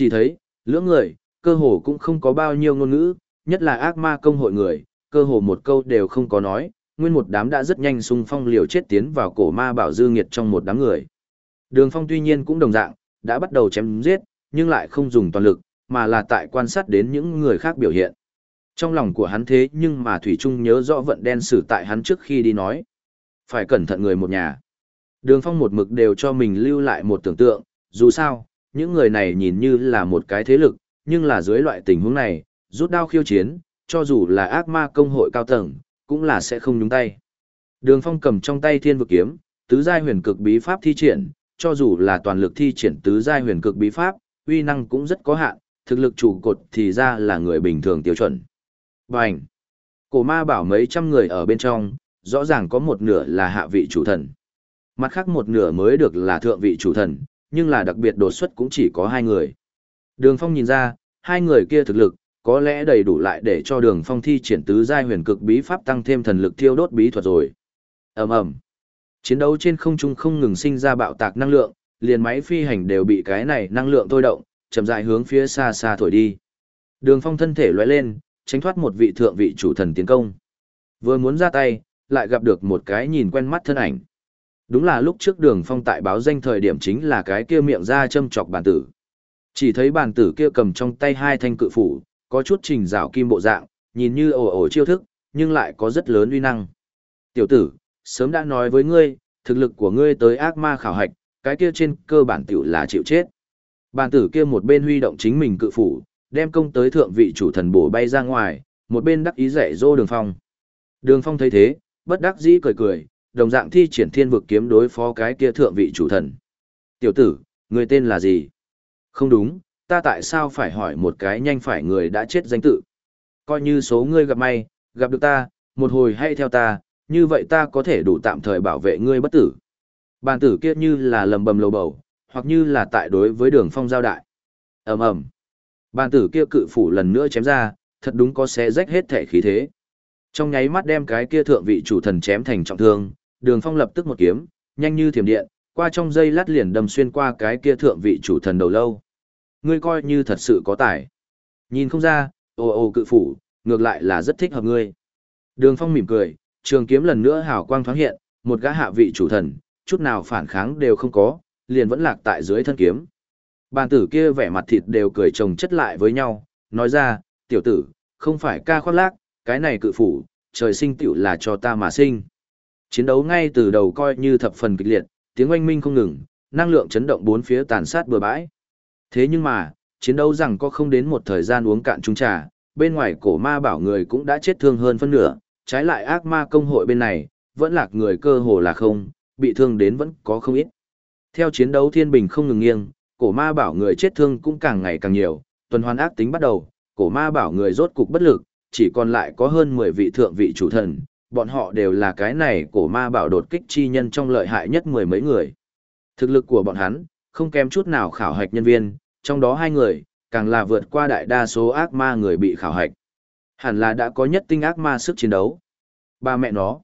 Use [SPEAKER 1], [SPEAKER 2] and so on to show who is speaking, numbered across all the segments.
[SPEAKER 1] Chỉ thấy, lưỡng người, cơ hồ cũng không có bao nhiêu ngôn ngữ, nhất là ác ma công hội người, cơ hồ một câu đều không có nói, nguyên một đám đã rất nhanh xung phong liều chết tiến vào cổ ma bảo dư nghiệt trong một đám người. Đường phong tuy nhiên cũng đồng dạng, đã bắt đầu chém giết, nhưng lại không dùng toàn lực, mà là tại quan sát đến những người khác biểu hiện. Trong lòng của hắn thế nhưng mà Thủy Trung nhớ rõ vận đen xử tại hắn trước khi đi nói. Phải cẩn thận người một nhà. Đường phong một mực đều cho mình lưu lại một tưởng tượng, dù sao, những người này nhìn như là một cái thế lực, nhưng là dưới loại tình huống này, rút đao khiêu chiến, cho dù là ác ma công hội cao tầng, cũng là sẽ không nhúng tay. Đường phong cầm trong tay thiên vực kiếm, tứ giai huyền cực bí pháp thi triển, cho dù là toàn lực thi triển tứ giai huyền cực bí pháp, uy năng cũng rất có hạn, thực lực chủ cột thì ra là người bình thường tiêu chuẩn. Bành! Cổ ma bảo mấy trăm người ở bên trong, rõ ràng có một nửa là hạ vị chủ thần. Mặt khác một nửa mới được là thượng vị chủ thần, nhưng là đặc biệt đột xuất cũng chỉ có hai người. Đường Phong nhìn ra, hai người kia thực lực, có lẽ đầy đủ lại để cho đường Phong thi triển tứ giai huyền cực bí pháp tăng thêm thần lực thiêu đốt bí thuật rồi. ầm ầm Chiến đấu trên không trung không ngừng sinh ra bạo tạc năng lượng, liền máy phi hành đều bị cái này năng lượng thôi động, chậm rãi hướng phía xa xa thổi đi. Đường Phong thân thể lóe lên, tránh thoát một vị thượng vị chủ thần tiến công. Vừa muốn ra tay, lại gặp được một cái nhìn quen mắt thân ảnh. Đúng là lúc trước đường phong tại báo danh thời điểm chính là cái kia miệng ra châm chọc bản tử. Chỉ thấy bản tử kia cầm trong tay hai thanh cự phủ, có chút trình rào kim bộ dạng, nhìn như ồ ồ chiêu thức, nhưng lại có rất lớn uy năng. Tiểu tử, sớm đã nói với ngươi, thực lực của ngươi tới ác ma khảo hạch, cái kia trên cơ bản tiểu là chịu chết. Bản tử kia một bên huy động chính mình cự phủ, đem công tới thượng vị chủ thần bổ bay ra ngoài, một bên đắc ý dạy dỗ đường phong. Đường phong thấy thế, bất đắc dĩ cười cười, đồng dạng thi triển thiên vực kiếm đối phó cái kia thượng vị chủ thần. Tiểu tử, người tên là gì? Không đúng, ta tại sao phải hỏi một cái nhanh phải người đã chết danh tự? Coi như số ngươi gặp may, gặp được ta, một hồi hay theo ta, như vậy ta có thể đủ tạm thời bảo vệ ngươi bất tử. Bàn tử kia như là lầm bầm lầu bầu, hoặc như là tại đối với đường phong giao đại. ầm ầm Bàn tử kia cự phủ lần nữa chém ra, thật đúng có xé rách hết thể khí thế. Trong nháy mắt đem cái kia thượng vị chủ thần chém thành trọng thương, đường phong lập tức một kiếm, nhanh như thiểm điện, qua trong dây lát liền đâm xuyên qua cái kia thượng vị chủ thần đầu lâu. Ngươi coi như thật sự có tài. Nhìn không ra, ồ ồ cự phủ, ngược lại là rất thích hợp ngươi. Đường phong mỉm cười, trường kiếm lần nữa hào quang thoáng hiện, một gã hạ vị chủ thần, chút nào phản kháng đều không có, liền vẫn lạc tại dưới thân kiếm. Bàn tử kia vẻ mặt thịt đều cười chồng chất lại với nhau, nói ra, tiểu tử, không phải ca khoác lác, cái này cự phủ, trời sinh tiểu là cho ta mà sinh. Chiến đấu ngay từ đầu coi như thập phần kịch liệt, tiếng oanh minh không ngừng, năng lượng chấn động bốn phía tàn sát bừa bãi. Thế nhưng mà, chiến đấu rằng có không đến một thời gian uống cạn chung trà, bên ngoài cổ ma bảo người cũng đã chết thương hơn phân nửa, trái lại ác ma công hội bên này, vẫn lạc người cơ hồ là không, bị thương đến vẫn có không ít. Theo chiến đấu thiên bình không ngừng nghiêng, cổ ma bảo người chết thương cũng càng ngày càng nhiều, tuần hoàn ác tính bắt đầu, cổ ma bảo người rốt cục bất lực, chỉ còn lại có hơn 10 vị thượng vị chủ thần, bọn họ đều là cái này cổ ma bảo đột kích chi nhân trong lợi hại nhất mười mấy người. Thực lực của bọn hắn, không kém chút nào khảo hạch nhân viên, trong đó hai người, càng là vượt qua đại đa số ác ma người bị khảo hạch. Hẳn là đã có nhất tinh ác ma sức chiến đấu. Ba mẹ nó.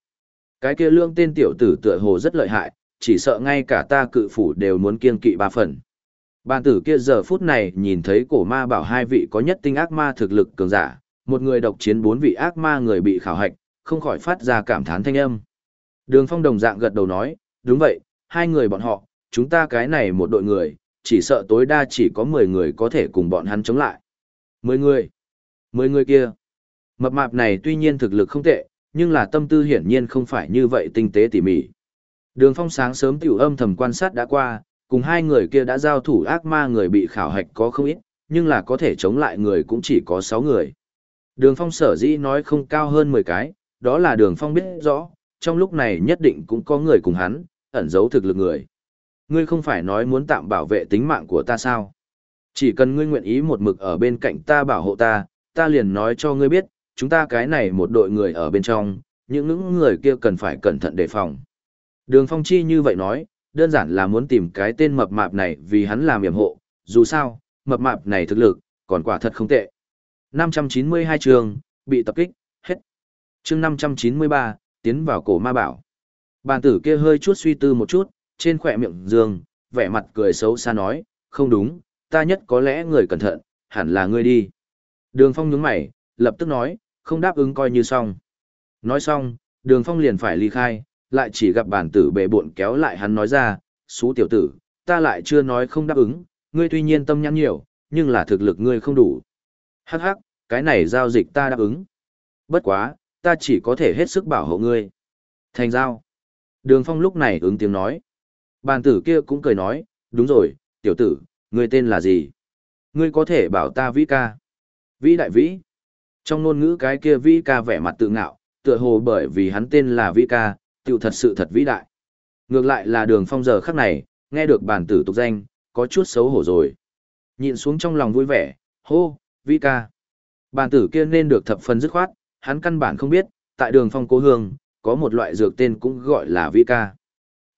[SPEAKER 1] Cái kia lương tên tiểu tử tựa hồ rất lợi hại, chỉ sợ ngay cả ta cự phủ đều muốn kiên kỵ ba phần. Bàn tử kia giờ phút này nhìn thấy cổ ma bảo hai vị có nhất tinh ác ma thực lực cường giả, một người độc chiến bốn vị ác ma người bị khảo hạch, không khỏi phát ra cảm thán thanh âm. Đường phong đồng dạng gật đầu nói, đúng vậy, hai người bọn họ, chúng ta cái này một đội người, chỉ sợ tối đa chỉ có 10 người có thể cùng bọn hắn chống lại. 10 người? 10 người kia? Mập mạp này tuy nhiên thực lực không tệ, nhưng là tâm tư hiển nhiên không phải như vậy tinh tế tỉ mỉ. Đường phong sáng sớm tiểu âm thầm quan sát đã qua, cùng hai người kia đã giao thủ ác ma người bị khảo hạch có không ít, nhưng là có thể chống lại người cũng chỉ có 6 người. Đường phong sở dĩ nói không cao hơn 10 cái, đó là đường phong biết rõ, trong lúc này nhất định cũng có người cùng hắn, ẩn giấu thực lực người. Ngươi không phải nói muốn tạm bảo vệ tính mạng của ta sao? Chỉ cần ngươi nguyện ý một mực ở bên cạnh ta bảo hộ ta, ta liền nói cho ngươi biết, chúng ta cái này một đội người ở bên trong, những những người kia cần phải cẩn thận đề phòng. Đường phong chi như vậy nói, đơn giản là muốn tìm cái tên mập mạp này vì hắn làm yểm hộ, dù sao, mập mạp này thực lực, còn quả thật không tệ. 592 trường, bị tập kích, hết. chương 593, tiến vào cổ ma bảo. Bàn tử kia hơi chút suy tư một chút, trên khỏe miệng dương, vẻ mặt cười xấu xa nói, không đúng, ta nhất có lẽ người cẩn thận, hẳn là ngươi đi. Đường Phong nhướng mày, lập tức nói, không đáp ứng coi như xong. Nói xong, Đường Phong liền phải ly khai, lại chỉ gặp bản tử bệ bộn kéo lại hắn nói ra, xú tiểu tử, ta lại chưa nói không đáp ứng, ngươi tuy nhiên tâm nhắn nhiều, nhưng là thực lực ngươi không đủ. Hắc hắc, cái này giao dịch ta đáp ứng. Bất quá, ta chỉ có thể hết sức bảo hộ ngươi. Thành giao. Đường Phong lúc này ứng tiếng nói. Bàn tử kia cũng cười nói, đúng rồi, tiểu tử, ngươi tên là gì? Ngươi có thể bảo ta vĩ ca. Vĩ đại vĩ. Trong ngôn ngữ cái kia vĩ ca vẻ mặt tự ngạo, tựa hồ bởi vì hắn tên là vĩ ca, tiểu thật sự thật vĩ đại. Ngược lại là đường phong giờ khắc này, nghe được Bàn tử tục danh, có chút xấu hổ rồi. Nhìn xuống trong lòng vui vẻ, hô, vĩ ca. Bàn tử kia nên được thập phần dứt khoát, hắn căn bản không biết, tại đường phong cố hương, có một loại dược tên cũng gọi là vĩ ca.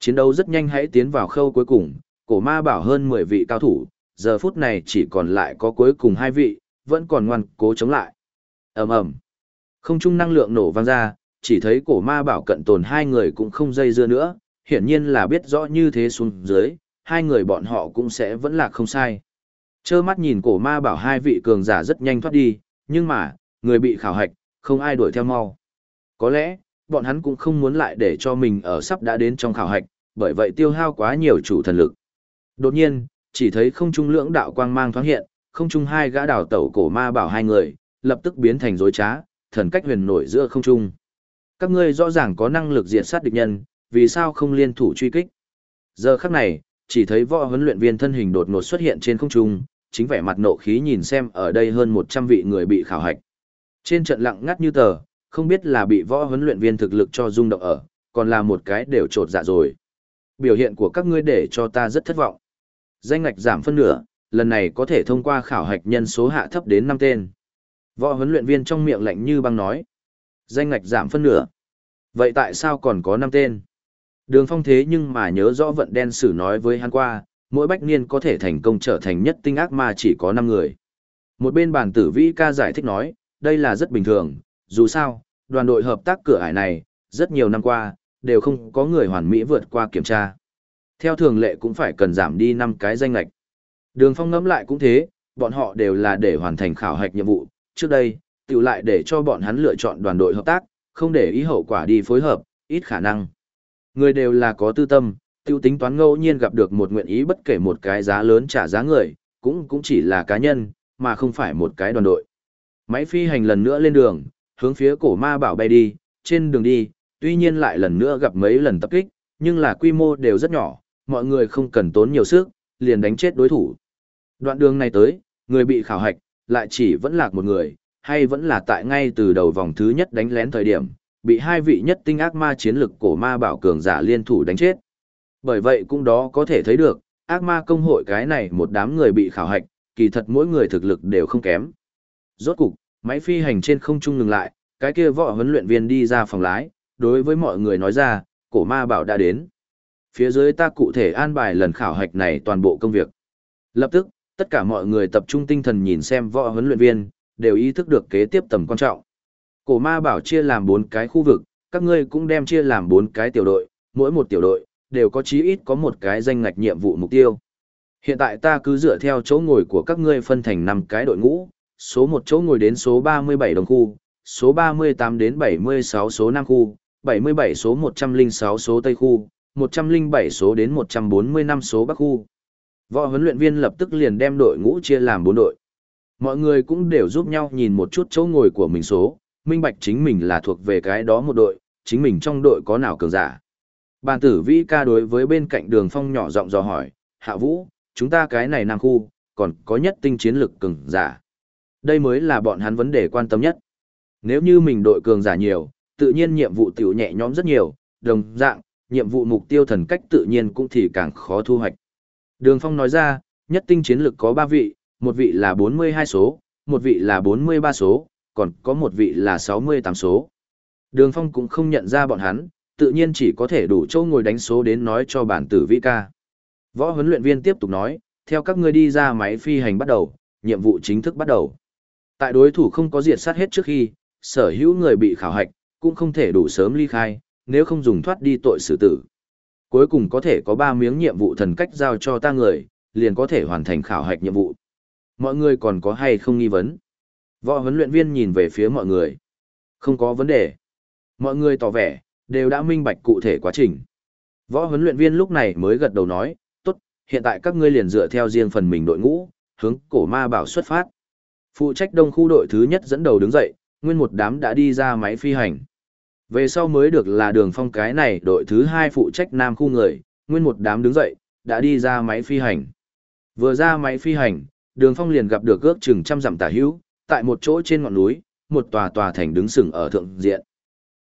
[SPEAKER 1] Chiến đấu rất nhanh hãy tiến vào khâu cuối cùng, cổ ma bảo hơn 10 vị cao thủ, giờ phút này chỉ còn lại có cuối cùng hai vị, vẫn còn ngoan cố chống lại. ầm ầm Không trung năng lượng nổ vang ra, chỉ thấy cổ ma bảo cận tồn hai người cũng không dây dưa nữa, hiển nhiên là biết rõ như thế xuống dưới, hai người bọn họ cũng sẽ vẫn là không sai. Chơ mắt nhìn cổ ma bảo hai vị cường giả rất nhanh thoát đi, nhưng mà, người bị khảo hạch, không ai đuổi theo mau. Có lẽ, bọn hắn cũng không muốn lại để cho mình ở sắp đã đến trong khảo hạch, bởi vậy tiêu hao quá nhiều chủ thần lực. Đột nhiên, chỉ thấy không trung lưỡng đạo quang mang thoáng hiện, không trung hai gã đảo tẩu cổ ma bảo hai người, lập tức biến thành rối trá, thần cách huyền nổi giữa không trung. Các ngươi rõ ràng có năng lực diệt sát địch nhân, vì sao không liên thủ truy kích? Giờ khắc này, chỉ thấy võ huấn luyện viên thân hình đột ngột xuất hiện trên không trung, chính vẻ mặt nộ khí nhìn xem ở đây hơn 100 vị người bị khảo hạch. Trên trận lặng ngắt như tờ, không biết là bị võ huấn luyện viên thực lực cho rung động ở, còn là một cái đều trột dạ rồi. Biểu hiện của các ngươi để cho ta rất thất vọng. Danh ngạch giảm phân nửa, lần này có thể thông qua khảo hạch nhân số hạ thấp đến 5 tên. Võ huấn luyện viên trong miệng lạnh như băng nói. Danh ngạch giảm phân nửa. Vậy tại sao còn có 5 tên? Đường phong thế nhưng mà nhớ rõ vận đen sử nói với hắn qua, mỗi bách niên có thể thành công trở thành nhất tinh ác mà chỉ có 5 người. Một bên bản tử vĩ ca giải thích nói, đây là rất bình thường, dù sao, đoàn đội hợp tác cửa ải này, rất nhiều năm qua, đều không có người hoàn mỹ vượt qua kiểm tra. Theo thường lệ cũng phải cần giảm đi 5 cái danh lạch. Đường phong ngẫm lại cũng thế, bọn họ đều là để hoàn thành khảo hạch nhiệm vụ, trước đây, tiểu lại để cho bọn hắn lựa chọn đoàn đội hợp tác, không để ý hậu quả đi phối hợp, ít khả năng. Người đều là có tư tâm, tiêu tính toán ngẫu nhiên gặp được một nguyện ý bất kể một cái giá lớn trả giá người, cũng cũng chỉ là cá nhân, mà không phải một cái đoàn đội. Máy phi hành lần nữa lên đường, hướng phía cổ ma bảo bay đi, trên đường đi, tuy nhiên lại lần nữa gặp mấy lần tập kích, nhưng là quy mô đều rất nhỏ, mọi người không cần tốn nhiều sức, liền đánh chết đối thủ. Đoạn đường này tới, người bị khảo hạch, lại chỉ vẫn lạc một người, hay vẫn là tại ngay từ đầu vòng thứ nhất đánh lén thời điểm, bị hai vị nhất tinh ác ma chiến lực cổ ma bảo cường giả liên thủ đánh chết. Bởi vậy cũng đó có thể thấy được, ác ma công hội cái này một đám người bị khảo hạch, kỳ thật mỗi người thực lực đều không kém. Rốt cục, máy phi hành trên không trung ngừng lại, cái kia võ huấn luyện viên đi ra phòng lái, đối với mọi người nói ra, cổ ma bảo đã đến. Phía dưới ta cụ thể an bài lần khảo hạch này toàn bộ công việc. Lập tức, tất cả mọi người tập trung tinh thần nhìn xem võ huấn luyện viên, đều ý thức được kế tiếp tầm quan trọng. Cổ ma bảo chia làm bốn cái khu vực, các ngươi cũng đem chia làm bốn cái tiểu đội, mỗi một tiểu đội, đều có chí ít có một cái danh ngạch nhiệm vụ mục tiêu. Hiện tại ta cứ dựa theo chỗ ngồi của các ngươi phân thành 5 cái đội ngũ, số 1 chỗ ngồi đến số 37 đồng khu, số 38 đến 76 số Nam khu, 77 số 106 số Tây khu, 107 số đến 145 số Bắc khu. Võ huấn luyện viên lập tức liền đem đội ngũ chia làm 4 đội. Mọi người cũng đều giúp nhau nhìn một chút chỗ ngồi của mình số, minh bạch chính mình là thuộc về cái đó một đội, chính mình trong đội có nào cường giả. Bàn tử vĩ ca đối với bên cạnh đường phong nhỏ giọng dò hỏi, hạ vũ, chúng ta cái này nam khu, còn có nhất tinh chiến lực cường giả. Đây mới là bọn hắn vấn đề quan tâm nhất. Nếu như mình đội cường giả nhiều, tự nhiên nhiệm vụ tiểu nhẹ nhõm rất nhiều, đồng dạng, nhiệm vụ mục tiêu thần cách tự nhiên cũng thì càng khó thu hoạch. Đường Phong nói ra, nhất tinh chiến lực có 3 vị, một vị là 42 số, một vị là 43 số, còn có một vị là 68 số. Đường Phong cũng không nhận ra bọn hắn, tự nhiên chỉ có thể đủ châu ngồi đánh số đến nói cho bản tử vĩ ca. Võ huấn luyện viên tiếp tục nói, theo các ngươi đi ra máy phi hành bắt đầu, nhiệm vụ chính thức bắt đầu. Tại đối thủ không có diệt sát hết trước khi, sở hữu người bị khảo hạch, cũng không thể đủ sớm ly khai, nếu không dùng thoát đi tội xử tử. Cuối cùng có thể có 3 miếng nhiệm vụ thần cách giao cho ta người, liền có thể hoàn thành khảo hạch nhiệm vụ. Mọi người còn có hay không nghi vấn? Võ huấn luyện viên nhìn về phía mọi người. Không có vấn đề. Mọi người tỏ vẻ, đều đã minh bạch cụ thể quá trình. Võ huấn luyện viên lúc này mới gật đầu nói, tốt, hiện tại các ngươi liền dựa theo riêng phần mình đội ngũ, hướng cổ ma bảo xuất phát. Phụ trách đông khu đội thứ nhất dẫn đầu đứng dậy, nguyên một đám đã đi ra máy phi hành. Về sau mới được là đường phong cái này đội thứ hai phụ trách nam khu người, nguyên một đám đứng dậy, đã đi ra máy phi hành. Vừa ra máy phi hành, đường phong liền gặp được ước chừng trăm dặm tả hữu, tại một chỗ trên ngọn núi, một tòa tòa thành đứng sừng ở thượng diện.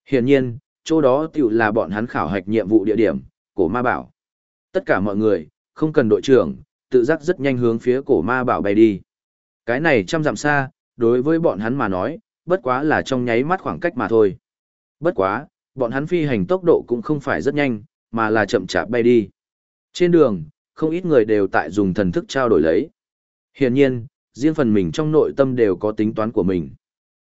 [SPEAKER 1] Hiển nhiên, chỗ đó tiểu là bọn hắn khảo hạch nhiệm vụ địa điểm, cổ ma bảo. Tất cả mọi người, không cần đội trưởng, tự giác rất nhanh hướng phía cổ ma bảo bay đi. Cái này trăm dặm xa, đối với bọn hắn mà nói, bất quá là trong nháy mắt khoảng cách mà thôi. Bất quá, bọn hắn phi hành tốc độ cũng không phải rất nhanh, mà là chậm chạp bay đi. Trên đường, không ít người đều tại dùng thần thức trao đổi lấy. Hiển nhiên, riêng phần mình trong nội tâm đều có tính toán của mình.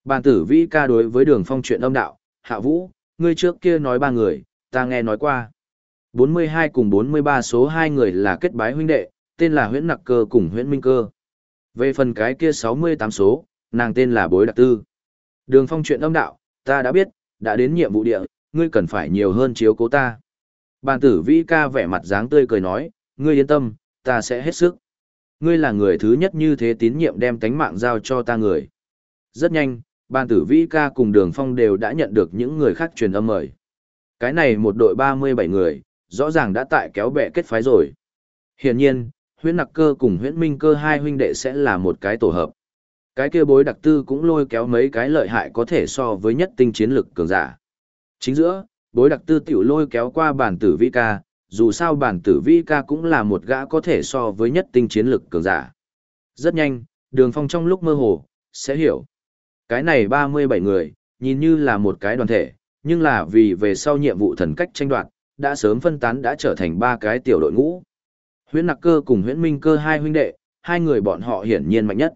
[SPEAKER 1] Bàn tử vĩ ca đối với đường phong chuyện âm đạo, hạ vũ, ngươi trước kia nói ba người, ta nghe nói qua. 42 cùng 43 số hai người là kết bái huynh đệ, tên là huyễn nặc cơ cùng huyễn minh cơ. Về phần cái kia 68 số, nàng tên là bối đặc tư. Đường phong chuyện âm đạo, ta đã biết, đã đến nhiệm vụ địa, ngươi cần phải nhiều hơn chiếu cố ta. Bàn tử vĩ ca vẻ mặt dáng tươi cười nói, ngươi yên tâm, ta sẽ hết sức. Ngươi là người thứ nhất như thế tín nhiệm đem tánh mạng giao cho ta người. Rất nhanh, bàn tử vĩ ca cùng đường phong đều đã nhận được những người khác truyền âm mời. Cái này một đội 37 người, rõ ràng đã tại kéo bè kết phái rồi. Hiển nhiên, huyễn nặc cơ cùng huyễn minh cơ hai huynh đệ sẽ là một cái tổ hợp. Cái kia bối đặc tư cũng lôi kéo mấy cái lợi hại có thể so với nhất tinh chiến lực cường giả. Chính giữa, bối đặc tư tiểu lôi kéo qua bản tử vi ca, dù sao bản tử vi ca cũng là một gã có thể so với nhất tinh chiến lực cường giả. Rất nhanh, đường phong trong lúc mơ hồ, sẽ hiểu. Cái này 37 người, nhìn như là một cái đoàn thể, nhưng là vì về sau nhiệm vụ thần cách tranh đoạt, đã sớm phân tán đã trở thành ba cái tiểu đội ngũ. Huyễn Nặc Cơ cùng Huyễn Minh Cơ hai huynh đệ, hai người bọn họ hiển nhiên mạnh nhất.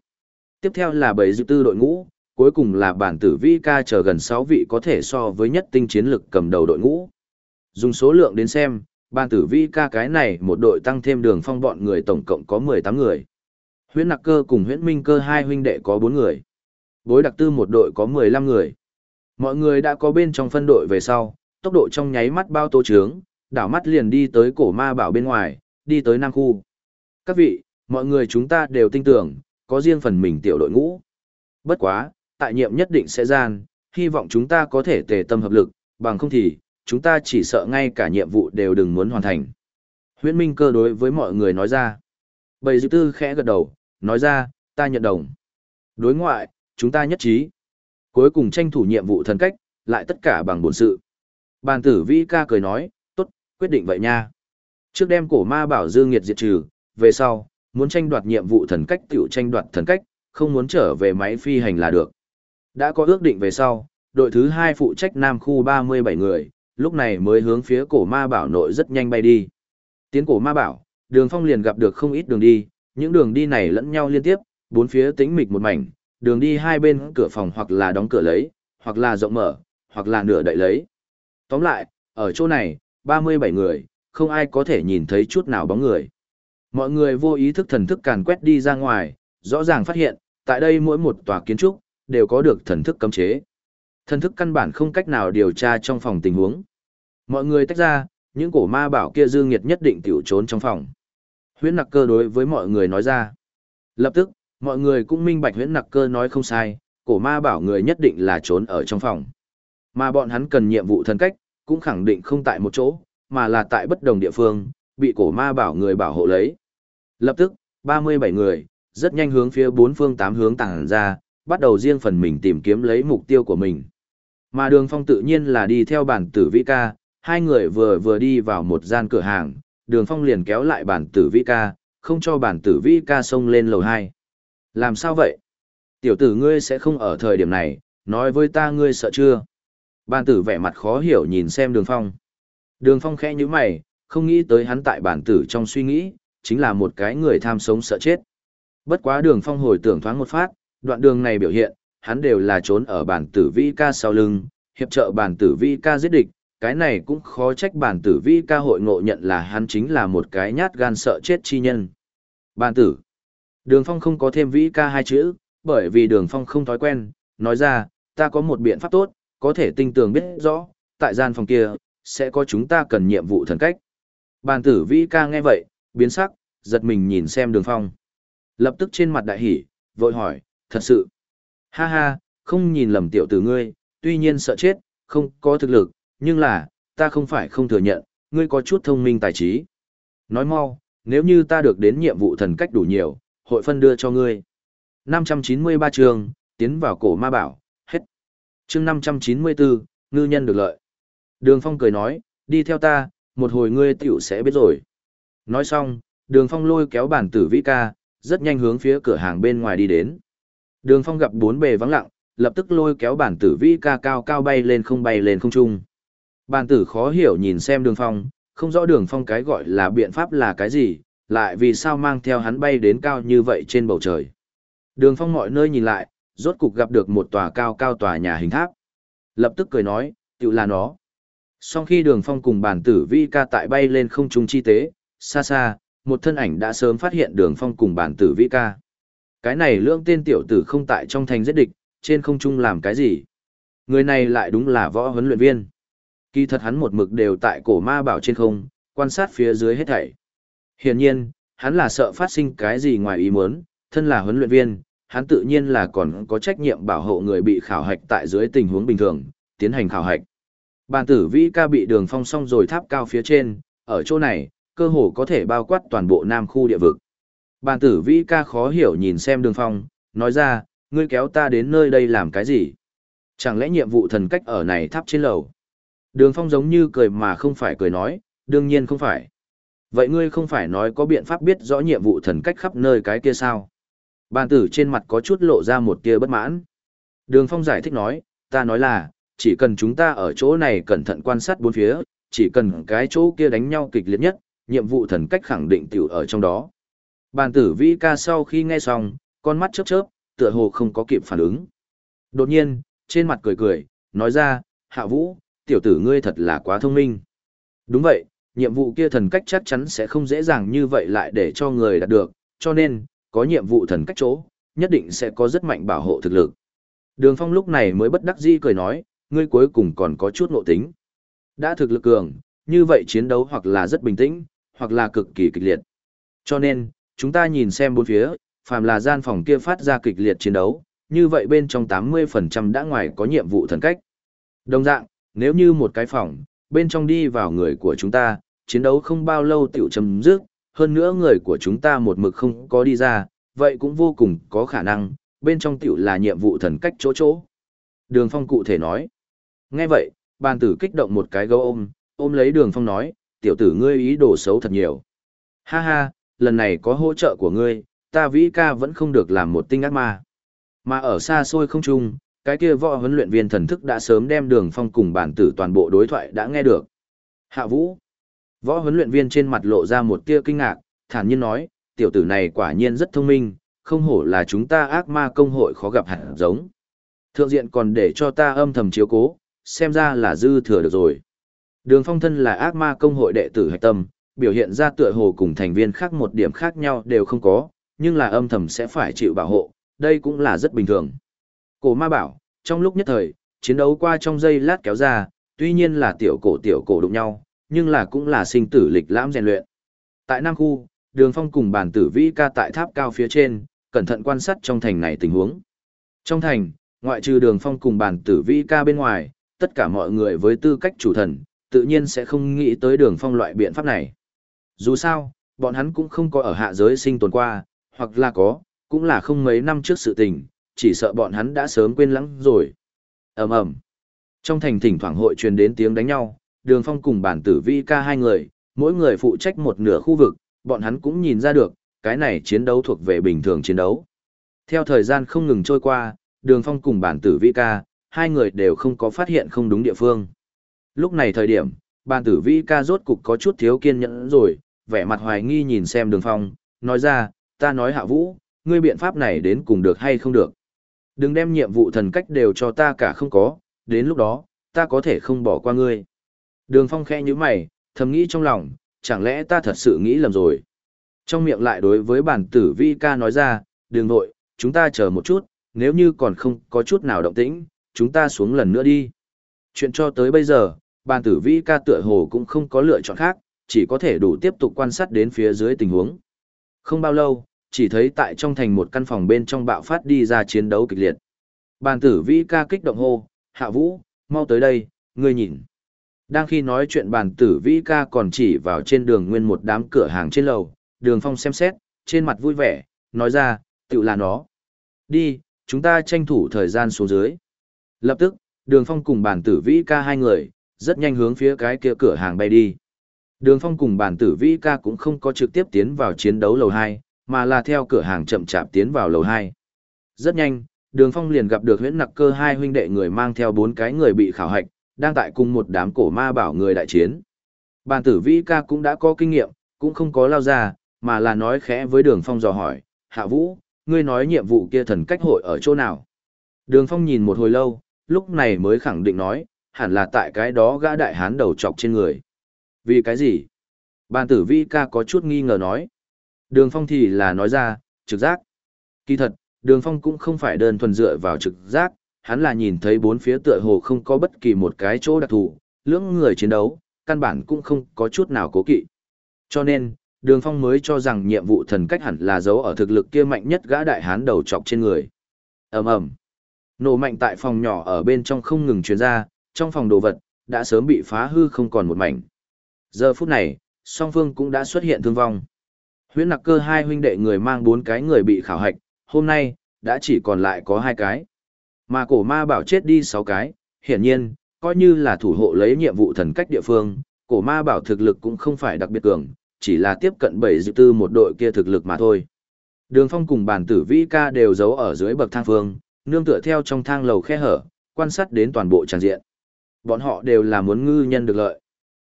[SPEAKER 1] Tiếp theo là bảy dự tư đội ngũ, cuối cùng là bản tử vi ca chờ gần 6 vị có thể so với nhất tinh chiến lực cầm đầu đội ngũ. Dùng số lượng đến xem, bản tử vi ca cái này một đội tăng thêm đường phong bọn người tổng cộng có 18 người. Huyễn Nặc Cơ cùng Huyễn Minh Cơ hai huynh đệ có 4 người. Bối đặc tư một đội có 15 người. Mọi người đã có bên trong phân đội về sau, tốc độ trong nháy mắt bao tô trướng, đảo mắt liền đi tới cổ ma bảo bên ngoài, đi tới Nam Khu. Các vị, mọi người chúng ta đều tin tưởng, có riêng phần mình tiểu đội ngũ. Bất quá, tại nhiệm nhất định sẽ gian, hy vọng chúng ta có thể tề tâm hợp lực, bằng không thì, chúng ta chỉ sợ ngay cả nhiệm vụ đều đừng muốn hoàn thành. Huyễn Minh cơ đối với mọi người nói ra. Bầy dự tư khẽ gật đầu, nói ra, ta nhận đồng. Đối ngoại, chúng ta nhất trí. Cuối cùng tranh thủ nhiệm vụ thần cách, lại tất cả bằng bổn sự. Bàn tử vĩ ca cười nói, tốt, quyết định vậy nha. Trước đem cổ ma bảo dương nghiệt diệt trừ, về sau, muốn tranh đoạt nhiệm vụ thần cách tiểu tranh đoạt thần cách, không muốn trở về máy phi hành là được. Đã có ước định về sau, đội thứ hai phụ trách Nam khu 37 người, lúc này mới hướng phía cổ ma bảo nội rất nhanh bay đi. Tiến cổ ma bảo, đường phong liền gặp được không ít đường đi, những đường đi này lẫn nhau liên tiếp, bốn phía tĩnh mịch một mảnh, đường đi hai bên cửa phòng hoặc là đóng cửa lấy, hoặc là rộng mở, hoặc là nửa đậy lấy. Tóm lại, ở chỗ này, 37 người, không ai có thể nhìn thấy chút nào bóng người. Mọi người vô ý thức thần thức càn quét đi ra ngoài, rõ ràng phát hiện, tại đây mỗi một tòa kiến trúc, đều có được thần thức cấm chế. Thần thức căn bản không cách nào điều tra trong phòng tình huống. Mọi người tách ra, những cổ ma bảo kia dư nghiệt nhất định tiểu trốn trong phòng. Huyễn nặc cơ đối với mọi người nói ra. Lập tức, mọi người cũng minh bạch huyễn nặc cơ nói không sai, cổ ma bảo người nhất định là trốn ở trong phòng. Mà bọn hắn cần nhiệm vụ thần cách, cũng khẳng định không tại một chỗ, mà là tại bất đồng địa phương, bị cổ ma bảo người bảo hộ lấy. Lập tức, 37 người, rất nhanh hướng phía bốn phương tám hướng tàng ra, bắt đầu riêng phần mình tìm kiếm lấy mục tiêu của mình. Mà đường phong tự nhiên là đi theo bản tử vĩ ca, hai người vừa vừa đi vào một gian cửa hàng, đường phong liền kéo lại bản tử vĩ ca, không cho bản tử vĩ ca xông lên lầu 2. Làm sao vậy? Tiểu tử ngươi sẽ không ở thời điểm này, nói với ta ngươi sợ chưa? Bản tử vẻ mặt khó hiểu nhìn xem đường phong. Đường phong khẽ như mày, không nghĩ tới hắn tại bản tử trong suy nghĩ, chính là một cái người tham sống sợ chết. Bất quá đường phong hồi tưởng thoáng một phát, đoạn đường này biểu hiện, hắn đều là trốn ở bản tử vi ca sau lưng, hiệp trợ bản tử vi ca giết địch, cái này cũng khó trách bản tử vi ca hội ngộ nhận là hắn chính là một cái nhát gan sợ chết chi nhân. Bản tử. Đường Phong không có thêm Vi ca hai chữ, bởi vì Đường Phong không thói quen, nói ra, ta có một biện pháp tốt, có thể tinh tường biết rõ, tại gian phòng kia, sẽ có chúng ta cần nhiệm vụ thần cách. Bàn tử vĩ ca nghe vậy, biến sắc, giật mình nhìn xem Đường Phong. Lập tức trên mặt đại hỉ, vội hỏi, thật sự. Ha ha, không nhìn lầm tiểu tử ngươi, tuy nhiên sợ chết, không có thực lực, nhưng là, ta không phải không thừa nhận, ngươi có chút thông minh tài trí. Nói mau, nếu như ta được đến nhiệm vụ thần cách đủ nhiều, hội phân đưa cho ngươi. 593 trường, tiến vào cổ ma bảo, hết. chương 594, ngư nhân được lợi. Đường Phong cười nói, đi theo ta, một hồi ngươi tiểu sẽ biết rồi. Nói xong, đường Phong lôi kéo bản tử vĩ ca, rất nhanh hướng phía cửa hàng bên ngoài đi đến. Đường Phong gặp bốn bề vắng lặng, lập tức lôi kéo bản tử vĩ ca cao cao bay lên không bay lên không trung. Bản tử khó hiểu nhìn xem đường Phong, không rõ đường Phong cái gọi là biện pháp là cái gì, lại vì sao mang theo hắn bay đến cao như vậy trên bầu trời. Đường Phong mọi nơi nhìn lại, rốt cục gặp được một tòa cao cao tòa nhà hình tháp. Lập tức cười nói, tự là nó. Sau khi đường Phong cùng bản tử vi ca tại bay lên không trung chi tế, xa xa, một thân ảnh đã sớm phát hiện đường Phong cùng bản tử vi ca. Cái này lưỡng tên tiểu tử không tại trong thành giết địch, trên không trung làm cái gì? Người này lại đúng là võ huấn luyện viên. Kỳ thật hắn một mực đều tại cổ ma bảo trên không, quan sát phía dưới hết thảy. Hiển nhiên, hắn là sợ phát sinh cái gì ngoài ý muốn, thân là huấn luyện viên, hắn tự nhiên là còn có trách nhiệm bảo hộ người bị khảo hạch tại dưới tình huống bình thường, tiến hành khảo hạch. Bàn tử vĩ ca bị đường phong xong rồi tháp cao phía trên, ở chỗ này, cơ hồ có thể bao quát toàn bộ nam khu địa vực. Bàn tử vĩ ca khó hiểu nhìn xem đường phong, nói ra, ngươi kéo ta đến nơi đây làm cái gì? Chẳng lẽ nhiệm vụ thần cách ở này tháp trên lầu? Đường phong giống như cười mà không phải cười nói, đương nhiên không phải. Vậy ngươi không phải nói có biện pháp biết rõ nhiệm vụ thần cách khắp nơi cái kia sao? Bàn tử trên mặt có chút lộ ra một tia bất mãn. Đường phong giải thích nói, ta nói là, chỉ cần chúng ta ở chỗ này cẩn thận quan sát bốn phía, chỉ cần cái chỗ kia đánh nhau kịch liệt nhất, nhiệm vụ thần cách khẳng định tiểu ở trong đó. Bàn tử vĩ ca sau khi nghe xong, con mắt chớp chớp, tựa hồ không có kịp phản ứng. Đột nhiên, trên mặt cười cười, nói ra, hạ vũ, tiểu tử ngươi thật là quá thông minh. Đúng vậy, nhiệm vụ kia thần cách chắc chắn sẽ không dễ dàng như vậy lại để cho người đạt được, cho nên, có nhiệm vụ thần cách chỗ, nhất định sẽ có rất mạnh bảo hộ thực lực. Đường Phong lúc này mới bất đắc dĩ cười nói, ngươi cuối cùng còn có chút ngộ tính. Đã thực lực cường, như vậy chiến đấu hoặc là rất bình tĩnh, hoặc là cực kỳ kịch liệt. Cho nên, chúng ta nhìn xem bốn phía, phàm là gian phòng kia phát ra kịch liệt chiến đấu, như vậy bên trong 80% đã ngoài có nhiệm vụ thần cách. Đồng dạng, nếu như một cái phòng, bên trong đi vào người của chúng ta, chiến đấu không bao lâu tiểu chấm dứt, hơn nữa người của chúng ta một mực không có đi ra, vậy cũng vô cùng có khả năng, bên trong tiểu là nhiệm vụ thần cách chỗ chỗ. Đường Phong cụ thể nói. Nghe vậy, bàn tử kích động một cái gấu ôm, ôm lấy đường Phong nói, tiểu tử ngươi ý đồ xấu thật nhiều. Ha ha, lần này có hỗ trợ của ngươi, ta vĩ ca vẫn không được làm một tinh ác ma. Mà ở xa xôi không trung, cái kia võ huấn luyện viên thần thức đã sớm đem đường phong cùng bản tử toàn bộ đối thoại đã nghe được. Hạ vũ. Võ huấn luyện viên trên mặt lộ ra một tia kinh ngạc, thản nhiên nói, tiểu tử này quả nhiên rất thông minh, không hổ là chúng ta ác ma công hội khó gặp hẳn giống. Thượng diện còn để cho ta âm thầm chiếu cố, xem ra là dư thừa được rồi. Đường phong thân là ác ma công hội đệ tử hạch tâm, biểu hiện ra tựa hồ cùng thành viên khác một điểm khác nhau đều không có, nhưng là âm thầm sẽ phải chịu bảo hộ, đây cũng là rất bình thường. Cổ ma bảo, trong lúc nhất thời, chiến đấu qua trong giây lát kéo ra, tuy nhiên là tiểu cổ tiểu cổ đụng nhau, nhưng là cũng là sinh tử lịch lãm rèn luyện. Tại Nam Khu, đường phong cùng bản tử vĩ ca tại tháp cao phía trên, cẩn thận quan sát trong thành này tình huống. Trong thành, ngoại trừ đường phong cùng bản tử vĩ ca bên ngoài, tất cả mọi người với tư cách chủ thần, tự nhiên sẽ không nghĩ tới đường phong loại biện pháp này. Dù sao, bọn hắn cũng không có ở hạ giới sinh tồn qua, hoặc là có, cũng là không mấy năm trước sự tình, chỉ sợ bọn hắn đã sớm quên lãng rồi. ầm ầm Trong thành thỉnh thoảng hội truyền đến tiếng đánh nhau, đường phong cùng bản tử vi ca hai người, mỗi người phụ trách một nửa khu vực, bọn hắn cũng nhìn ra được, cái này chiến đấu thuộc về bình thường chiến đấu. Theo thời gian không ngừng trôi qua, đường phong cùng bản tử vi ca, hai người đều không có phát hiện không đúng địa phương. Lúc này thời điểm, bản tử vi ca rốt cục có chút thiếu kiên nhẫn rồi, vẻ mặt hoài nghi nhìn xem đường phong, nói ra, ta nói hạ vũ, ngươi biện pháp này đến cùng được hay không được. Đừng đem nhiệm vụ thần cách đều cho ta cả không có, đến lúc đó, ta có thể không bỏ qua ngươi. Đường phong khẽ như mày, thầm nghĩ trong lòng, chẳng lẽ ta thật sự nghĩ lầm rồi. Trong miệng lại đối với bản tử vi ca nói ra, đường nội, chúng ta chờ một chút, nếu như còn không có chút nào động tĩnh, chúng ta xuống lần nữa đi. Chuyện cho tới bây giờ, bàn tử vĩ ca tựa hồ cũng không có lựa chọn khác, chỉ có thể đủ tiếp tục quan sát đến phía dưới tình huống. Không bao lâu, chỉ thấy tại trong thành một căn phòng bên trong bạo phát đi ra chiến đấu kịch liệt. Bàn tử vĩ ca kích động hô, hạ vũ, mau tới đây, ngươi nhìn. Đang khi nói chuyện bàn tử vĩ ca còn chỉ vào trên đường nguyên một đám cửa hàng trên lầu, đường phong xem xét, trên mặt vui vẻ, nói ra, tự là nó. Đi, chúng ta tranh thủ thời gian xuống dưới. Lập tức, đường phong cùng bàn tử vĩ ca hai người, rất nhanh hướng phía cái kia cửa hàng bay đi. Đường phong cùng bàn tử vĩ ca cũng không có trực tiếp tiến vào chiến đấu lầu 2, mà là theo cửa hàng chậm chạp tiến vào lầu 2. Rất nhanh, đường phong liền gặp được huyễn nặc cơ hai huynh đệ người mang theo bốn cái người bị khảo hạch, đang tại cùng một đám cổ ma bảo người đại chiến. Bàn tử vĩ ca cũng đã có kinh nghiệm, cũng không có lao ra, mà là nói khẽ với đường phong dò hỏi, hạ vũ, ngươi nói nhiệm vụ kia thần cách hội ở chỗ nào? Đường phong nhìn một hồi lâu, lúc này mới khẳng định nói, hẳn là tại cái đó gã đại hán đầu chọc trên người. Vì cái gì? Bàn tử vi ca có chút nghi ngờ nói. Đường phong thì là nói ra, trực giác. Kỳ thật, đường phong cũng không phải đơn thuần dựa vào trực giác, hắn là nhìn thấy bốn phía tựa hồ không có bất kỳ một cái chỗ đặc thù, lưỡng người chiến đấu, căn bản cũng không có chút nào cố kỵ. Cho nên, đường phong mới cho rằng nhiệm vụ thần cách hẳn là giấu ở thực lực kia mạnh nhất gã đại hán đầu chọc trên người ầm ầm nổ mạnh tại phòng nhỏ ở bên trong không ngừng truyền ra trong phòng đồ vật đã sớm bị phá hư không còn một mảnh. Giờ phút này song phương cũng đã xuất hiện thương vong. Huyễn nặc cơ hai huynh đệ người mang bốn cái người bị khảo hạch hôm nay đã chỉ còn lại có hai cái. Mà cổ ma bảo chết đi sáu cái hiển nhiên coi như là thủ hộ lấy nhiệm vụ thần cách địa phương cổ ma bảo thực lực cũng không phải đặc biệt cường chỉ là tiếp cận bảy dự tư một đội kia thực lực mà thôi. Đường phong cùng bản tử vĩ ca đều giấu ở dưới bậc thang phương, nương tựa theo trong thang lầu khe hở, quan sát đến toàn bộ tràng diện. Bọn họ đều là muốn ngư nhân được lợi.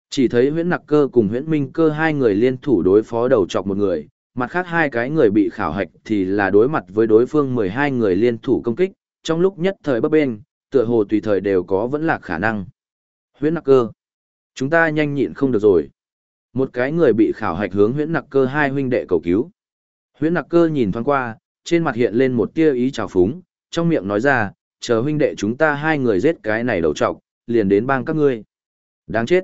[SPEAKER 1] Chỉ thấy huyễn nặc cơ cùng huyễn minh cơ hai người liên thủ đối phó đầu chọc một người, mặt khác hai cái người bị khảo hạch thì là đối mặt với đối phương 12 người liên thủ công kích, trong lúc nhất thời bấp bên, tựa hồ tùy thời đều có vẫn là khả năng. Huyễn nặc cơ. Chúng ta nhanh nhịn không được rồi. Một cái người bị khảo hạch hướng huyễn nặc cơ hai huynh đệ cầu cứu. Huyễn nặc cơ nhìn thoáng qua, trên mặt hiện lên một tia ý trào phúng, trong miệng nói ra, chờ huynh đệ chúng ta hai người giết cái này đầu trọc, liền đến bang các ngươi. Đáng chết.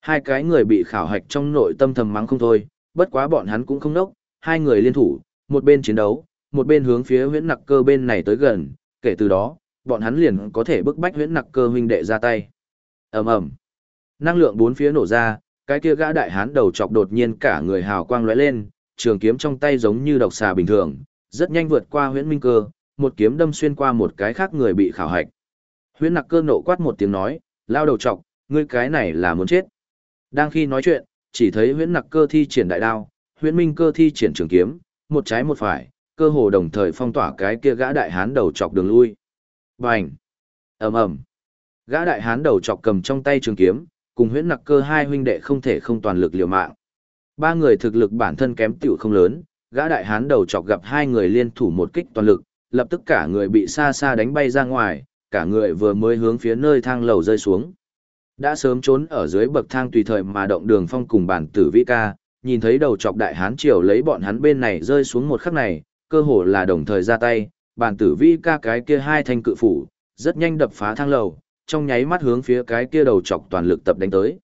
[SPEAKER 1] Hai cái người bị khảo hạch trong nội tâm thầm mắng không thôi, bất quá bọn hắn cũng không nốc, hai người liên thủ, một bên chiến đấu, một bên hướng phía huyễn nặc cơ bên này tới gần, kể từ đó, bọn hắn liền có thể bức bách huyễn nặc cơ huynh đệ ra tay. ầm ầm, Năng lượng bốn phía nổ ra, cái kia gã đại hán đầu chọc đột nhiên cả người hào quang lóe lên, trường kiếm trong tay giống như độc xà bình thường, rất nhanh vượt qua huyễn minh cơ, một kiếm đâm xuyên qua một cái khác người bị khảo hạch. Huyễn nặc cơ nộ quát một tiếng nói, lao đầu chọc, ngươi cái này là muốn chết. Đang khi nói chuyện, chỉ thấy huyễn nặc cơ thi triển đại đao, huyễn minh cơ thi triển trường kiếm, một trái một phải, cơ hồ đồng thời phong tỏa cái kia gã đại hán đầu chọc đường lui. Bành! ầm ầm Gã đại hán đầu chọc cầm trong tay trường kiếm, cùng huyễn nặc cơ hai huynh đệ không thể không toàn lực liều mạng. Ba người thực lực bản thân kém tiểu không lớn, gã đại hán đầu chọc gặp hai người liên thủ một kích toàn lực, lập tức cả người bị xa xa đánh bay ra ngoài, cả người vừa mới hướng phía nơi thang lầu rơi xuống. Đã sớm trốn ở dưới bậc thang tùy thời mà động đường phong cùng bản tử vĩ ca, nhìn thấy đầu chọc đại hán triều lấy bọn hắn bên này rơi xuống một khắc này, cơ hồ là đồng thời ra tay, bản tử vĩ ca cái kia hai thanh cự phủ, rất nhanh đập phá thang lầu, trong nháy mắt hướng phía cái kia đầu chọc toàn lực tập đánh tới.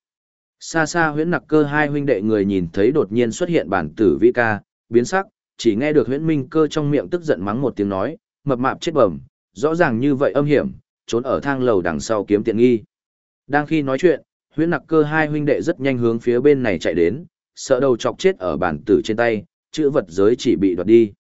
[SPEAKER 1] Xa xa huyễn nặc cơ hai huynh đệ người nhìn thấy đột nhiên xuất hiện bản tử vi ca, biến sắc, chỉ nghe được huyễn minh cơ trong miệng tức giận mắng một tiếng nói, mập mạp chết bẩm, rõ ràng như vậy âm hiểm, trốn ở thang lầu đằng sau kiếm tiện nghi. Đang khi nói chuyện, huyễn nặc cơ hai huynh đệ rất nhanh hướng phía bên này chạy đến, sợ đầu chọc chết ở bản tử trên tay, chữ vật giới chỉ bị đoạt đi.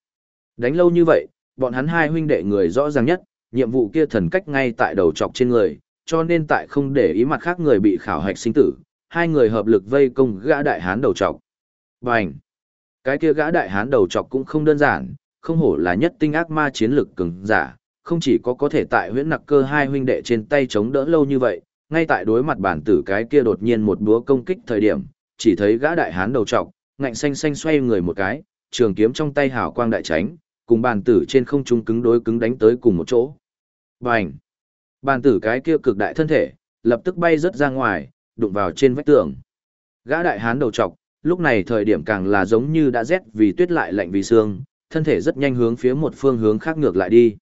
[SPEAKER 1] Đánh lâu như vậy, bọn hắn hai huynh đệ người rõ ràng nhất, nhiệm vụ kia thần cách ngay tại đầu chọc trên người, cho nên tại không để ý mặt khác người bị khảo hạch sinh tử, hai người hợp lực vây công gã đại hán đầu trọc. Bành! Cái kia gã đại hán đầu trọc cũng không đơn giản, không hổ là nhất tinh ác ma chiến lực cường giả, không chỉ có có thể tại huyễn nặc cơ hai huynh đệ trên tay chống đỡ lâu như vậy, ngay tại đối mặt bản tử cái kia đột nhiên một búa công kích thời điểm, chỉ thấy gã đại hán đầu trọc, ngạnh xanh xanh xoay người một cái, trường kiếm trong tay hào quang đại tránh, cùng bản tử trên không trung cứng đối cứng đánh tới cùng một chỗ. Bành! bản tử cái kia cực đại thân thể, lập tức bay rớt ra ngoài, đụng vào trên vách tường. Gã đại hán đầu trọc, lúc này thời điểm càng là giống như đã rét vì tuyết lại lạnh vì sương thân thể rất nhanh hướng phía một phương hướng khác ngược lại đi.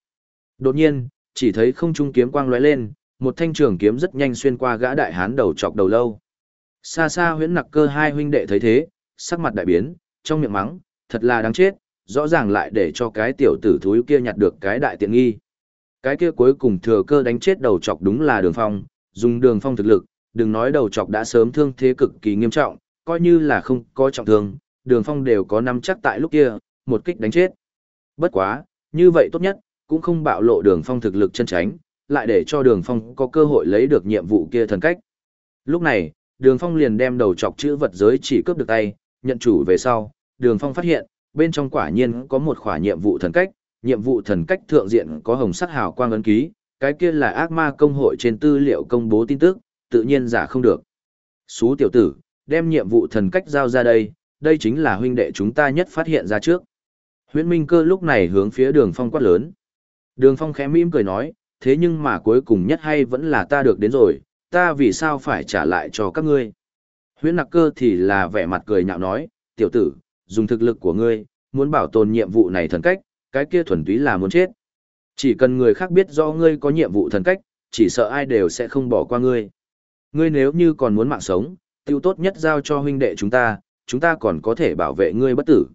[SPEAKER 1] Đột nhiên, chỉ thấy không trung kiếm quang lóe lên, một thanh trường kiếm rất nhanh xuyên qua gã đại hán đầu chọc đầu lâu. Xa xa huyễn nặc cơ hai huynh đệ thấy thế, sắc mặt đại biến, trong miệng mắng, thật là đáng chết, rõ ràng lại để cho cái tiểu tử thúi kia nhặt được cái đại tiện nghi. Cái kia cuối cùng thừa cơ đánh chết đầu chọc đúng là đường phong, dùng đường phong thực lực, đừng nói đầu chọc đã sớm thương thế cực kỳ nghiêm trọng, coi như là không có trọng thương, đường phong đều có nắm chắc tại lúc kia, một kích đánh chết. Bất quá, như vậy tốt nhất, cũng không bạo lộ đường phong thực lực chân tránh, lại để cho đường phong có cơ hội lấy được nhiệm vụ kia thần cách. Lúc này, đường phong liền đem đầu chọc chữ vật giới chỉ cướp được tay, nhận chủ về sau, đường phong phát hiện, bên trong quả nhiên có một khỏa nhiệm vụ thần cách, nhiệm vụ thần cách thượng diện có hồng sắc hào quang ấn ký, cái kia là ác ma công hội trên tư liệu công bố tin tức, tự nhiên giả không được. Xú tiểu tử, đem nhiệm vụ thần cách giao ra đây, đây chính là huynh đệ chúng ta nhất phát hiện ra trước. Huyễn Minh Cơ lúc này hướng phía Đường Phong quát lớn. Đường Phong khẽ mỉm cười nói, thế nhưng mà cuối cùng nhất hay vẫn là ta được đến rồi, ta vì sao phải trả lại cho các ngươi. Huyễn Nặc Cơ thì là vẻ mặt cười nhạo nói, tiểu tử, dùng thực lực của ngươi, muốn bảo tồn nhiệm vụ này thần cách, cái kia thuần túy là muốn chết. Chỉ cần người khác biết do ngươi có nhiệm vụ thần cách, chỉ sợ ai đều sẽ không bỏ qua ngươi. Ngươi nếu như còn muốn mạng sống, tiêu tốt nhất giao cho huynh đệ chúng ta, chúng ta còn có thể bảo vệ ngươi bất tử.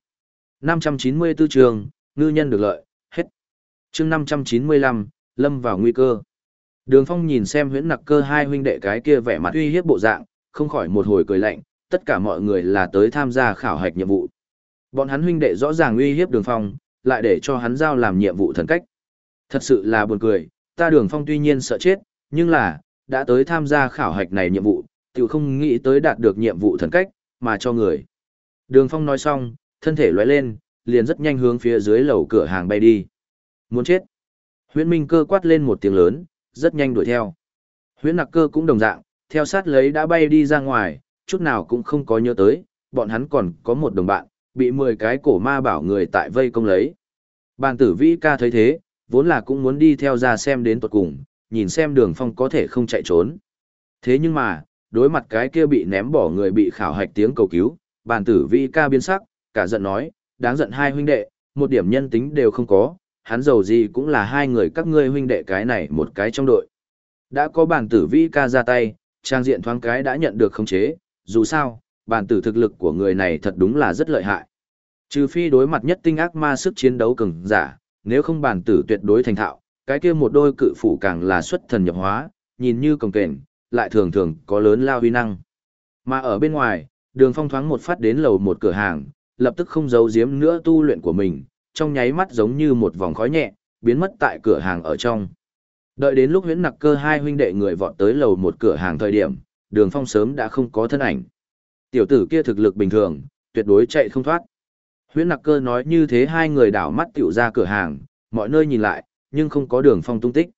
[SPEAKER 1] 594 trường, ngư nhân được lợi, hết. chương 595, lâm vào nguy cơ. Đường Phong nhìn xem huyễn nặc cơ hai huynh đệ cái kia vẻ mặt uy hiếp bộ dạng, không khỏi một hồi cười lạnh, tất cả mọi người là tới tham gia khảo hạch nhiệm vụ. Bọn hắn huynh đệ rõ ràng uy hiếp Đường Phong, lại để cho hắn giao làm nhiệm vụ thần cách. Thật sự là buồn cười, ta Đường Phong tuy nhiên sợ chết, nhưng là, đã tới tham gia khảo hạch này nhiệm vụ, tiểu không nghĩ tới đạt được nhiệm vụ thần cách, mà cho người. Đường Phong nói xong, thân thể lóe lên, liền rất nhanh hướng phía dưới lầu cửa hàng bay đi. Muốn chết. Huyễn Minh cơ quát lên một tiếng lớn, rất nhanh đuổi theo. Huyễn Nặc cơ cũng đồng dạng, theo sát lấy đã bay đi ra ngoài, chút nào cũng không có nhớ tới, bọn hắn còn có một đồng bạn, bị 10 cái cổ ma bảo người tại vây công lấy. Bàn tử vĩ ca thấy thế, vốn là cũng muốn đi theo ra xem đến tuật cùng, nhìn xem đường phong có thể không chạy trốn. Thế nhưng mà, đối mặt cái kia bị ném bỏ người bị khảo hạch tiếng cầu cứu, bàn tử vi ca biến sắc, cả giận nói, đáng giận hai huynh đệ, một điểm nhân tính đều không có, hắn giàu gì cũng là hai người các ngươi huynh đệ cái này một cái trong đội. Đã có bàn tử vi ca ra tay, trang diện thoáng cái đã nhận được khống chế, dù sao, bàn tử thực lực của người này thật đúng là rất lợi hại. Trừ phi đối mặt nhất tinh ác ma sức chiến đấu cường giả, nếu không bàn tử tuyệt đối thành thạo, cái kia một đôi cự phủ càng là xuất thần nhập hóa, nhìn như cồng kềnh, lại thường thường có lớn lao huy năng. Mà ở bên ngoài, đường phong thoáng một phát đến lầu một cửa hàng, lập tức không giấu giếm nữa tu luyện của mình, trong nháy mắt giống như một vòng khói nhẹ, biến mất tại cửa hàng ở trong. Đợi đến lúc huyễn nặc cơ hai huynh đệ người vọt tới lầu một cửa hàng thời điểm, đường phong sớm đã không có thân ảnh. Tiểu tử kia thực lực bình thường, tuyệt đối chạy không thoát. Huyễn nặc cơ nói như thế hai người đảo mắt tiểu ra cửa hàng, mọi nơi nhìn lại, nhưng không có đường phong tung tích.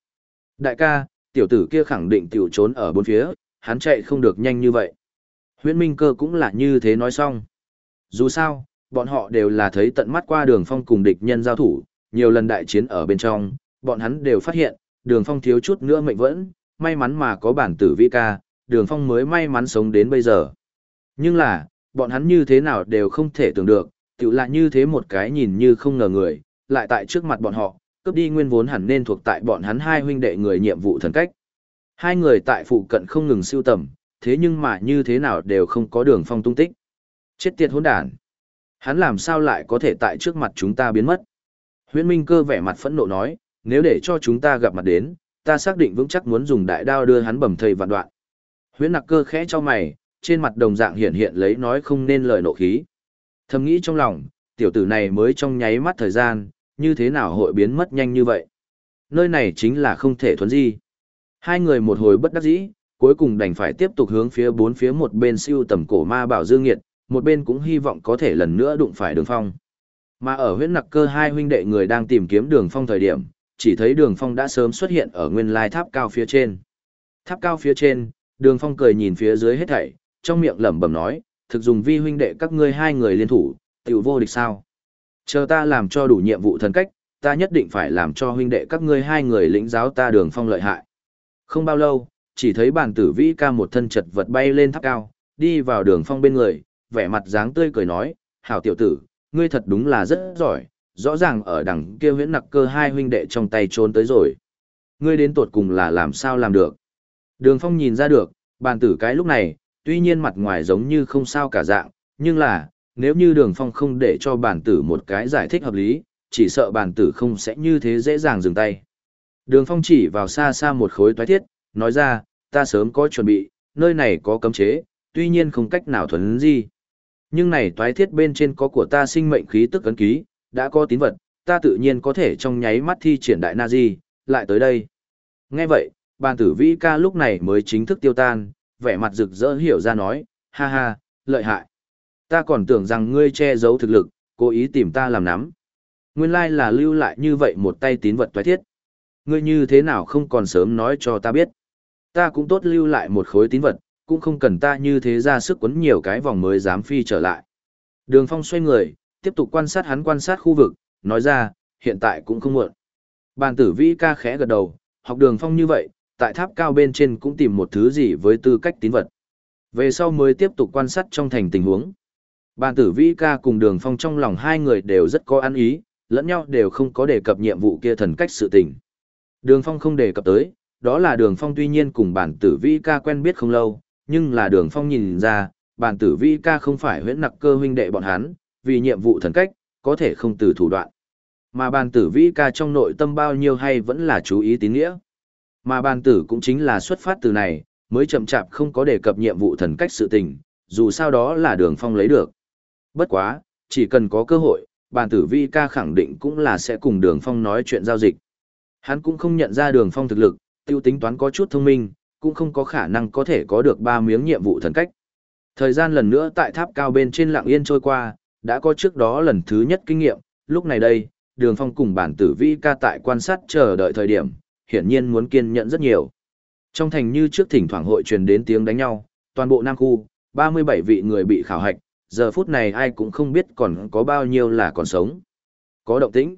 [SPEAKER 1] Đại ca, tiểu tử kia khẳng định tiểu trốn ở bốn phía, hắn chạy không được nhanh như vậy. Huyễn minh cơ cũng là như thế nói xong. Dù sao, bọn họ đều là thấy tận mắt qua đường phong cùng địch nhân giao thủ, nhiều lần đại chiến ở bên trong, bọn hắn đều phát hiện, đường phong thiếu chút nữa mệnh vẫn, may mắn mà có bản tử vi ca, đường phong mới may mắn sống đến bây giờ. Nhưng là, bọn hắn như thế nào đều không thể tưởng được, tự là như thế một cái nhìn như không ngờ người, lại tại trước mặt bọn họ, cướp đi nguyên vốn hẳn nên thuộc tại bọn hắn hai huynh đệ người nhiệm vụ thần cách. Hai người tại phụ cận không ngừng siêu tầm, thế nhưng mà như thế nào đều không có đường phong tung tích. Chết tiệt hỗn đản. Hắn làm sao lại có thể tại trước mặt chúng ta biến mất? Huyễn Minh Cơ vẻ mặt phẫn nộ nói, nếu để cho chúng ta gặp mặt đến, ta xác định vững chắc muốn dùng đại đao đưa hắn bầm thây vạn đoạn. Huyễn Nặc Cơ khẽ cho mày, trên mặt đồng dạng hiện hiện lấy nói không nên lời nộ khí. Thầm nghĩ trong lòng, tiểu tử này mới trong nháy mắt thời gian, như thế nào hội biến mất nhanh như vậy? Nơi này chính là không thể thuấn di. Hai người một hồi bất đắc dĩ, cuối cùng đành phải tiếp tục hướng phía bốn phía một bên siêu tầm cổ ma bảo dương nghiệt, một bên cũng hy vọng có thể lần nữa đụng phải đường phong. Mà ở huyễn nặc cơ hai huynh đệ người đang tìm kiếm đường phong thời điểm, chỉ thấy đường phong đã sớm xuất hiện ở nguyên lai tháp cao phía trên. Tháp cao phía trên, đường phong cười nhìn phía dưới hết thảy, trong miệng lẩm bẩm nói, thực dùng vi huynh đệ các ngươi hai người liên thủ, tiểu vô địch sao. Chờ ta làm cho đủ nhiệm vụ thần cách, ta nhất định phải làm cho huynh đệ các ngươi hai người lĩnh giáo ta đường phong lợi hại. Không bao lâu, chỉ thấy bản tử vĩ ca một thân chật vật bay lên tháp cao, đi vào đường phong bên người, vẻ mặt dáng tươi cười nói, hảo tiểu tử, ngươi thật đúng là rất giỏi, rõ ràng ở đằng kia huyễn nặc cơ hai huynh đệ trong tay trốn tới rồi. Ngươi đến tột cùng là làm sao làm được. Đường phong nhìn ra được, bàn tử cái lúc này, tuy nhiên mặt ngoài giống như không sao cả dạng, nhưng là, nếu như đường phong không để cho bản tử một cái giải thích hợp lý, chỉ sợ bản tử không sẽ như thế dễ dàng dừng tay. Đường phong chỉ vào xa xa một khối toái thiết, nói ra, ta sớm có chuẩn bị, nơi này có cấm chế, tuy nhiên không cách nào thuần di. Nhưng này toái thiết bên trên có của ta sinh mệnh khí tức ấn ký, đã có tín vật, ta tự nhiên có thể trong nháy mắt thi triển đại na di, lại tới đây. Nghe vậy, bàn tử vĩ ca lúc này mới chính thức tiêu tan, vẻ mặt rực rỡ hiểu ra nói, ha ha, lợi hại. Ta còn tưởng rằng ngươi che giấu thực lực, cố ý tìm ta làm nắm. Nguyên lai là lưu lại như vậy một tay tín vật toái thiết. Ngươi như thế nào không còn sớm nói cho ta biết. Ta cũng tốt lưu lại một khối tín vật, cũng không cần ta như thế ra sức quấn nhiều cái vòng mới dám phi trở lại. Đường phong xoay người, tiếp tục quan sát hắn quan sát khu vực, nói ra, hiện tại cũng không muộn. Bàn tử vĩ ca khẽ gật đầu, học đường phong như vậy, tại tháp cao bên trên cũng tìm một thứ gì với tư cách tín vật. Về sau mới tiếp tục quan sát trong thành tình huống. Bàn tử vĩ ca cùng đường phong trong lòng hai người đều rất có ăn ý, lẫn nhau đều không có đề cập nhiệm vụ kia thần cách sự tình. Đường phong không đề cập tới, đó là đường phong tuy nhiên cùng bản tử vĩ ca quen biết không lâu, nhưng là đường phong nhìn ra, bản tử vĩ ca không phải huyễn nặc cơ huynh đệ bọn hắn, vì nhiệm vụ thần cách, có thể không từ thủ đoạn. Mà bản tử vĩ ca trong nội tâm bao nhiêu hay vẫn là chú ý tín nghĩa. Mà bản tử cũng chính là xuất phát từ này, mới chậm chạp không có đề cập nhiệm vụ thần cách sự tình, dù sao đó là đường phong lấy được. Bất quá, chỉ cần có cơ hội, bản tử vi ca khẳng định cũng là sẽ cùng đường phong nói chuyện giao dịch. Hắn cũng không nhận ra đường phong thực lực, tiêu tính toán có chút thông minh, cũng không có khả năng có thể có được ba miếng nhiệm vụ thần cách. Thời gian lần nữa tại tháp cao bên trên lạng yên trôi qua, đã có trước đó lần thứ nhất kinh nghiệm, lúc này đây, đường phong cùng bản tử vi ca tại quan sát chờ đợi thời điểm, hiển nhiên muốn kiên nhẫn rất nhiều. Trong thành như trước thỉnh thoảng hội truyền đến tiếng đánh nhau, toàn bộ Nam khu, 37 vị người bị khảo hạch, giờ phút này ai cũng không biết còn có bao nhiêu là còn sống. Có động tĩnh.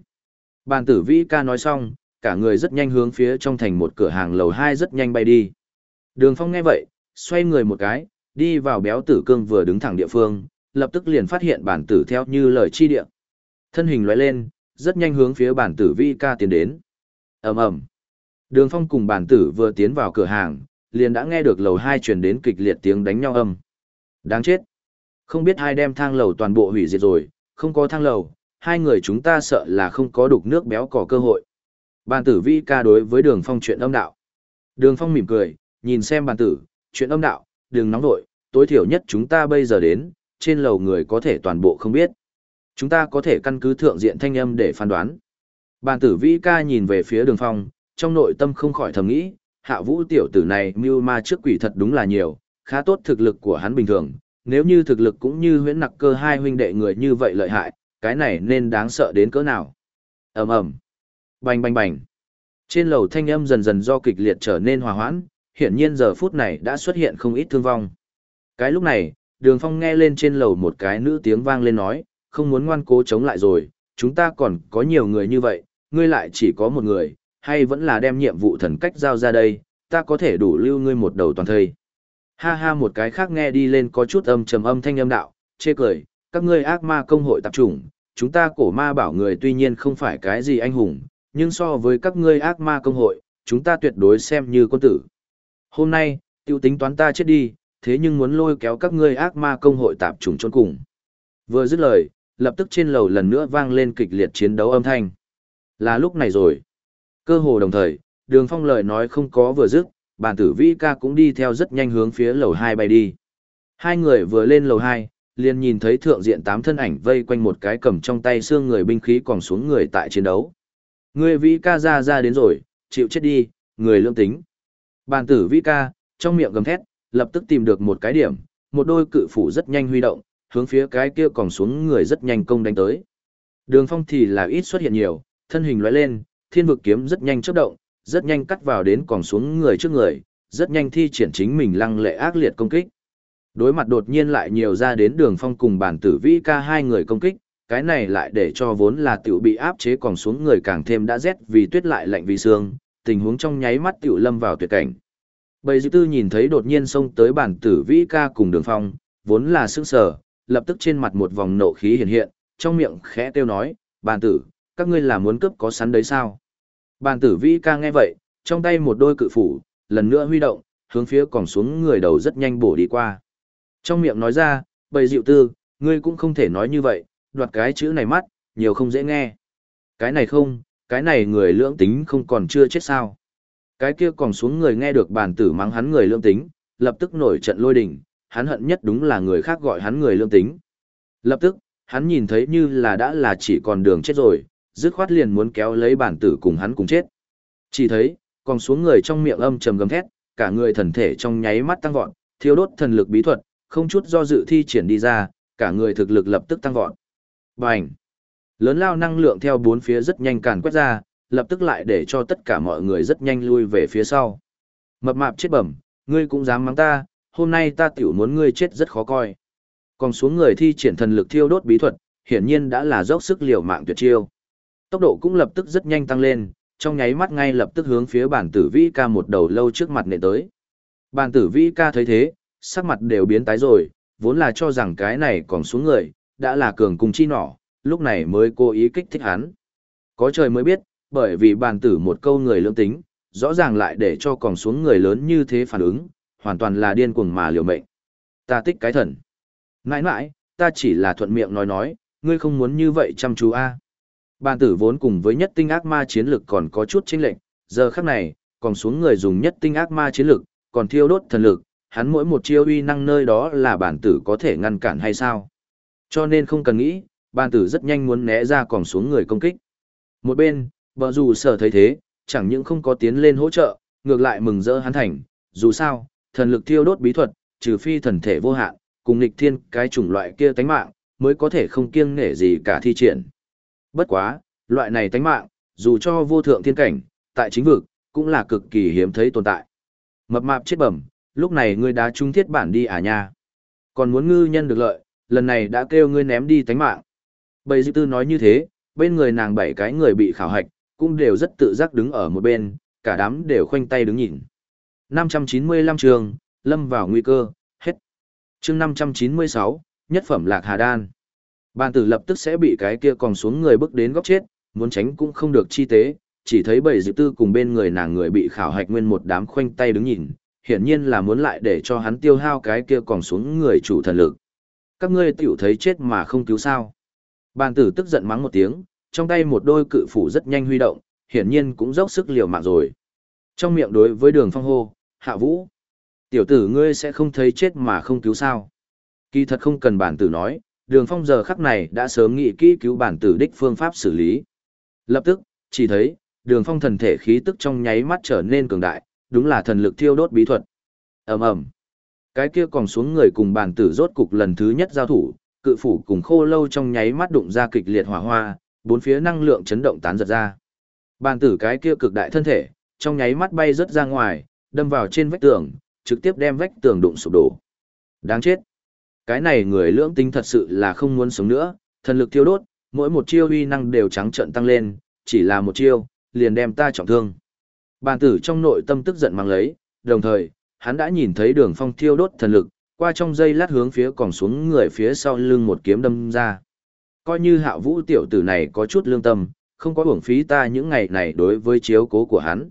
[SPEAKER 1] Bàn tử vĩ ca nói xong, cả người rất nhanh hướng phía trong thành một cửa hàng lầu 2 rất nhanh bay đi. Đường phong nghe vậy, xoay người một cái, đi vào béo tử cương vừa đứng thẳng địa phương, lập tức liền phát hiện bản tử theo như lời chi địa. Thân hình lóe lên, rất nhanh hướng phía bản tử vĩ ca tiến đến. ầm ầm Đường phong cùng bản tử vừa tiến vào cửa hàng, liền đã nghe được lầu 2 truyền đến kịch liệt tiếng đánh nhau âm. Đáng chết. Không biết hai đem thang lầu toàn bộ hủy diệt rồi, không có thang lầu, hai người chúng ta sợ là không có đục nước béo cỏ cơ hội. Bàn tử vi ca đối với đường phong chuyện âm đạo. Đường phong mỉm cười, nhìn xem bàn tử, chuyện âm đạo, đừng nóng vội, tối thiểu nhất chúng ta bây giờ đến, trên lầu người có thể toàn bộ không biết. Chúng ta có thể căn cứ thượng diện thanh âm để phán đoán. Bàn tử vi ca nhìn về phía đường phong, trong nội tâm không khỏi thầm nghĩ, hạ vũ tiểu tử này mưu ma trước quỷ thật đúng là nhiều, khá tốt thực lực của hắn bình thường, nếu như thực lực cũng như huyễn nặc cơ hai huynh đệ người như vậy lợi hại, cái này nên đáng sợ đến cỡ nào. ầm ầm Bành bành bành. Trên lầu thanh âm dần dần do kịch liệt trở nên hòa hoãn, hiển nhiên giờ phút này đã xuất hiện không ít thương vong. Cái lúc này, đường phong nghe lên trên lầu một cái nữ tiếng vang lên nói, không muốn ngoan cố chống lại rồi, chúng ta còn có nhiều người như vậy, ngươi lại chỉ có một người, hay vẫn là đem nhiệm vụ thần cách giao ra đây, ta có thể đủ lưu ngươi một đầu toàn thây. Ha ha một cái khác nghe đi lên có chút âm trầm âm thanh âm đạo, chê cười, các ngươi ác ma công hội tập trung, chúng ta cổ ma bảo người tuy nhiên không phải cái gì anh hùng, nhưng so với các ngươi ác ma công hội, chúng ta tuyệt đối xem như quân tử. Hôm nay, tiêu tính toán ta chết đi, thế nhưng muốn lôi kéo các ngươi ác ma công hội tạp trùng trốn cùng. Vừa dứt lời, lập tức trên lầu lần nữa vang lên kịch liệt chiến đấu âm thanh. Là lúc này rồi. Cơ hồ đồng thời, đường phong lời nói không có vừa dứt, bàn tử vĩ ca cũng đi theo rất nhanh hướng phía lầu hai bay đi. Hai người vừa lên lầu hai, liền nhìn thấy thượng diện tám thân ảnh vây quanh một cái cầm trong tay xương người binh khí còn xuống người tại chiến đấu. Người vĩ ca ra ra đến rồi, chịu chết đi, người lương tính. Bàn tử vĩ ca, trong miệng gầm thét, lập tức tìm được một cái điểm, một đôi cự phủ rất nhanh huy động, hướng phía cái kia còn xuống người rất nhanh công đánh tới. Đường phong thì là ít xuất hiện nhiều, thân hình lóe lên, thiên vực kiếm rất nhanh chớp động, rất nhanh cắt vào đến còn xuống người trước người, rất nhanh thi triển chính mình lăng lệ ác liệt công kích. Đối mặt đột nhiên lại nhiều ra đến đường phong cùng bản tử vĩ ca hai người công kích, cái này lại để cho vốn là tiểu bị áp chế còn xuống người càng thêm đã rét vì tuyết lại lạnh vì sương. tình huống trong nháy mắt tiểu lâm vào tuyệt cảnh. Bầy dư tư nhìn thấy đột nhiên xông tới bản tử vĩ ca cùng đường phong, vốn là sức sở, lập tức trên mặt một vòng nộ khí hiện hiện, trong miệng khẽ kêu nói, bản tử, các ngươi là muốn cướp có sắn đấy sao? Bàn tử vĩ ca nghe vậy, trong tay một đôi cự phủ, lần nữa huy động, hướng phía còng xuống người đầu rất nhanh bổ đi qua. Trong miệng nói ra, bầy dịu tư, ngươi cũng không thể nói như vậy, đoạt cái chữ này mắt, nhiều không dễ nghe. Cái này không, cái này người lưỡng tính không còn chưa chết sao. Cái kia còn xuống người nghe được bàn tử mắng hắn người lưỡng tính, lập tức nổi trận lôi đình, hắn hận nhất đúng là người khác gọi hắn người lưỡng tính. Lập tức, hắn nhìn thấy như là đã là chỉ còn đường chết rồi, dứt khoát liền muốn kéo lấy bản tử cùng hắn cùng chết. Chỉ thấy, còn xuống người trong miệng âm trầm gầm thét, cả người thần thể trong nháy mắt tăng vọt, thiếu đốt thần lực bí thuật, không chút do dự thi triển đi ra, cả người thực lực lập tức tăng vọt. Bành! Lớn lao năng lượng theo bốn phía rất nhanh càn quét ra, lập tức lại để cho tất cả mọi người rất nhanh lui về phía sau. Mập mạp chết bẩm, ngươi cũng dám mắng ta, hôm nay ta tiểu muốn ngươi chết rất khó coi. Còn xuống người thi triển thần lực thiêu đốt bí thuật, hiển nhiên đã là dốc sức liều mạng tuyệt chiêu. Tốc độ cũng lập tức rất nhanh tăng lên, trong nháy mắt ngay lập tức hướng phía bản tử vĩ ca một đầu lâu trước mặt nệ tới. Bản tử vĩ ca thấy thế, sắc mặt đều biến tái rồi, vốn là cho rằng cái này còn xuống người, đã là cường cùng chi nỏ, lúc này mới cố ý kích thích hắn. Có trời mới biết, bởi vì bản tử một câu người lương tính, rõ ràng lại để cho còn xuống người lớn như thế phản ứng, hoàn toàn là điên cuồng mà liều mệnh. Ta tích cái thần. Nãi nãi, ta chỉ là thuận miệng nói nói, ngươi không muốn như vậy chăm chú a. Bàn tử vốn cùng với nhất tinh ác ma chiến lực còn có chút chênh lệch, giờ khắc này, còn xuống người dùng nhất tinh ác ma chiến lực, còn thiêu đốt thần lực, hắn mỗi một chiêu uy năng nơi đó là bản tử có thể ngăn cản hay sao? Cho nên không cần nghĩ, bản tử rất nhanh muốn né ra còn xuống người công kích. Một bên, bờ dù sở thấy thế, chẳng những không có tiến lên hỗ trợ, ngược lại mừng rỡ hắn thành, dù sao, thần lực thiêu đốt bí thuật, trừ phi thần thể vô hạn, cùng nghịch thiên cái chủng loại kia tánh mạng, mới có thể không kiêng nể gì cả thi triển. Bất quá, loại này tánh mạng, dù cho vô thượng thiên cảnh, tại chính vực, cũng là cực kỳ hiếm thấy tồn tại. Mập mạp chết bẩm, lúc này ngươi đã trung thiết bản đi à nha. Còn muốn ngư nhân được lợi, lần này đã kêu ngươi ném đi tánh mạng. Bầy dư tư nói như thế, bên người nàng bảy cái người bị khảo hạch, cũng đều rất tự giác đứng ở một bên, cả đám đều khoanh tay đứng nhìn. 595 trường, lâm vào nguy cơ, hết. chương 596, nhất phẩm lạc hà đan. Bàn tử lập tức sẽ bị cái kia còn xuống người bước đến góc chết, muốn tránh cũng không được chi tế, chỉ thấy bảy dự tư cùng bên người nàng người bị khảo hạch nguyên một đám khoanh tay đứng nhìn, hiển nhiên là muốn lại để cho hắn tiêu hao cái kia còn xuống người chủ thần lực. Các ngươi tiểu thấy chết mà không cứu sao. Bàn tử tức giận mắng một tiếng, trong tay một đôi cự phủ rất nhanh huy động, hiển nhiên cũng dốc sức liều mạng rồi. Trong miệng đối với đường phong hô, hạ vũ. Tiểu tử ngươi sẽ không thấy chết mà không cứu sao. Kỳ thật không cần bản tử nói, đường phong giờ khắc này đã sớm nghĩ kỹ cứu bản tử đích phương pháp xử lý. Lập tức, chỉ thấy, đường phong thần thể khí tức trong nháy mắt trở nên cường đại, đúng là thần lực thiêu đốt bí thuật. ầm ầm Cái kia còn xuống người cùng bản tử rốt cục lần thứ nhất giao thủ, cự phủ cùng khô lâu trong nháy mắt đụng ra kịch liệt hỏa hoa, bốn phía năng lượng chấn động tán giật ra. Bản tử cái kia cực đại thân thể, trong nháy mắt bay rớt ra ngoài, đâm vào trên vách tường, trực tiếp đem vách tường đụng sụp đổ. Đáng chết. Cái này người lưỡng tính thật sự là không muốn sống nữa, thần lực thiêu đốt, mỗi một chiêu uy năng đều trắng trợn tăng lên, chỉ là một chiêu, liền đem ta trọng thương. Bàn tử trong nội tâm tức giận mang lấy, đồng thời, hắn đã nhìn thấy đường phong thiêu đốt thần lực, qua trong dây lát hướng phía còn xuống người phía sau lưng một kiếm đâm ra. Coi như hạ vũ tiểu tử này có chút lương tâm, không có uổng phí ta những ngày này đối với chiếu cố của hắn.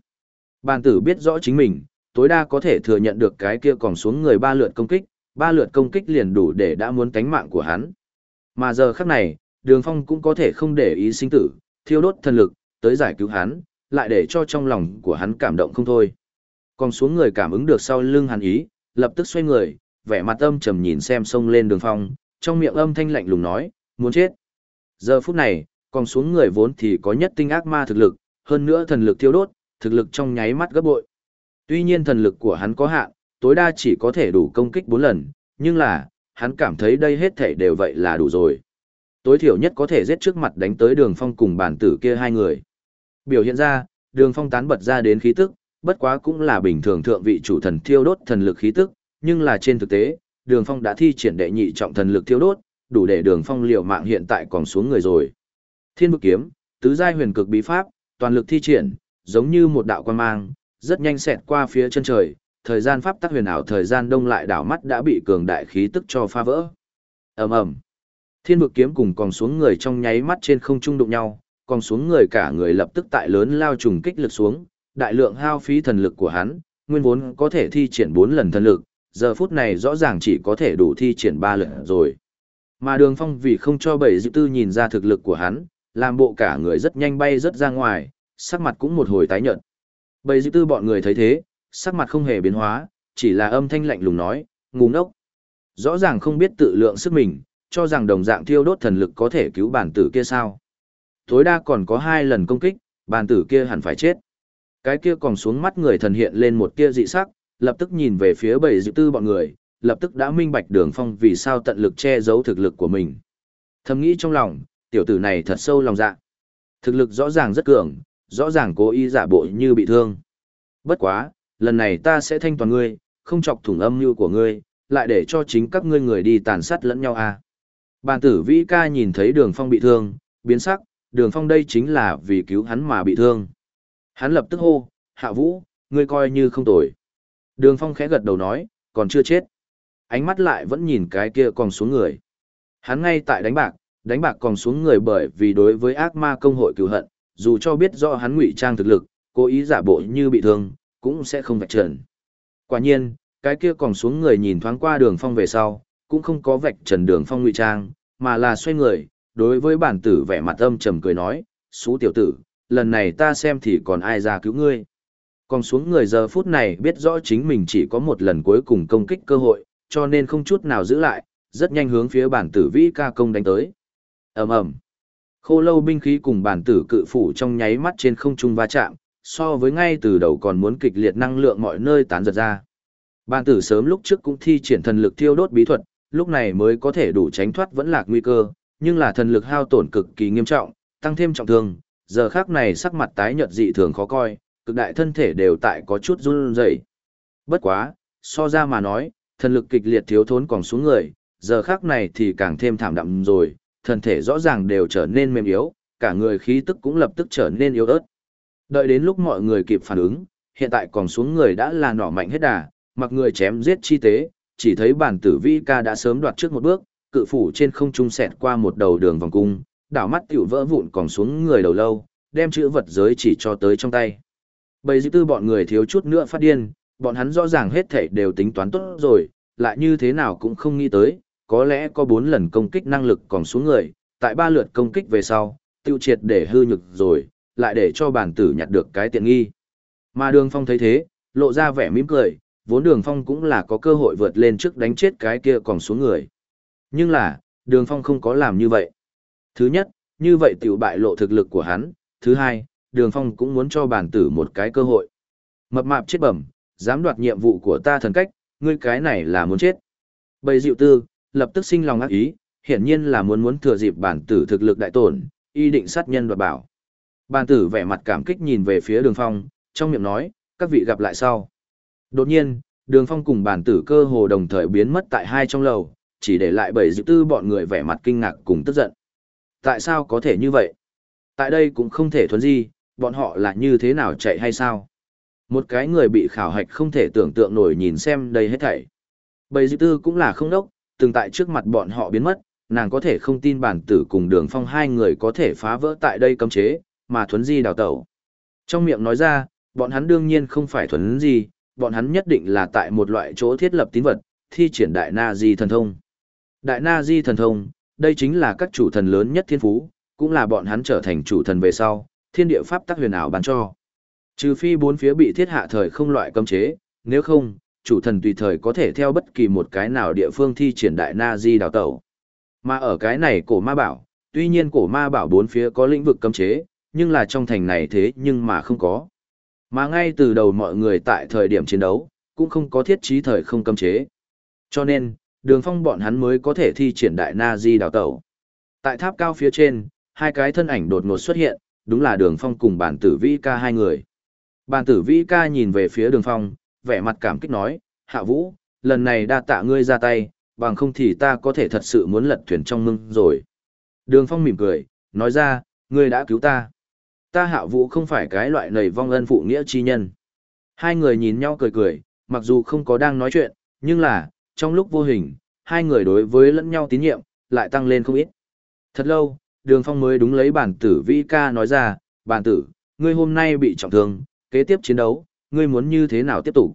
[SPEAKER 1] Bàn tử biết rõ chính mình, tối đa có thể thừa nhận được cái kia còn xuống người ba lượt công kích, ba lượt công kích liền đủ để đã muốn cánh mạng của hắn. Mà giờ khắc này, đường phong cũng có thể không để ý sinh tử, thiêu đốt thần lực, tới giải cứu hắn, lại để cho trong lòng của hắn cảm động không thôi. Còn xuống người cảm ứng được sau lưng hắn ý, lập tức xoay người, vẻ mặt âm trầm nhìn xem sông lên đường phong, trong miệng âm thanh lạnh lùng nói, muốn chết. Giờ phút này, còn xuống người vốn thì có nhất tinh ác ma thực lực, hơn nữa thần lực thiêu đốt, thực lực trong nháy mắt gấp bội. Tuy nhiên thần lực của hắn có hạn, tối đa chỉ có thể đủ công kích 4 lần, nhưng là, hắn cảm thấy đây hết thể đều vậy là đủ rồi. Tối thiểu nhất có thể giết trước mặt đánh tới đường phong cùng bản tử kia hai người. Biểu hiện ra, đường phong tán bật ra đến khí tức, bất quá cũng là bình thường thượng vị chủ thần thiêu đốt thần lực khí tức, nhưng là trên thực tế, đường phong đã thi triển đệ nhị trọng thần lực thiêu đốt, đủ để đường phong liều mạng hiện tại còn xuống người rồi. Thiên bực kiếm, tứ giai huyền cực bí pháp, toàn lực thi triển, giống như một đạo quan mang, rất nhanh xẹt qua phía chân trời, thời gian pháp tắc huyền ảo thời gian đông lại đảo mắt đã bị cường đại khí tức cho phá vỡ. ầm ầm. Thiên vực kiếm cùng còn xuống người trong nháy mắt trên không trung đụng nhau, còn xuống người cả người lập tức tại lớn lao trùng kích lực xuống, đại lượng hao phí thần lực của hắn, nguyên vốn có thể thi triển bốn lần thần lực, giờ phút này rõ ràng chỉ có thể đủ thi triển ba lần rồi. Mà đường phong vì không cho bảy dự tư nhìn ra thực lực của hắn, làm bộ cả người rất nhanh bay rất ra ngoài, sắc mặt cũng một hồi tái nhợt. Bảy dự tư bọn người thấy thế sắc mặt không hề biến hóa chỉ là âm thanh lạnh lùng nói ngu ngốc rõ ràng không biết tự lượng sức mình cho rằng đồng dạng thiêu đốt thần lực có thể cứu bản tử kia sao. Tối đa còn có hai lần công kích, bản tử kia hẳn phải chết. Cái kia còn xuống mắt người thần hiện lên một tia dị sắc, lập tức nhìn về phía bầy dự tư bọn người, lập tức đã minh bạch đường phong vì sao tận lực che giấu thực lực của mình. Thầm nghĩ trong lòng, tiểu tử này thật sâu lòng dạ. Thực lực rõ ràng rất cường, rõ ràng cố ý giả bộ như bị thương. Bất quá, lần này ta sẽ thanh toàn ngươi, không chọc thủng âm mưu của ngươi, lại để cho chính các ngươi người đi tàn sát lẫn nhau à. Bàn tử vĩ ca nhìn thấy đường phong bị thương, biến sắc, đường phong đây chính là vì cứu hắn mà bị thương. Hắn lập tức hô, hạ vũ, ngươi coi như không tồi. Đường phong khẽ gật đầu nói, còn chưa chết. Ánh mắt lại vẫn nhìn cái kia còn xuống người. Hắn ngay tại đánh bạc, đánh bạc còn xuống người bởi vì đối với ác ma công hội cứu hận, dù cho biết rõ hắn ngụy trang thực lực, cố ý giả bộ như bị thương, cũng sẽ không vạch trần. Quả nhiên, cái kia còn xuống người nhìn thoáng qua đường phong về sau, cũng không có vạch trần đường phong ngụy trang, mà là xoay người, đối với bản tử vẻ mặt âm trầm cười nói, xú tiểu tử, lần này ta xem thì còn ai ra cứu ngươi. Còn xuống người giờ phút này biết rõ chính mình chỉ có một lần cuối cùng công kích cơ hội, cho nên không chút nào giữ lại, rất nhanh hướng phía bản tử vĩ ca công đánh tới. ầm ầm Khô lâu binh khí cùng bản tử cự phủ trong nháy mắt trên không trung va chạm, so với ngay từ đầu còn muốn kịch liệt năng lượng mọi nơi tán giật ra. Bàn tử sớm lúc trước cũng thi triển thần lực thiêu đốt bí thuật, lúc này mới có thể đủ tránh thoát vẫn lạc nguy cơ, nhưng là thần lực hao tổn cực kỳ nghiêm trọng, tăng thêm trọng thương, giờ khác này sắc mặt tái nhợt dị thường khó coi, cực đại thân thể đều tại có chút run rẩy. Bất quá, so ra mà nói, thần lực kịch liệt thiếu thốn còn xuống người, giờ khác này thì càng thêm thảm đậm rồi, thân thể rõ ràng đều trở nên mềm yếu, cả người khí tức cũng lập tức trở nên yếu ớt. Đợi đến lúc mọi người kịp phản ứng, hiện tại còn xuống người đã là nỏ mạnh hết đà, mặc người chém giết chi tế, chỉ thấy bản tử vi ca đã sớm đoạt trước một bước, cự phủ trên không trung xẹt qua một đầu đường vòng cung, đảo mắt tiểu vỡ vụn còn xuống người đầu lâu, đem chữ vật giới chỉ cho tới trong tay. Bầy dư tư bọn người thiếu chút nữa phát điên, bọn hắn rõ ràng hết thảy đều tính toán tốt rồi, lại như thế nào cũng không nghĩ tới, có lẽ có bốn lần công kích năng lực còn xuống người, tại ba lượt công kích về sau, tiêu triệt để hư nhực rồi, lại để cho bản tử nhặt được cái tiện nghi. Mà đường phong thấy thế, lộ ra vẻ mỉm cười, vốn đường phong cũng là có cơ hội vượt lên trước đánh chết cái kia còn xuống người. Nhưng là, đường phong không có làm như vậy. Thứ nhất, như vậy tiểu bại lộ thực lực của hắn. Thứ hai, đường phong cũng muốn cho bản tử một cái cơ hội. Mập mạp chết bẩm, dám đoạt nhiệm vụ của ta thần cách, ngươi cái này là muốn chết. Bầy dịu tư, lập tức sinh lòng ác ý, hiển nhiên là muốn muốn thừa dịp bản tử thực lực đại tổn, y định sát nhân đoạt bảo. Bản tử vẻ mặt cảm kích nhìn về phía đường phong, trong miệng nói, các vị gặp lại sau. Đột nhiên, đường phong cùng bản tử cơ hồ đồng thời biến mất tại hai trong lầu, chỉ để lại bảy dự tư bọn người vẻ mặt kinh ngạc cùng tức giận. Tại sao có thể như vậy? Tại đây cũng không thể thuần gì, bọn họ là như thế nào chạy hay sao? Một cái người bị khảo hạch không thể tưởng tượng nổi nhìn xem đây hết thảy. Bảy dự tư cũng là không đốc, từng tại trước mặt bọn họ biến mất, nàng có thể không tin bản tử cùng đường phong hai người có thể phá vỡ tại đây cấm chế, mà thuấn di đào tẩu. Trong miệng nói ra, bọn hắn đương nhiên không phải thuấn di, bọn hắn nhất định là tại một loại chỗ thiết lập tín vật, thi triển đại na di thần thông. Đại na di thần thông, đây chính là các chủ thần lớn nhất thiên phú, cũng là bọn hắn trở thành chủ thần về sau, thiên địa pháp tác huyền ảo ban cho. Trừ phi bốn phía bị thiết hạ thời không loại cấm chế, nếu không, chủ thần tùy thời có thể theo bất kỳ một cái nào địa phương thi triển đại na di đào tẩu. Mà ở cái này cổ ma bảo, tuy nhiên cổ ma bảo bốn phía có lĩnh vực cấm chế, nhưng là trong thành này thế nhưng mà không có. Mà ngay từ đầu mọi người tại thời điểm chiến đấu, cũng không có thiết trí thời không cấm chế. Cho nên, đường phong bọn hắn mới có thể thi triển đại na di đào tẩu. Tại tháp cao phía trên, hai cái thân ảnh đột ngột xuất hiện, đúng là đường phong cùng bản tử vĩ ca hai người. Bản tử vĩ ca nhìn về phía đường phong, vẻ mặt cảm kích nói, hạ vũ, lần này đa tạ ngươi ra tay, bằng không thì ta có thể thật sự muốn lật thuyền trong mưng rồi. Đường phong mỉm cười, nói ra, ngươi đã cứu ta. Ta hạ vũ không phải cái loại nầy vong ân phụ nghĩa chi nhân. Hai người nhìn nhau cười cười, mặc dù không có đang nói chuyện, nhưng là, trong lúc vô hình, hai người đối với lẫn nhau tín nhiệm, lại tăng lên không ít. Thật lâu, đường phong mới đúng lấy bản tử vĩ ca nói ra, bản tử, ngươi hôm nay bị trọng thương, kế tiếp chiến đấu, ngươi muốn như thế nào tiếp tục?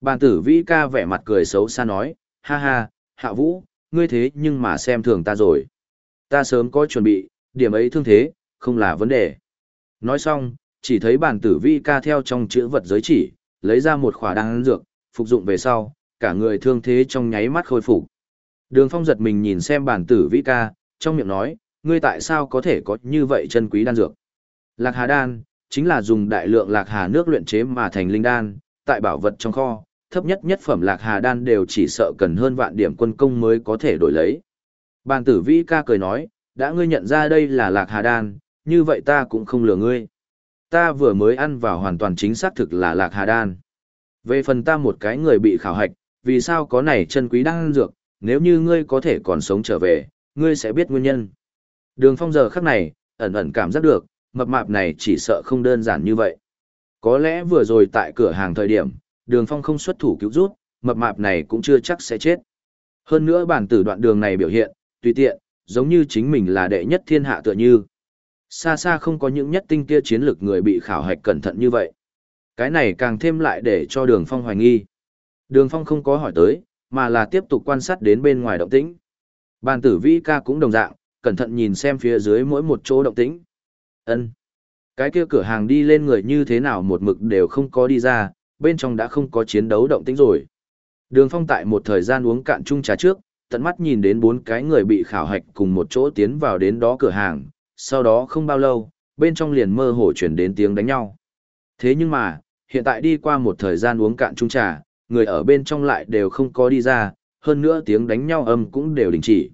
[SPEAKER 1] Bản tử vĩ ca vẻ mặt cười xấu xa nói, ha ha, hạ vũ, ngươi thế nhưng mà xem thường ta rồi. Ta sớm có chuẩn bị, điểm ấy thương thế, không là vấn đề. Nói xong, chỉ thấy bản tử vi ca theo trong chữ vật giới chỉ, lấy ra một khỏa đan dược, phục dụng về sau, cả người thương thế trong nháy mắt khôi phục. Đường Phong giật mình nhìn xem bản tử vi ca, trong miệng nói, ngươi tại sao có thể có như vậy chân quý đan dược? Lạc Hà đan chính là dùng đại lượng lạc hà nước luyện chế mà thành linh đan, tại bảo vật trong kho, thấp nhất nhất phẩm lạc hà đan đều chỉ sợ cần hơn vạn điểm quân công mới có thể đổi lấy. Bàn tử vĩ ca cười nói, đã ngươi nhận ra đây là lạc hà đan, như vậy ta cũng không lừa ngươi. Ta vừa mới ăn vào hoàn toàn chính xác thực là lạc hà đan. Về phần ta một cái người bị khảo hạch, vì sao có này chân quý đan dược, nếu như ngươi có thể còn sống trở về, ngươi sẽ biết nguyên nhân. Đường phong giờ khắc này, ẩn ẩn cảm giác được, mập mạp này chỉ sợ không đơn giản như vậy. Có lẽ vừa rồi tại cửa hàng thời điểm, đường phong không xuất thủ cứu rút, mập mạp này cũng chưa chắc sẽ chết. Hơn nữa bản tử đoạn đường này biểu hiện, tùy tiện, giống như chính mình là đệ nhất thiên hạ tựa như. Xa xa không có những nhất tinh kia chiến lược người bị khảo hạch cẩn thận như vậy. Cái này càng thêm lại để cho đường phong hoài nghi. Đường phong không có hỏi tới, mà là tiếp tục quan sát đến bên ngoài động tĩnh. Bàn tử vĩ ca cũng đồng dạng, cẩn thận nhìn xem phía dưới mỗi một chỗ động tĩnh. ân Cái kia cửa hàng đi lên người như thế nào một mực đều không có đi ra, bên trong đã không có chiến đấu động tĩnh rồi. Đường phong tại một thời gian uống cạn chung trà trước, tận mắt nhìn đến bốn cái người bị khảo hạch cùng một chỗ tiến vào đến đó cửa hàng, sau đó không bao lâu, bên trong liền mơ hồ chuyển đến tiếng đánh nhau. Thế nhưng mà, hiện tại đi qua một thời gian uống cạn chung trà, người ở bên trong lại đều không có đi ra, hơn nữa tiếng đánh nhau âm cũng đều đình chỉ.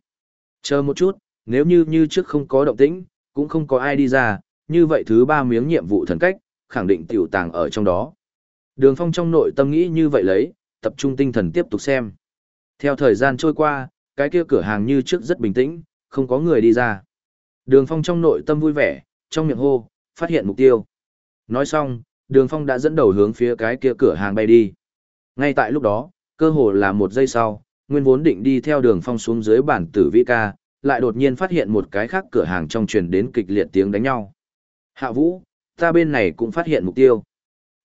[SPEAKER 1] Chờ một chút, nếu như như trước không có động tĩnh, cũng không có ai đi ra, như vậy thứ ba miếng nhiệm vụ thần cách, khẳng định tiểu tàng ở trong đó. Đường phong trong nội tâm nghĩ như vậy lấy, tập trung tinh thần tiếp tục xem. Theo thời gian trôi qua, cái kia cửa hàng như trước rất bình tĩnh, không có người đi ra. Đường phong trong nội tâm vui vẻ, trong miệng hô, phát hiện mục tiêu. Nói xong, đường phong đã dẫn đầu hướng phía cái kia cửa hàng bay đi. Ngay tại lúc đó, cơ hồ là một giây sau, nguyên vốn định đi theo đường phong xuống dưới bản tử vi ca, lại đột nhiên phát hiện một cái khác cửa hàng trong truyền đến kịch liệt tiếng đánh nhau. Hạ vũ, ta bên này cũng phát hiện mục tiêu.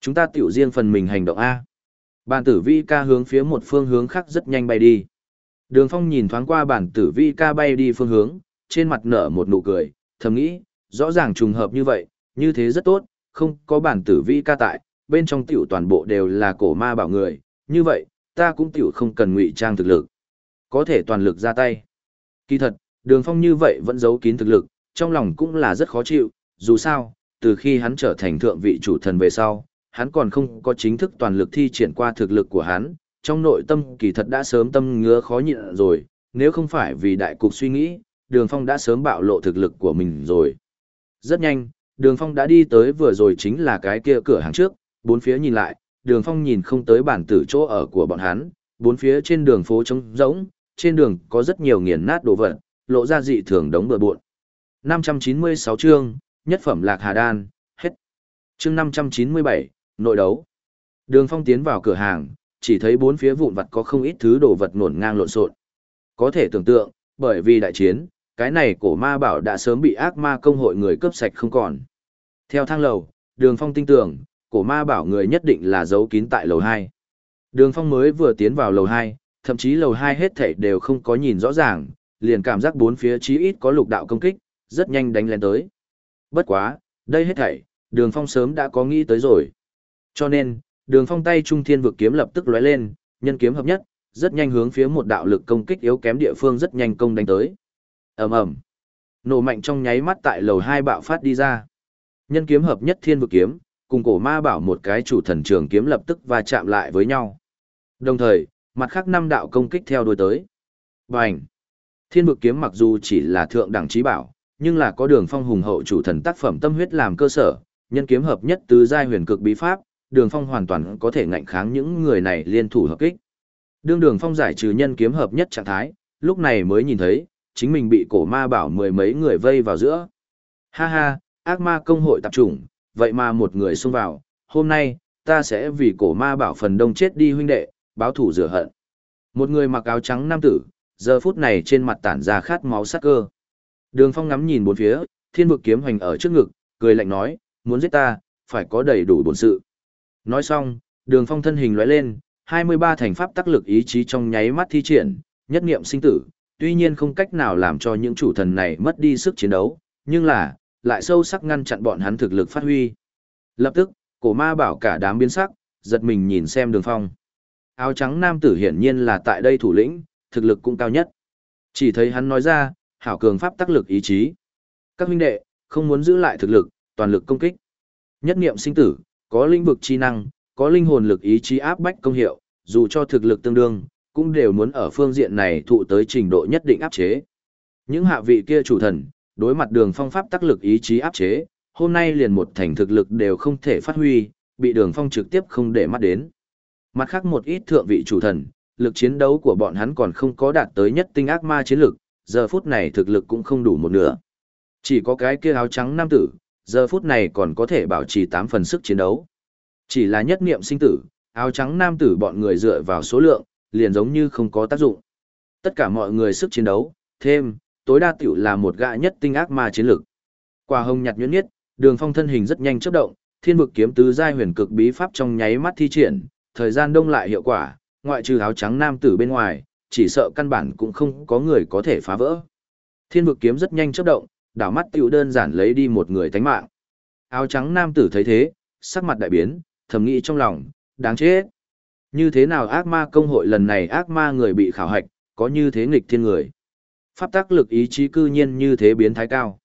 [SPEAKER 1] Chúng ta tiểu riêng phần mình hành động A. Bản tử vi ca hướng phía một phương hướng khác rất nhanh bay đi. Đường phong nhìn thoáng qua bản tử vi ca bay đi phương hướng, trên mặt nở một nụ cười, thầm nghĩ, rõ ràng trùng hợp như vậy, như thế rất tốt, không có bản tử vi ca tại, bên trong tiểu toàn bộ đều là cổ ma bảo người, như vậy, ta cũng tiểu không cần ngụy trang thực lực. Có thể toàn lực ra tay. Kỳ thật, đường phong như vậy vẫn giấu kín thực lực, trong lòng cũng là rất khó chịu, dù sao, từ khi hắn trở thành thượng vị chủ thần về sau, hắn còn không có chính thức toàn lực thi triển qua thực lực của hắn, trong nội tâm kỳ thật đã sớm tâm ngứa khó nhịn rồi, nếu không phải vì đại cục suy nghĩ, đường phong đã sớm bạo lộ thực lực của mình rồi. Rất nhanh, đường phong đã đi tới vừa rồi chính là cái kia cửa hàng trước, bốn phía nhìn lại, đường phong nhìn không tới bản tử chỗ ở của bọn hắn, bốn phía trên đường phố trống rỗng, trên đường có rất nhiều nghiền nát đồ vật, lộ ra dị thường đống bừa bộn. 596 chương, nhất phẩm lạc hà đan, hết. Chương 597, nội đấu. Đường phong tiến vào cửa hàng, chỉ thấy bốn phía vụn vặt có không ít thứ đồ vật nổn ngang lộn xộn. Có thể tưởng tượng, bởi vì đại chiến, cái này cổ ma bảo đã sớm bị ác ma công hội người cướp sạch không còn. Theo thang lầu, đường phong tin tưởng, cổ ma bảo người nhất định là giấu kín tại lầu 2. Đường phong mới vừa tiến vào lầu 2, thậm chí lầu 2 hết thảy đều không có nhìn rõ ràng, liền cảm giác bốn phía chí ít có lục đạo công kích, rất nhanh đánh lên tới. Bất quá, đây hết thảy, đường phong sớm đã có nghĩ tới rồi. Cho nên, đường phong tay trung thiên vực kiếm lập tức lóe lên, nhân kiếm hợp nhất, rất nhanh hướng phía một đạo lực công kích yếu kém địa phương rất nhanh công đánh tới ầm ầm Nổ mạnh trong nháy mắt tại lầu hai bạo phát đi ra. Nhân kiếm hợp nhất thiên vực kiếm, cùng cổ ma bảo một cái chủ thần trường kiếm lập tức va chạm lại với nhau. Đồng thời, mặt khác năm đạo công kích theo đuôi tới. Bành! Thiên vực kiếm mặc dù chỉ là thượng đẳng trí bảo, nhưng là có đường phong hùng hậu chủ thần tác phẩm tâm huyết làm cơ sở, nhân kiếm hợp nhất tứ giai huyền cực bí pháp, đường phong hoàn toàn có thể ngạnh kháng những người này liên thủ hợp kích. Đương đường phong giải trừ nhân kiếm hợp nhất trạng thái, lúc này mới nhìn thấy, chính mình bị cổ ma bảo mười mấy người vây vào giữa. Ha ha, ác ma công hội tập trung, vậy mà một người xông vào, hôm nay, ta sẽ vì cổ ma bảo phần đông chết đi huynh đệ, báo thủ rửa hận. Một người mặc áo trắng nam tử, giờ phút này trên mặt tản ra khát máu sắc cơ. Đường Phong ngắm nhìn bốn phía, thiên vực kiếm hoành ở trước ngực, cười lạnh nói, muốn giết ta, phải có đầy đủ bổn sự. Nói xong, đường Phong thân hình lóe lên, 23 thành pháp tác lực ý chí trong nháy mắt thi triển, nhất niệm sinh tử, tuy nhiên không cách nào làm cho những chủ thần này mất đi sức chiến đấu, nhưng là, lại sâu sắc ngăn chặn bọn hắn thực lực phát huy. Lập tức, cổ ma bảo cả đám biến sắc, giật mình nhìn xem đường phong. Áo trắng nam tử hiển nhiên là tại đây thủ lĩnh, thực lực cũng cao nhất. Chỉ thấy hắn nói ra, hảo cường pháp tác lực ý chí. Các huynh đệ, không muốn giữ lại thực lực, toàn lực công kích. Nhất niệm sinh tử, có lĩnh vực chi năng, có linh hồn lực ý chí áp bách công hiệu, dù cho thực lực tương đương, cũng đều muốn ở phương diện này thụ tới trình độ nhất định áp chế. Những hạ vị kia chủ thần, đối mặt đường phong pháp tác lực ý chí áp chế, hôm nay liền một thành thực lực đều không thể phát huy, bị đường phong trực tiếp không để mắt đến. Mặt khác một ít thượng vị chủ thần, lực chiến đấu của bọn hắn còn không có đạt tới nhất tinh ác ma chiến lực, giờ phút này thực lực cũng không đủ một nửa. Chỉ có cái kia áo trắng nam tử, giờ phút này còn có thể bảo trì 8 phần sức chiến đấu. Chỉ là nhất niệm sinh tử, áo trắng nam tử bọn người dựa vào số lượng, liền giống như không có tác dụng. Tất cả mọi người sức chiến đấu, thêm, tối đa tiểu là một gã nhất tinh ác ma chiến lực. Quả hồng nhạt nhuyễn nhất, đường phong thân hình rất nhanh chớp động, thiên vực kiếm tứ giai huyền cực bí pháp trong nháy mắt thi triển, thời gian đông lại hiệu quả, ngoại trừ áo trắng nam tử bên ngoài, chỉ sợ căn bản cũng không có người có thể phá vỡ. Thiên vực kiếm rất nhanh chớp động, đảo mắt tiểu đơn giản lấy đi một người tánh mạng. Áo trắng nam tử thấy thế, sắc mặt đại biến, thầm nghĩ trong lòng, đáng chết. Như thế nào ác ma công hội lần này ác ma người bị khảo hạch, có như thế nghịch thiên người. Pháp tác lực ý chí cư nhiên như thế biến thái cao.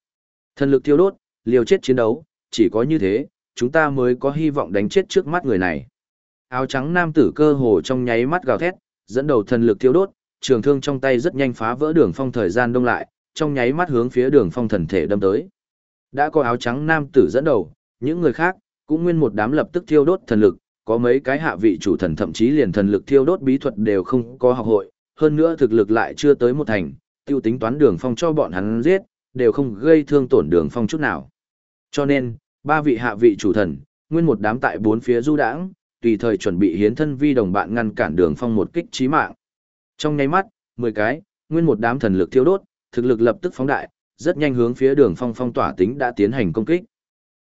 [SPEAKER 1] Thần lực thiêu đốt, liều chết chiến đấu, chỉ có như thế, chúng ta mới có hy vọng đánh chết trước mắt người này. Áo trắng nam tử cơ hồ trong nháy mắt gào thét, dẫn đầu thần lực thiêu đốt, trường thương trong tay rất nhanh phá vỡ đường phong thời gian đông lại, trong nháy mắt hướng phía đường phong thần thể đâm tới. Đã có áo trắng nam tử dẫn đầu, những người khác, cũng nguyên một đám lập tức thiêu đốt thần lực, có mấy cái hạ vị chủ thần thậm chí liền thần lực thiêu đốt bí thuật đều không có học hội, hơn nữa thực lực lại chưa tới một thành, tiêu tính toán đường phong cho bọn hắn giết, đều không gây thương tổn đường phong chút nào. Cho nên, ba vị hạ vị chủ thần, nguyên một đám tại bốn phía du đãng, tùy thời chuẩn bị hiến thân vi đồng bạn ngăn cản đường phong một kích chí mạng. Trong nháy mắt, 10 cái, nguyên một đám thần lực thiêu đốt, thực lực lập tức phóng đại, rất nhanh hướng phía đường phong phong tỏa tính đã tiến hành công kích.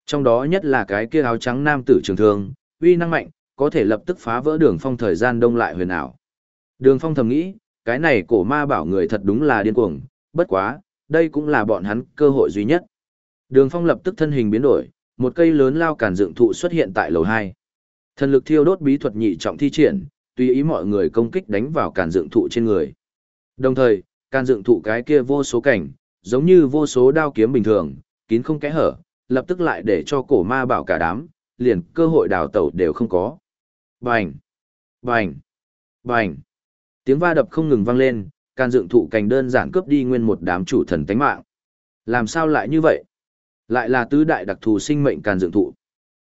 [SPEAKER 1] Trong đó nhất là cái kia áo trắng nam tử trường thương, uy năng mạnh, có thể lập tức phá vỡ đường phong thời gian đông lại huyền ảo. Đường phong thầm nghĩ, cái này cổ ma bảo người thật đúng là điên cuồng, bất quá, đây cũng là bọn hắn cơ hội duy nhất. Đường phong lập tức thân hình biến đổi, một cây lớn lao cản dựng thụ xuất hiện tại lầu 2. Thần lực thiêu đốt bí thuật nhị trọng thi triển, tùy ý mọi người công kích đánh vào cản dựng thụ trên người. Đồng thời, cản dựng thụ cái kia vô số cảnh, giống như vô số đao kiếm bình thường, kín không kẽ hở, lập tức lại để cho cổ ma bảo cả đám, liền cơ hội đào tẩu đều không có. Bành! Bành! Bành! Tiếng va đập không ngừng vang lên, can dựng thụ cành đơn giản cướp đi nguyên một đám chủ thần tánh mạng. Làm sao lại như vậy? Lại là tứ đại đặc thù sinh mệnh can dựng thụ.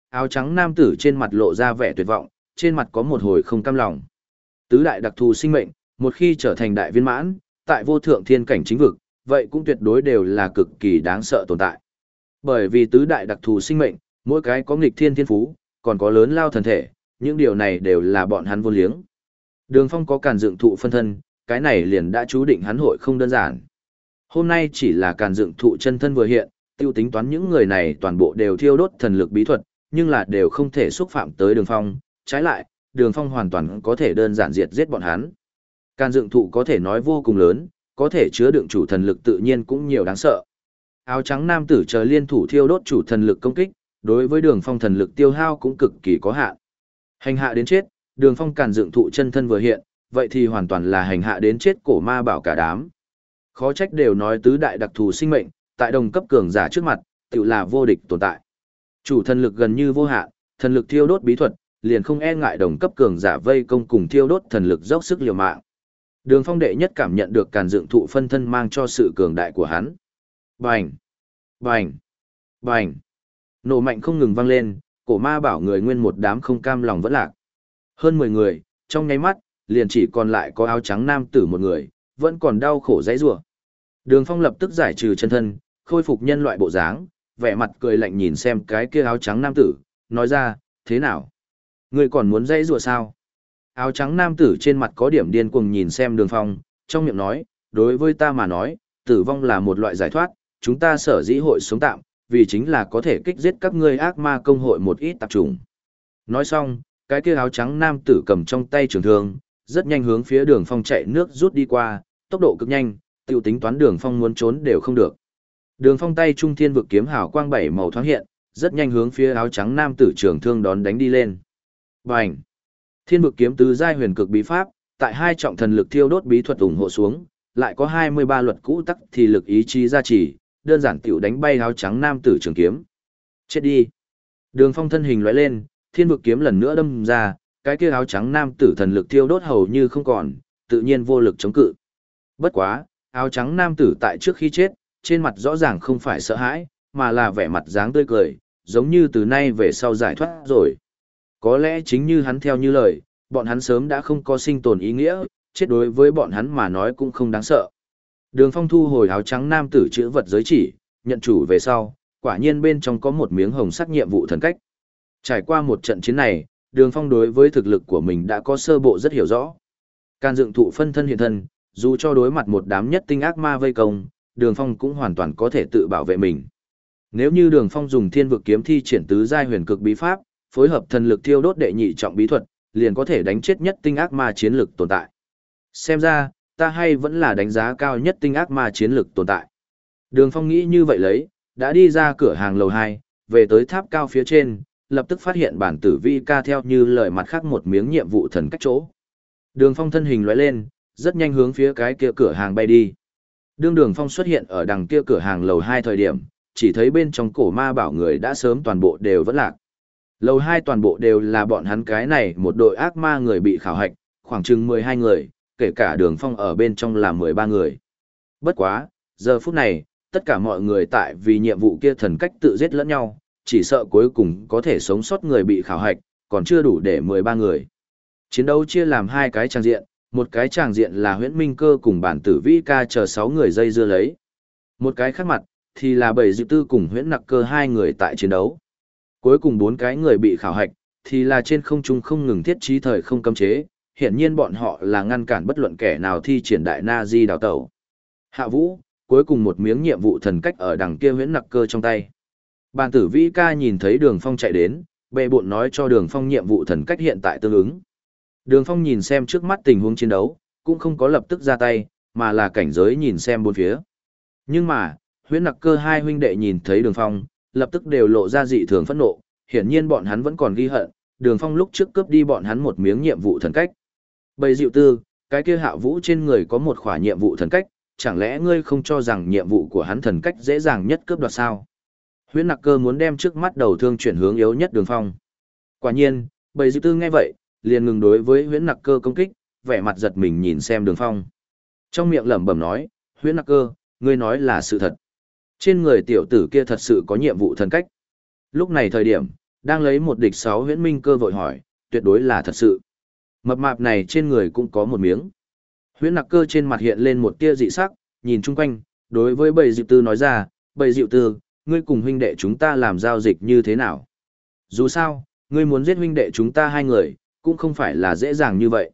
[SPEAKER 1] Áo trắng nam tử trên mặt lộ ra vẻ tuyệt vọng, trên mặt có một hồi không cam lòng. Tứ đại đặc thù sinh mệnh, một khi trở thành đại viên mãn, tại vô thượng thiên cảnh chính vực, vậy cũng tuyệt đối đều là cực kỳ đáng sợ tồn tại. Bởi vì tứ đại đặc thù sinh mệnh, mỗi cái có nghịch thiên thiên phú, còn có lớn lao thần thể, những điều này đều là bọn hắn vô liếng. Đường Phong có càn dựng thụ phân thân, cái này liền đã chú định hắn hội không đơn giản. Hôm nay chỉ là càn dựng thụ chân thân vừa hiện, tiêu tính toán những người này toàn bộ đều thiêu đốt thần lực bí thuật, nhưng là đều không thể xúc phạm tới Đường Phong, trái lại, Đường Phong hoàn toàn có thể đơn giản diệt giết bọn hắn. Càn dựng thụ có thể nói vô cùng lớn, có thể chứa đựng chủ thần lực tự nhiên cũng nhiều đáng sợ. Áo trắng nam tử chờ liên thủ thiêu đốt chủ thần lực công kích, đối với Đường Phong thần lực tiêu hao cũng cực kỳ có hạn. Hành hạ đến chết, đường phong càn dựng thụ chân thân vừa hiện, vậy thì hoàn toàn là hành hạ đến chết cổ ma bảo cả đám. Khó trách đều nói tứ đại đặc thù sinh mệnh, tại đồng cấp cường giả trước mặt, tự là vô địch tồn tại. Chủ thần lực gần như vô hạn, thần lực thiêu đốt bí thuật, liền không e ngại đồng cấp cường giả vây công cùng thiêu đốt thần lực dốc sức liều mạng. Đường Phong đệ nhất cảm nhận được càn dựng thụ phân thân mang cho sự cường đại của hắn. Bành! Bành! Bành! Nổ mạnh không ngừng vang lên, cổ ma bảo người nguyên một đám không cam lòng vẫn lạc. Hơn 10 người, trong nháy mắt, liền chỉ còn lại có áo trắng nam tử một người, vẫn còn đau khổ dãy rủa. Đường Phong lập tức giải trừ chân thân, khôi phục nhân loại bộ dáng, vẻ mặt cười lạnh nhìn xem cái kia áo trắng nam tử, nói ra, thế nào? Người còn muốn dãy rủa sao? Áo trắng nam tử trên mặt có điểm điên cuồng nhìn xem đường phong, trong miệng nói, đối với ta mà nói, tử vong là một loại giải thoát, chúng ta sở dĩ hội sống tạm, vì chính là có thể kích giết các ngươi ác ma công hội một ít tạp chủng. Nói xong, cái kia áo trắng nam tử cầm trong tay trường thương, rất nhanh hướng phía đường phong chạy nước rút đi qua, tốc độ cực nhanh, tiêu tính toán đường phong muốn trốn đều không được. Đường phong tay trung thiên vực kiếm hào quang bảy màu thoáng hiện, rất nhanh hướng phía áo trắng nam tử trường thương đón đánh đi lên. Bành! Thiên vực kiếm tứ giai huyền cực bí pháp, tại hai trọng thần lực thiêu đốt bí thuật ủng hộ xuống, lại có 23 luật cũ tắc thì lực ý chí gia trì, đơn giản tiểu đánh bay áo trắng nam tử trường kiếm. Chết đi! Đường phong thân hình lóe lên, thiên vực kiếm lần nữa đâm ra, cái kia áo trắng nam tử thần lực thiêu đốt hầu như không còn, tự nhiên vô lực chống cự. Bất quá, áo trắng nam tử tại trước khi chết, trên mặt rõ ràng không phải sợ hãi, mà là vẻ mặt dáng tươi cười, giống như từ nay về sau giải thoát rồi. Có lẽ chính như hắn theo như lời, bọn hắn sớm đã không có sinh tồn ý nghĩa, chết đối với bọn hắn mà nói cũng không đáng sợ. Đường phong thu hồi áo trắng nam tử chữ vật giới chỉ, nhận chủ về sau, quả nhiên bên trong có một miếng hồng sắc nhiệm vụ thần cách. Trải qua một trận chiến này, đường phong đối với thực lực của mình đã có sơ bộ rất hiểu rõ. Can dựng thụ phân thân hiện thân, dù cho đối mặt một đám nhất tinh ác ma vây công, đường phong cũng hoàn toàn có thể tự bảo vệ mình. Nếu như đường phong dùng thiên vực kiếm thi triển tứ giai huyền cực bí pháp, phối hợp thần lực thiêu đốt đệ nhị trọng bí thuật, liền có thể đánh chết nhất tinh ác ma chiến lực tồn tại. Xem ra, ta hay vẫn là đánh giá cao nhất tinh ác ma chiến lực tồn tại. Đường phong nghĩ như vậy lấy, đã đi ra cửa hàng lầu 2, về tới tháp cao phía trên, lập tức phát hiện bản tử vi ca theo như lời mặt khác một miếng nhiệm vụ thần cách chỗ. Đường phong thân hình lóe lên, rất nhanh hướng phía cái kia cửa hàng bay đi. Đương đường phong xuất hiện ở đằng kia cửa hàng lầu 2 thời điểm, chỉ thấy bên trong cổ ma bảo người đã sớm toàn bộ đều vẫn lạc. Lầu 2 toàn bộ đều là bọn hắn cái này một đội ác ma người bị khảo hạch, khoảng chừng 12 người, kể cả đường phong ở bên trong là 13 người. Bất quá, giờ phút này, tất cả mọi người tại vì nhiệm vụ kia thần cách tự giết lẫn nhau, chỉ sợ cuối cùng có thể sống sót người bị khảo hạch, còn chưa đủ để 13 người. Chiến đấu chia làm hai cái trang diện, một cái trang diện là huyễn minh cơ cùng bản tử vĩ ca chờ sáu người dây dưa lấy. Một cái khác mặt, thì là bảy dự tư cùng huyễn nặc cơ hai người tại chiến đấu. Cuối cùng bốn cái người bị khảo hạch, thì là trên không trung không ngừng thiết trí thời không cấm chế, hiển nhiên bọn họ là ngăn cản bất luận kẻ nào thi triển đại na di đào tẩu. Hạ vũ, cuối cùng một miếng nhiệm vụ thần cách ở đằng kia huyễn nặc cơ trong tay. Bàn tử vĩ ca nhìn thấy đường phong chạy đến, bệ bộn nói cho đường phong nhiệm vụ thần cách hiện tại tương ứng. Đường phong nhìn xem trước mắt tình huống chiến đấu, cũng không có lập tức ra tay, mà là cảnh giới nhìn xem bốn phía. Nhưng mà, huyễn nặc cơ hai huynh đệ nhìn thấy đường phong, lập tức đều lộ ra dị thường phẫn nộ, hiển nhiên bọn hắn vẫn còn ghi hận, đường phong lúc trước cướp đi bọn hắn một miếng nhiệm vụ thần cách. Bầy dịu tư, cái kia hạ vũ trên người có một khỏa nhiệm vụ thần cách, chẳng lẽ ngươi không cho rằng nhiệm vụ của hắn thần cách dễ dàng nhất cướp đoạt sao? Huyễn nặc cơ muốn đem trước mắt đầu thương chuyển hướng yếu nhất đường phong. Quả nhiên, bầy dịu tư nghe vậy, liền ngừng đối với huyễn nặc cơ công kích, vẻ mặt giật mình nhìn xem đường phong. Trong miệng lẩm bẩm nói, huyễn nặc cơ, ngươi nói là sự thật. Trên người tiểu tử kia thật sự có nhiệm vụ thần cách. Lúc này thời điểm, đang lấy một địch sáu huyễn minh cơ vội hỏi, tuyệt đối là thật sự. Mập mạp này trên người cũng có một miếng. Huyễn nặc cơ trên mặt hiện lên một tia dị sắc, nhìn chung quanh, đối với bầy diệu tư nói ra, bầy diệu tư, ngươi cùng huynh đệ chúng ta làm giao dịch như thế nào? Dù sao, ngươi muốn giết huynh đệ chúng ta hai người, cũng không phải là dễ dàng như vậy.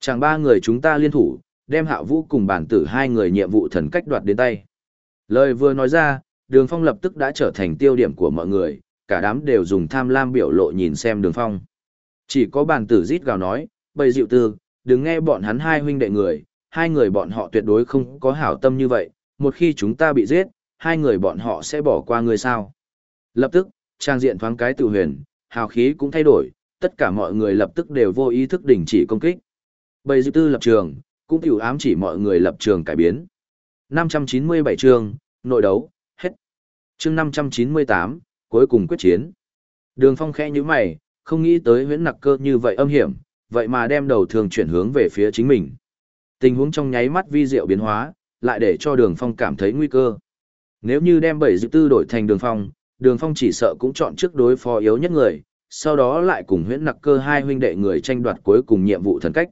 [SPEAKER 1] Chẳng ba người chúng ta liên thủ, đem hạ vũ cùng bản tử hai người nhiệm vụ thần cách đoạt đến tay. Lời vừa nói ra, đường phong lập tức đã trở thành tiêu điểm của mọi người, cả đám đều dùng tham lam biểu lộ nhìn xem đường phong. Chỉ có bản tử rít gào nói, bầy dịu tư, đừng nghe bọn hắn hai huynh đệ người, hai người bọn họ tuyệt đối không có hảo tâm như vậy, một khi chúng ta bị giết, hai người bọn họ sẽ bỏ qua người sao. Lập tức, trang diện thoáng cái tự huyền, hào khí cũng thay đổi, tất cả mọi người lập tức đều vô ý thức đình chỉ công kích. Bầy dịu tư lập trường, cũng tiểu ám chỉ mọi người lập trường cải biến. 597 chương, nội đấu, hết. Chương 598, cuối cùng quyết chiến. Đường Phong khẽ như mày, không nghĩ tới huyễn nặc cơ như vậy âm hiểm, vậy mà đem đầu thường chuyển hướng về phía chính mình. Tình huống trong nháy mắt vi diệu biến hóa, lại để cho đường Phong cảm thấy nguy cơ. Nếu như đem bảy dự tư đổi thành đường Phong, đường Phong chỉ sợ cũng chọn trước đối phó yếu nhất người, sau đó lại cùng huyễn nặc cơ hai huynh đệ người tranh đoạt cuối cùng nhiệm vụ thần cách.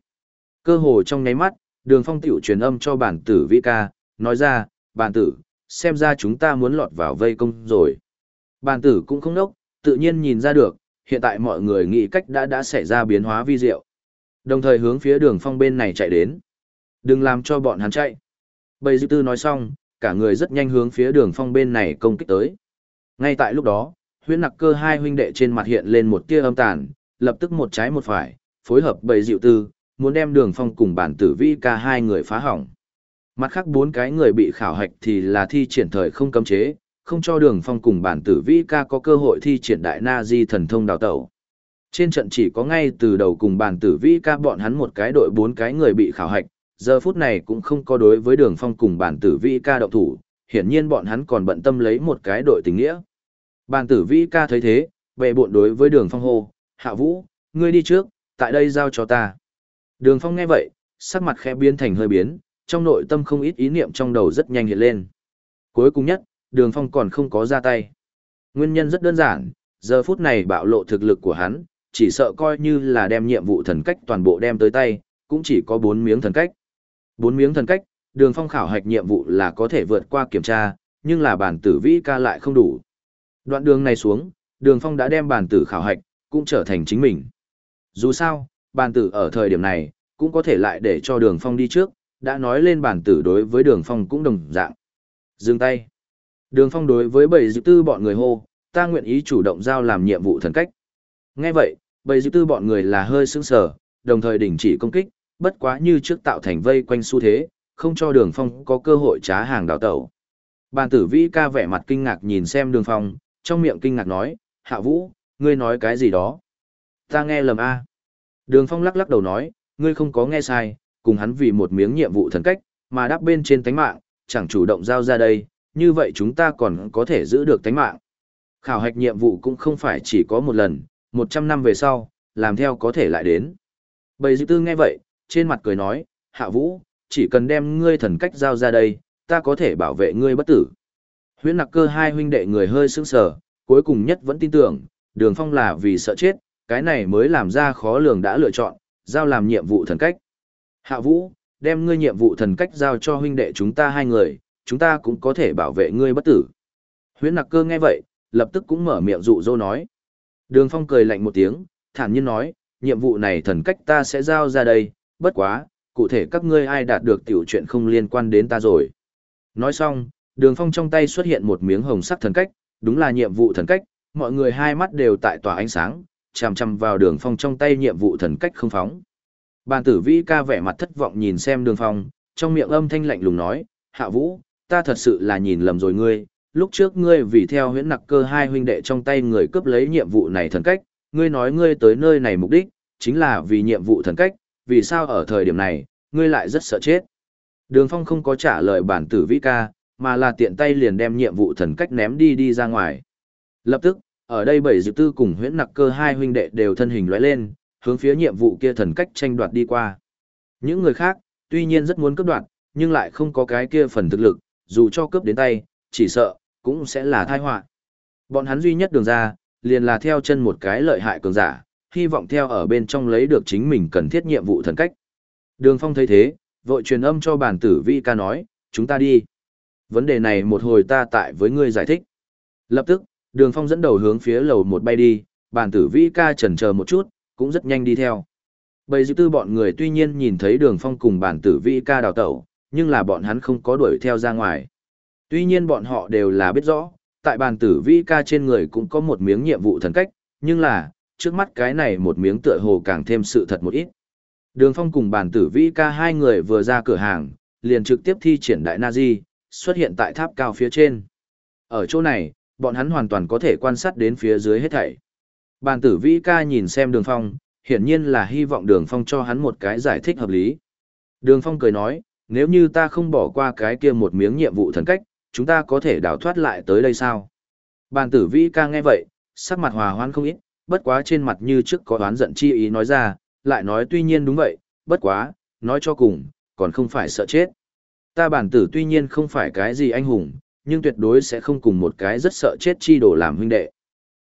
[SPEAKER 1] Cơ hồ trong nháy mắt, đường Phong tiểu truyền âm cho bản tử vi ca, nói ra, bản tử, xem ra chúng ta muốn lọt vào vây công rồi. Bản tử cũng không nốc, tự nhiên nhìn ra được, hiện tại mọi người nghĩ cách đã đã xảy ra biến hóa vi diệu. Đồng thời hướng phía đường phong bên này chạy đến. Đừng làm cho bọn hắn chạy. Bầy dư tư nói xong, cả người rất nhanh hướng phía đường phong bên này công kích tới. Ngay tại lúc đó, huyễn nặc cơ hai huynh đệ trên mặt hiện lên một tia âm tàn, lập tức một trái một phải, phối hợp bầy dịu tư, muốn đem đường phong cùng bản tử vi ca hai người phá hỏng. Mặt khác bốn cái người bị khảo hạch thì là thi triển thời không cấm chế, không cho đường phong cùng bản tử vi ca có cơ hội thi triển đại na di thần thông đào tẩu. Trên trận chỉ có ngay từ đầu cùng bản tử vi ca bọn hắn một cái đội bốn cái người bị khảo hạch, giờ phút này cũng không có đối với đường phong cùng bản tử vi ca động thủ, hiển nhiên bọn hắn còn bận tâm lấy một cái đội tình nghĩa. Bản tử vi ca thấy thế, về bộn đối với đường phong hô, hạ vũ, ngươi đi trước, tại đây giao cho ta. Đường phong nghe vậy, sắc mặt khẽ biến thành hơi biến, trong nội tâm không ít ý niệm trong đầu rất nhanh hiện lên. Cuối cùng nhất, đường phong còn không có ra tay. Nguyên nhân rất đơn giản, giờ phút này bạo lộ thực lực của hắn, chỉ sợ coi như là đem nhiệm vụ thần cách toàn bộ đem tới tay, cũng chỉ có bốn miếng thần cách. Bốn miếng thần cách, đường phong khảo hạch nhiệm vụ là có thể vượt qua kiểm tra, nhưng là bản tử vĩ ca lại không đủ. Đoạn đường này xuống, đường phong đã đem bản tử khảo hạch, cũng trở thành chính mình. Dù sao, bản tử ở thời điểm này, cũng có thể lại để cho đường phong đi trước, đã nói lên bản tử đối với đường phong cũng đồng dạng. Dừng tay. Đường phong đối với bảy dự tư bọn người hô, ta nguyện ý chủ động giao làm nhiệm vụ thần cách. Nghe vậy, bầy dư tư bọn người là hơi sững sờ, đồng thời đình chỉ công kích, bất quá như trước tạo thành vây quanh xu thế, không cho đường phong có cơ hội trá hàng đào tẩu. Bàn tử vĩ ca vẻ mặt kinh ngạc nhìn xem đường phong, trong miệng kinh ngạc nói, hạ vũ, ngươi nói cái gì đó? Ta nghe lầm a. Đường phong lắc lắc đầu nói, ngươi không có nghe sai, cùng hắn vì một miếng nhiệm vụ thần cách, mà đáp bên trên tánh mạng, chẳng chủ động giao ra đây, như vậy chúng ta còn có thể giữ được tánh mạng. Khảo hạch nhiệm vụ cũng không phải chỉ có một lần, một trăm năm về sau, làm theo có thể lại đến. Bầy dư tư nghe vậy, trên mặt cười nói, hạ vũ, chỉ cần đem ngươi thần cách giao ra đây, ta có thể bảo vệ ngươi bất tử. Huyễn nặc cơ hai huynh đệ người hơi sững sờ, cuối cùng nhất vẫn tin tưởng, đường phong là vì sợ chết, cái này mới làm ra khó lường đã lựa chọn, giao làm nhiệm vụ thần cách. Hạ vũ, đem ngươi nhiệm vụ thần cách giao cho huynh đệ chúng ta hai người, chúng ta cũng có thể bảo vệ ngươi bất tử. Huyễn nặc cơ nghe vậy, lập tức cũng mở miệng dụ dỗ nói. Đường phong cười lạnh một tiếng, thản nhiên nói, nhiệm vụ này thần cách ta sẽ giao ra đây, bất quá, cụ thể các ngươi ai đạt được tiểu chuyện không liên quan đến ta rồi. Nói xong, đường phong trong tay xuất hiện một miếng hồng sắc thần cách, đúng là nhiệm vụ thần cách, mọi người hai mắt đều tại tỏa ánh sáng, chằm chằm vào đường phong trong tay nhiệm vụ thần cách không phóng. Bàn tử vĩ ca vẻ mặt thất vọng nhìn xem đường phong, trong miệng âm thanh lạnh lùng nói, hạ vũ, ta thật sự là nhìn lầm rồi ngươi, lúc trước ngươi vì theo huyễn nặc cơ hai huynh đệ trong tay người cướp lấy nhiệm vụ này thần cách, ngươi nói ngươi tới nơi này mục đích, chính là vì nhiệm vụ thần cách, vì sao ở thời điểm này, ngươi lại rất sợ chết. Đường Phong không có trả lời bản tử vĩ ca, mà là tiện tay liền đem nhiệm vụ thần cách ném đi đi ra ngoài. Lập tức, ở đây bảy dự tư cùng huyễn nặc cơ hai huynh đệ đều thân hình lóe lên, hướng phía nhiệm vụ kia thần cách tranh đoạt đi qua. Những người khác, tuy nhiên rất muốn cướp đoạt, nhưng lại không có cái kia phần thực lực, dù cho cướp đến tay, chỉ sợ, cũng sẽ là tai họa. Bọn hắn duy nhất đường ra, liền là theo chân một cái lợi hại cường giả, hy vọng theo ở bên trong lấy được chính mình cần thiết nhiệm vụ thần cách. Đường Phong thấy thế, vội truyền âm cho bản tử vi ca nói, chúng ta đi. Vấn đề này một hồi ta tại với ngươi giải thích. Lập tức, đường Phong dẫn đầu hướng phía lầu một bay đi, bản tử vi ca chần chờ một chút, cũng rất nhanh đi theo. Bầy dư tư bọn người tuy nhiên nhìn thấy đường Phong cùng bản tử vi ca đào tẩu, nhưng là bọn hắn không có đuổi theo ra ngoài. Tuy nhiên bọn họ đều là biết rõ, tại bàn tử vi ca trên người cũng có một miếng nhiệm vụ thần cách, nhưng là, trước mắt cái này một miếng tựa hồ càng thêm sự thật một ít. Đường Phong cùng bàn tử vĩ ca hai người vừa ra cửa hàng, liền trực tiếp thi triển đại Nazi, xuất hiện tại tháp cao phía trên. Ở chỗ này, bọn hắn hoàn toàn có thể quan sát đến phía dưới hết thảy. bàn tử vĩ ca nhìn xem đường Phong, hiển nhiên là hy vọng đường Phong cho hắn một cái giải thích hợp lý. Đường Phong cười nói, nếu như ta không bỏ qua cái kia một miếng nhiệm vụ thần cách, chúng ta có thể đào thoát lại tới đây sao? Bàn tử vĩ ca nghe vậy, sắc mặt hòa hoan không ít, bất quá trên mặt như trước có đoán giận chi ý nói ra, lại nói tuy nhiên đúng vậy, bất quá, nói cho cùng, còn không phải sợ chết. Ta bản tử tuy nhiên không phải cái gì anh hùng, nhưng tuyệt đối sẽ không cùng một cái rất sợ chết chi đổ làm huynh đệ.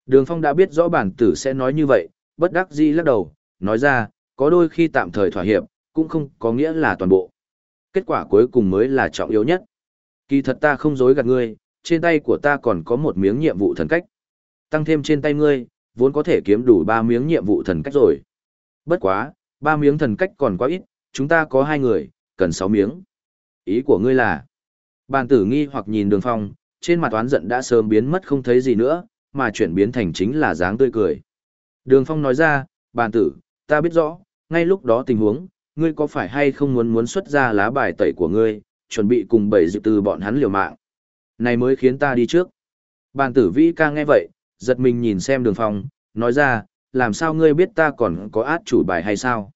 [SPEAKER 1] Đường Phong đã biết rõ bản tử sẽ nói như vậy, bất đắc dĩ lắc đầu, nói ra, có đôi khi tạm thời thỏa hiệp, cũng không có nghĩa là toàn bộ. Kết quả cuối cùng mới là trọng yếu nhất. Kỳ thật ta không dối gạt ngươi, trên tay của ta còn có một miếng nhiệm vụ thần cách. Tăng thêm trên tay ngươi, vốn có thể kiếm đủ ba miếng nhiệm vụ thần cách rồi. Bất quá, ba miếng thần cách còn quá ít, chúng ta có hai người, cần sáu miếng. Ý của ngươi là, bàn tử nghi hoặc nhìn đường phong, trên mặt oán giận đã sớm biến mất không thấy gì nữa, mà chuyển biến thành chính là dáng tươi cười. Đường phong nói ra, bàn tử, ta biết rõ, ngay lúc đó tình huống, ngươi có phải hay không muốn muốn xuất ra lá bài tẩy của ngươi, chuẩn bị cùng bảy dự từ bọn hắn liều mạng. Này mới khiến ta đi trước. Bàn tử vĩ ca nghe vậy, giật mình nhìn xem đường phong, nói ra, làm sao ngươi biết ta còn có át chủ bài hay sao?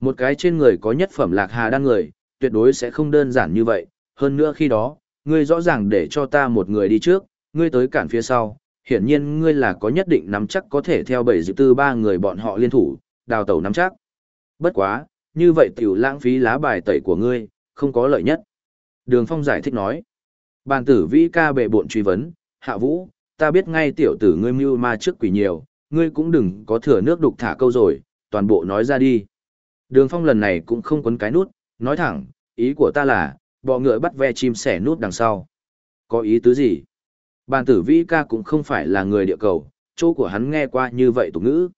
[SPEAKER 1] Một cái trên người có nhất phẩm lạc hà đan người, tuyệt đối sẽ không đơn giản như vậy, hơn nữa khi đó, ngươi rõ ràng để cho ta một người đi trước, ngươi tới cản phía sau, hiển nhiên ngươi là có nhất định nắm chắc có thể theo bảy dự tư ba người bọn họ liên thủ, đào tẩu nắm chắc. Bất quá, như vậy tiểu lãng phí lá bài tẩy của ngươi, không có lợi nhất. Đường Phong giải thích nói. Bàn tử vĩ ca bệ bộn truy vấn, hạ vũ, ta biết ngay tiểu tử ngươi mưu ma trước quỷ nhiều, ngươi cũng đừng có thừa nước đục thả câu rồi, toàn bộ nói ra đi. Đường Phong lần này cũng không quấn cái nút, nói thẳng, ý của ta là, bọ ngựa bắt ve chim sẻ nút đằng sau. Có ý tứ gì? Bàn tử vĩ ca cũng không phải là người địa cầu, chỗ của hắn nghe qua như vậy tục ngữ.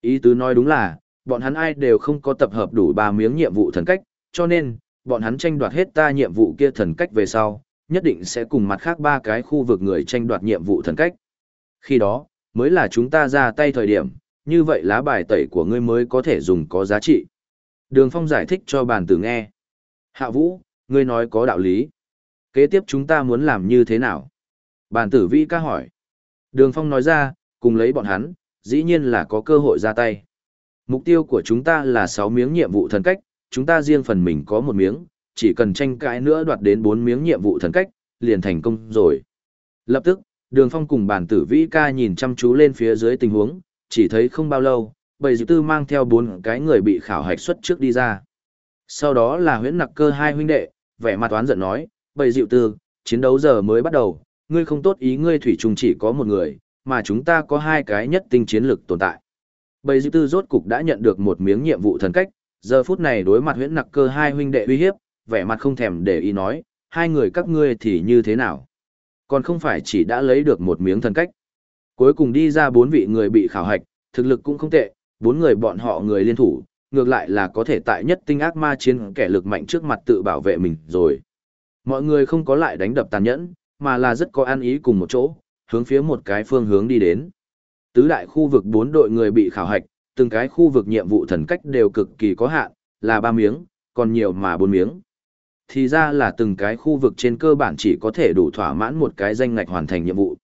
[SPEAKER 1] Ý tứ nói đúng là, bọn hắn ai đều không có tập hợp đủ ba miếng nhiệm vụ thần cách, cho nên, bọn hắn tranh đoạt hết ta nhiệm vụ kia thần cách về sau, nhất định sẽ cùng mặt khác ba cái khu vực người tranh đoạt nhiệm vụ thần cách. Khi đó, mới là chúng ta ra tay thời điểm, như vậy lá bài tẩy của ngươi mới có thể dùng có giá trị. Đường Phong giải thích cho bàn tử nghe. Hạ Vũ, ngươi nói có đạo lý. Kế tiếp chúng ta muốn làm như thế nào? Bàn tử vi ca hỏi. Đường Phong nói ra, cùng lấy bọn hắn, dĩ nhiên là có cơ hội ra tay. Mục tiêu của chúng ta là 6 miếng nhiệm vụ thần cách, chúng ta riêng phần mình có một miếng, chỉ cần tranh cãi nữa đoạt đến bốn miếng nhiệm vụ thần cách, liền thành công rồi. Lập tức, Đường Phong cùng bản tử vĩ ca nhìn chăm chú lên phía dưới tình huống, chỉ thấy không bao lâu, bầy dự tư mang theo bốn cái người bị khảo hạch xuất trước đi ra. Sau đó là huyễn nặc cơ hai huynh đệ, vẻ mặt toán giận nói, bầy dịu tư, chiến đấu giờ mới bắt đầu, ngươi không tốt ý ngươi thủy trùng chỉ có một người, mà chúng ta có hai cái nhất tinh chiến lực tồn tại. Bầy dịu tư rốt cục đã nhận được một miếng nhiệm vụ thần cách, giờ phút này đối mặt huyễn nặc cơ hai huynh đệ uy hiếp, vẻ mặt không thèm để ý nói, hai người các ngươi thì như thế nào? Còn không phải chỉ đã lấy được một miếng thần cách. Cuối cùng đi ra bốn vị người bị khảo hạch, thực lực cũng không tệ, bốn người bọn họ người liên thủ, ngược lại là có thể tại nhất tinh ác ma chiến kẻ lực mạnh trước mặt tự bảo vệ mình rồi. Mọi người không có lại đánh đập tàn nhẫn, mà là rất có an ý cùng một chỗ, hướng phía một cái phương hướng đi đến. Tứ đại khu vực bốn đội người bị khảo hạch, từng cái khu vực nhiệm vụ thần cách đều cực kỳ có hạn, là ba miếng, còn nhiều mà bốn miếng. Thì ra là từng cái khu vực trên cơ bản chỉ có thể đủ thỏa mãn một cái danh ngạch hoàn thành nhiệm vụ.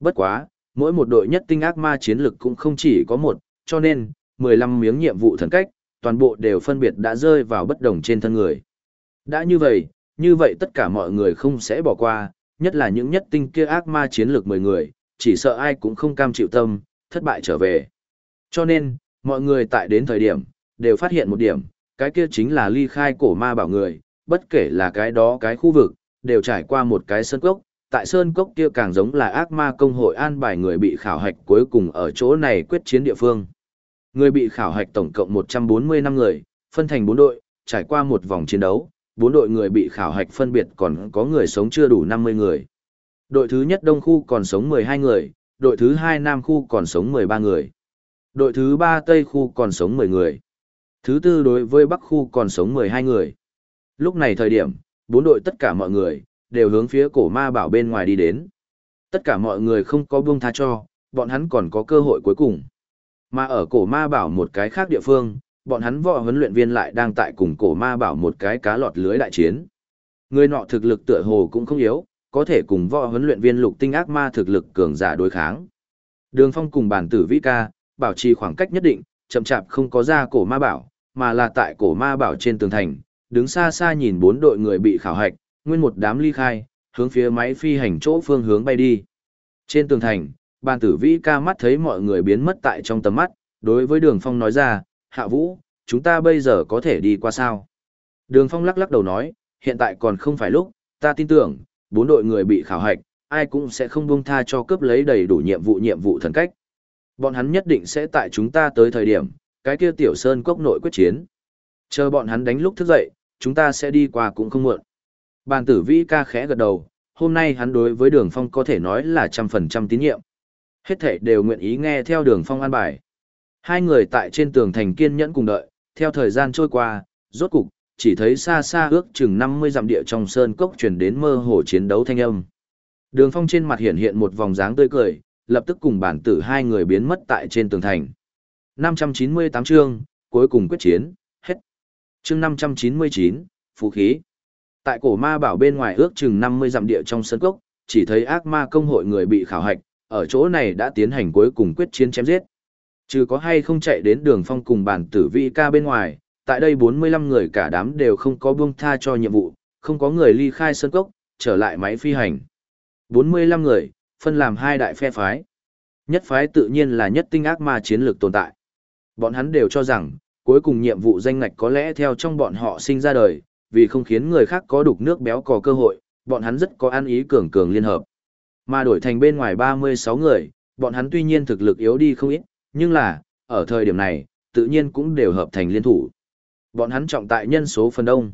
[SPEAKER 1] Bất quá, mỗi một đội nhất tinh ác ma chiến lực cũng không chỉ có một, cho nên, 15 miếng nhiệm vụ thần cách, toàn bộ đều phân biệt đã rơi vào bất đồng trên thân người. Đã như vậy, như vậy tất cả mọi người không sẽ bỏ qua, nhất là những nhất tinh kia ác ma chiến lược 10 người, chỉ sợ ai cũng không cam chịu tâm, thất bại trở về. Cho nên, mọi người tại đến thời điểm, đều phát hiện một điểm, cái kia chính là ly khai cổ ma bảo người, bất kể là cái đó cái khu vực, đều trải qua một cái sơn cốc, tại sơn cốc kia càng giống là ác ma công hội an bài người bị khảo hạch cuối cùng ở chỗ này quyết chiến địa phương. Người bị khảo hạch tổng cộng 140 năm người, phân thành 4 đội, trải qua một vòng chiến đấu, 4 đội người bị khảo hạch phân biệt còn có người sống chưa đủ 50 người. Đội thứ nhất đông khu còn sống 12 người, đội thứ hai nam khu còn sống 13 người. Đội thứ ba tây khu còn sống 10 người. Thứ tư đối với bắc khu còn sống 12 người. Lúc này thời điểm, bốn đội tất cả mọi người, đều hướng phía cổ ma bảo bên ngoài đi đến. Tất cả mọi người không có buông tha cho, bọn hắn còn có cơ hội cuối cùng. Mà ở cổ ma bảo một cái khác địa phương, bọn hắn võ huấn luyện viên lại đang tại cùng cổ ma bảo một cái cá lọt lưới đại chiến. Người nọ thực lực tựa hồ cũng không yếu, có thể cùng võ huấn luyện viên lục tinh ác ma thực lực cường giả đối kháng. Đường Phong cùng bản tử Vĩ Ca, bảo trì khoảng cách nhất định, chậm chạp không có ra cổ ma bảo, mà là tại cổ ma bảo trên tường thành, đứng xa xa nhìn bốn đội người bị khảo hạch, nguyên một đám ly khai, hướng phía máy phi hành chỗ phương hướng bay đi. Trên tường thành, bàn tử vĩ ca mắt thấy mọi người biến mất tại trong tầm mắt, đối với đường phong nói ra, hạ vũ, chúng ta bây giờ có thể đi qua sao? Đường phong lắc lắc đầu nói, hiện tại còn không phải lúc, ta tin tưởng, bốn đội người bị khảo hạch, ai cũng sẽ không buông tha cho cướp lấy đầy đủ nhiệm vụ nhiệm vụ thần cách. Bọn hắn nhất định sẽ tại chúng ta tới thời điểm, cái kia tiểu sơn cốc nội quyết chiến. Chờ bọn hắn đánh lúc thức dậy, chúng ta sẽ đi qua cũng không muộn. Bàn tử vĩ ca khẽ gật đầu, hôm nay hắn đối với đường phong có thể nói là trăm phần trăm tín nhiệm. Hết thể đều nguyện ý nghe theo đường phong an bài. Hai người tại trên tường thành kiên nhẫn cùng đợi, theo thời gian trôi qua, rốt cục, chỉ thấy xa xa ước chừng 50 dặm địa trong sơn cốc truyền đến mơ hồ chiến đấu thanh âm. Đường phong trên mặt hiện hiện một vòng dáng tươi cười, lập tức cùng bản tử hai người biến mất tại trên tường thành. 598 chương, cuối cùng quyết chiến, hết. Chương 599, phú khí. Tại cổ ma bảo bên ngoài ước chừng 50 dặm địa trong sân cốc, chỉ thấy ác ma công hội người bị khảo hạch, ở chỗ này đã tiến hành cuối cùng quyết chiến chém giết. Trừ có hay không chạy đến đường phong cùng bản tử vi ca bên ngoài, tại đây 45 người cả đám đều không có buông tha cho nhiệm vụ, không có người ly khai sân cốc, trở lại máy phi hành. 45 người, phân làm hai đại phe phái. Nhất phái tự nhiên là nhất tinh ác ma chiến lược tồn tại. Bọn hắn đều cho rằng, cuối cùng nhiệm vụ danh ngạch có lẽ theo trong bọn họ sinh ra đời, vì không khiến người khác có đục nước béo cò cơ hội, bọn hắn rất có ăn ý cường cường liên hợp. Mà đổi thành bên ngoài 36 người, bọn hắn tuy nhiên thực lực yếu đi không ít, nhưng là, ở thời điểm này, tự nhiên cũng đều hợp thành liên thủ. Bọn hắn trọng tại nhân số phần đông.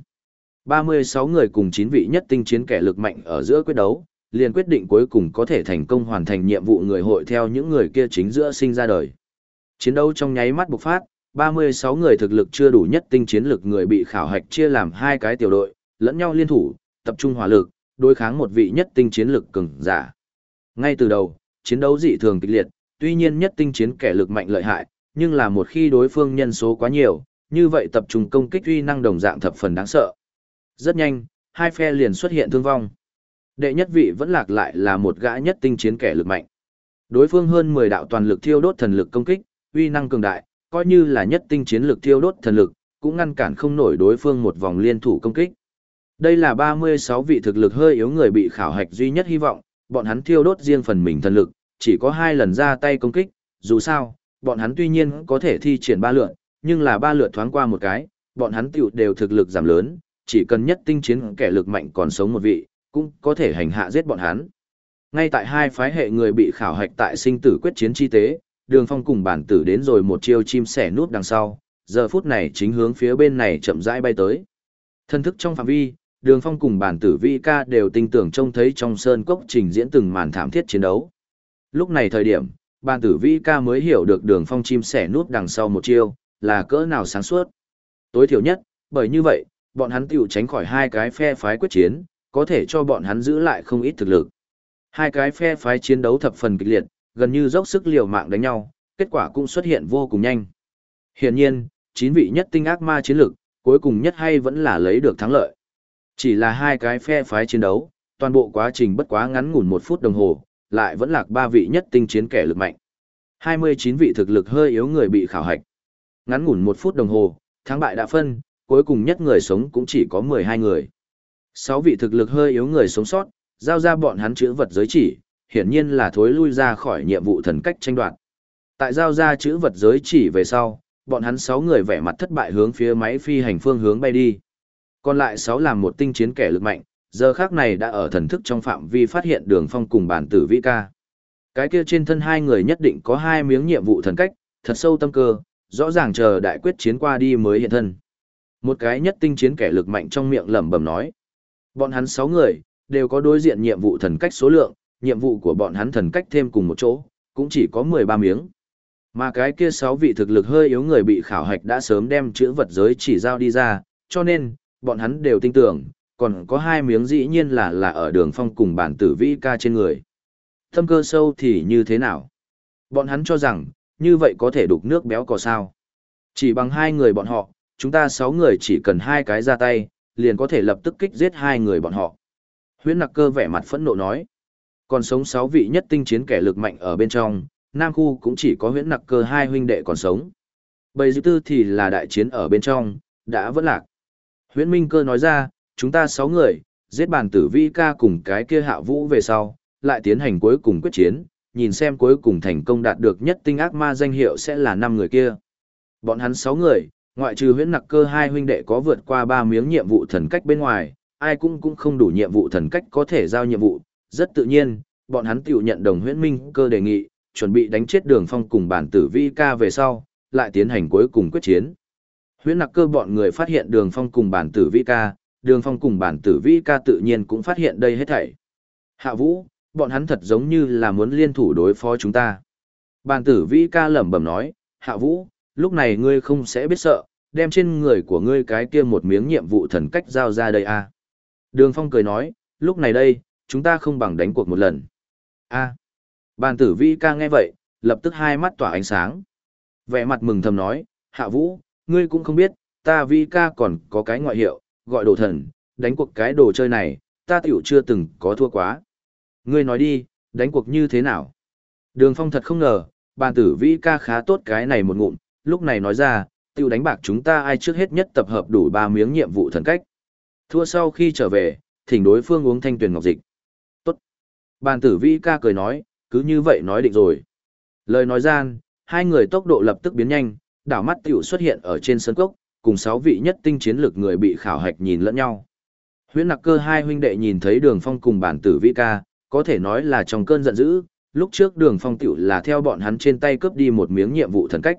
[SPEAKER 1] 36 người cùng 9 vị nhất tinh chiến kẻ lực mạnh ở giữa quyết đấu, liền quyết định cuối cùng có thể thành công hoàn thành nhiệm vụ người hội theo những người kia chính giữa sinh ra đời. Chiến đấu trong nháy mắt bộc phát, 36 người thực lực chưa đủ nhất tinh chiến lực người bị khảo hạch chia làm hai cái tiểu đội, lẫn nhau liên thủ, tập trung hỏa lực, đối kháng một vị nhất tinh chiến lực cường giả. Ngay từ đầu, chiến đấu dị thường kịch liệt, tuy nhiên nhất tinh chiến kẻ lực mạnh lợi hại, nhưng là một khi đối phương nhân số quá nhiều, như vậy tập trung công kích uy năng đồng dạng thập phần đáng sợ. Rất nhanh, hai phe liền xuất hiện thương vong. Đệ nhất vị vẫn lạc lại là một gã nhất tinh chiến kẻ lực mạnh. Đối phương hơn 10 đạo toàn lực thiêu đốt thần lực công kích, uy năng cường đại, coi như là nhất tinh chiến lực thiêu đốt thần lực, cũng ngăn cản không nổi đối phương một vòng liên thủ công kích. Đây là 36 vị thực lực hơi yếu người bị khảo hạch duy nhất hy vọng, bọn hắn thiêu đốt riêng phần mình thần lực, chỉ có hai lần ra tay công kích, dù sao, bọn hắn tuy nhiên có thể thi triển ba lượt, nhưng là ba lượt thoáng qua một cái, bọn hắn tiểu đều thực lực giảm lớn, chỉ cần nhất tinh chiến kẻ lực mạnh còn sống một vị, cũng có thể hành hạ giết bọn hắn. Ngay tại hai phái hệ người bị khảo hạch tại sinh tử quyết chiến chi tế, đường phong cùng bản tử đến rồi một chiêu chim sẻ nút đằng sau, giờ phút này chính hướng phía bên này chậm rãi bay tới. Thân thức trong phạm vi, đường phong cùng bản tử vi ca đều tinh tưởng trông thấy trong sơn cốc trình diễn từng màn thảm thiết chiến đấu. Lúc này thời điểm, bản tử vi ca mới hiểu được đường phong chim sẻ nút đằng sau một chiêu, là cỡ nào sáng suốt. Tối thiểu nhất, bởi như vậy, bọn hắn tiểu tránh khỏi hai cái phe phái quyết chiến, có thể cho bọn hắn giữ lại không ít thực lực. Hai cái phe phái chiến đấu thập phần kịch liệt, gần như dốc sức liều mạng đánh nhau, kết quả cũng xuất hiện vô cùng nhanh. Hiển nhiên, chín vị nhất tinh ác ma chiến lực, cuối cùng nhất hay vẫn là lấy được thắng lợi. Chỉ là hai cái phe phái chiến đấu, toàn bộ quá trình bất quá ngắn ngủn một phút đồng hồ, lại vẫn lạc ba vị nhất tinh chiến kẻ lực mạnh. 29 vị thực lực hơi yếu người bị khảo hạch. Ngắn ngủn một phút đồng hồ, thắng bại đã phân, cuối cùng nhất người sống cũng chỉ có 12 người. Sáu vị thực lực hơi yếu người sống sót, giao ra bọn hắn chữ vật giới chỉ, hiển nhiên là thối lui ra khỏi nhiệm vụ thần cách tranh đoạt. Tại giao ra chữ vật giới chỉ về sau, bọn hắn sáu người vẻ mặt thất bại hướng phía máy phi hành phương hướng bay đi. Còn lại sáu làm một tinh chiến kẻ lực mạnh, giờ khác này đã ở thần thức trong phạm vi phát hiện đường phong cùng bản tử vĩ ca. Cái kia trên thân hai người nhất định có hai miếng nhiệm vụ thần cách, thật sâu tâm cơ, rõ ràng chờ đại quyết chiến qua đi mới hiện thân. Một cái nhất tinh chiến kẻ lực mạnh trong miệng lẩm bẩm nói. Bọn hắn 6 người, đều có đối diện nhiệm vụ thần cách số lượng, nhiệm vụ của bọn hắn thần cách thêm cùng một chỗ, cũng chỉ có 13 miếng. Mà cái kia 6 vị thực lực hơi yếu người bị khảo hạch đã sớm đem chữ vật giới chỉ giao đi ra, cho nên, bọn hắn đều tin tưởng, còn có hai miếng dĩ nhiên là là ở đường phong cùng bản tử vĩ ca trên người. Thâm cơ sâu thì như thế nào? Bọn hắn cho rằng, như vậy có thể đục nước béo cò sao. Chỉ bằng hai người bọn họ, chúng ta sáu người chỉ cần hai cái ra tay, liền có thể lập tức kích giết hai người bọn họ. Huyễn nặc cơ vẻ mặt phẫn nộ nói. Còn sống sáu vị nhất tinh chiến kẻ lực mạnh ở bên trong, Nam Khu cũng chỉ có huyễn nặc cơ hai huynh đệ còn sống. Bầy dư tư thì là đại chiến ở bên trong, đã vẫn lạc. Huyễn Minh cơ nói ra, chúng ta sáu người, giết bàn tử vi ca cùng cái kia hạ vũ về sau, lại tiến hành cuối cùng quyết chiến, nhìn xem cuối cùng thành công đạt được nhất tinh ác ma danh hiệu sẽ là năm người kia. Bọn hắn sáu người, ngoại trừ huyễn nặc cơ hai huynh đệ có vượt qua ba miếng nhiệm vụ thần cách bên ngoài, ai cũng cũng không đủ nhiệm vụ thần cách có thể giao nhiệm vụ, rất tự nhiên, bọn hắn tiểu nhận đồng huyễn minh cơ đề nghị, chuẩn bị đánh chết đường phong cùng bản tử vi ca về sau, lại tiến hành cuối cùng quyết chiến. Huyễn nặc cơ bọn người phát hiện đường phong cùng bản tử vi ca, đường phong cùng bản tử vi ca tự nhiên cũng phát hiện đây hết thảy. Hạ vũ, bọn hắn thật giống như là muốn liên thủ đối phó chúng ta. Bản tử vi ca lẩm bẩm nói, hạ vũ, lúc này ngươi không sẽ biết sợ, đem trên người của ngươi cái kia một miếng nhiệm vụ thần cách giao ra đây a. À. Đường Phong cười nói, lúc này đây, chúng ta không bằng đánh cuộc một lần. A. À. Bàn tử vi ca nghe vậy, lập tức hai mắt tỏa ánh sáng. Vẻ mặt mừng thầm nói, hạ vũ, ngươi cũng không biết, ta vi ca còn có cái ngoại hiệu, gọi đồ thần, đánh cuộc cái đồ chơi này, ta tiểu chưa từng có thua quá. Ngươi nói đi, đánh cuộc như thế nào? Đường Phong thật không ngờ, bàn tử vi ca khá tốt cái này một ngụm, lúc này nói ra, tiêu đánh bạc chúng ta ai trước hết nhất tập hợp đủ ba miếng nhiệm vụ thần cách. Thua sau khi trở về, thỉnh đối phương uống thanh tuyển ngọc dịch. Tốt. Bàn tử vi ca cười nói, cứ như vậy nói định rồi. Lời nói gian, hai người tốc độ lập tức biến nhanh, đảo mắt tiểu xuất hiện ở trên sân cốc, cùng sáu vị nhất tinh chiến lực người bị khảo hạch nhìn lẫn nhau. Huyễn nặc cơ hai huynh đệ nhìn thấy đường phong cùng bản tử vi ca, có thể nói là trong cơn giận dữ, lúc trước đường phong tiểu là theo bọn hắn trên tay cướp đi một miếng nhiệm vụ thần cách.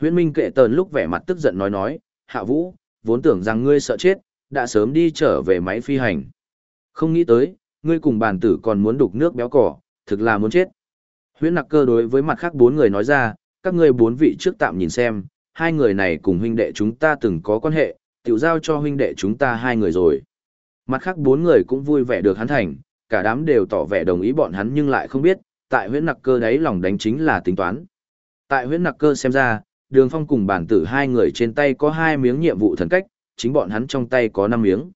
[SPEAKER 1] Huyễn minh kệ tờn lúc vẻ mặt tức giận nói nói, hạ vũ, vốn tưởng rằng ngươi sợ chết, đã sớm đi trở về máy phi hành. Không nghĩ tới, ngươi cùng bản tử còn muốn đục nước béo cỏ, thực là muốn chết. Huyễn nặc cơ đối với mặt khác bốn người nói ra, các ngươi bốn vị trước tạm nhìn xem, hai người này cùng huynh đệ chúng ta từng có quan hệ, tiểu giao cho huynh đệ chúng ta hai người rồi. Mặt khác bốn người cũng vui vẻ được hắn thành, cả đám đều tỏ vẻ đồng ý bọn hắn nhưng lại không biết, tại huyễn nặc cơ đấy lòng đánh chính là tính toán. Tại huyễn nặc cơ xem ra, đường phong cùng bản tử hai người trên tay có hai miếng nhiệm vụ thần cách, chính bọn hắn trong tay có năm miếng.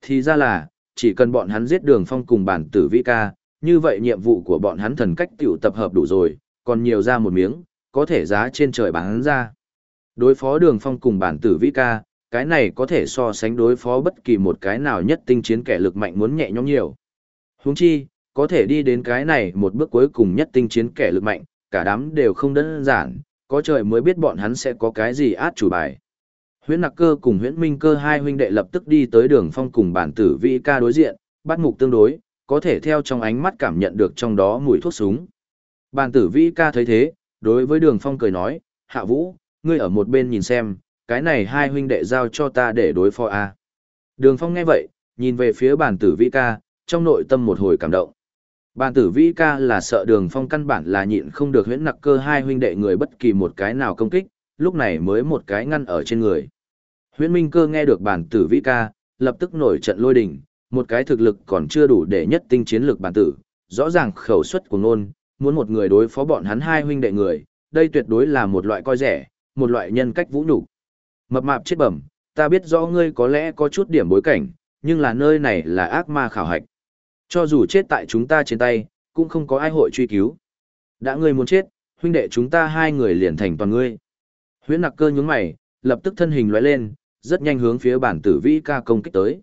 [SPEAKER 1] Thì ra là, chỉ cần bọn hắn giết đường phong cùng bản tử vĩ ca, như vậy nhiệm vụ của bọn hắn thần cách tiểu tập hợp đủ rồi, còn nhiều ra một miếng, có thể giá trên trời bán ra. Đối phó đường phong cùng bản tử vĩ ca, cái này có thể so sánh đối phó bất kỳ một cái nào nhất tinh chiến kẻ lực mạnh muốn nhẹ nhõm nhiều. Huống chi, có thể đi đến cái này một bước cuối cùng nhất tinh chiến kẻ lực mạnh, cả đám đều không đơn giản, có trời mới biết bọn hắn sẽ có cái gì át chủ bài. Huyễn Nặc Cơ cùng Huyễn Minh Cơ hai huynh đệ lập tức đi tới Đường Phong cùng bản tử vĩ ca đối diện, bắt mục tương đối, có thể theo trong ánh mắt cảm nhận được trong đó mùi thuốc súng. Bản tử vĩ ca thấy thế, đối với Đường Phong cười nói, Hạ Vũ, ngươi ở một bên nhìn xem, cái này hai huynh đệ giao cho ta để đối phó a. Đường Phong nghe vậy, nhìn về phía bản tử vĩ ca, trong nội tâm một hồi cảm động. Bản tử vĩ ca là sợ đường phong căn bản là nhịn không được huyễn nặc cơ hai huynh đệ người bất kỳ một cái nào công kích, lúc này mới một cái ngăn ở trên người. Huyễn minh cơ nghe được bản tử vĩ ca, lập tức nổi trận lôi đình, một cái thực lực còn chưa đủ để nhất tinh chiến lực bản tử, rõ ràng khẩu suất của ngôn, muốn một người đối phó bọn hắn hai huynh đệ người, đây tuyệt đối là một loại coi rẻ, một loại nhân cách vũ nhục. Mập mạp chết bẩm, ta biết rõ ngươi có lẽ có chút điểm bối cảnh, nhưng là nơi này là ác ma khảo hạch. Cho dù chết tại chúng ta trên tay, cũng không có ai hội truy cứu. Đã ngươi muốn chết, huynh đệ chúng ta hai người liền thành toàn ngươi. Huyễn nặc cơ nhướng mày, lập tức thân hình lóe lên, rất nhanh hướng phía bản tử vĩ ca công kích tới.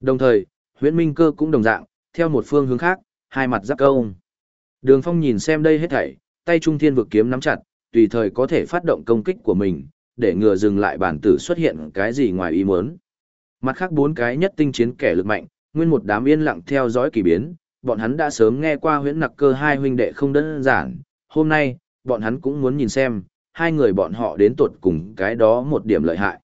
[SPEAKER 1] Đồng thời, huyễn minh cơ cũng đồng dạng, theo một phương hướng khác, hai mặt giáp câu. Đường phong nhìn xem đây hết thảy, tay trung thiên vực kiếm nắm chặt, tùy thời có thể phát động công kích của mình, để ngừa dừng lại bản tử xuất hiện cái gì ngoài ý muốn. Mặt khác bốn cái nhất tinh chiến kẻ lực mạnh, nguyên một đám yên lặng theo dõi kỳ biến, bọn hắn đã sớm nghe qua huyễn nặc cơ hai huynh đệ không đơn giản, hôm nay, bọn hắn cũng muốn nhìn xem, hai người bọn họ đến tuột cùng cái đó một điểm lợi hại.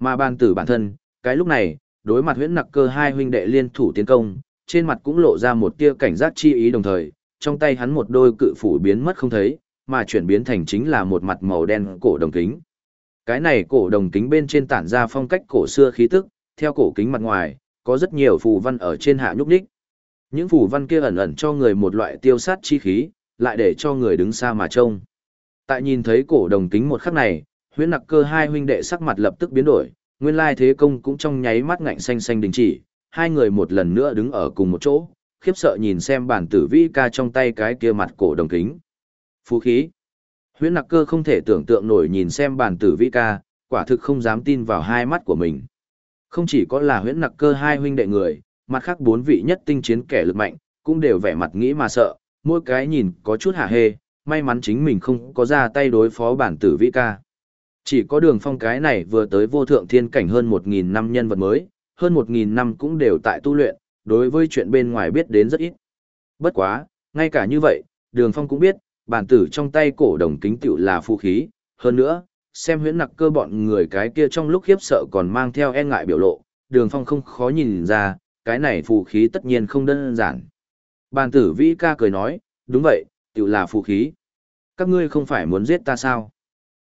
[SPEAKER 1] Mà bàn tử bản thân, cái lúc này, đối mặt huyễn nặc cơ hai huynh đệ liên thủ tiến công, trên mặt cũng lộ ra một tia cảnh giác chi ý đồng thời, trong tay hắn một đôi cự phủ biến mất không thấy, mà chuyển biến thành chính là một mặt màu đen cổ đồng kính. Cái này cổ đồng kính bên trên tản ra phong cách cổ xưa khí tức, theo cổ kính mặt ngoài, có rất nhiều phù văn ở trên hạ nhúc đích. Những phù văn kia ẩn ẩn cho người một loại tiêu sát chi khí, lại để cho người đứng xa mà trông. Tại nhìn thấy cổ đồng kính một khắc này, huyễn nặc cơ hai huynh đệ sắc mặt lập tức biến đổi, nguyên lai thế công cũng trong nháy mắt ngạnh xanh xanh đình chỉ, hai người một lần nữa đứng ở cùng một chỗ, khiếp sợ nhìn xem bản tử vi ca trong tay cái kia mặt cổ đồng kính. Phú khí. Huyễn nặc cơ không thể tưởng tượng nổi nhìn xem bản tử vi ca, quả thực không dám tin vào hai mắt của mình. Không chỉ có là huyễn nặc cơ hai huynh đệ người, mặt khác bốn vị nhất tinh chiến kẻ lực mạnh, cũng đều vẻ mặt nghĩ mà sợ, mỗi cái nhìn có chút hạ hê, may mắn chính mình không có ra tay đối phó bản tử vĩ ca. Chỉ có đường phong cái này vừa tới vô thượng thiên cảnh hơn 1.000 năm nhân vật mới, hơn 1.000 năm cũng đều tại tu luyện, đối với chuyện bên ngoài biết đến rất ít. Bất quá, ngay cả như vậy, đường phong cũng biết, bản tử trong tay cổ đồng kính tiểu là phụ khí, hơn nữa, xem huyễn nặc cơ bọn người cái kia trong lúc khiếp sợ còn mang theo e ngại biểu lộ, đường phong không khó nhìn ra, cái này phù khí tất nhiên không đơn giản. Bàn tử vĩ ca cười nói, đúng vậy, tự là phù khí. Các ngươi không phải muốn giết ta sao?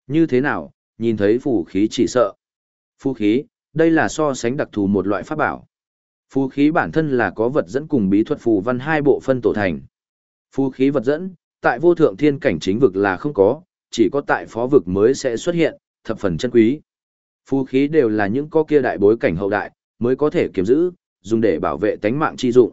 [SPEAKER 1] Như thế nào, nhìn thấy phù khí chỉ sợ. Phù khí, đây là so sánh đặc thù một loại pháp bảo. Phù khí bản thân là có vật dẫn cùng bí thuật phù văn hai bộ phân tổ thành. Phù khí vật dẫn, tại vô thượng thiên cảnh chính vực là không có, chỉ có tại phó vực mới sẽ xuất hiện, thập phần chân quý. Phù khí đều là những có kia đại bối cảnh hậu đại, mới có thể kiếm giữ, dùng để bảo vệ tánh mạng chi dụng.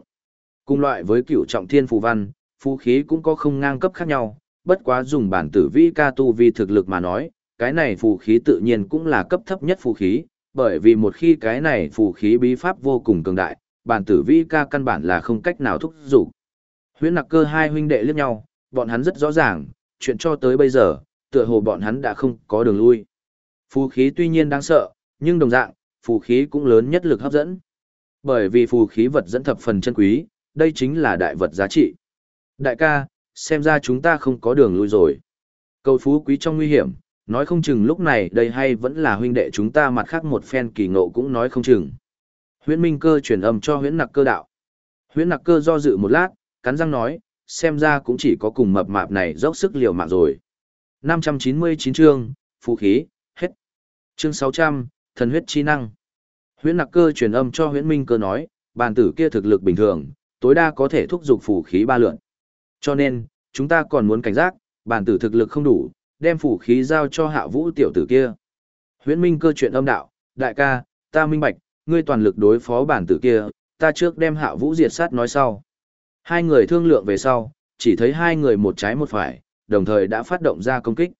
[SPEAKER 1] Cùng loại với cửu trọng thiên phù văn, phù khí cũng có không ngang cấp khác nhau, bất quá dùng bản tử vi ca tu vi thực lực mà nói, cái này phù khí tự nhiên cũng là cấp thấp nhất phù khí, bởi vì một khi cái này phù khí bí pháp vô cùng cường đại, bản tử vi ca căn bản là không cách nào thúc giục. Huyễn nặc cơ hai huynh đệ liếc nhau, bọn hắn rất rõ ràng, chuyện cho tới bây giờ, tựa hồ bọn hắn đã không có đường lui. Phù khí tuy nhiên đáng sợ, nhưng đồng dạng, phù khí cũng lớn nhất lực hấp dẫn. Bởi vì phù khí vật dẫn thập phần chân quý, đây chính là đại vật giá trị. Đại ca, xem ra chúng ta không có đường lui rồi. Cầu phú quý trong nguy hiểm, nói không chừng lúc này đây hay vẫn là huynh đệ chúng ta mặt khác một phen kỳ ngộ cũng nói không chừng. Huyễn Minh Cơ truyền âm cho Huyễn Nặc Cơ đạo. Huyễn Nặc Cơ do dự một lát, cắn răng nói, xem ra cũng chỉ có cùng mập mạp này dốc sức liều mạng rồi. 599 chương, phụ khí, hết. Chương 600, thần huyết chi năng. Huyễn Nặc Cơ truyền âm cho Huyễn Minh Cơ nói, bàn tử kia thực lực bình thường, tối đa có thể thúc giục phù khí ba lượn. Cho nên, chúng ta còn muốn cảnh giác, bàn tử thực lực không đủ, đem phù khí giao cho hạ vũ tiểu tử kia. Huyễn Minh Cơ truyền âm đạo, đại ca, ta minh bạch, ngươi toàn lực đối phó bản tử kia, ta trước đem hạ vũ diệt sát nói sau. Hai người thương lượng về sau, chỉ thấy hai người một trái một phải, đồng thời đã phát động ra công kích.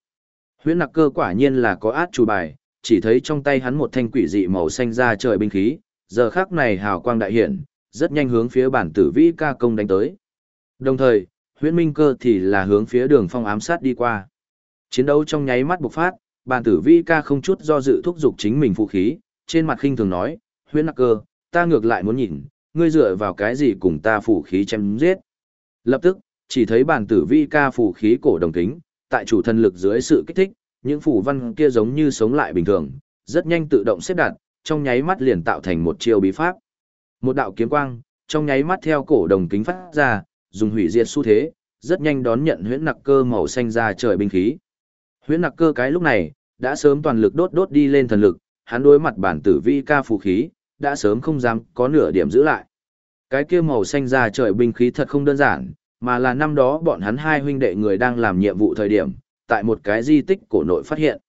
[SPEAKER 1] Huyễn nặc cơ quả nhiên là có át chủ bài, chỉ thấy trong tay hắn một thanh quỷ dị màu xanh ra trời binh khí, giờ khắc này hào quang đại hiển, rất nhanh hướng phía bản tử vĩ ca công đánh tới. Đồng thời, huyễn minh cơ thì là hướng phía đường phong ám sát đi qua. Chiến đấu trong nháy mắt bộc phát, bản tử vĩ ca không chút do dự thúc giục chính mình phụ khí, trên mặt khinh thường nói, huyễn nặc cơ, ta ngược lại muốn nhìn, ngươi dựa vào cái gì cùng ta phủ khí chém giết. Lập tức, chỉ thấy bản tử vi ca phủ khí cổ đồng kính, tại chủ thân lực dưới sự kích thích, những phủ văn kia giống như sống lại bình thường, rất nhanh tự động xếp đặt, trong nháy mắt liền tạo thành một chiêu bí pháp. Một đạo kiếm quang, trong nháy mắt theo cổ đồng kính phát ra, dùng hủy diệt xu thế, rất nhanh đón nhận huyễn nặc cơ màu xanh ra trời binh khí. Huyễn nặc cơ cái lúc này, đã sớm toàn lực đốt đốt đi lên thần lực, hắn đối mặt bản tử vi ca phù khí, đã sớm không dám có nửa điểm giữ lại. Cái kia màu xanh ra trời binh khí thật không đơn giản, mà là năm đó bọn hắn hai huynh đệ người đang làm nhiệm vụ thời điểm, tại một cái di tích cổ nội phát hiện.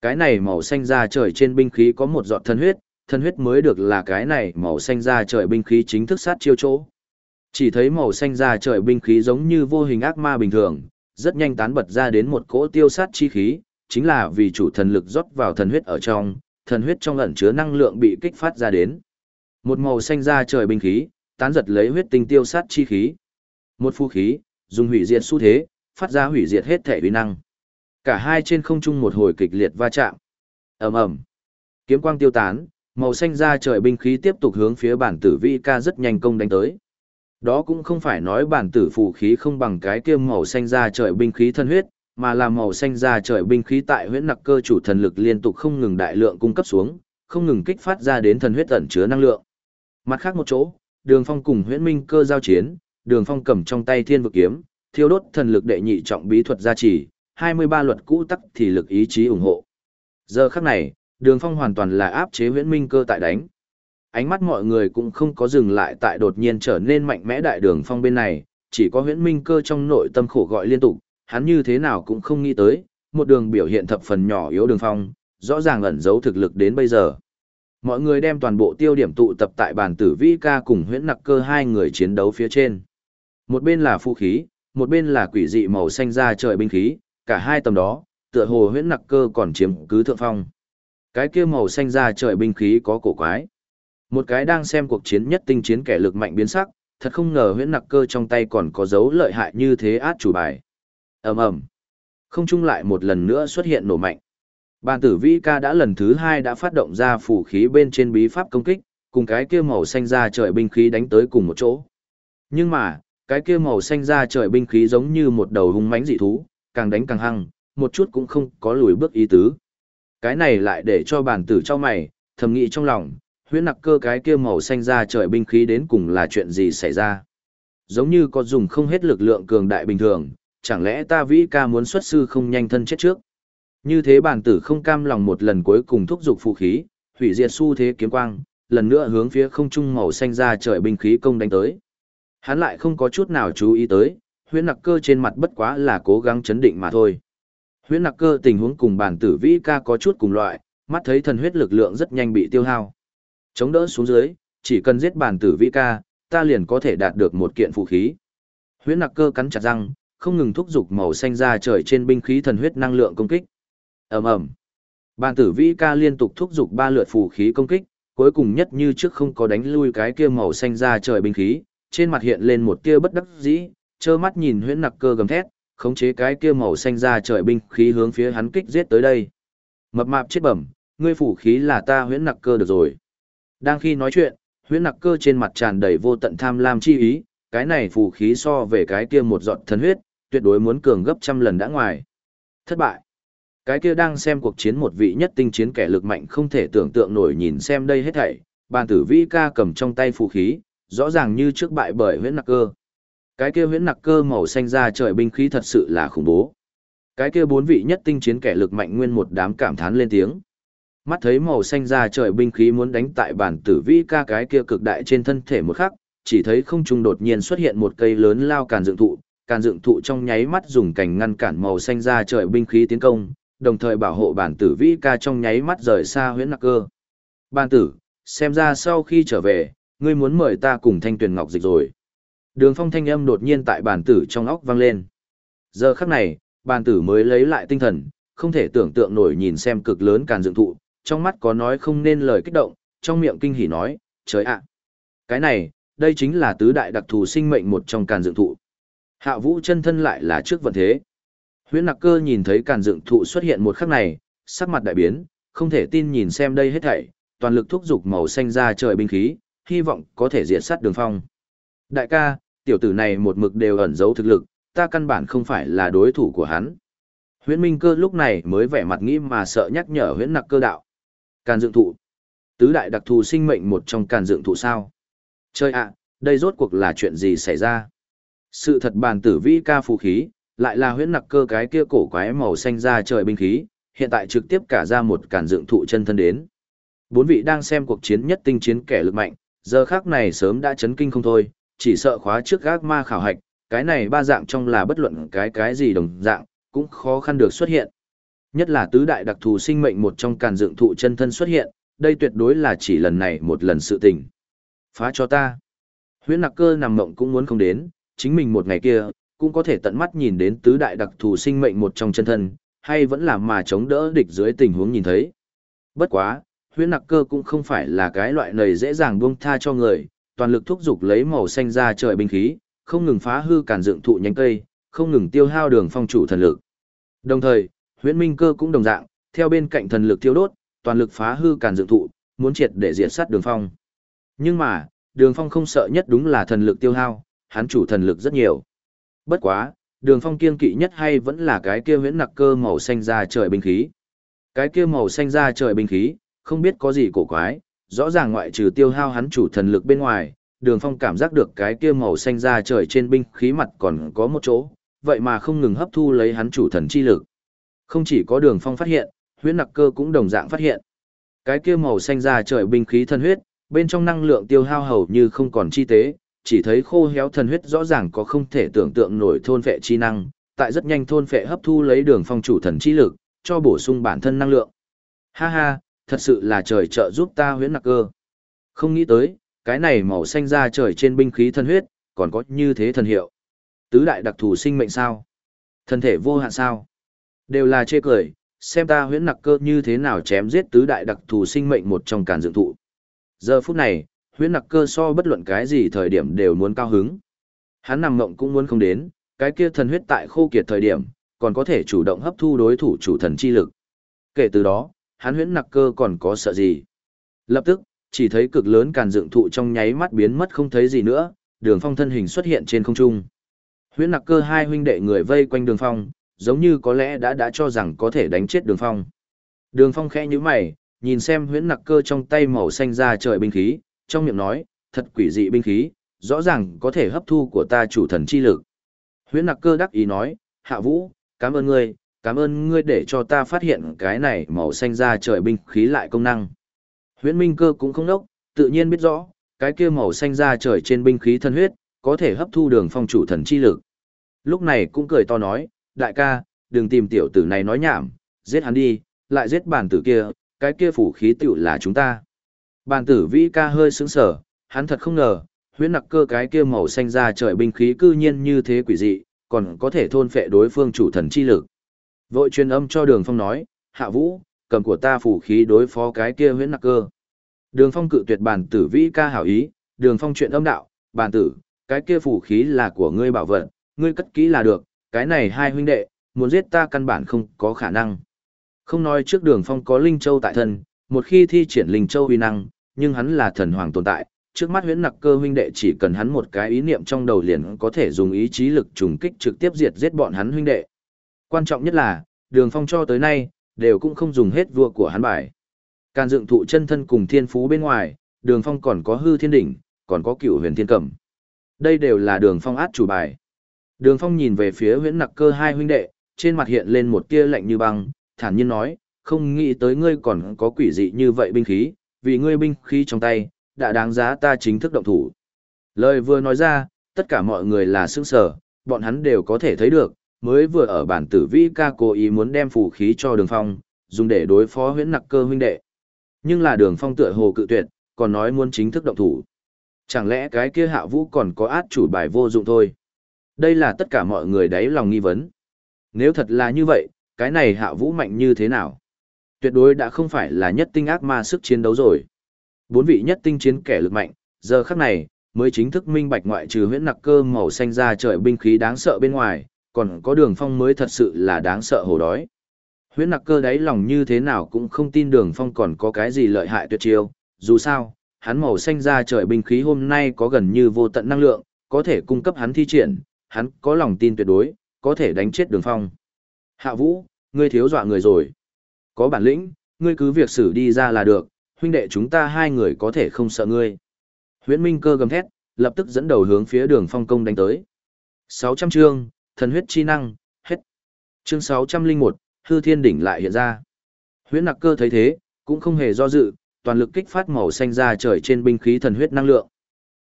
[SPEAKER 1] Cái này màu xanh da trời trên binh khí có một giọt thân huyết, thân huyết mới được là cái này màu xanh da trời binh khí chính thức sát chiêu chỗ. Chỉ thấy màu xanh da trời binh khí giống như vô hình ác ma bình thường, rất nhanh tán bật ra đến một cỗ tiêu sát chi khí, chính là vì chủ thần lực rót vào thần huyết ở trong, thần huyết trong ẩn chứa năng lượng bị kích phát ra đến. Một màu xanh da trời binh khí, tán giật lấy huyết tinh tiêu sát chi khí. Một phu khí, dùng hủy diệt xu thế, phát ra hủy diệt hết thể uy năng. Cả hai trên không trung một hồi kịch liệt va chạm. Ầm ầm. Kiếm quang tiêu tán, màu xanh ra trời binh khí tiếp tục hướng phía bản tử vi ca rất nhanh công đánh tới. Đó cũng không phải nói bản tử phù khí không bằng cái kia màu xanh ra trời binh khí thân huyết, mà là màu xanh ra trời binh khí tại huyễn nặc cơ chủ thần lực liên tục không ngừng đại lượng cung cấp xuống, không ngừng kích phát ra đến thần huyết ẩn chứa năng lượng. Mặt khác một chỗ, Đường Phong cùng huyễn minh cơ giao chiến, Đường Phong cầm trong tay thiên vực kiếm, thiêu đốt thần lực đệ nhị trọng bí thuật gia trì, 23 luật cũ tắc thì lực ý chí ủng hộ. Giờ khắc này, Đường Phong hoàn toàn là áp chế huyễn minh cơ tại đánh. Ánh mắt mọi người cũng không có dừng lại tại đột nhiên trở nên mạnh mẽ đại đường phong bên này, chỉ có huyễn minh cơ trong nội tâm khổ gọi liên tục, hắn như thế nào cũng không nghĩ tới, một đường biểu hiện thập phần nhỏ yếu đường phong, rõ ràng ẩn giấu thực lực đến bây giờ. Mọi người đem toàn bộ tiêu điểm tụ tập tại bàn tử vi ca cùng huyễn nặc cơ hai người chiến đấu phía trên. Một bên là phu khí, một bên là quỷ dị màu xanh ra trời binh khí, cả hai tầm đó, tựa hồ huyễn nặc cơ còn chiếm cứ thượng phong. Cái kia màu xanh ra trời binh khí có cổ quái. Một cái đang xem cuộc chiến nhất tinh chiến kẻ lực mạnh biến sắc, thật không ngờ huyễn nặc cơ trong tay còn có dấu lợi hại như thế át chủ bài ầm ầm không trung lại một lần nữa xuất hiện nổ mạnh bàn tử vĩ ca đã lần thứ hai đã phát động ra phủ khí bên trên bí pháp công kích cùng cái kia màu xanh ra trời binh khí đánh tới cùng một chỗ nhưng mà cái kia màu xanh ra trời binh khí giống như một đầu hung mãnh dị thú càng đánh càng hăng một chút cũng không có lùi bước ý tứ cái này lại để cho bản tử cho mày thầm nghĩ trong lòng huyễn nặc cơ cái kia màu xanh ra trời binh khí đến cùng là chuyện gì xảy ra giống như có dùng không hết lực lượng cường đại bình thường chẳng lẽ ta vĩ ca muốn xuất sư không nhanh thân chết trước. Như thế bản tử không cam lòng một lần cuối cùng thúc giục phụ khí, hủy diệt su thế kiếm quang, lần nữa hướng phía không trung màu xanh ra trời binh khí công đánh tới. Hắn lại không có chút nào chú ý tới, huyễn nặc cơ trên mặt bất quá là cố gắng chấn định mà thôi. Huyễn nặc cơ tình huống cùng bản tử vĩ ca có chút cùng loại, mắt thấy thần huyết lực lượng rất nhanh bị tiêu hao. Chống đỡ xuống dưới, chỉ cần giết bản tử vĩ ca, ta liền có thể đạt được một kiện phù khí. Huyễn nặc cơ cắn chặt răng, không ngừng thúc giục màu xanh ra trời trên binh khí thần huyết năng lượng công kích. Ầm ầm. Bản tử vĩ ca liên tục thúc giục ba lượt phù khí công kích, cuối cùng nhất như trước không có đánh lui cái kia màu xanh ra trời binh khí, trên mặt hiện lên một tia bất đắc dĩ, trơ mắt nhìn huyễn nặc cơ gầm thét, khống chế cái kia màu xanh ra trời binh khí hướng phía hắn kích giết tới đây. Mập mạp chết bẩm, ngươi phủ khí là ta huyễn nặc cơ được rồi. Đang khi nói chuyện, huyễn nặc cơ trên mặt tràn đầy vô tận tham lam chi ý, cái này phủ khí so về cái kia một giọt thần huyết, tuyệt đối muốn cường gấp trăm lần đã ngoài. Thất bại. Cái kia đang xem cuộc chiến một vị nhất tinh chiến kẻ lực mạnh không thể tưởng tượng nổi nhìn xem đây hết thảy, bàn tử vi ca cầm trong tay phù khí, rõ ràng như trước bại bởi huyễn nặc cơ. Cái kia huyễn nặc cơ màu xanh ra trời binh khí thật sự là khủng bố. Cái kia bốn vị nhất tinh chiến kẻ lực mạnh nguyên một đám cảm thán lên tiếng. Mắt thấy màu xanh ra trời binh khí muốn đánh tại bản tử vĩ ca cái kia cực đại trên thân thể một khắc, chỉ thấy không trung đột nhiên xuất hiện một cây lớn lao càn dựng thụ, càn dựng thụ trong nháy mắt dùng cành ngăn cản màu xanh ra trời binh khí tiến công, đồng thời bảo hộ bản tử vĩ ca trong nháy mắt rời xa huyễn nặc cơ. Bản tử, xem ra sau khi trở về, ngươi muốn mời ta cùng thanh tuyền ngọc dịch rồi. Đường phong thanh âm đột nhiên tại bản tử trong óc vang lên. Giờ khắc này, bản tử mới lấy lại tinh thần, không thể tưởng tượng nổi nhìn xem cực lớn càn dựng thụ, trong mắt có nói không nên lời kích động, trong miệng kinh hỉ nói, trời ạ. Cái này, đây chính là tứ đại đặc thù sinh mệnh một trong càn dựng thụ. Hạ vũ chân thân lại là trước vận thế. Huyễn nặc cơ nhìn thấy càn dựng thụ xuất hiện một khắc này, sắc mặt đại biến, không thể tin nhìn xem đây hết thảy, toàn lực thúc giục màu xanh ra trời binh khí, hy vọng có thể diệt sát đường phong. Đại ca, tiểu tử này một mực đều ẩn giấu thực lực, ta căn bản không phải là đối thủ của hắn. Huyễn Minh Cơ lúc này mới vẻ mặt nghĩ mà sợ nhắc nhở Huyễn Nặc Cơ đạo. Càn dựng thụ. Tứ đại đặc thù sinh mệnh một trong càn dựng thụ sao? Chơi ạ, đây rốt cuộc là chuyện gì xảy ra? Sự thật bàn tử vĩ ca phù khí, lại là Huyễn Nặc Cơ cái kia cổ quái màu xanh ra trời binh khí, hiện tại trực tiếp cả ra một càn dựng thụ chân thân đến. Bốn vị đang xem cuộc chiến nhất tinh chiến kẻ lực mạnh, giờ khác này sớm đã chấn kinh không thôi, chỉ sợ khóa trước gác ma khảo hạch, cái này ba dạng trong là bất luận cái cái gì đồng dạng, cũng khó khăn được xuất hiện. Nhất là tứ đại đặc thù sinh mệnh một trong càn dựng thụ chân thân xuất hiện, đây tuyệt đối là chỉ lần này một lần sự tình. Phá cho ta. Huyễn nặc cơ nằm mộng cũng muốn không đến, chính mình một ngày kia, cũng có thể tận mắt nhìn đến tứ đại đặc thù sinh mệnh một trong chân thân, hay vẫn là mà chống đỡ địch dưới tình huống nhìn thấy. Bất quá, huyễn nặc cơ cũng không phải là cái loại nầy dễ dàng buông tha cho người, toàn lực thúc giục lấy màu xanh ra trời binh khí, không ngừng phá hư cản dựng thụ nhánh cây, không ngừng tiêu hao đường phong chủ thần lực. Đồng thời, huyễn minh cơ cũng đồng dạng, theo bên cạnh thần lực tiêu đốt, toàn lực phá hư cản dựng thụ, muốn triệt để diệt sát đường phong. Nhưng mà, đường phong không sợ nhất đúng là thần lực tiêu hao, hắn chủ thần lực rất nhiều. Bất quá, đường phong kiên kỵ nhất hay vẫn là cái kia huyễn nặc cơ màu xanh ra trời binh khí. Cái kia màu xanh ra trời binh khí, không biết có gì cổ quái, rõ ràng ngoại trừ tiêu hao hắn chủ thần lực bên ngoài, đường phong cảm giác được cái kia màu xanh ra trời trên binh khí mặt còn có một chỗ, vậy mà không ngừng hấp thu lấy hắn chủ thần chi lực. Không chỉ có đường phong phát hiện, huyễn nặc cơ cũng đồng dạng phát hiện. Cái kia màu xanh ra trời binh khí thân huyết, bên trong năng lượng tiêu hao hầu như không còn chi tế, chỉ thấy khô héo thần huyết rõ ràng có không thể tưởng tượng nổi thôn vệ chi năng, tại rất nhanh thôn vệ hấp thu lấy đường phong chủ thần chi lực, cho bổ sung bản thân năng lượng. Ha ha, thật sự là trời trợ giúp ta huyễn nặc cơ. Không nghĩ tới, cái này màu xanh ra trời trên binh khí thân huyết, còn có như thế thần hiệu. Tứ đại đặc thù sinh mệnh sao? Thân thể vô hạn sao? Đều là chê cười, xem ta huyễn nặc cơ như thế nào chém giết tứ đại đặc thù sinh mệnh một trong càn dựng thụ. Giờ phút này, huyễn nặc cơ so bất luận cái gì thời điểm đều muốn cao hứng. Hắn nằm mộng cũng muốn không đến, cái kia thần huyết tại khô kiệt thời điểm, còn có thể chủ động hấp thu đối thủ chủ thần chi lực. Kể từ đó, hắn huyễn nặc cơ còn có sợ gì. Lập tức, chỉ thấy cực lớn càn dựng thụ trong nháy mắt biến mất không thấy gì nữa, đường phong thân hình xuất hiện trên không trung. Huyễn nặc cơ hai huynh đệ người vây quanh đường phong, giống như có lẽ đã đã cho rằng có thể đánh chết đường phong. Đường phong khẽ như mày, nhìn xem huyễn nặc cơ trong tay màu xanh ra trời binh khí, trong miệng nói, thật quỷ dị binh khí, rõ ràng có thể hấp thu của ta chủ thần chi lực. Huyễn nặc cơ đắc ý nói, hạ vũ, cảm ơn ngươi, Cảm ơn ngươi để cho ta phát hiện cái này màu xanh ra trời binh khí lại công năng. Huyễn Minh Cơ cũng không đốc, tự nhiên biết rõ, cái kia màu xanh ra trời trên binh khí thân huyết, có thể hấp thu đường phong chủ thần chi lực. Lúc này cũng cười to nói, đại ca, đừng tìm tiểu tử này nói nhảm, giết hắn đi, lại giết bản tử kia, cái kia phủ khí tiểu là chúng ta. Bản tử vĩ ca hơi sững sở, hắn thật không ngờ, huyễn nặc cơ cái kia màu xanh ra trời binh khí cư nhiên như thế quỷ dị, còn có thể thôn phệ đối phương chủ thần chi lực. Vội truyền âm cho đường phong nói, hạ vũ, cầm của ta phủ khí đối phó cái kia huyễn nặc cơ. Đường phong cự tuyệt bản tử vĩ ca hảo ý, đường phong chuyện âm đạo, bản tử, cái kia phủ khí là của ngươi bảo vật, ngươi cất kỹ là được, cái này hai huynh đệ, muốn giết ta căn bản không có khả năng. Không nói trước đường phong có Linh Châu tại thân, một khi thi triển Linh Châu uy năng, nhưng hắn là thần hoàng tồn tại, trước mắt huyễn nặc cơ huynh đệ chỉ cần hắn một cái ý niệm trong đầu liền có thể dùng ý chí lực trùng kích trực tiếp diệt giết bọn hắn huynh đệ. Quan trọng nhất là, đường phong cho tới nay, đều cũng không dùng hết vua của hắn bài. Càn dựng thụ chân thân cùng thiên phú bên ngoài, đường phong còn có hư thiên đỉnh, còn có cựu huyền thiên cẩm. Đây đều là đường phong át chủ bài. Đường phong nhìn về phía huyễn nặc cơ hai huynh đệ, trên mặt hiện lên một tia lạnh như băng, thản nhiên nói, không nghĩ tới ngươi còn có quỷ dị như vậy binh khí, vì ngươi binh khí trong tay, đã đáng giá ta chính thức động thủ. Lời vừa nói ra, tất cả mọi người là sững sở, bọn hắn đều có thể thấy được, mới vừa ở bản tử vĩ ca cố ý muốn đem phù khí cho đường phong, dùng để đối phó huyễn nặc cơ huynh đệ. Nhưng là đường phong tựa hồ cự tuyệt, còn nói muốn chính thức động thủ. Chẳng lẽ cái kia hạ vũ còn có át chủ bài vô dụng thôi? Đây là tất cả mọi người đáy lòng nghi vấn. Nếu thật là như vậy, cái này hạ vũ mạnh như thế nào? Tuyệt đối đã không phải là nhất tinh ác ma sức chiến đấu rồi. Bốn vị nhất tinh chiến kẻ lực mạnh, giờ khắc này, mới chính thức minh bạch ngoại trừ huyễn nặc cơ màu xanh ra trời binh khí đáng sợ bên ngoài, còn có đường phong mới thật sự là đáng sợ hổ đói. Huyễn nặc cơ đáy lòng như thế nào cũng không tin đường phong còn có cái gì lợi hại tuyệt chiêu, dù sao, hắn màu xanh ra trời binh khí hôm nay có gần như vô tận năng lượng, có thể cung cấp hắn thi triển, hắn có lòng tin tuyệt đối, có thể đánh chết đường phong. Hạ vũ, ngươi thiếu dọa người rồi. Có bản lĩnh, ngươi cứ việc xử đi ra là được, huynh đệ chúng ta hai người có thể không sợ ngươi. Huyễn Minh cơ gầm thét, lập tức dẫn đầu hướng phía đường phong công đánh tới. 600 chương, thần huyết chi năng, hết. Chương 601, hư thiên đỉnh lại hiện ra. Huyễn nặc cơ thấy thế, cũng không hề do dự, toàn lực kích phát màu xanh ra trời trên binh khí thần huyết năng lượng.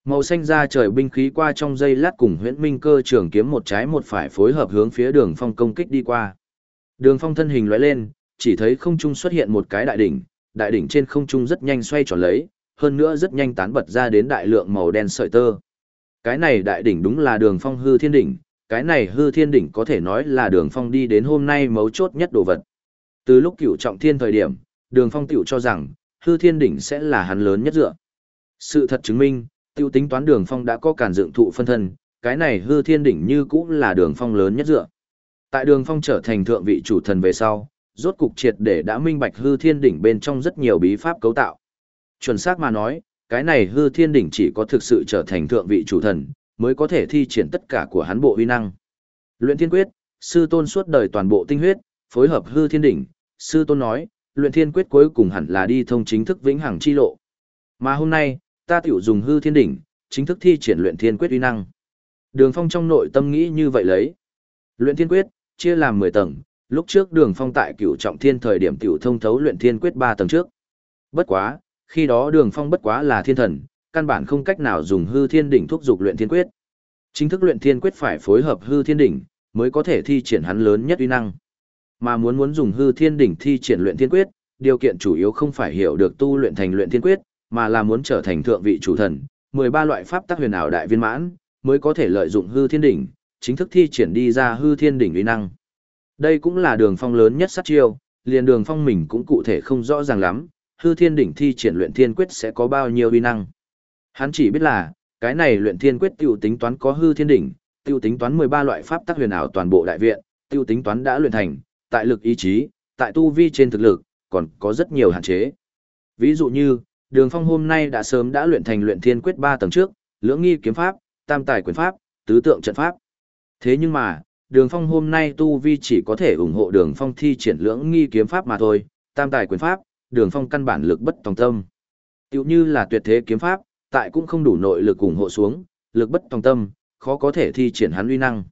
[SPEAKER 1] Màu xanh ra trời binh khí qua trong dây lát cùng huyễn minh cơ trường kiếm một trái một phải phối hợp hướng phía đường phong công kích đi qua. Đường phong thân hình lóe lên, chỉ thấy không trung xuất hiện một cái đại đỉnh, đại đỉnh trên không trung rất nhanh xoay tròn lấy, hơn nữa rất nhanh tán bật ra đến đại lượng màu đen sợi tơ. Cái này đại đỉnh đúng là đường phong hư thiên đỉnh, cái này hư thiên đỉnh có thể nói là đường phong đi đến hôm nay mấu chốt nhất đồ vật. Từ lúc cựu trọng thiên thời điểm, đường phong tiểu cho rằng, hư thiên đỉnh sẽ là hắn lớn nhất dựa. Sự thật chứng minh, tiêu tính toán đường phong đã có cản dựng thụ phân thân, cái này hư thiên đỉnh như cũng là đường phong lớn nhất dựa. Tại đường phong trở thành thượng vị chủ thần về sau, rốt cục triệt để đã minh bạch hư thiên đỉnh bên trong rất nhiều bí pháp cấu tạo. Chuẩn xác mà nói, cái này hư thiên đỉnh chỉ có thực sự trở thành thượng vị chủ thần, mới có thể thi triển tất cả của hắn bộ uy năng. Luyện thiên quyết, sư tôn suốt đời toàn bộ tinh huyết, phối hợp hư thiên đỉnh, sư tôn nói, luyện thiên quyết cuối cùng hẳn là đi thông chính thức vĩnh hằng chi lộ. Mà hôm nay, ta tiểu dùng hư thiên đỉnh, chính thức thi triển luyện thiên quyết uy năng. Đường Phong trong nội tâm nghĩ như vậy lấy. Luyện thiên quyết, chia làm 10 tầng, lúc trước đường Phong tại cửu trọng thiên thời điểm tiểu thông thấu luyện thiên quyết 3 tầng trước. Bất quá, khi đó đường Phong bất quá là thiên thần, căn bản không cách nào dùng hư thiên đỉnh thúc dục luyện thiên quyết. Chính thức luyện thiên quyết phải phối hợp hư thiên đỉnh, mới có thể thi triển hắn lớn nhất uy năng. Mà muốn muốn dùng hư thiên đỉnh thi triển luyện thiên quyết, điều kiện chủ yếu không phải hiểu được tu luyện thành luyện thiên quyết, mà là muốn trở thành thượng vị chủ thần, 13 loại pháp tắc huyền ảo đại viên mãn, mới có thể lợi dụng hư thiên đỉnh, chính thức thi triển đi ra hư thiên đỉnh uy năng. Đây cũng là đường phong lớn nhất sát chiêu, liền đường phong mình cũng cụ thể không rõ ràng lắm, hư thiên đỉnh thi triển luyện thiên quyết sẽ có bao nhiêu uy năng. Hắn chỉ biết là, cái này luyện thiên quyết tiêu tính toán có hư thiên đỉnh, tiêu tính toán 13 loại pháp tắc huyền ảo toàn bộ đại viện, tiêu tính toán đã luyện thành, tại lực ý chí, tại tu vi trên thực lực, còn có rất nhiều hạn chế. Ví dụ như, Đường Phong hôm nay đã sớm đã luyện thành luyện thiên quyết 3 tầng trước, lưỡng nghi kiếm pháp, tam tài quyền pháp, tứ tượng trận pháp. Thế nhưng mà, Đường Phong hôm nay tu vi chỉ có thể ủng hộ Đường Phong thi triển lưỡng nghi kiếm pháp mà thôi, tam tài quyền pháp, Đường Phong căn bản lực bất tòng tâm. Tiểu như là tuyệt thế kiếm pháp, tại cũng không đủ nội lực ủng hộ xuống, lực bất tòng tâm, khó có thể thi triển hắn uy năng.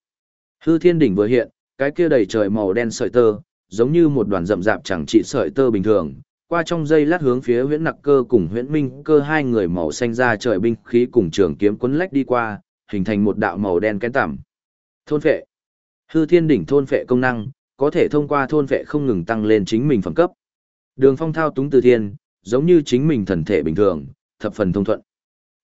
[SPEAKER 1] Hư Thiên đỉnh vừa hiện, cái kia đầy trời màu đen sợi tơ, giống như một đoàn rậm rạp chẳng trị sợi tơ bình thường, qua trong dây lát hướng phía huyễn nặc cơ cùng huyễn minh cơ hai người màu xanh ra trời binh khí cùng trường kiếm quấn lách đi qua, hình thành một đạo màu đen kén tằm. Thôn phệ. Hư thiên đỉnh thôn phệ công năng, có thể thông qua thôn phệ không ngừng tăng lên chính mình phẩm cấp. Đường phong thao túng từ thiên, giống như chính mình thần thể bình thường, thập phần thông thuận.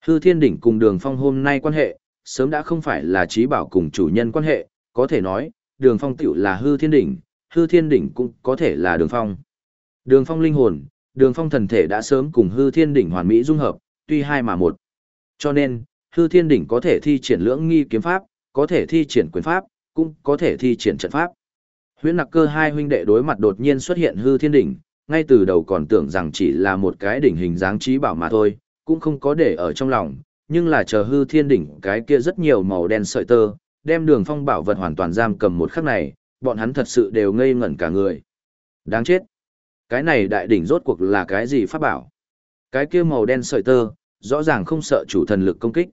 [SPEAKER 1] Hư thiên đỉnh cùng đường phong hôm nay quan hệ, sớm đã không phải là trí bảo cùng chủ nhân quan hệ, có thể nói, đường phong tiểu là hư thiên đỉnh, hư thiên đỉnh cũng có thể là đường phong. Đường phong linh hồn, đường phong thần thể đã sớm cùng hư thiên đỉnh hoàn mỹ dung hợp, tuy hai mà một. Cho nên, hư thiên đỉnh có thể thi triển lưỡng nghi kiếm pháp, có thể thi triển quyền pháp, cũng có thể thi triển trận pháp. Huyễn nặc cơ hai huynh đệ đối mặt đột nhiên xuất hiện hư thiên đỉnh, ngay từ đầu còn tưởng rằng chỉ là một cái đỉnh hình dáng trí bảo mà thôi, cũng không có để ở trong lòng, nhưng là chờ hư thiên đỉnh cái kia rất nhiều màu đen sợi tơ, đem đường phong bảo vật hoàn toàn giam cầm một khắc này, bọn hắn thật sự đều ngây ngẩn cả người. Đáng chết! Cái này đại đỉnh rốt cuộc là cái gì pháp bảo? Cái kia màu đen sợi tơ, rõ ràng không sợ chủ thần lực công kích.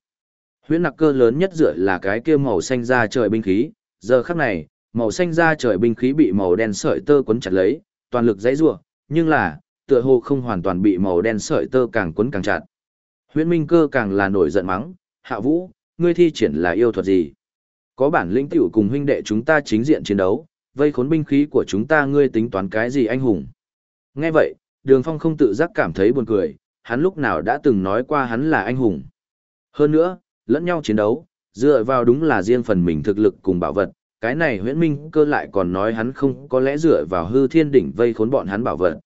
[SPEAKER 1] Huyễn nặc cơ lớn nhất dựa là cái kia màu xanh da trời binh khí, giờ khắc này, màu xanh da trời binh khí bị màu đen sợi tơ quấn chặt lấy, toàn lực dãy rủa, nhưng là, tựa hồ không hoàn toàn bị màu đen sợi tơ càng quấn càng chặt. Huyễn Minh Cơ càng là nổi giận mắng, "Hạ Vũ, ngươi thi triển là yêu thuật gì? Có bản lĩnh tiểu cùng huynh đệ chúng ta chính diện chiến đấu, vây khốn binh khí của chúng ta ngươi tính toán cái gì anh hùng?" Nghe vậy, Đường Phong không tự giác cảm thấy buồn cười, hắn lúc nào đã từng nói qua hắn là anh hùng. Hơn nữa, lẫn nhau chiến đấu, dựa vào đúng là riêng phần mình thực lực cùng bảo vật, cái này huyễn minh cơ lại còn nói hắn không có lẽ dựa vào hư thiên đỉnh vây khốn bọn hắn bảo vật.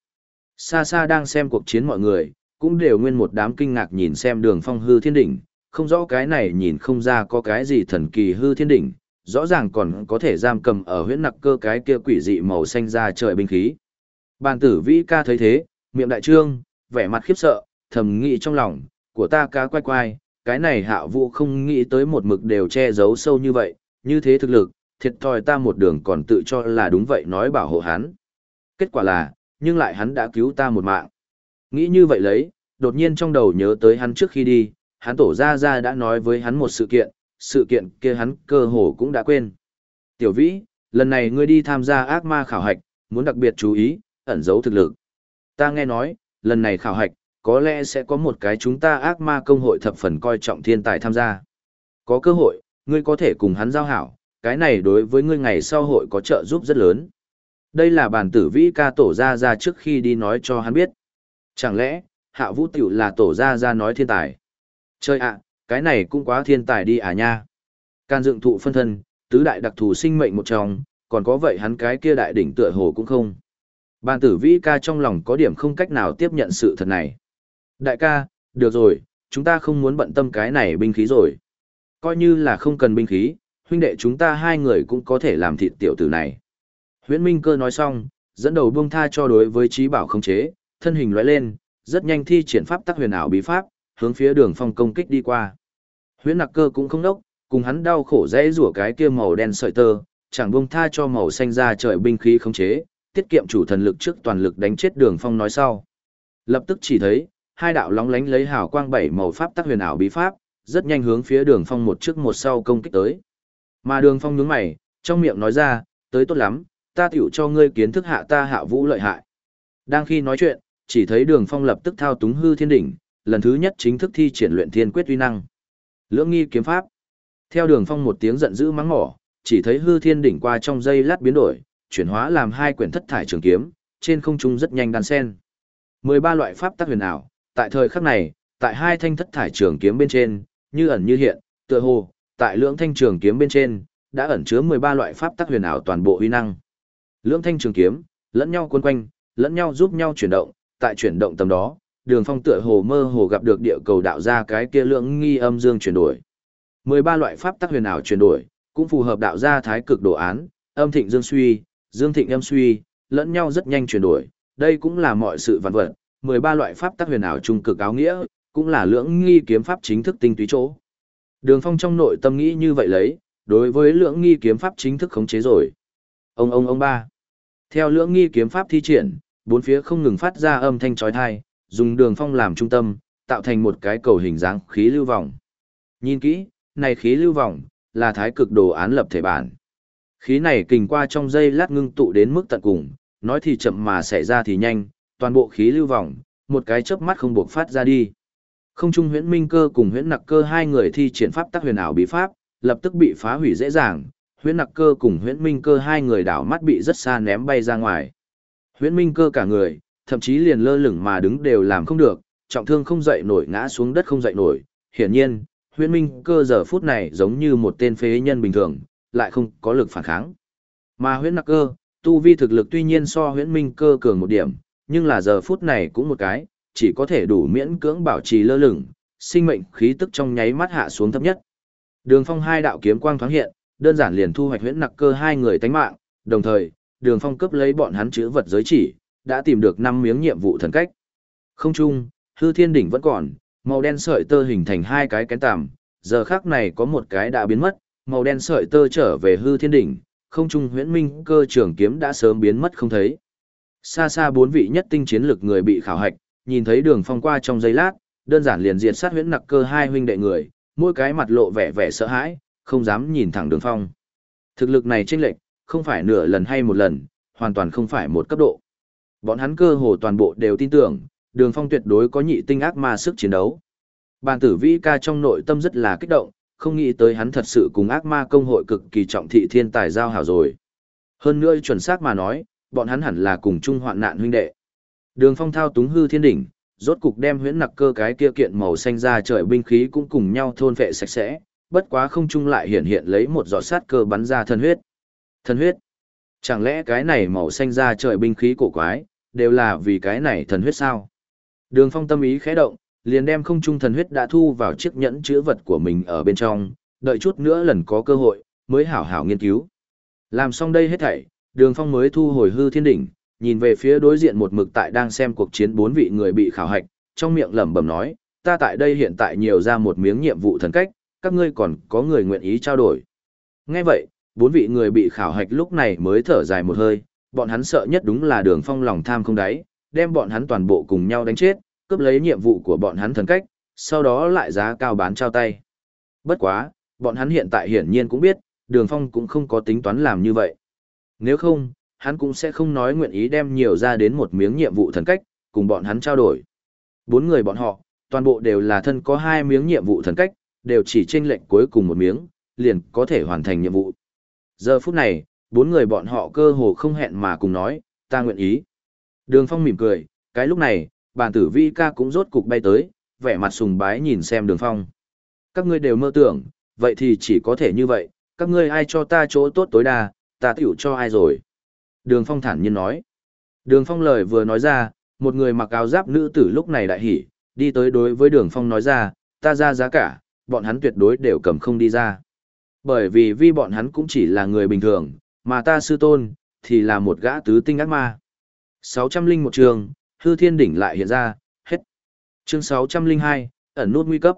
[SPEAKER 1] Xa xa đang xem cuộc chiến mọi người, cũng đều nguyên một đám kinh ngạc nhìn xem đường phong hư thiên đỉnh, không rõ cái này nhìn không ra có cái gì thần kỳ hư thiên đỉnh, rõ ràng còn có thể giam cầm ở huyễn nặc cơ cái kia quỷ dị màu xanh ra trời binh khí. Bàn tử vĩ ca thấy thế, miệng đại trương, vẻ mặt khiếp sợ, thầm nghĩ trong lòng, của ta cá quay quay, cái này hạ vũ không nghĩ tới một mực đều che giấu sâu như vậy, như thế thực lực, thiệt thòi ta một đường còn tự cho là đúng vậy nói bảo hộ hắn. Kết quả là, nhưng lại hắn đã cứu ta một mạng. Nghĩ như vậy lấy, đột nhiên trong đầu nhớ tới hắn trước khi đi, hắn tổ ra ra đã nói với hắn một sự kiện, sự kiện kia hắn cơ hồ cũng đã quên. Tiểu vĩ, lần này ngươi đi tham gia ác ma khảo hạch, muốn đặc biệt chú ý, ẩn giấu thực lực. Ta nghe nói, lần này khảo hạch, có lẽ sẽ có một cái chúng ta ác ma công hội thập phần coi trọng thiên tài tham gia. Có cơ hội, ngươi có thể cùng hắn giao hảo, cái này đối với ngươi ngày sau hội có trợ giúp rất lớn. Đây là bản tử vĩ ca tổ ra ra trước khi đi nói cho hắn biết. Chẳng lẽ, hạ vũ tiểu là tổ ra ra nói thiên tài? Chơi ạ, cái này cũng quá thiên tài đi à nha. Can dựng thụ phân thân, tứ đại đặc thù sinh mệnh một trong, còn có vậy hắn cái kia đại đỉnh tựa hồ cũng không. Bàn tử vĩ ca trong lòng có điểm không cách nào tiếp nhận sự thật này. Đại ca, được rồi, chúng ta không muốn bận tâm cái này binh khí rồi. Coi như là không cần binh khí, huynh đệ chúng ta hai người cũng có thể làm thịt tiểu tử này. Huyễn Minh Cơ nói xong, dẫn đầu buông tha cho đối với trí bảo không chế, thân hình lóe lên, rất nhanh thi triển pháp tắc huyền ảo bí pháp, hướng phía đường phong công kích đi qua. Huyễn Nặc Cơ cũng không đốc, cùng hắn đau khổ dễ rủa cái kia màu đen sợi tơ, chẳng buông tha cho màu xanh ra trời binh khí không chế, tiết kiệm chủ thần lực trước toàn lực đánh chết đường phong nói sau. Lập tức chỉ thấy, hai đạo lóng lánh lấy hào quang bảy màu pháp tắc huyền ảo bí pháp, rất nhanh hướng phía đường phong một trước một sau công kích tới. Mà đường phong nhướng mày, trong miệng nói ra, tới tốt lắm, ta tiểu cho ngươi kiến thức hạ ta hạ vũ lợi hại. Đang khi nói chuyện, chỉ thấy đường phong lập tức thao túng hư thiên đỉnh, lần thứ nhất chính thức thi triển luyện thiên quyết uy năng. Lưỡng nghi kiếm pháp. Theo đường phong một tiếng giận dữ mắng mỏ, chỉ thấy hư thiên đỉnh qua trong dây lát biến đổi, chuyển hóa làm hai quyển thất thải trường kiếm, trên không trung rất nhanh đan sen. 13 loại pháp tác huyền ảo, tại thời khắc này, tại hai thanh thất thải trường kiếm bên trên, như ẩn như hiện, tựa hồ, tại lưỡng thanh trường kiếm bên trên, đã ẩn chứa 13 loại pháp tác huyền ảo toàn bộ uy năng. Lưỡng thanh trường kiếm, lẫn nhau cuốn quanh, lẫn nhau giúp nhau chuyển động, tại chuyển động tầm đó, Đường Phong tựa hồ mơ hồ gặp được địa cầu đạo ra cái kia lưỡng nghi âm dương chuyển đổi. 13 loại pháp tắc huyền ảo chuyển đổi, cũng phù hợp đạo ra thái cực đồ án, âm thịnh dương suy, dương thịnh âm suy, lẫn nhau rất nhanh chuyển đổi, đây cũng là mọi sự vạn vật, 13 loại pháp tắc huyền ảo trung cực áo nghĩa, cũng là lưỡng nghi kiếm pháp chính thức tinh túy chỗ. Đường Phong trong nội tâm nghĩ như vậy lấy, đối với lưỡng nghi kiếm pháp chính thức khống chế rồi. Ông ông ông ba. Theo lưỡng nghi kiếm pháp thi triển, bốn phía không ngừng phát ra âm thanh chói tai, dùng Đường Phong làm trung tâm, tạo thành một cái cầu hình dáng khí lưu vòng. Nhìn kỹ, này khí lưu vòng là thái cực đồ án lập thể bản. Khí này kình qua trong dây lát ngưng tụ đến mức tận cùng, nói thì chậm mà xảy ra thì nhanh, toàn bộ khí lưu vòng, một cái chớp mắt không buộc phát ra đi. Không trung huyễn minh cơ cùng huyễn nặc cơ hai người thi triển pháp tác huyền ảo bí pháp, lập tức bị phá hủy dễ dàng, huyễn nặc cơ cùng huyễn minh cơ hai người đảo mắt bị rất xa ném bay ra ngoài. Huyễn minh cơ cả người, thậm chí liền lơ lửng mà đứng đều làm không được, trọng thương không dậy nổi ngã xuống đất không dậy nổi. Hiển nhiên, huyễn minh cơ giờ phút này giống như một tên phế nhân bình thường, lại không có lực phản kháng. Mà huyễn nặc cơ, tu vi thực lực tuy nhiên so huyễn minh cơ cường một điểm, nhưng là giờ phút này cũng một cái, chỉ có thể đủ miễn cưỡng bảo trì lơ lửng, sinh mệnh khí tức trong nháy mắt hạ xuống thấp nhất. Đường Phong hai đạo kiếm quang thoáng hiện, đơn giản liền thu hoạch huyễn nặc cơ hai người tánh mạng, đồng thời, Đường Phong cấp lấy bọn hắn chữ vật giới chỉ, đã tìm được năm miếng nhiệm vụ thần cách. Không chung, hư thiên đỉnh vẫn còn, màu đen sợi tơ hình thành hai cái kén tằm, giờ khác này có một cái đã biến mất, màu đen sợi tơ trở về hư thiên đỉnh, không trung huyễn minh cơ trường kiếm đã sớm biến mất không thấy. Xa xa bốn vị nhất tinh chiến lực người bị khảo hạch, nhìn thấy đường phong qua trong giây lát, đơn giản liền diệt sát huyễn nặc cơ hai huynh đệ người, mỗi cái mặt lộ vẻ vẻ sợ hãi, không dám nhìn thẳng đường phong. Thực lực này chênh lệch, không phải nửa lần hay một lần, hoàn toàn không phải một cấp độ. Bọn hắn cơ hồ toàn bộ đều tin tưởng, đường phong tuyệt đối có nhị tinh ác ma sức chiến đấu. Bàn tử vĩ ca trong nội tâm rất là kích động, không nghĩ tới hắn thật sự cùng ác ma công hội cực kỳ trọng thị thiên tài giao hảo rồi. Hơn nữa chuẩn xác mà nói, bọn hắn hẳn là cùng chung hoạn nạn huynh đệ. Đường phong thao túng hư thiên đỉnh, rốt cục đem huyễn nặc cơ cái kia kiện màu xanh ra trời binh khí cũng cùng nhau thôn vệ sạch sẽ, bất quá không chung lại hiện hiện lấy một giọt sát cơ bắn ra thân huyết thần huyết? Chẳng lẽ cái này màu xanh ra trời binh khí cổ quái, đều là vì cái này thần huyết sao? Đường phong tâm ý khẽ động, liền đem không trung thần huyết đã thu vào chiếc nhẫn chữ vật của mình ở bên trong, đợi chút nữa lần có cơ hội, mới hảo hảo nghiên cứu. Làm xong đây hết thảy, đường phong mới thu hồi hư thiên đỉnh, nhìn về phía đối diện một mực tại đang xem cuộc chiến bốn vị người bị khảo hạch, trong miệng lẩm bẩm nói, ta tại đây hiện tại nhiều ra một miếng nhiệm vụ thần cách, các ngươi còn có người nguyện ý trao đổi. Nghe vậy, bốn vị người bị khảo hạch lúc này mới thở dài một hơi, bọn hắn sợ nhất đúng là đường phong lòng tham không đáy, đem bọn hắn toàn bộ cùng nhau đánh chết, cướp lấy nhiệm vụ của bọn hắn thần cách, sau đó lại giá cao bán trao tay. Bất quá, bọn hắn hiện tại hiển nhiên cũng biết, đường phong cũng không có tính toán làm như vậy. Nếu không, hắn cũng sẽ không nói nguyện ý đem nhiều ra đến một miếng nhiệm vụ thần cách, cùng bọn hắn trao đổi. Bốn người bọn họ, toàn bộ đều là thân có hai miếng nhiệm vụ thần cách, đều chỉ chênh lệnh cuối cùng một miếng, liền có thể hoàn thành nhiệm vụ. Giờ phút này, bốn người bọn họ cơ hồ không hẹn mà cùng nói, ta nguyện ý. Đường Phong mỉm cười, cái lúc này, bản tử vi ca cũng rốt cục bay tới, vẻ mặt sùng bái nhìn xem đường Phong. Các ngươi đều mơ tưởng, vậy thì chỉ có thể như vậy, các ngươi ai cho ta chỗ tốt tối đa, ta tiểu cho ai rồi. Đường Phong thản nhiên nói. Đường Phong lời vừa nói ra, một người mặc áo giáp nữ tử lúc này đại hỉ, đi tới đối với Đường Phong nói ra, ta ra giá cả, bọn hắn tuyệt đối đều cầm không đi ra. Bởi vì vi bọn hắn cũng chỉ là người bình thường, mà ta sư tôn, thì là một gã tứ tinh ác ma. 601 trường, hư thiên đỉnh lại hiện ra, hết. Chương 602, ẩn nút nguy cấp.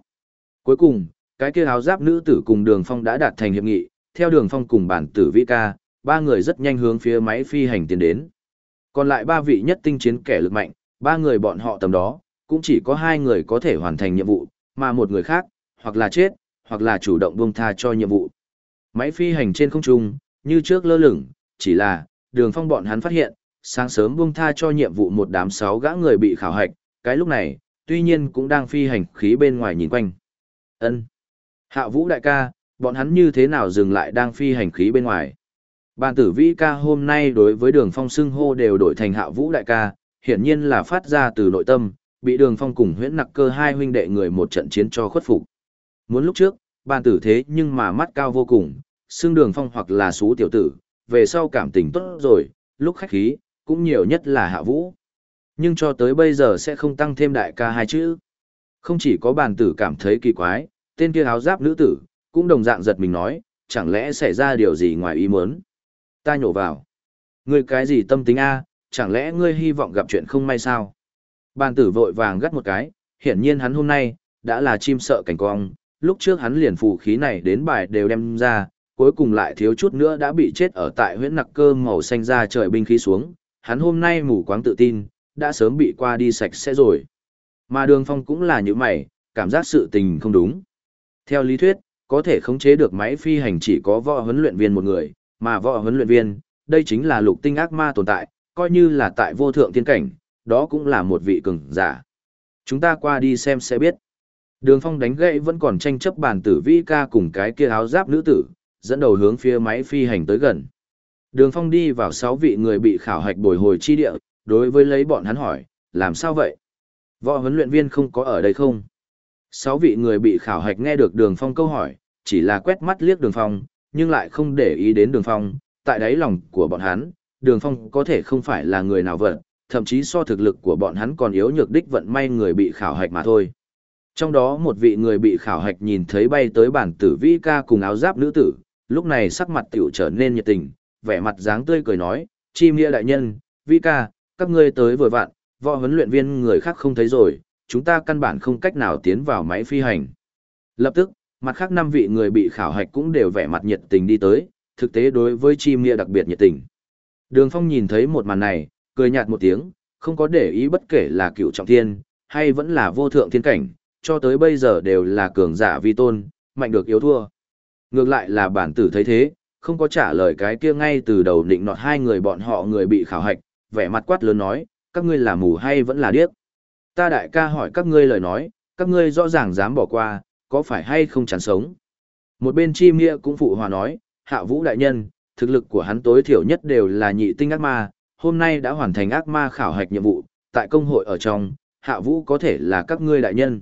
[SPEAKER 1] Cuối cùng, cái kia áo giáp nữ tử cùng đường phong đã đạt thành hiệp nghị, theo đường phong cùng bản tử vĩ ca, ba người rất nhanh hướng phía máy phi hành tiến đến. Còn lại ba vị nhất tinh chiến kẻ lực mạnh, ba người bọn họ tầm đó, cũng chỉ có hai người có thể hoàn thành nhiệm vụ, mà một người khác, hoặc là chết, hoặc là chủ động buông tha cho nhiệm vụ. Máy phi hành trên không trung, như trước lơ lửng, chỉ là, đường phong bọn hắn phát hiện, sáng sớm buông tha cho nhiệm vụ một đám sáu gã người bị khảo hạch, cái lúc này, tuy nhiên cũng đang phi hành khí bên ngoài nhìn quanh. ân Hạ vũ đại ca, bọn hắn như thế nào dừng lại đang phi hành khí bên ngoài? Bàn tử vĩ ca hôm nay đối với đường phong xưng hô đều đổi thành hạ vũ đại ca, hiển nhiên là phát ra từ nội tâm, bị đường phong cùng huyễn nặc cơ hai huynh đệ người một trận chiến cho khuất phục. Muốn lúc trước, bàn tử thế nhưng mà mắt cao vô cùng, xương đường phong hoặc là xú tiểu tử, về sau cảm tình tốt rồi, lúc khách khí, cũng nhiều nhất là hạ vũ. Nhưng cho tới bây giờ sẽ không tăng thêm đại ca hai chữ. Không chỉ có bàn tử cảm thấy kỳ quái, tên kia áo giáp nữ tử, cũng đồng dạng giật mình nói, chẳng lẽ xảy ra điều gì ngoài ý muốn ta nhổ vào. Ngươi cái gì tâm tính a, chẳng lẽ ngươi hy vọng gặp chuyện không may sao? Bàn tử vội vàng gắt một cái, hiển nhiên hắn hôm nay, đã là chim sợ cảnh cong, lúc trước hắn liền phù khí này đến bài đều đem ra, cuối cùng lại thiếu chút nữa đã bị chết ở tại huyễn nặc cơ màu xanh ra trời binh khí xuống, hắn hôm nay mù quáng tự tin, đã sớm bị qua đi sạch sẽ rồi. Mà đường phong cũng là như mày, cảm giác sự tình không đúng. Theo lý thuyết, có thể khống chế được máy phi hành chỉ có võ huấn luyện viên một người, mà võ huấn luyện viên, đây chính là lục tinh ác ma tồn tại, coi như là tại vô thượng tiên cảnh, đó cũng là một vị cường giả. Chúng ta qua đi xem sẽ biết. Đường phong đánh gậy vẫn còn tranh chấp bàn tử vi ca cùng cái kia áo giáp nữ tử, dẫn đầu hướng phía máy phi hành tới gần. Đường phong đi vào sáu vị người bị khảo hạch bồi hồi chi địa, đối với lấy bọn hắn hỏi, làm sao vậy? Võ huấn luyện viên không có ở đây không? Sáu vị người bị khảo hạch nghe được đường phong câu hỏi, chỉ là quét mắt liếc đường phong, nhưng lại không để ý đến đường phong. Tại đáy lòng của bọn hắn, đường phong có thể không phải là người nào vật, thậm chí so thực lực của bọn hắn còn yếu nhược đích vận may người bị khảo hạch mà thôi. Trong đó một vị người bị khảo hạch nhìn thấy bay tới bản tử vi ca cùng áo giáp nữ tử, lúc này sắc mặt tiểu trở nên nhiệt tình, vẻ mặt dáng tươi cười nói, chi nghĩa đại nhân, vi ca, các ngươi tới vừa vặn, võ huấn luyện viên người khác không thấy rồi, chúng ta căn bản không cách nào tiến vào máy phi hành. Lập tức, mặt khác năm vị người bị khảo hạch cũng đều vẻ mặt nhiệt tình đi tới, thực tế đối với chi nghĩa đặc biệt nhiệt tình. Đường Phong nhìn thấy một màn này, cười nhạt một tiếng, không có để ý bất kể là cựu trọng thiên, hay vẫn là vô thượng thiên cảnh, cho tới bây giờ đều là cường giả vi tôn, mạnh được yếu thua. Ngược lại là bản tử thấy thế, không có trả lời cái kia ngay từ đầu định nọt hai người bọn họ người bị khảo hạch, vẻ mặt quát lớn nói, các ngươi là mù hay vẫn là điếc. Ta đại ca hỏi các ngươi lời nói, các ngươi rõ ràng dám bỏ qua, có phải hay không chán sống. Một bên chi mịa cũng phụ hòa nói, hạ vũ đại nhân, thực lực của hắn tối thiểu nhất đều là nhị tinh ác ma, hôm nay đã hoàn thành ác ma khảo hạch nhiệm vụ, tại công hội ở trong, hạ vũ có thể là các ngươi đại nhân.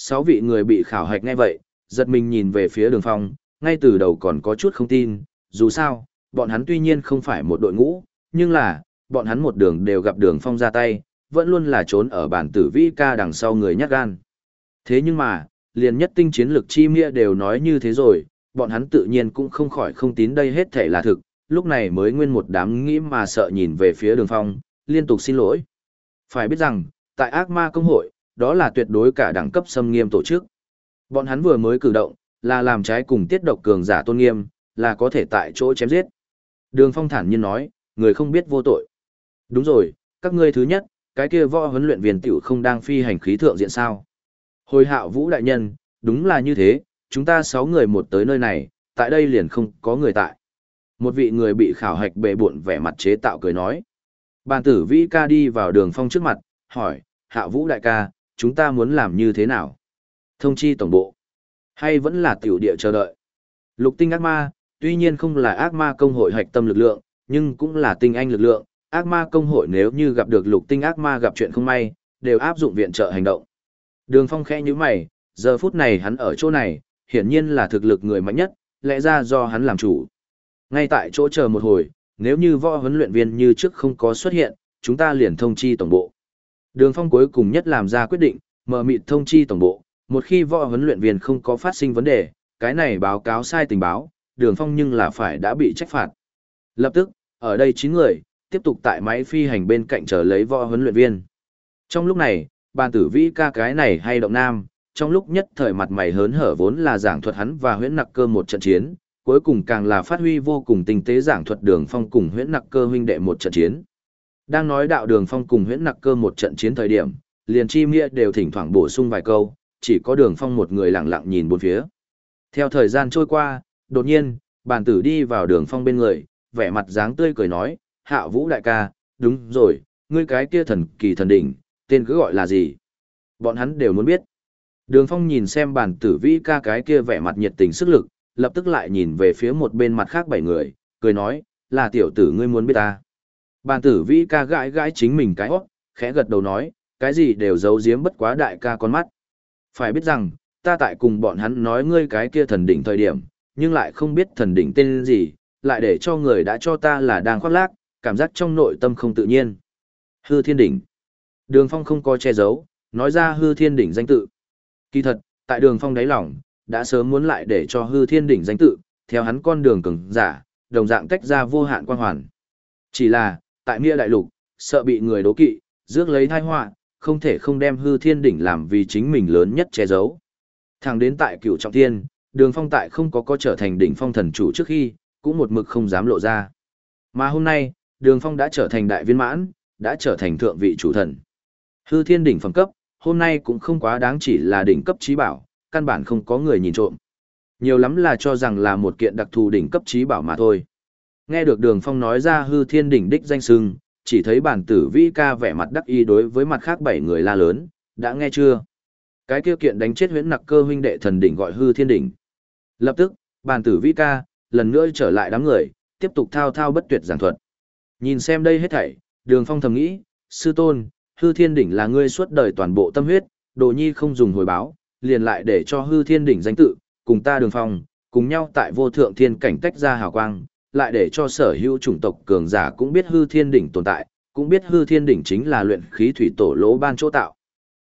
[SPEAKER 1] Sáu vị người bị khảo hạch ngay vậy, giật mình nhìn về phía đường phong, ngay từ đầu còn có chút không tin, dù sao, bọn hắn tuy nhiên không phải một đội ngũ, nhưng là, bọn hắn một đường đều gặp đường phong ra tay, vẫn luôn là trốn ở bản tử vĩ ca đằng sau người nhát gan. Thế nhưng mà, liền nhất tinh chiến lực chi nghĩa đều nói như thế rồi, bọn hắn tự nhiên cũng không khỏi không tín đây hết thể là thực, lúc này mới nguyên một đám nghĩ mà sợ nhìn về phía đường phong, liên tục xin lỗi. Phải biết rằng, tại ác ma công hội, đó là tuyệt đối cả đẳng cấp xâm nghiêm tổ chức. Bọn hắn vừa mới cử động, là làm trái cùng tiết độc cường giả tôn nghiêm, là có thể tại chỗ chém giết. Đường phong thản nhiên nói, người không biết vô tội. Đúng rồi, các ngươi thứ nhất, cái kia võ huấn luyện viên tiểu không đang phi hành khí thượng diện sao. Hồi hạo vũ đại nhân, đúng là như thế, chúng ta sáu người một tới nơi này, tại đây liền không có người tại. Một vị người bị khảo hạch bệ buộn vẻ mặt chế tạo cười nói. Bàn tử vĩ ca đi vào đường phong trước mặt, hỏi, hạ vũ đại ca, chúng ta muốn làm như thế nào? Thông chi tổng bộ. Hay vẫn là tiểu địa chờ đợi? Lục tinh ác ma, tuy nhiên không là ác ma công hội hạch tâm lực lượng, nhưng cũng là tinh anh lực lượng. Ác ma công hội nếu như gặp được lục tinh ác ma gặp chuyện không may, đều áp dụng viện trợ hành động. Đường phong khẽ như mày, giờ phút này hắn ở chỗ này, hiển nhiên là thực lực người mạnh nhất, lẽ ra do hắn làm chủ. Ngay tại chỗ chờ một hồi, nếu như võ huấn luyện viên như trước không có xuất hiện, chúng ta liền thông chi tổng bộ. Đường Phong cuối cùng nhất làm ra quyết định, mở mịt thông chi tổng bộ, một khi võ huấn luyện viên không có phát sinh vấn đề, cái này báo cáo sai tình báo, Đường Phong nhưng là phải đã bị trách phạt. Lập tức, ở đây 9 người, tiếp tục tại máy phi hành bên cạnh chờ lấy võ huấn luyện viên. Trong lúc này, bàn tử vĩ ca cái này hay động nam, trong lúc nhất thời mặt mày hớn hở vốn là giảng thuật hắn và huyễn nặc cơ một trận chiến, cuối cùng càng là phát huy vô cùng tinh tế giảng thuật đường phong cùng huyễn nặc cơ huynh đệ một trận chiến. Đang nói đạo đường phong cùng huyễn nặc cơ một trận chiến thời điểm, liền chi nghĩa đều thỉnh thoảng bổ sung vài câu, chỉ có đường phong một người lặng lặng nhìn bốn phía. Theo thời gian trôi qua, đột nhiên, bàn tử đi vào đường phong bên người, vẻ mặt dáng tươi cười nói, hạ vũ đại ca, đúng rồi, ngươi cái kia thần kỳ thần đỉnh, tên cứ gọi là gì? Bọn hắn đều muốn biết. Đường phong nhìn xem bàn tử vĩ ca cái kia vẻ mặt nhiệt tình sức lực, lập tức lại nhìn về phía một bên mặt khác bảy người, cười nói, là tiểu tử ngươi muốn biết ta. Bàn tử vĩ ca gãi gãi chính mình cái hót, khẽ gật đầu nói, cái gì đều giấu giếm bất quá đại ca con mắt. Phải biết rằng, ta tại cùng bọn hắn nói ngươi cái kia thần đỉnh thời điểm, nhưng lại không biết thần đỉnh tên gì, lại để cho người đã cho ta là đang khoác lác, cảm giác trong nội tâm không tự nhiên. Hư thiên đỉnh. Đường phong không có che giấu, nói ra hư thiên đỉnh danh tự. Kỳ thật, tại đường phong đáy lòng, đã sớm muốn lại để cho hư thiên đỉnh danh tự, theo hắn con đường cường giả, đồng dạng tách ra vô hạn quan hoàn. Chỉ là, tại Mia Đại Lục, sợ bị người đố kỵ, rước lấy tai họa không thể không đem hư thiên đỉnh làm vì chính mình lớn nhất che giấu. Thẳng đến tại cửu trọng thiên, đường phong tại không có có trở thành đỉnh phong thần chủ trước khi, cũng một mực không dám lộ ra. Mà hôm nay, đường phong đã trở thành đại viên mãn, đã trở thành thượng vị chủ thần. Hư thiên đỉnh phẩm cấp, hôm nay cũng không quá đáng chỉ là đỉnh cấp trí bảo, căn bản không có người nhìn trộm. Nhiều lắm là cho rằng là một kiện đặc thù đỉnh cấp trí bảo mà thôi. Nghe được đường phong nói ra hư thiên đỉnh đích danh sưng, chỉ thấy bản tử vĩ ca vẻ mặt đắc y đối với mặt khác bảy người la lớn, đã nghe chưa? Cái kia kiện đánh chết huyễn nặc cơ huynh đệ thần đỉnh gọi hư thiên đỉnh. Lập tức, bản tử vĩ ca, lần nữa trở lại đám người, tiếp tục thao thao bất tuyệt giảng thuật. Nhìn xem đây hết thảy, đường phong thầm nghĩ, sư tôn, hư thiên đỉnh là ngươi suốt đời toàn bộ tâm huyết, đồ nhi không dùng hồi báo, liền lại để cho hư thiên đỉnh danh tự, cùng ta đường phong, cùng nhau tại vô thượng thiên cảnh tách ra hào quang, lại để cho sở hữu chủng tộc cường giả cũng biết hư thiên đỉnh tồn tại, cũng biết hư thiên đỉnh chính là luyện khí thủy tổ lỗ ban chỗ tạo.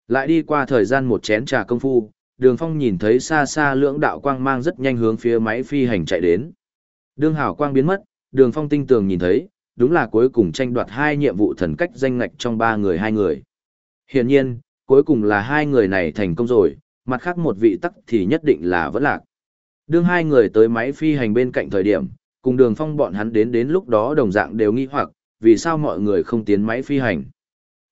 [SPEAKER 1] Lại đi qua thời gian một chén trà công phu, đường phong nhìn thấy xa xa lưỡng đạo quang mang rất nhanh hướng phía máy phi hành chạy đến. Đường hào quang biến mất, đường phong tinh tường nhìn thấy, đúng là cuối cùng tranh đoạt hai nhiệm vụ thần cách danh ngạch trong ba người hai người. Hiển nhiên, cuối cùng là hai người này thành công rồi, mặt khác một vị tắc thì nhất định là vẫn lạc. Đương hai người tới máy phi hành bên cạnh thời điểm, cùng đường phong bọn hắn đến đến lúc đó đồng dạng đều nghi hoặc, vì sao mọi người không tiến máy phi hành.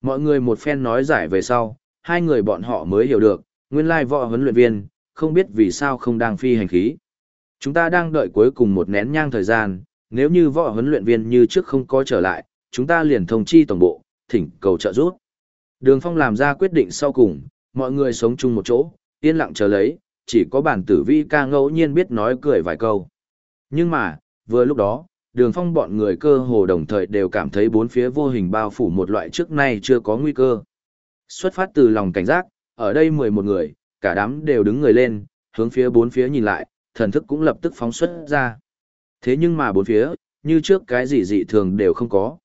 [SPEAKER 1] Mọi người một phen nói giải về sau, hai người bọn họ mới hiểu được, nguyên lai võ huấn luyện viên, không biết vì sao không đang phi hành khí. Chúng ta đang đợi cuối cùng một nén nhang thời gian, nếu như võ huấn luyện viên như trước không có trở lại, chúng ta liền thông chi tổng bộ, thỉnh cầu trợ giúp. Đường Phong làm ra quyết định sau cùng, mọi người sống chung một chỗ, yên lặng chờ lấy, chỉ có bản tử vi ca ngẫu nhiên biết nói cười vài câu. Nhưng mà, vừa lúc đó, đường phong bọn người cơ hồ đồng thời đều cảm thấy bốn phía vô hình bao phủ một loại trước nay chưa có nguy cơ. Xuất phát từ lòng cảnh giác, ở đây mười một người, cả đám đều đứng người lên, hướng phía bốn phía nhìn lại, thần thức cũng lập tức phóng xuất ra. Thế nhưng mà bốn phía, như trước cái gì dị thường đều không có.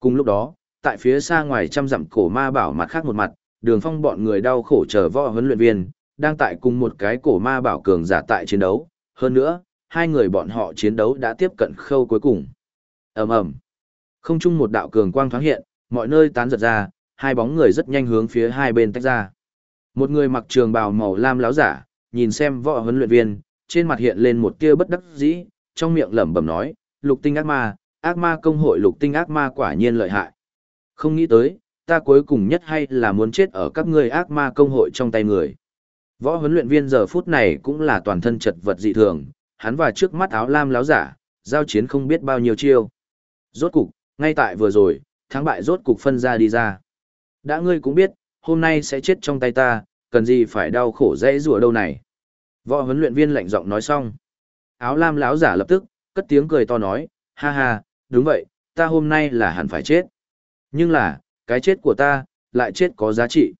[SPEAKER 1] Cùng lúc đó, tại phía xa ngoài trăm dặm cổ ma bảo mặt khác một mặt, đường phong bọn người đau khổ chờ võ huấn luyện viên, đang tại cùng một cái cổ ma bảo cường giả tại chiến đấu. Hơn nữa, hai người bọn họ chiến đấu đã tiếp cận khâu cuối cùng. ầm ầm Không chung một đạo cường quang thoáng hiện, mọi nơi tán giật ra, hai bóng người rất nhanh hướng phía hai bên tách ra. Một người mặc trường bào màu lam láo giả, nhìn xem võ huấn luyện viên, trên mặt hiện lên một tia bất đắc dĩ, trong miệng lẩm bẩm nói, lục tinh ác ma, ác ma công hội lục tinh ác ma quả nhiên lợi hại. Không nghĩ tới, ta cuối cùng nhất hay là muốn chết ở các ngươi ác ma công hội trong tay người. Võ huấn luyện viên giờ phút này cũng là toàn thân chật vật dị thường, hắn và trước mắt áo lam láo giả, giao chiến không biết bao nhiêu chiêu. Rốt cục, ngay tại vừa rồi, thắng bại rốt cục phân ra đi ra. Đã ngươi cũng biết, hôm nay sẽ chết trong tay ta, cần gì phải đau khổ dễ rùa đâu này. Võ huấn luyện viên lạnh giọng nói xong. Áo lam láo giả lập tức, cất tiếng cười to nói, ha ha, đúng vậy, ta hôm nay là hẳn phải chết. Nhưng là, cái chết của ta, lại chết có giá trị.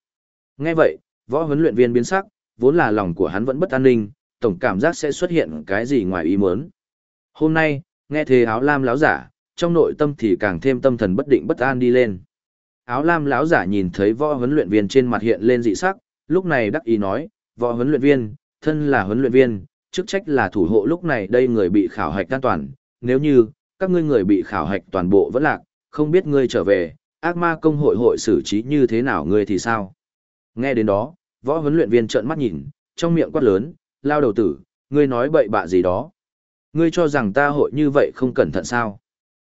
[SPEAKER 1] Nghe vậy, võ huấn luyện viên biến sắc, vốn là lòng của hắn vẫn bất an ninh, tổng cảm giác sẽ xuất hiện cái gì ngoài ý muốn. Hôm nay, nghe thế áo lam láo giả, trong nội tâm thì càng thêm tâm thần bất định bất an đi lên. Áo lam láo giả nhìn thấy võ huấn luyện viên trên mặt hiện lên dị sắc, lúc này đắc ý nói, võ huấn luyện viên, thân là huấn luyện viên, chức trách là thủ hộ lúc này đây người bị khảo hạch an toàn, nếu như, các ngươi người bị khảo hạch toàn bộ vẫn lạc, không biết ngươi trở về, ác ma công hội hội xử trí như thế nào ngươi thì sao? Nghe đến đó, võ huấn luyện viên trợn mắt nhìn, trong miệng quát lớn, lao đầu tử, ngươi nói bậy bạ gì đó. Ngươi cho rằng ta hội như vậy không cẩn thận sao?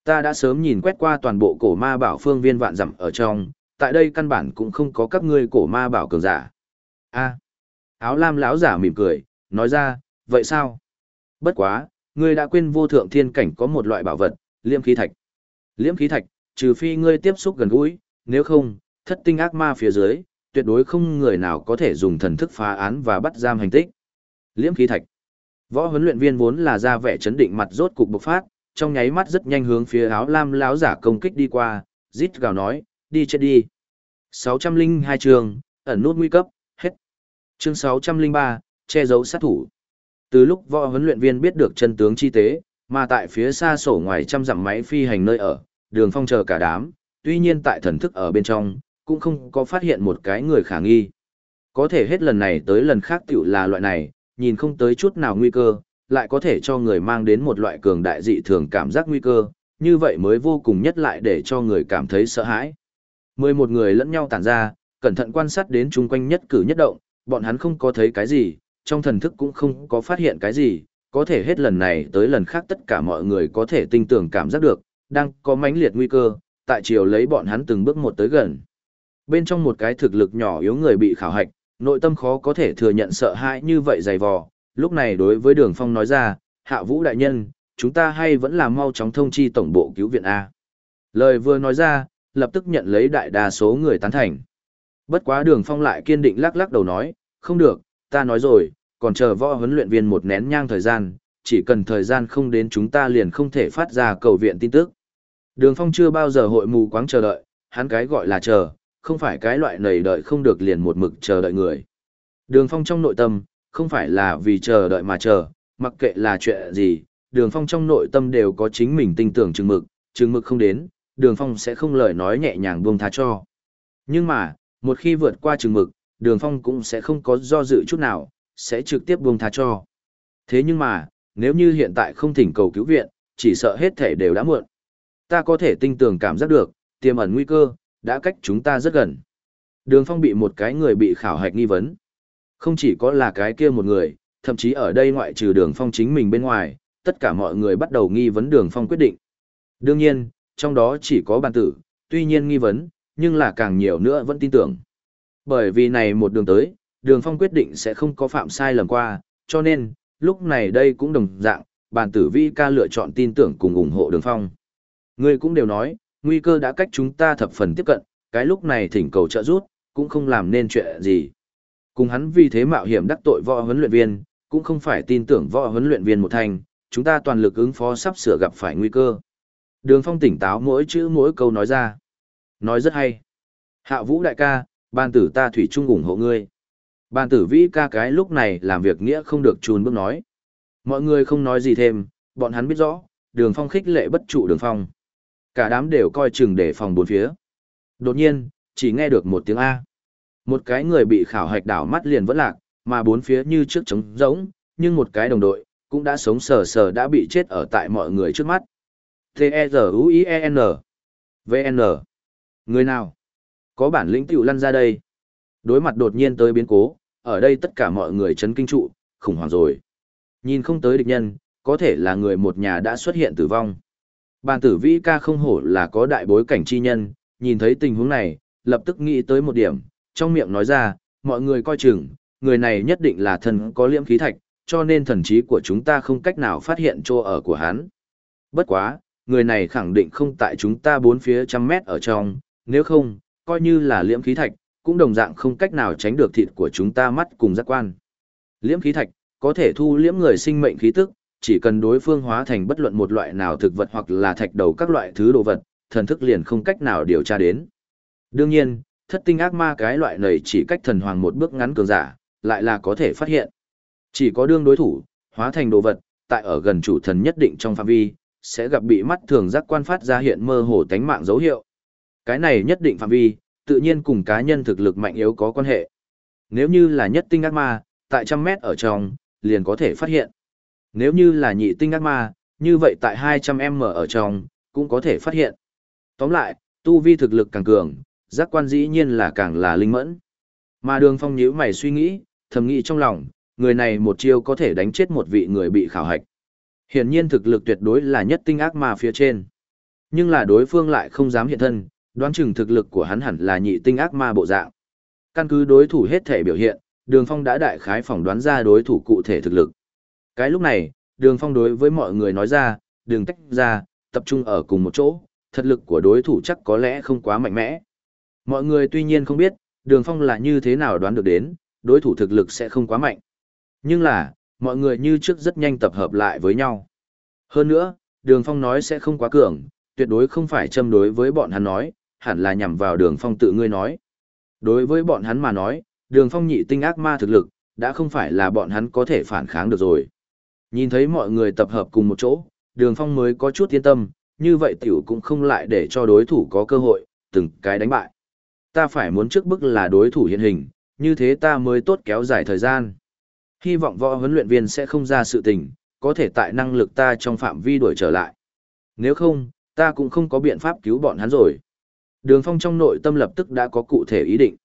[SPEAKER 1] Ta đã sớm nhìn quét qua toàn bộ cổ ma bảo phương viên vạn dặm ở trong, tại đây căn bản cũng không có các ngươi cổ ma bảo cường giả. A. áo lam lão giả mỉm cười, nói ra, vậy sao? Bất quá, ngươi đã quên vô thượng thiên cảnh có một loại bảo vật, liêm khí thạch. Liêm khí thạch, trừ phi ngươi tiếp xúc gần gũi, nếu không, thất tinh ác ma phía dưới, tuyệt đối không người nào có thể dùng thần thức phá án và bắt giam hành tích. Liễm khí thạch. Võ huấn luyện viên vốn là ra vẻ chấn định mặt rốt cục bộc phát, trong nháy mắt rất nhanh hướng phía áo lam láo giả công kích đi qua, rít gào nói, đi chết đi. 602 trường, ẩn nút nguy cấp, hết. Chương 603, che giấu sát thủ. Từ lúc võ huấn luyện viên biết được chân tướng chi tế, mà tại phía xa sổ ngoài trăm dặm máy phi hành nơi ở, đường phong chờ cả đám, tuy nhiên tại thần thức ở bên trong, cũng không có phát hiện một cái người khả nghi. Có thể hết lần này tới lần khác tiểu là loại này, nhìn không tới chút nào nguy cơ, lại có thể cho người mang đến một loại cường đại dị thường cảm giác nguy cơ, như vậy mới vô cùng nhất lại để cho người cảm thấy sợ hãi. Mười một người lẫn nhau tản ra, cẩn thận quan sát đến chung quanh nhất cử nhất động, bọn hắn không có thấy cái gì, trong thần thức cũng không có phát hiện cái gì, có thể hết lần này tới lần khác tất cả mọi người có thể tinh tưởng cảm giác được, đang có mãnh liệt nguy cơ, tại chiều lấy bọn hắn từng bước một tới gần. Bên trong một cái thực lực nhỏ yếu người bị khảo hạch, nội tâm khó có thể thừa nhận sợ hãi như vậy dày vò, lúc này đối với đường phong nói ra, hạ vũ đại nhân, chúng ta hay vẫn là mau chóng thông chi tổng bộ cứu viện A. Lời vừa nói ra, lập tức nhận lấy đại đa số người tán thành. Bất quá đường phong lại kiên định lắc lắc đầu nói, không được, ta nói rồi, còn chờ võ huấn luyện viên một nén nhang thời gian, chỉ cần thời gian không đến chúng ta liền không thể phát ra cầu viện tin tức. Đường phong chưa bao giờ hội mù quáng chờ đợi, hắn cái gọi là chờ, không phải cái loại nầy đợi không được liền một mực chờ đợi người. Đường phong trong nội tâm, không phải là vì chờ đợi mà chờ, mặc kệ là chuyện gì, đường phong trong nội tâm đều có chính mình tin tưởng chừng mực, chừng mực không đến, đường phong sẽ không lời nói nhẹ nhàng buông tha cho. Nhưng mà, một khi vượt qua chừng mực, đường phong cũng sẽ không có do dự chút nào, sẽ trực tiếp buông tha cho. Thế nhưng mà, nếu như hiện tại không thỉnh cầu cứu viện, chỉ sợ hết thể đều đã muộn. Ta có thể tin tưởng cảm giác được, tiềm ẩn nguy cơ, đã cách chúng ta rất gần. Đường phong bị một cái người bị khảo hạch nghi vấn. Không chỉ có là cái kia một người, thậm chí ở đây ngoại trừ đường phong chính mình bên ngoài, tất cả mọi người bắt đầu nghi vấn đường phong quyết định. Đương nhiên, trong đó chỉ có bàn tử, tuy nhiên nghi vấn, nhưng là càng nhiều nữa vẫn tin tưởng. Bởi vì này một đường tới, đường phong quyết định sẽ không có phạm sai lầm qua, cho nên, lúc này đây cũng đồng dạng, bàn tử vi ca lựa chọn tin tưởng cùng ủng hộ đường phong. Người cũng đều nói, nguy cơ đã cách chúng ta thập phần tiếp cận, cái lúc này thỉnh cầu trợ giúp, cũng không làm nên chuyện gì. Cùng hắn vì thế mạo hiểm đắc tội võ huấn luyện viên, cũng không phải tin tưởng võ huấn luyện viên một thành, chúng ta toàn lực ứng phó sắp sửa gặp phải nguy cơ. Đường Phong tỉnh táo mỗi chữ mỗi câu nói ra. Nói rất hay. Hạ vũ đại ca, ban tử ta thủy chung ủng hộ ngươi. Ban tử vĩ ca cái lúc này làm việc nghĩa không được chùn bước nói. Mọi người không nói gì thêm, bọn hắn biết rõ, đường phong khích lệ bất trụ đường phong. Cả đám đều coi chừng để phòng bốn phía. Đột nhiên, chỉ nghe được một tiếng A. Một cái người bị khảo hạch đảo mắt liền vẫn lạc, mà bốn phía như trước trống rỗng, nhưng một cái đồng đội, cũng đã sống sờ sờ đã bị chết ở tại mọi người trước mắt. T-E-Z-U-I-E-N V-N Người nào? Có bản lĩnh tiểu lăn ra đây. Đối mặt đột nhiên tới biến cố, ở đây tất cả mọi người chấn kinh trụ, khủng hoảng rồi. Nhìn không tới địch nhân, có thể là người một nhà đã xuất hiện tử vong. Bàn tử vĩ ca không hổ là có đại bối cảnh chi nhân, nhìn thấy tình huống này, lập tức nghĩ tới một điểm, trong miệng nói ra, mọi người coi chừng, người này nhất định là thần có liễm khí thạch, cho nên thần trí của chúng ta không cách nào phát hiện chỗ ở của hắn. Bất quá, người này khẳng định không tại chúng ta bốn phía trăm mét ở trong, nếu không, coi như là liễm khí thạch, cũng đồng dạng không cách nào tránh được thịt của chúng ta mắt cùng giác quan. Liễm khí thạch, có thể thu liễm người sinh mệnh khí tức, chỉ cần đối phương hóa thành bất luận một loại nào thực vật hoặc là thạch đầu các loại thứ đồ vật, thần thức liền không cách nào điều tra đến. Đương nhiên, thất tinh ác ma cái loại này chỉ cách thần hoàng một bước ngắn cường giả, lại là có thể phát hiện. Chỉ có đương đối thủ, hóa thành đồ vật, tại ở gần chủ thần nhất định trong phạm vi, sẽ gặp bị mắt thường giác quan phát ra hiện mơ hồ tánh mạng dấu hiệu. Cái này nhất định phạm vi, tự nhiên cùng cá nhân thực lực mạnh yếu có quan hệ. Nếu như là nhất tinh ác ma, tại trăm mét ở trong, liền có thể phát hiện. Nếu như là nhị tinh ác ma, như vậy tại 200m ở trong, cũng có thể phát hiện. Tóm lại, tu vi thực lực càng cường, giác quan dĩ nhiên là càng là linh mẫn. Mà đường phong nhíu mày suy nghĩ, thầm nghĩ trong lòng, người này một chiêu có thể đánh chết một vị người bị khảo hạch. Hiển nhiên thực lực tuyệt đối là nhất tinh ác ma phía trên. Nhưng là đối phương lại không dám hiện thân, đoán chừng thực lực của hắn hẳn là nhị tinh ác ma bộ dạng. Căn cứ đối thủ hết thể biểu hiện, Đường Phong đã đại khái phỏng đoán ra đối thủ cụ thể thực lực. Cái lúc này, Đường Phong đối với mọi người nói ra, đường tách ra, tập trung ở cùng một chỗ, thực lực của đối thủ chắc có lẽ không quá mạnh mẽ. Mọi người tuy nhiên không biết, Đường Phong là như thế nào đoán được đến, đối thủ thực lực sẽ không quá mạnh. Nhưng là, mọi người như trước rất nhanh tập hợp lại với nhau. Hơn nữa, Đường Phong nói sẽ không quá cường, tuyệt đối không phải châm đối với bọn hắn nói, hẳn là nhằm vào Đường Phong tự ngươi nói. Đối với bọn hắn mà nói, Đường Phong nhị tinh ác ma thực lực, đã không phải là bọn hắn có thể phản kháng được rồi. Nhìn thấy mọi người tập hợp cùng một chỗ, Đường Phong mới có chút yên tâm, như vậy tiểu cũng không lại để cho đối thủ có cơ hội, từng cái đánh bại. Ta phải muốn trước bức là đối thủ hiện hình, như thế ta mới tốt kéo dài thời gian. Hy vọng võ huấn luyện viên sẽ không ra sự tình, có thể tại năng lực ta trong phạm vi đuổi trở lại. Nếu không, ta cũng không có biện pháp cứu bọn hắn rồi. Đường Phong trong nội tâm lập tức đã có cụ thể ý định.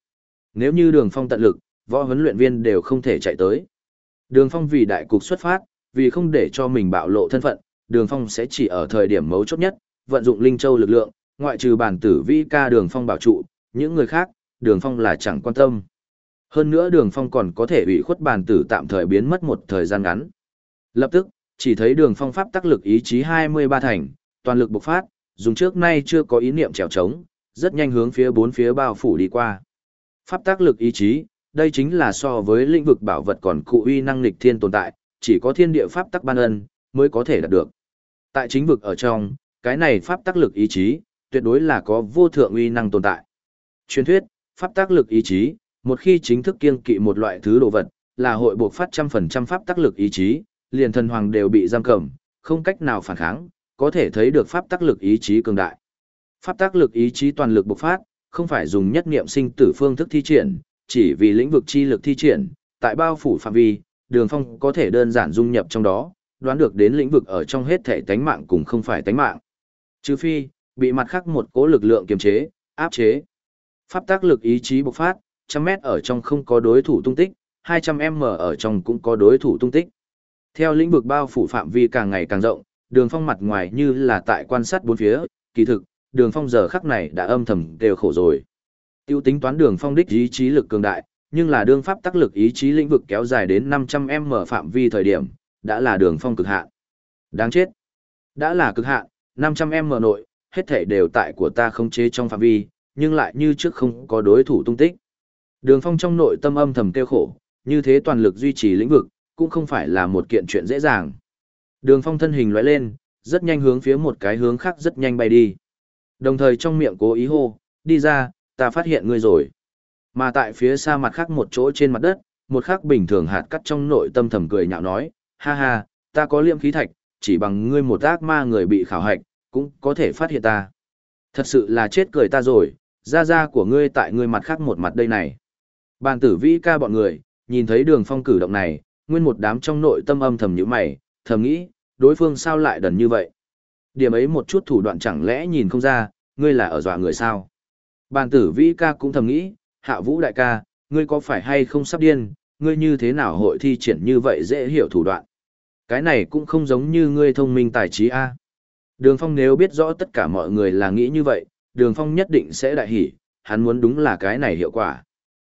[SPEAKER 1] Nếu như Đường Phong tận lực, võ huấn luyện viên đều không thể chạy tới. Đường Phong vì đại cục xuất phát, vì không để cho mình bạo lộ thân phận, Đường Phong sẽ chỉ ở thời điểm mấu chốt nhất, vận dụng Linh Châu lực lượng, ngoại trừ bản tử vi ca Đường Phong bảo trụ, những người khác, Đường Phong là chẳng quan tâm. Hơn nữa đường phong còn có thể ủy khuất bản tử tạm thời biến mất một thời gian ngắn. Lập tức, chỉ thấy đường phong pháp tác lực ý chí 23 thành, toàn lực bộc phát, dùng trước nay chưa có ý niệm trèo trống, rất nhanh hướng phía bốn phía bao phủ đi qua. Pháp tác lực ý chí, đây chính là so với lĩnh vực bảo vật còn cụ uy năng lịch thiên tồn tại, chỉ có thiên địa pháp tắc ban ân mới có thể đạt được. Tại chính vực ở trong, cái này pháp tác lực ý chí, tuyệt đối là có vô thượng uy năng tồn tại. Truyền thuyết, pháp tác lực ý chí, một khi chính thức kiên kỵ một loại thứ đồ vật, là hội buộc phát trăm phần trăm pháp tác lực ý chí, liền thần hoàng đều bị giam cầm, không cách nào phản kháng, có thể thấy được pháp tác lực ý chí cường đại. Pháp tác lực ý chí toàn lực bộc phát, không phải dùng nhất niệm sinh tử phương thức thi triển, chỉ vì lĩnh vực chi lực thi triển, tại bao phủ phạm vi, đường phong có thể đơn giản dung nhập trong đó, đoán được đến lĩnh vực ở trong hết thể tánh mạng cùng không phải tánh mạng. Trừ phi, bị mặt khác một cố lực lượng kiềm chế, áp chế. Pháp tác lực ý chí bộc phát, trăm mét ở trong không có đối thủ tung tích, 200m ở trong cũng có đối thủ tung tích. Theo lĩnh vực bao phủ phạm vi càng ngày càng rộng, đường phong mặt ngoài như là tại quan sát bốn phía, kỳ thực, đường phong giờ khắc này đã âm thầm đều khổ rồi. Tiêu tính toán đường phong đích ý chí lực cường đại, nhưng là đương pháp tác lực ý chí lĩnh vực kéo dài đến 500m phạm vi thời điểm, đã là đường phong cực hạn. Đáng chết. Đã là cực hạn, 500m nội, hết thể đều tại của ta không chế trong phạm vi, nhưng lại như trước không có đối thủ tung tích. Đường phong trong nội tâm âm thầm kêu khổ, như thế toàn lực duy trì lĩnh vực, cũng không phải là một kiện chuyện dễ dàng. Đường phong thân hình lóe lên, rất nhanh hướng phía một cái hướng khác rất nhanh bay đi. Đồng thời trong miệng cố ý hô, đi ra, ta phát hiện ngươi rồi. Mà tại phía xa mặt khác một chỗ trên mặt đất, một khắc bình thường hạt cắt trong nội tâm thầm cười nhạo nói, ha ha, ta có liệm khí thạch, chỉ bằng ngươi một ác ma người bị khảo hạch, cũng có thể phát hiện ta. Thật sự là chết cười ta rồi, ra ra của ngươi tại ngươi mặt khác một mặt đây này. Bàn tử vĩ ca bọn người, nhìn thấy đường phong cử động này, nguyên một đám trong nội tâm âm thầm như mày, thầm nghĩ, đối phương sao lại đần như vậy. Điểm ấy một chút thủ đoạn chẳng lẽ nhìn không ra, ngươi là ở dọa người sao. Bàn tử vĩ ca cũng thầm nghĩ, hạ vũ đại ca, ngươi có phải hay không sắp điên, ngươi như thế nào hội thi triển như vậy dễ hiểu thủ đoạn. Cái này cũng không giống như ngươi thông minh tài trí A. Đường Phong nếu biết rõ tất cả mọi người là nghĩ như vậy, Đường Phong nhất định sẽ đại hỉ, hắn muốn đúng là cái này hiệu quả.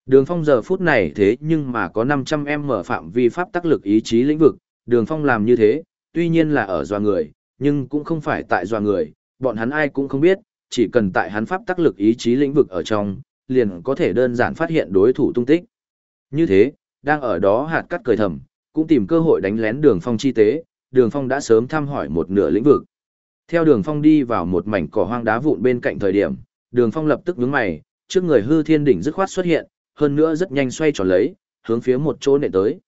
[SPEAKER 1] Đường Phong giờ phút này thế nhưng mà có 500 em mở phạm vi pháp tác lực ý chí lĩnh vực, Đường Phong làm như thế, tuy nhiên là ở doa người, nhưng cũng không phải tại doa người, bọn hắn ai cũng không biết, chỉ cần tại hắn pháp tác lực ý chí lĩnh vực ở trong, liền có thể đơn giản phát hiện đối thủ tung tích. Như thế, đang ở đó hạt cắt cười thầm, cũng tìm cơ hội đánh lén đường phong chi tế, đường phong đã sớm thăm hỏi một nửa lĩnh vực. Theo đường phong đi vào một mảnh cỏ hoang đá vụn bên cạnh thời điểm, đường phong lập tức nhướng mày, trước người hư thiên đỉnh dứt khoát xuất hiện, hơn nữa rất nhanh xoay tròn lấy, hướng phía một chỗ nệ tới.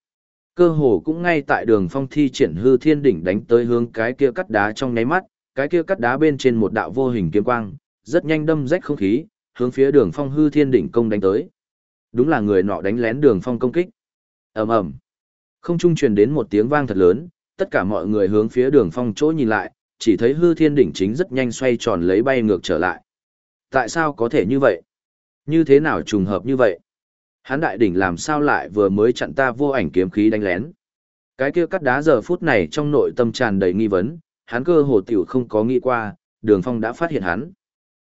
[SPEAKER 1] Cơ hồ cũng ngay tại đường phong thi triển hư thiên đỉnh đánh tới hướng cái kia cắt đá trong nháy mắt, cái kia cắt đá bên trên một đạo vô hình kiếm quang, rất nhanh đâm rách không khí, hướng phía đường phong hư thiên đỉnh công đánh tới. Đúng là người nọ đánh lén đường phong công kích. ầm ầm Không trung truyền đến một tiếng vang thật lớn, tất cả mọi người hướng phía đường phong chỗ nhìn lại, chỉ thấy hư thiên đỉnh chính rất nhanh xoay tròn lấy bay ngược trở lại. Tại sao có thể như vậy? Như thế nào trùng hợp như vậy? Hán đại đỉnh làm sao lại vừa mới chặn ta vô ảnh kiếm khí đánh lén? Cái kia cắt đá giờ phút này trong nội tâm tràn đầy nghi vấn, hắn cơ hồ tiểu không có nghĩ qua, đường phong đã phát hiện hắn.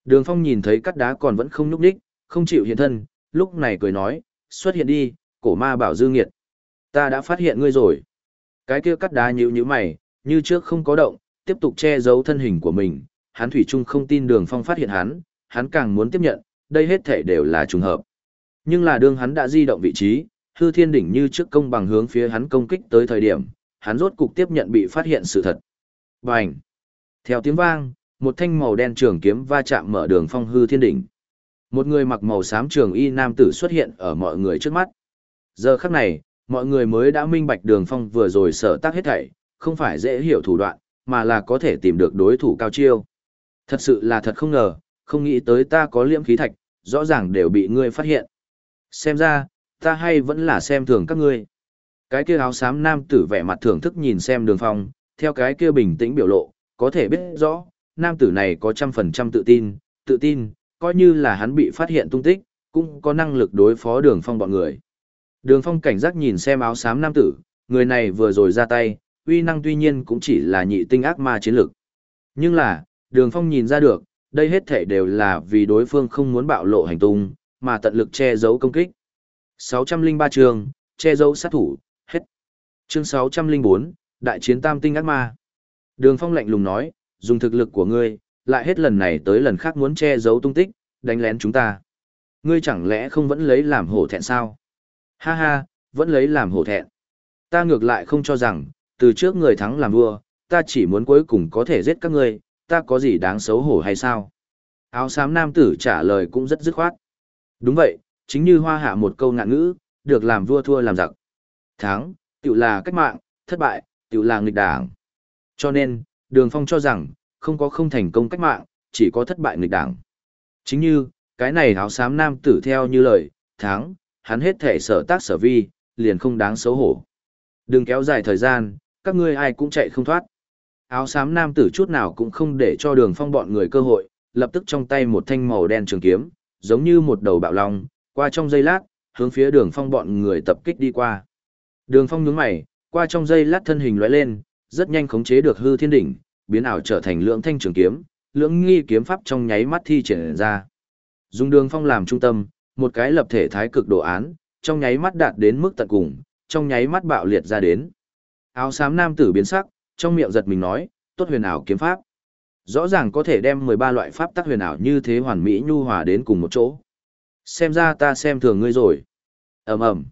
[SPEAKER 1] Đường phong nhìn thấy cắt đá còn vẫn không nhúc đích, không chịu hiện thân, lúc này cười nói, xuất hiện đi, cổ ma bảo dư nghiệt. Ta đã phát hiện ngươi rồi. Cái kia cắt đá nhíu nhíu mày, như trước không có động, tiếp tục che giấu thân hình của mình, hắn thủy chung không tin đường phong phát hiện hắn, hắn càng muốn tiếp nhận, đây hết thể đều là trùng hợp. Nhưng là đường hắn đã di động vị trí, hư thiên đỉnh như trước công bằng hướng phía hắn công kích tới thời điểm, hắn rốt cục tiếp nhận bị phát hiện sự thật. Bành! Theo tiếng vang, một thanh màu đen trường kiếm va chạm mở đường phong hư thiên đỉnh. Một người mặc màu xám trường y nam tử xuất hiện ở mọi người trước mắt. Giờ khắc này, mọi người mới đã minh bạch đường phong vừa rồi sở tác hết thảy, không phải dễ hiểu thủ đoạn, mà là có thể tìm được đối thủ cao chiêu. Thật sự là thật không ngờ, không nghĩ tới ta có liễm khí thạch, rõ ràng đều bị ngươi phát hiện. Xem ra, ta hay vẫn là xem thường các ngươi. Cái kia áo xám nam tử vẻ mặt thưởng thức nhìn xem đường phong, theo cái kia bình tĩnh biểu lộ, có thể biết rõ, nam tử này có trăm phần trăm tự tin, tự tin, coi như là hắn bị phát hiện tung tích, cũng có năng lực đối phó đường phong bọn người. Đường phong cảnh giác nhìn xem áo xám nam tử, người này vừa rồi ra tay, uy năng tuy nhiên cũng chỉ là nhị tinh ác ma chiến lực. Nhưng là, đường phong nhìn ra được, đây hết thể đều là vì đối phương không muốn bạo lộ hành tung, mà tận lực che giấu công kích. 603 chương, che giấu sát thủ, hết. Chương 604, đại chiến tam tinh ác ma. Đường Phong lạnh lùng nói, dùng thực lực của ngươi, lại hết lần này tới lần khác muốn che giấu tung tích, đánh lén chúng ta. Ngươi chẳng lẽ không vẫn lấy làm hổ thẹn sao? Ha ha, vẫn lấy làm hổ thẹn. Ta ngược lại không cho rằng, từ trước người thắng làm vua, ta chỉ muốn cuối cùng có thể giết các ngươi, ta có gì đáng xấu hổ hay sao? Áo xám nam tử trả lời cũng rất dứt khoát. Đúng vậy, chính như hoa hạ một câu ngạn ngữ, được làm vua thua làm giặc. Thắng, tự là cách mạng, thất bại, tự là nghịch đảng. Cho nên, Đường Phong cho rằng, không có không thành công cách mạng, chỉ có thất bại nghịch đảng. Chính như, cái này áo xám nam tử theo như lời, thắng, hắn hết thể sở tác sở vi, liền không đáng xấu hổ. Đừng kéo dài thời gian, các ngươi ai cũng chạy không thoát. Áo xám nam tử chút nào cũng không để cho đường phong bọn người cơ hội, lập tức trong tay một thanh màu đen trường kiếm, giống như một đầu bạo long, qua trong giây lát, hướng phía đường phong bọn người tập kích đi qua. Đường phong nhướng mày, qua trong giây lát thân hình lóe lên, rất nhanh khống chế được hư thiên đỉnh, biến ảo trở thành lưỡng thanh trường kiếm, lưỡng nghi kiếm pháp trong nháy mắt thi triển ra. Dùng đường phong làm trung tâm, một cái lập thể thái cực đồ án, trong nháy mắt đạt đến mức tận cùng, trong nháy mắt bạo liệt ra đến. Áo xám nam tử biến sắc, trong miệng giật mình nói, tốt huyền ảo kiếm pháp. Rõ ràng có thể đem 13 loại pháp tắc huyền ảo như thế hoàn mỹ nhu hòa đến cùng một chỗ. Xem ra ta xem thường ngươi rồi. ầm ầm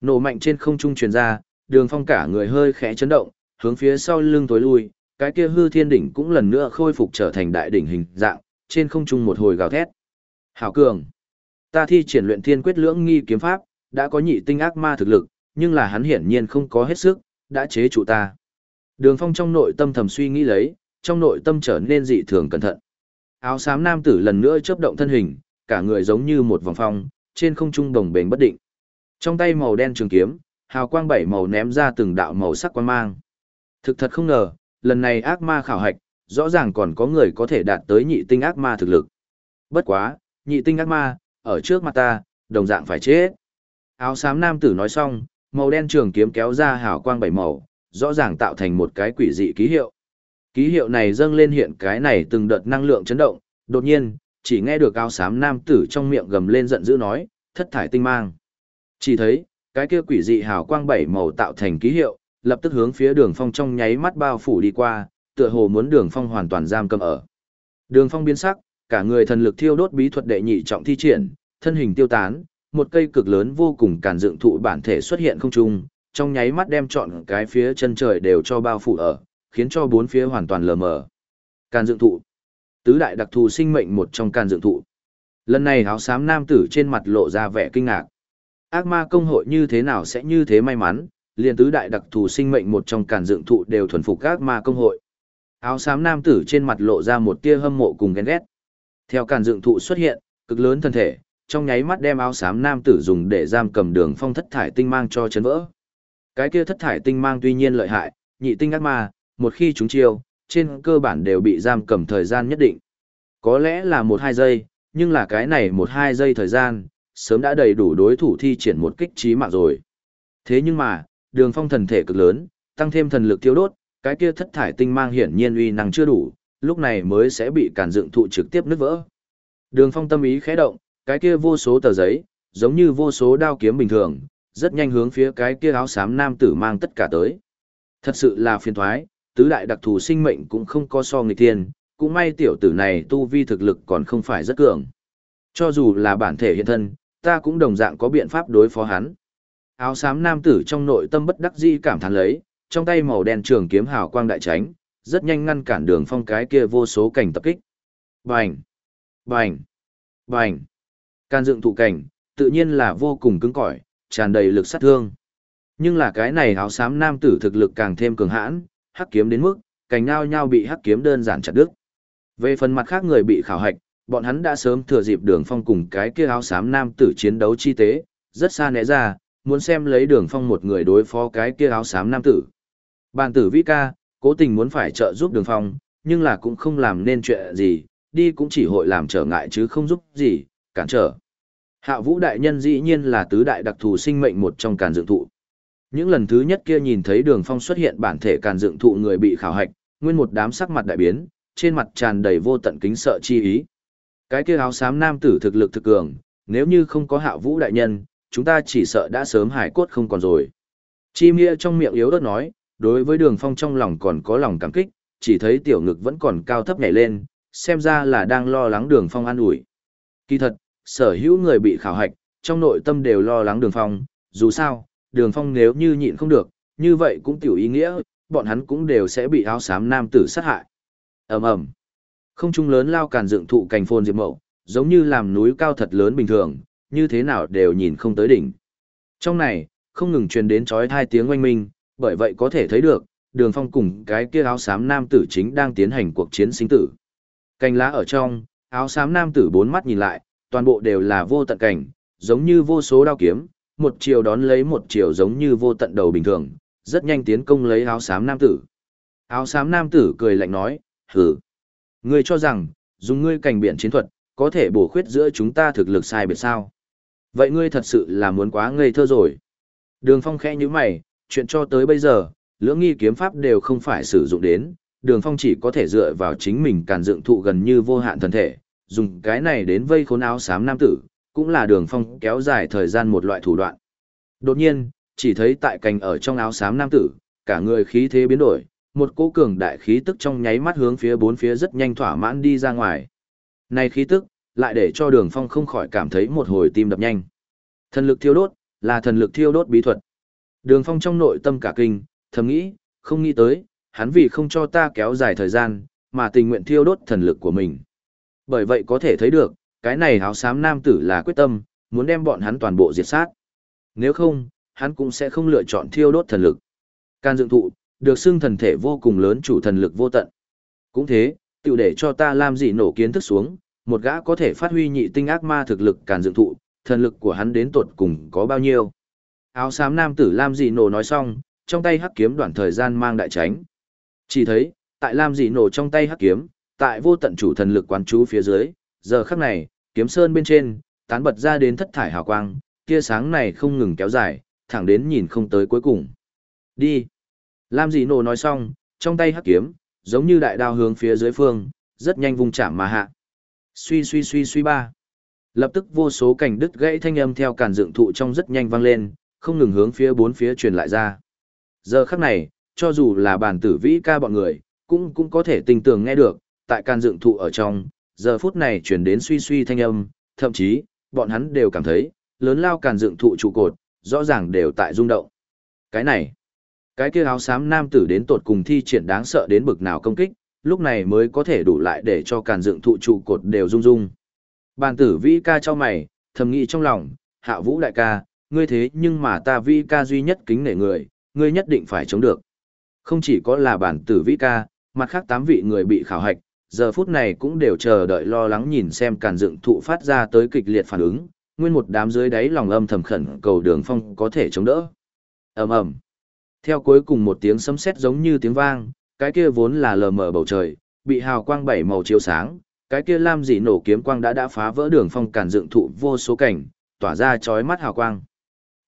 [SPEAKER 1] Nổ mạnh trên không trung truyền ra, đường phong cả người hơi khẽ chấn động, hướng phía sau lưng tối lui, cái kia hư thiên đỉnh cũng lần nữa khôi phục trở thành đại đỉnh hình dạng, trên không trung một hồi gào thét. Hảo cường! Ta thi triển luyện thiên quyết lưỡng nghi kiếm pháp, đã có nhị tinh ác ma thực lực, nhưng là hắn hiển nhiên không có hết sức, đã chế trụ ta. Đường phong trong nội tâm thầm suy nghĩ lấy, trong nội tâm trở nên dị thường cẩn thận. Áo xám nam tử lần nữa chớp động thân hình, cả người giống như một vòng phong, trên không trung đồng bền bất định. Trong tay màu đen trường kiếm, hào quang bảy màu ném ra từng đạo màu sắc quan mang. Thực thật không ngờ, lần này ác ma khảo hạch, rõ ràng còn có người có thể đạt tới nhị tinh ác ma thực lực. Bất quá, nhị tinh ác ma, ở trước mặt ta, đồng dạng phải chết. Áo xám nam tử nói xong, màu đen trường kiếm kéo ra hào quang bảy màu, rõ ràng tạo thành một cái quỷ dị ký hiệu. Ký hiệu này dâng lên hiện cái này từng đợt năng lượng chấn động, đột nhiên, chỉ nghe được áo xám nam tử trong miệng gầm lên giận dữ nói, thất thải tinh mang. Chỉ thấy, cái kia quỷ dị hào quang bảy màu tạo thành ký hiệu, lập tức hướng phía đường phong trong nháy mắt bao phủ đi qua, tựa hồ muốn đường phong hoàn toàn giam cầm ở. Đường phong biến sắc, cả người thần lực thiêu đốt bí thuật đệ nhị trọng thi triển, thân hình tiêu tán, một cây cực lớn vô cùng càn dựng thụ bản thể xuất hiện không trung, trong nháy mắt đem trọn cái phía chân trời đều cho bao phủ ở, khiến cho bốn phía hoàn toàn lờ mờ. Càn dựng thụ. Tứ đại đặc thù sinh mệnh một trong càn dựng thụ. Lần này áo xám nam tử trên mặt lộ ra vẻ kinh ngạc. Ác ma công hội như thế nào sẽ như thế may mắn, liền tứ đại đặc thù sinh mệnh một trong cản dựng thụ đều thuần phục các ma công hội. Áo xám nam tử trên mặt lộ ra một tia hâm mộ cùng ghen ghét. Theo cản dựng thụ xuất hiện, cực lớn thân thể, trong nháy mắt đem áo xám nam tử dùng để giam cầm đường phong thất thải tinh mang cho chấn vỡ. Cái kia thất thải tinh mang tuy nhiên lợi hại, nhị tinh ác ma, một khi chúng chiêu, trên cơ bản đều bị giam cầm thời gian nhất định. Có lẽ là một hai giây, nhưng là cái này một hai giây thời gian, sớm đã đầy đủ đối thủ thi triển một kích trí mạng rồi. Thế nhưng mà, đường phong thần thể cực lớn, tăng thêm thần lực thiếu đốt, cái kia thất thải tinh mang hiển nhiên uy năng chưa đủ, lúc này mới sẽ bị cản dựng thụ trực tiếp nứt vỡ. Đường phong tâm ý khẽ động, cái kia vô số tờ giấy, giống như vô số đao kiếm bình thường, rất nhanh hướng phía cái kia áo xám nam tử mang tất cả tới. Thật sự là phiền thoái, tứ đại đặc thù sinh mệnh cũng không có so người thiên, cũng may tiểu tử này tu vi thực lực còn không phải rất cường. Cho dù là bản thể hiện thân, ta cũng đồng dạng có biện pháp đối phó hắn. Áo xám nam tử trong nội tâm bất đắc dĩ cảm thán lấy, trong tay màu đen trường kiếm hào quang đại tránh, rất nhanh ngăn cản đường phong cái kia vô số cảnh tập kích. Bành! Bành! Bành! Can dựng thụ cảnh, tự nhiên là vô cùng cứng cỏi, tràn đầy lực sát thương. Nhưng là cái này áo xám nam tử thực lực càng thêm cường hãn, hắc kiếm đến mức, cành nhao nhao bị hắc kiếm đơn giản chặt đứt. Về phần mặt khác người bị khảo hạch, bọn hắn đã sớm thừa dịp đường phong cùng cái kia áo xám nam tử chiến đấu chi tế, rất xa né ra, muốn xem lấy đường phong một người đối phó cái kia áo xám nam tử. Bàn tử vi ca, cố tình muốn phải trợ giúp đường phong, nhưng là cũng không làm nên chuyện gì, đi cũng chỉ hội làm trở ngại chứ không giúp gì, cản trở. Hạ vũ đại nhân dĩ nhiên là tứ đại đặc thù sinh mệnh một trong càn dựng thụ. Những lần thứ nhất kia nhìn thấy đường phong xuất hiện bản thể càn dựng thụ người bị khảo hạch, nguyên một đám sắc mặt đại biến, trên mặt tràn đầy vô tận kính sợ chi ý. Cái kia áo xám nam tử thực lực thực cường, nếu như không có hạ vũ đại nhân, chúng ta chỉ sợ đã sớm hải cốt không còn rồi. Chi Mia trong miệng yếu ớt nói, đối với đường phong trong lòng còn có lòng cảm kích, chỉ thấy tiểu ngực vẫn còn cao thấp nhảy lên, xem ra là đang lo lắng đường phong an ủi. Kỳ thật, sở hữu người bị khảo hạch, trong nội tâm đều lo lắng đường phong, dù sao, đường phong nếu như nhịn không được, như vậy cũng tiểu ý nghĩa, bọn hắn cũng đều sẽ bị áo xám nam tử sát hại. ầm ầm Không trung lớn lao càn dựng thụ cành phồn diệp mậu, giống như làm núi cao thật lớn bình thường, như thế nào đều nhìn không tới đỉnh. Trong này, không ngừng truyền đến chói tai tiếng oanh minh, bởi vậy có thể thấy được, đường phong cùng cái kia áo xám nam tử chính đang tiến hành cuộc chiến sinh tử. Cành lá ở trong, áo xám nam tử bốn mắt nhìn lại, toàn bộ đều là vô tận cảnh, giống như vô số đao kiếm, một chiều đón lấy một chiều giống như vô tận đầu bình thường, rất nhanh tiến công lấy áo xám nam tử. Áo xám nam tử cười lạnh nói, hừ. Ngươi cho rằng, dùng ngươi cảnh biển chiến thuật, có thể bổ khuyết giữa chúng ta thực lực sai biệt sao. Vậy ngươi thật sự là muốn quá ngây thơ rồi. Đường phong khẽ như mày, chuyện cho tới bây giờ, lưỡng nghi kiếm pháp đều không phải sử dụng đến, đường phong chỉ có thể dựa vào chính mình càn dựng thụ gần như vô hạn thần thể, dùng cái này đến vây khốn áo xám nam tử, cũng là đường phong kéo dài thời gian một loại thủ đoạn. Đột nhiên, chỉ thấy tại cành ở trong áo xám nam tử, cả người khí thế biến đổi, một cỗ cường đại khí tức trong nháy mắt hướng phía bốn phía rất nhanh thỏa mãn đi ra ngoài. Này khí tức, lại để cho đường phong không khỏi cảm thấy một hồi tim đập nhanh. Thần lực thiêu đốt, là thần lực thiêu đốt bí thuật. Đường phong trong nội tâm cả kinh, thầm nghĩ, không nghĩ tới, hắn vì không cho ta kéo dài thời gian, mà tình nguyện thiêu đốt thần lực của mình. Bởi vậy có thể thấy được, cái này áo xám nam tử là quyết tâm, muốn đem bọn hắn toàn bộ diệt sát. Nếu không, hắn cũng sẽ không lựa chọn thiêu đốt thần lực. Can dựng thụ, được xưng thần thể vô cùng lớn chủ thần lực vô tận. Cũng thế, tựu để cho ta làm gì nổ kiến thức xuống, một gã có thể phát huy nhị tinh ác ma thực lực càn dựng thụ, thần lực của hắn đến tột cùng có bao nhiêu. Áo xám nam tử Lam dị nổ nói xong, trong tay hắc kiếm đoạn thời gian mang đại tránh. Chỉ thấy, tại Lam dị nổ trong tay hắc kiếm, tại vô tận chủ thần lực quán chú phía dưới, giờ khắc này, kiếm sơn bên trên, tán bật ra đến thất thải hào quang, tia sáng này không ngừng kéo dài, thẳng đến nhìn không tới cuối cùng. Đi. Lam dị nổ nói xong, trong tay hắc kiếm, giống như đại đao hướng phía dưới phương, rất nhanh vùng chạm mà hạ. Suy suy suy suy ba. Lập tức vô số cảnh đứt gãy thanh âm theo càn dựng thụ trong rất nhanh vang lên, không ngừng hướng phía bốn phía truyền lại ra. Giờ khắc này, cho dù là bản tử vĩ ca bọn người, cũng cũng có thể tình tường nghe được, tại càn dựng thụ ở trong, giờ phút này truyền đến suy suy thanh âm, thậm chí, bọn hắn đều cảm thấy, lớn lao càn dựng thụ trụ cột, rõ ràng đều tại rung động. Cái này, cái kia áo xám nam tử đến tột cùng thi triển đáng sợ đến bực nào công kích, lúc này mới có thể đủ lại để cho càn dựng thụ trụ cột đều rung rung. Bàn tử vĩ ca cho mày, thầm nghĩ trong lòng, hạ vũ đại ca, ngươi thế nhưng mà ta vĩ ca duy nhất kính nể người, ngươi nhất định phải chống được. Không chỉ có là bản tử vĩ ca, mặt khác tám vị người bị khảo hạch, giờ phút này cũng đều chờ đợi lo lắng nhìn xem càn dựng thụ phát ra tới kịch liệt phản ứng, nguyên một đám dưới đáy lòng âm thầm khẩn cầu đường phong có thể chống đỡ. ầm ầm Theo cuối cùng một tiếng sấm sét giống như tiếng vang, cái kia vốn là lờ mờ bầu trời, bị hào quang bảy màu chiếu sáng, cái kia lam dị nổ kiếm quang đã đã phá vỡ đường phong cản dựng thụ vô số cảnh, tỏa ra chói mắt hào quang.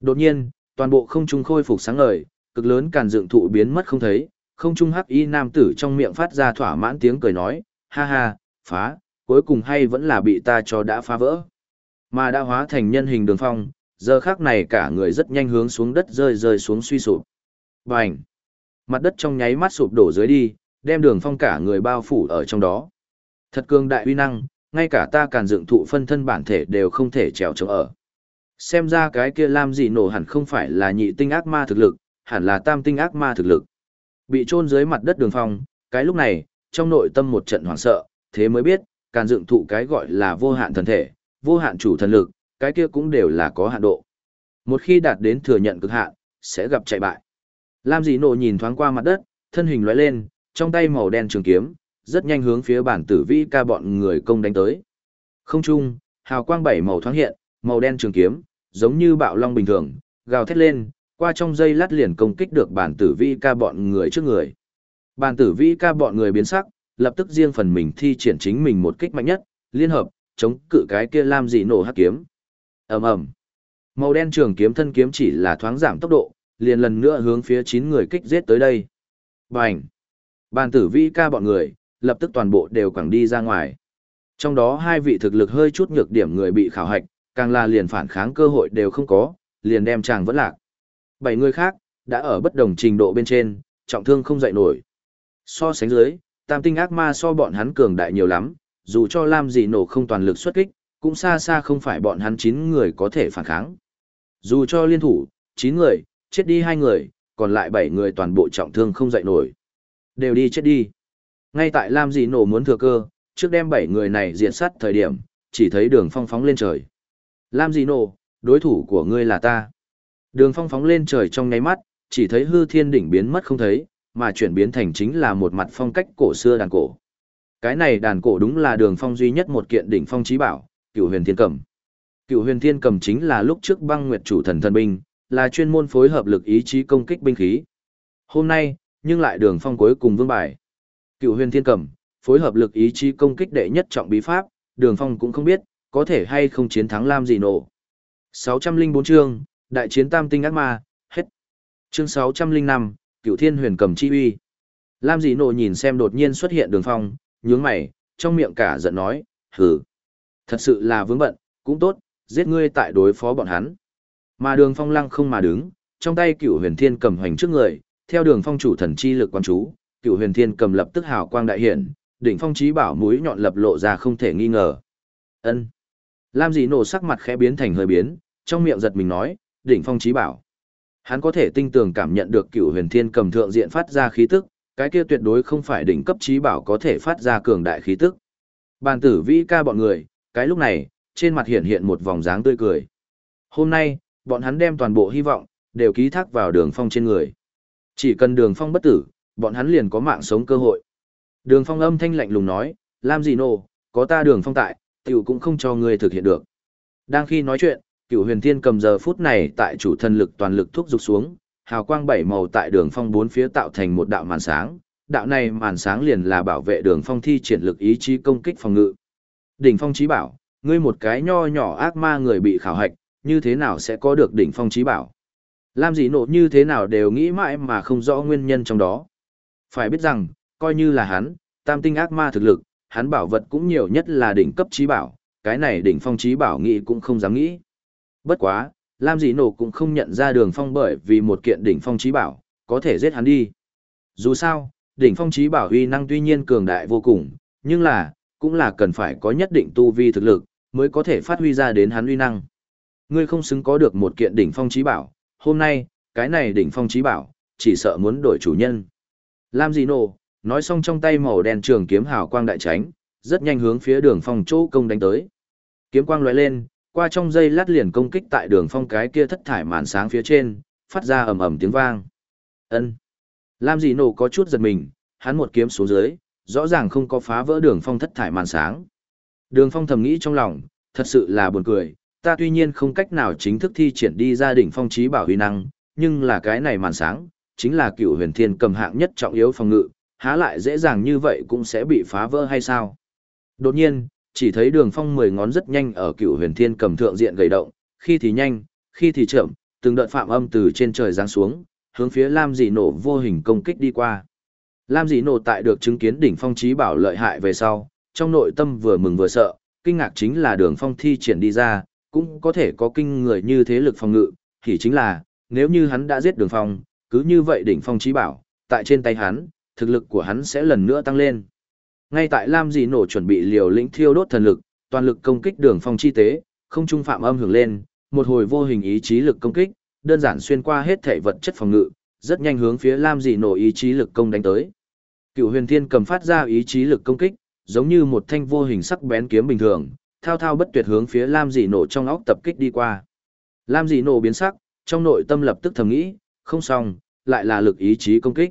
[SPEAKER 1] Đột nhiên, toàn bộ không trung khôi phục sáng ngời, cực lớn cản dựng thụ biến mất không thấy, không trung hắc y nam tử trong miệng phát ra thỏa mãn tiếng cười nói, ha ha, phá, cuối cùng hay vẫn là bị ta cho đã phá vỡ. Mà đã hóa thành nhân hình đường phong, giờ khác này cả người rất nhanh hướng xuống đất rơi rơi xuống suy sụp. Bành! Mặt đất trong nháy mắt sụp đổ dưới đi, đem đường phong cả người bao phủ ở trong đó. Thật cường đại uy năng, ngay cả ta càn dựng thụ phân thân bản thể đều không thể trèo chống ở. Xem ra cái kia làm gì nổ hẳn không phải là nhị tinh ác ma thực lực, hẳn là tam tinh ác ma thực lực. Bị chôn dưới mặt đất đường phong, cái lúc này, trong nội tâm một trận hoảng sợ, thế mới biết, càn dựng thụ cái gọi là vô hạn thần thể, vô hạn chủ thần lực, cái kia cũng đều là có hạn độ. Một khi đạt đến thừa nhận cực hạn, sẽ gặp chạy bại. Lam dị Nộ nhìn thoáng qua mặt đất, thân hình lóe lên, trong tay màu đen trường kiếm, rất nhanh hướng phía bản tử vi ca bọn người công đánh tới. Không trung, hào quang bảy màu thoáng hiện, màu đen trường kiếm, giống như bạo long bình thường, gào thét lên, qua trong dây lát liền công kích được bản tử vi ca bọn người trước người. Bản tử vi ca bọn người biến sắc, lập tức riêng phần mình thi triển chính mình một kích mạnh nhất, liên hợp, chống cự cái kia lam dị nổ hắc kiếm. ầm ầm Màu đen trường kiếm thân kiếm chỉ là thoáng giảm tốc độ, liền lần nữa hướng phía chín người kích giết tới đây. Bành! Bàn tử vi ca bọn người, lập tức toàn bộ đều quẳng đi ra ngoài. Trong đó hai vị thực lực hơi chút nhược điểm người bị khảo hạch, càng là liền phản kháng cơ hội đều không có, liền đem chàng vẫn lạc. Bảy người khác, đã ở bất đồng trình độ bên trên, trọng thương không dậy nổi. So sánh dưới, tam tinh ác ma so bọn hắn cường đại nhiều lắm, dù cho Lam gì nổ không toàn lực xuất kích, cũng xa xa không phải bọn hắn 9 người có thể phản kháng. Dù cho liên thủ, 9 người, chết đi hai người, còn lại bảy người toàn bộ trọng thương không dậy nổi. Đều đi chết đi. Ngay tại Lam Dị nổ muốn thừa cơ, trước đem bảy người này diện sát thời điểm, chỉ thấy đường phong phóng lên trời. Lam Dị nổ, đối thủ của ngươi là ta. Đường phong phóng lên trời trong nháy mắt, chỉ thấy hư thiên đỉnh biến mất không thấy, mà chuyển biến thành chính là một mặt phong cách cổ xưa đàn cổ. Cái này đàn cổ đúng là đường phong duy nhất một kiện đỉnh phong trí bảo, cựu huyền thiên cầm. Cựu huyền thiên cầm chính là lúc trước băng nguyệt chủ thần thần binh, là chuyên môn phối hợp lực ý chí công kích binh khí. Hôm nay, nhưng lại đường phong cuối cùng vương bài. Cựu huyền thiên cầm, phối hợp lực ý chí công kích đệ nhất trọng bí pháp, đường phong cũng không biết, có thể hay không chiến thắng Lam gì nổ. 604 chương, đại chiến tam tinh ác ma, hết. Chương 605, cựu thiên huyền cầm chi uy. Lam dị nộ nhìn xem đột nhiên xuất hiện đường phong, nhướng mày, trong miệng cả giận nói, hừ. Thật sự là vướng bận, cũng tốt, giết ngươi tại đối phó bọn hắn. Mà đường phong lăng không mà đứng, trong tay cựu huyền thiên cầm hoành trước người, theo đường phong chủ thần chi lực quan chú, cựu huyền thiên cầm lập tức hào quang đại hiển, đỉnh phong trí bảo mũi nhọn lập lộ ra không thể nghi ngờ. Ân. Lam dị nổ sắc mặt khẽ biến thành hơi biến, trong miệng giật mình nói, đỉnh phong trí bảo. Hắn có thể tinh tường cảm nhận được cựu huyền thiên cầm thượng diện phát ra khí tức, cái kia tuyệt đối không phải đỉnh cấp trí bảo có thể phát ra cường đại khí tức. Bàn tử vĩ ca bọn người, cái lúc này, trên mặt hiện hiện một vòng dáng tươi cười. Hôm nay, bọn hắn đem toàn bộ hy vọng, đều ký thác vào đường phong trên người. Chỉ cần đường phong bất tử, bọn hắn liền có mạng sống cơ hội. Đường phong âm thanh lạnh lùng nói, làm gì nô, có ta đường phong tại, tiểu cũng không cho ngươi thực hiện được. Đang khi nói chuyện, cựu huyền thiên cầm giờ phút này tại chủ thần lực toàn lực thúc giục xuống, hào quang bảy màu tại đường phong bốn phía tạo thành một đạo màn sáng. Đạo này màn sáng liền là bảo vệ đường phong thi triển lực ý chí công kích phòng ngự. Đỉnh phong trí bảo, ngươi một cái nho nhỏ ác ma người bị khảo hạch, như thế nào sẽ có được đỉnh phong trí bảo? Lam dĩ nộ như thế nào đều nghĩ mãi mà không rõ nguyên nhân trong đó. Phải biết rằng, coi như là hắn, tam tinh ác ma thực lực, hắn bảo vật cũng nhiều nhất là đỉnh cấp trí bảo, cái này đỉnh phong trí bảo nghĩ cũng không dám nghĩ. Bất quá, Lam Dĩ Nộ cũng không nhận ra đường phong bởi vì một kiện đỉnh phong trí bảo, có thể giết hắn đi. Dù sao, đỉnh phong trí bảo uy năng tuy nhiên cường đại vô cùng, nhưng là, cũng là cần phải có nhất định tu vi thực lực, mới có thể phát huy ra đến hắn uy năng. Ngươi không xứng có được một kiện đỉnh phong trí bảo, hôm nay, cái này đỉnh phong trí bảo, chỉ sợ muốn đổi chủ nhân. Lam Dĩ Nổ, nói xong trong tay màu đen trường kiếm hào quang đại tránh, rất nhanh hướng phía đường phong chỗ công đánh tới. Kiếm quang lóe lên, qua trong dây lát liền công kích tại đường phong cái kia thất thải màn sáng phía trên, phát ra ầm ầm tiếng vang. Ân. Lam dị nổ có chút giật mình, hắn một kiếm xuống dưới, rõ ràng không có phá vỡ đường phong thất thải màn sáng. Đường phong thầm nghĩ trong lòng, thật sự là buồn cười, ta tuy nhiên không cách nào chính thức thi triển đi ra đỉnh phong trí bảo huy năng, nhưng là cái này màn sáng, chính là cựu huyền thiên cầm hạng nhất trọng yếu phòng ngự, há lại dễ dàng như vậy cũng sẽ bị phá vỡ hay sao? Đột nhiên, chỉ thấy đường phong mười ngón rất nhanh ở cựu huyền thiên cầm thượng diện gầy động khi thì nhanh khi thì chậm từng đợt phạm âm từ trên trời giáng xuống hướng phía lam dị nổ vô hình công kích đi qua lam dị nổ tại được chứng kiến đỉnh phong trí bảo lợi hại về sau trong nội tâm vừa mừng vừa sợ kinh ngạc chính là đường phong thi triển đi ra cũng có thể có kinh người như thế lực phòng ngự thì chính là nếu như hắn đã giết đường phong cứ như vậy đỉnh phong trí bảo tại trên tay hắn thực lực của hắn sẽ lần nữa tăng lên ngay tại Lam dì nổ chuẩn bị liều lĩnh thiêu đốt thần lực, toàn lực công kích đường phong chi tế, không trung phạm âm hưởng lên, một hồi vô hình ý chí lực công kích, đơn giản xuyên qua hết thể vật chất phòng ngự, rất nhanh hướng phía Lam dì nổ ý chí lực công đánh tới. Cựu Huyền Thiên cầm phát ra ý chí lực công kích, giống như một thanh vô hình sắc bén kiếm bình thường, thao thao bất tuyệt hướng phía Lam Dị nổ trong óc tập kích đi qua. Lam Dị nổ biến sắc, trong nội tâm lập tức thầm nghĩ, không xong, lại là lực ý chí công kích.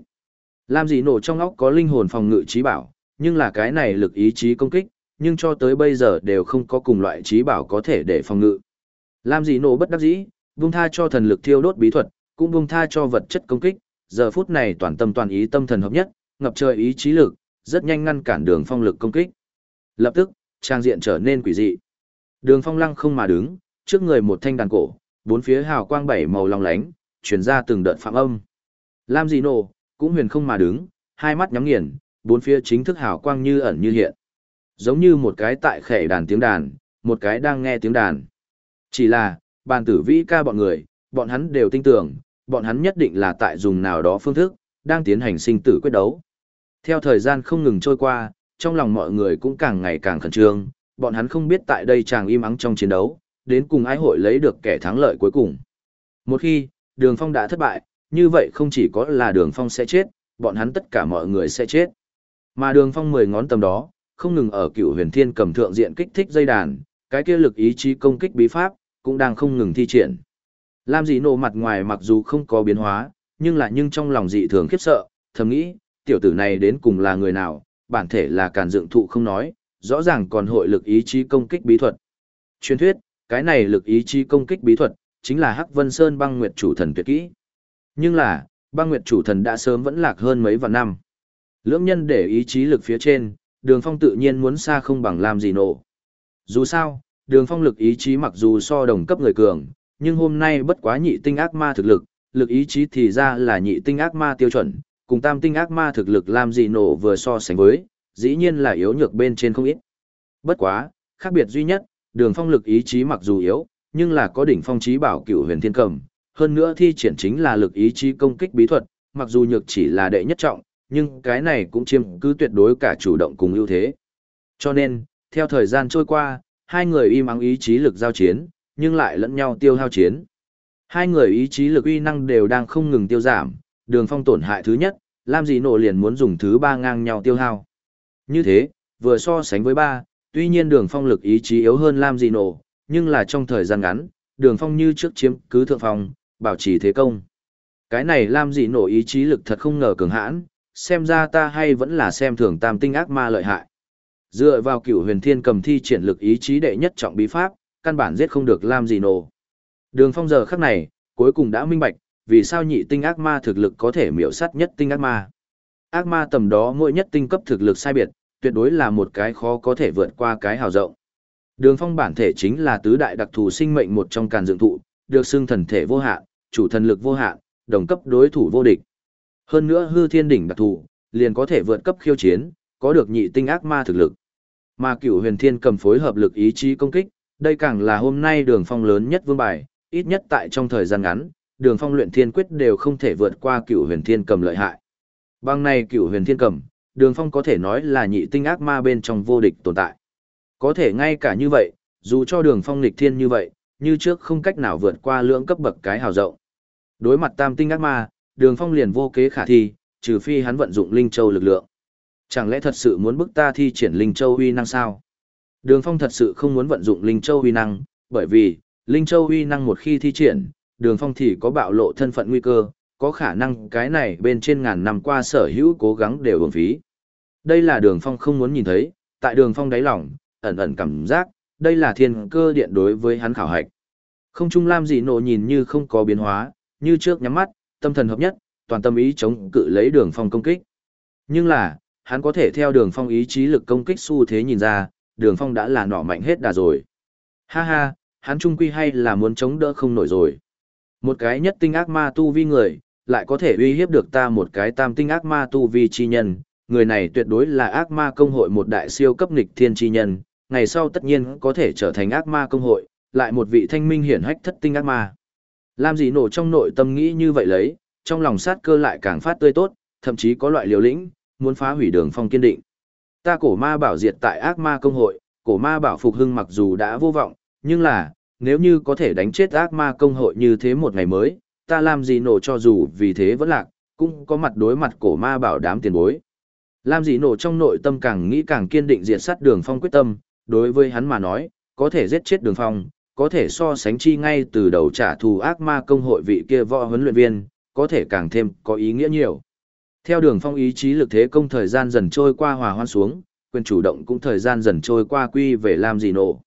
[SPEAKER 1] Lam Dị nổ trong óc có linh hồn phòng ngự trí bảo, nhưng là cái này lực ý chí công kích, nhưng cho tới bây giờ đều không có cùng loại trí bảo có thể để phòng ngự. Lam Dĩ nổ bất đắc dĩ, buông tha cho thần lực thiêu đốt bí thuật, cũng buông tha cho vật chất công kích, giờ phút này toàn tâm toàn ý tâm thần hợp nhất, ngập trời ý chí lực, rất nhanh ngăn cản đường phong lực công kích. Lập tức, trang diện trở nên quỷ dị. Đường phong lăng không mà đứng, trước người một thanh đàn cổ, bốn phía hào quang bảy màu long lánh, truyền ra từng đợt phạm âm. Lam dị nổ, cũng huyền không mà đứng, hai mắt nhắm nghiền, bốn phía chính thức hào quang như ẩn như hiện. Giống như một cái tại khẻ đàn tiếng đàn, một cái đang nghe tiếng đàn. Chỉ là, bàn tử vĩ ca bọn người, bọn hắn đều tin tưởng, bọn hắn nhất định là tại dùng nào đó phương thức, đang tiến hành sinh tử quyết đấu. Theo thời gian không ngừng trôi qua, trong lòng mọi người cũng càng ngày càng khẩn trương, bọn hắn không biết tại đây chàng im ắng trong chiến đấu, đến cùng ai hội lấy được kẻ thắng lợi cuối cùng. Một khi, đường phong đã thất bại, như vậy không chỉ có là đường phong sẽ chết, bọn hắn tất cả mọi người sẽ chết. Mà đường phong mười ngón tầm đó, không ngừng ở cựu huyền thiên cầm thượng diện kích thích dây đàn, cái kia lực ý chí công kích bí pháp, cũng đang không ngừng thi triển. Lam dị nộ mặt ngoài mặc dù không có biến hóa, nhưng là nhưng trong lòng dị thường khiếp sợ, thầm nghĩ, tiểu tử này đến cùng là người nào, bản thể là càn dựng thụ không nói, rõ ràng còn hội lực ý chí công kích bí thuật. Truyền thuyết, cái này lực ý chí công kích bí thuật, chính là Hắc Vân Sơn băng nguyệt chủ thần tuyệt kỹ. Nhưng là, băng nguyệt chủ thần đã sớm vẫn lạc hơn mấy vạn năm. Lưỡng nhân để ý chí lực phía trên, đường phong tự nhiên muốn xa không bằng làm gì nổ. Dù sao, đường phong lực ý chí mặc dù so đồng cấp người cường, nhưng hôm nay bất quá nhị tinh ác ma thực lực, lực ý chí thì ra là nhị tinh ác ma tiêu chuẩn, cùng tam tinh ác ma thực lực làm gì nổ vừa so sánh với, dĩ nhiên là yếu nhược bên trên không ít. Bất quá, khác biệt duy nhất, đường phong lực ý chí mặc dù yếu, nhưng là có đỉnh phong trí bảo cửu huyền thiên cầm, hơn nữa thi triển chính là lực ý chí công kích bí thuật, mặc dù nhược chỉ là đệ nhất trọng, nhưng cái này cũng chiếm cứ tuyệt đối cả chủ động cùng ưu thế. Cho nên, theo thời gian trôi qua, hai người im ắng ý chí lực giao chiến, nhưng lại lẫn nhau tiêu hao chiến. Hai người ý chí lực uy năng đều đang không ngừng tiêu giảm, đường phong tổn hại thứ nhất, Lam Dị Nộ liền muốn dùng thứ ba ngang nhau tiêu hao. Như thế, vừa so sánh với ba, tuy nhiên đường phong lực ý chí yếu hơn Lam Dị Nộ, nhưng là trong thời gian ngắn, đường phong như trước chiếm cứ thượng phong, bảo trì thế công. Cái này Lam Dị Nộ ý chí lực thật không ngờ cường hãn, xem ra ta hay vẫn là xem thường tam tinh ác ma lợi hại. Dựa vào cựu huyền thiên cầm thi triển lực ý chí đệ nhất trọng bí pháp, căn bản giết không được Lam Dị Nộ. Đường phong giờ khắc này, cuối cùng đã minh bạch, vì sao nhị tinh ác ma thực lực có thể miểu sát nhất tinh ác ma. Ác ma tầm đó mỗi nhất tinh cấp thực lực sai biệt, tuyệt đối là một cái khó có thể vượt qua cái hào rộng. Đường phong bản thể chính là tứ đại đặc thù sinh mệnh một trong càn dựng thụ, được xưng thần thể vô hạn, chủ thần lực vô hạn, đồng cấp đối thủ vô địch. Hơn nữa hư thiên đỉnh đặc thù, liền có thể vượt cấp khiêu chiến, có được nhị tinh ác ma thực lực. Mà cửu huyền thiên cầm phối hợp lực ý chí công kích, đây càng là hôm nay đường phong lớn nhất vương bài, ít nhất tại trong thời gian ngắn, đường phong luyện thiên quyết đều không thể vượt qua cựu huyền thiên cầm lợi hại. Bằng này cựu huyền thiên cầm, đường phong có thể nói là nhị tinh ác ma bên trong vô địch tồn tại. Có thể ngay cả như vậy, dù cho đường phong lịch thiên như vậy, như trước không cách nào vượt qua lưỡng cấp bậc cái hào rộng. Đối mặt tam tinh ác ma, đường phong liền vô kế khả thi, trừ phi hắn vận dụng linh châu lực lượng. Chẳng lẽ thật sự muốn bức ta thi triển linh châu uy năng sao? Đường phong thật sự không muốn vận dụng linh châu uy năng, bởi vì, linh châu uy năng một khi thi triển, đường phong thì có bạo lộ thân phận nguy cơ, có khả năng cái này bên trên ngàn năm qua sở hữu cố gắng đều hưởng phí. Đây là đường phong không muốn nhìn thấy, tại đường phong đáy lòng, ẩn ẩn cảm giác, đây là thiên cơ điện đối với hắn khảo hạch. Không trung lam dị nộ nhìn như không có biến hóa, như trước nhắm mắt, tâm thần hợp nhất, toàn tâm ý chống cự lấy đường phong công kích. Nhưng là, hắn có thể theo đường phong ý chí lực công kích xu thế nhìn ra, đường phong đã là nọ mạnh hết đà rồi. Ha ha, hắn trung quy hay là muốn chống đỡ không nổi rồi. Một cái nhất tinh ác ma tu vi người, lại có thể uy hiếp được ta một cái tam tinh ác ma tu vi chi nhân, người này tuyệt đối là ác ma công hội một đại siêu cấp nghịch thiên chi nhân, ngày sau tất nhiên có thể trở thành ác ma công hội, lại một vị thanh minh hiển hách thất tinh ác ma. Làm gì nổ trong nội tâm nghĩ như vậy lấy, trong lòng sát cơ lại càng phát tươi tốt, thậm chí có loại liều lĩnh, muốn phá hủy đường phong kiên định. Ta cổ ma bảo diệt tại ác ma công hội, cổ ma bảo phục hưng mặc dù đã vô vọng, nhưng là, nếu như có thể đánh chết ác ma công hội như thế một ngày mới, ta làm gì nổ cho dù vì thế vẫn lạc, cũng có mặt đối mặt cổ ma bảo đám tiền bối. Làm gì nổ trong nội tâm càng nghĩ càng kiên định diệt sát đường phong quyết tâm, đối với hắn mà nói, có thể giết chết đường phong, có thể so sánh chi ngay từ đầu trả thù ác ma công hội vị kia võ huấn luyện viên, có thể càng thêm có ý nghĩa nhiều. Theo đường phong ý chí lực thế công thời gian dần trôi qua hòa hoan xuống, quyền chủ động cũng thời gian dần trôi qua quy về Lam gì Nổ.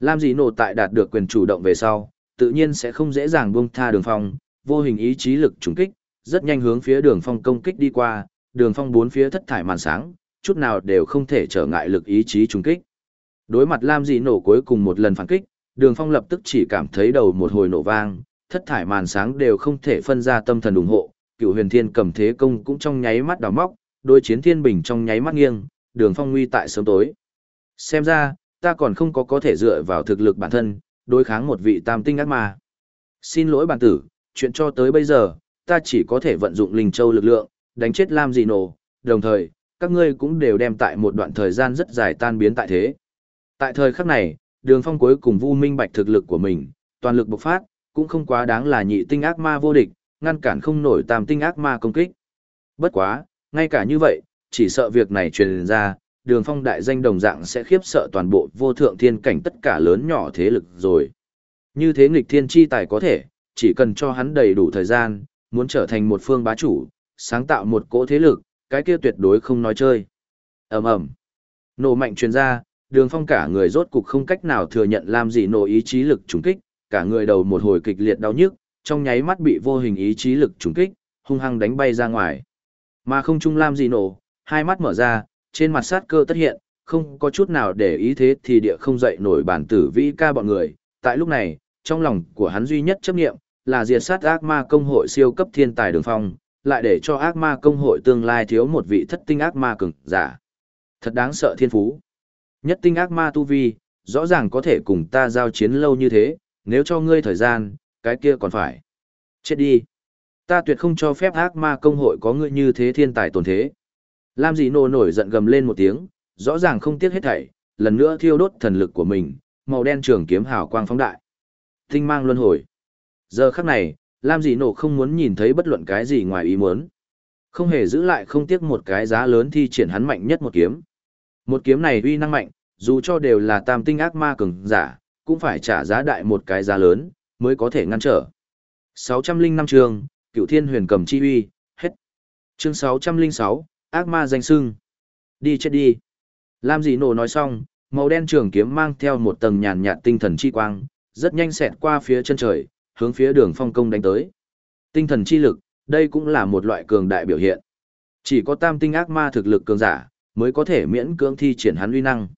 [SPEAKER 1] Lam Dĩ Nộ tại đạt được quyền chủ động về sau, tự nhiên sẽ không dễ dàng buông tha đường phong, vô hình ý chí lực trùng kích, rất nhanh hướng phía đường phong công kích đi qua, đường phong bốn phía thất thải màn sáng, chút nào đều không thể trở ngại lực ý chí trùng kích. Đối mặt Lam Dĩ Nộ cuối cùng một lần phản kích, đường phong lập tức chỉ cảm thấy đầu một hồi nổ vang, thất thải màn sáng đều không thể phân ra tâm thần ủng hộ, cựu huyền thiên cầm thế công cũng trong nháy mắt đào móc, đôi chiến thiên bình trong nháy mắt nghiêng, đường phong nguy tại sớm tối. Xem ra, ta còn không có có thể dựa vào thực lực bản thân, đối kháng một vị tam tinh ác ma. Xin lỗi bản tử, chuyện cho tới bây giờ, ta chỉ có thể vận dụng linh châu lực lượng, đánh chết Lam Dì Nổ, đồng thời, các ngươi cũng đều đem tại một đoạn thời gian rất dài tan biến tại thế. Tại thời khắc này, đường phong cuối cùng vu minh bạch thực lực của mình, toàn lực bộc phát, cũng không quá đáng là nhị tinh ác ma vô địch, ngăn cản không nổi tam tinh ác ma công kích. Bất quá, ngay cả như vậy, chỉ sợ việc này truyền ra, đường phong đại danh đồng dạng sẽ khiếp sợ toàn bộ vô thượng thiên cảnh tất cả lớn nhỏ thế lực rồi. Như thế nghịch thiên chi tài có thể, chỉ cần cho hắn đầy đủ thời gian, muốn trở thành một phương bá chủ, sáng tạo một cỗ thế lực, cái kia tuyệt đối không nói chơi. ầm ầm Nổ mạnh truyền ra, đường phong cả người rốt cục không cách nào thừa nhận làm gì nổ ý chí lực trùng kích, cả người đầu một hồi kịch liệt đau nhức, trong nháy mắt bị vô hình ý chí lực trùng kích, hung hăng đánh bay ra ngoài. Mà không trung làm gì nổ, hai mắt mở ra, trên mặt sát cơ tất hiện, không có chút nào để ý thế thì địa không dậy nổi bản tử vĩ ca bọn người. Tại lúc này, trong lòng của hắn duy nhất chấp nghiệm, là diệt sát ác ma công hội siêu cấp thiên tài đường phong, lại để cho ác ma công hội tương lai thiếu một vị thất tinh ác ma cường giả. Thật đáng sợ thiên phú. Nhất tinh ác ma tu vi, rõ ràng có thể cùng ta giao chiến lâu như thế, nếu cho ngươi thời gian, cái kia còn phải. Chết đi. Ta tuyệt không cho phép ác ma công hội có ngươi như thế thiên tài tồn thế. Lam dị nổ nổi giận gầm lên một tiếng, rõ ràng không tiếc hết thảy, lần nữa thiêu đốt thần lực của mình, màu đen trường kiếm hào quang phóng đại. Tinh mang luân hồi. Giờ khắc này, Lam dị nổ không muốn nhìn thấy bất luận cái gì ngoài ý muốn. Không hề giữ lại không tiếc một cái giá lớn thi triển hắn mạnh nhất một kiếm. Một kiếm này uy năng mạnh, dù cho đều là tam tinh ác ma cường giả, cũng phải trả giá đại một cái giá lớn, mới có thể ngăn trở. 605 chương, Cựu Thiên Huyền Cầm Chi Uy, hết. Chương 606, ác ma danh sưng. Đi chết đi. Lam dị nổ nói xong, màu đen trường kiếm mang theo một tầng nhàn nhạt tinh thần chi quang, rất nhanh xẹt qua phía chân trời, hướng phía đường phong công đánh tới. Tinh thần chi lực, đây cũng là một loại cường đại biểu hiện. Chỉ có tam tinh ác ma thực lực cường giả, mới có thể miễn cưỡng thi triển hắn uy năng.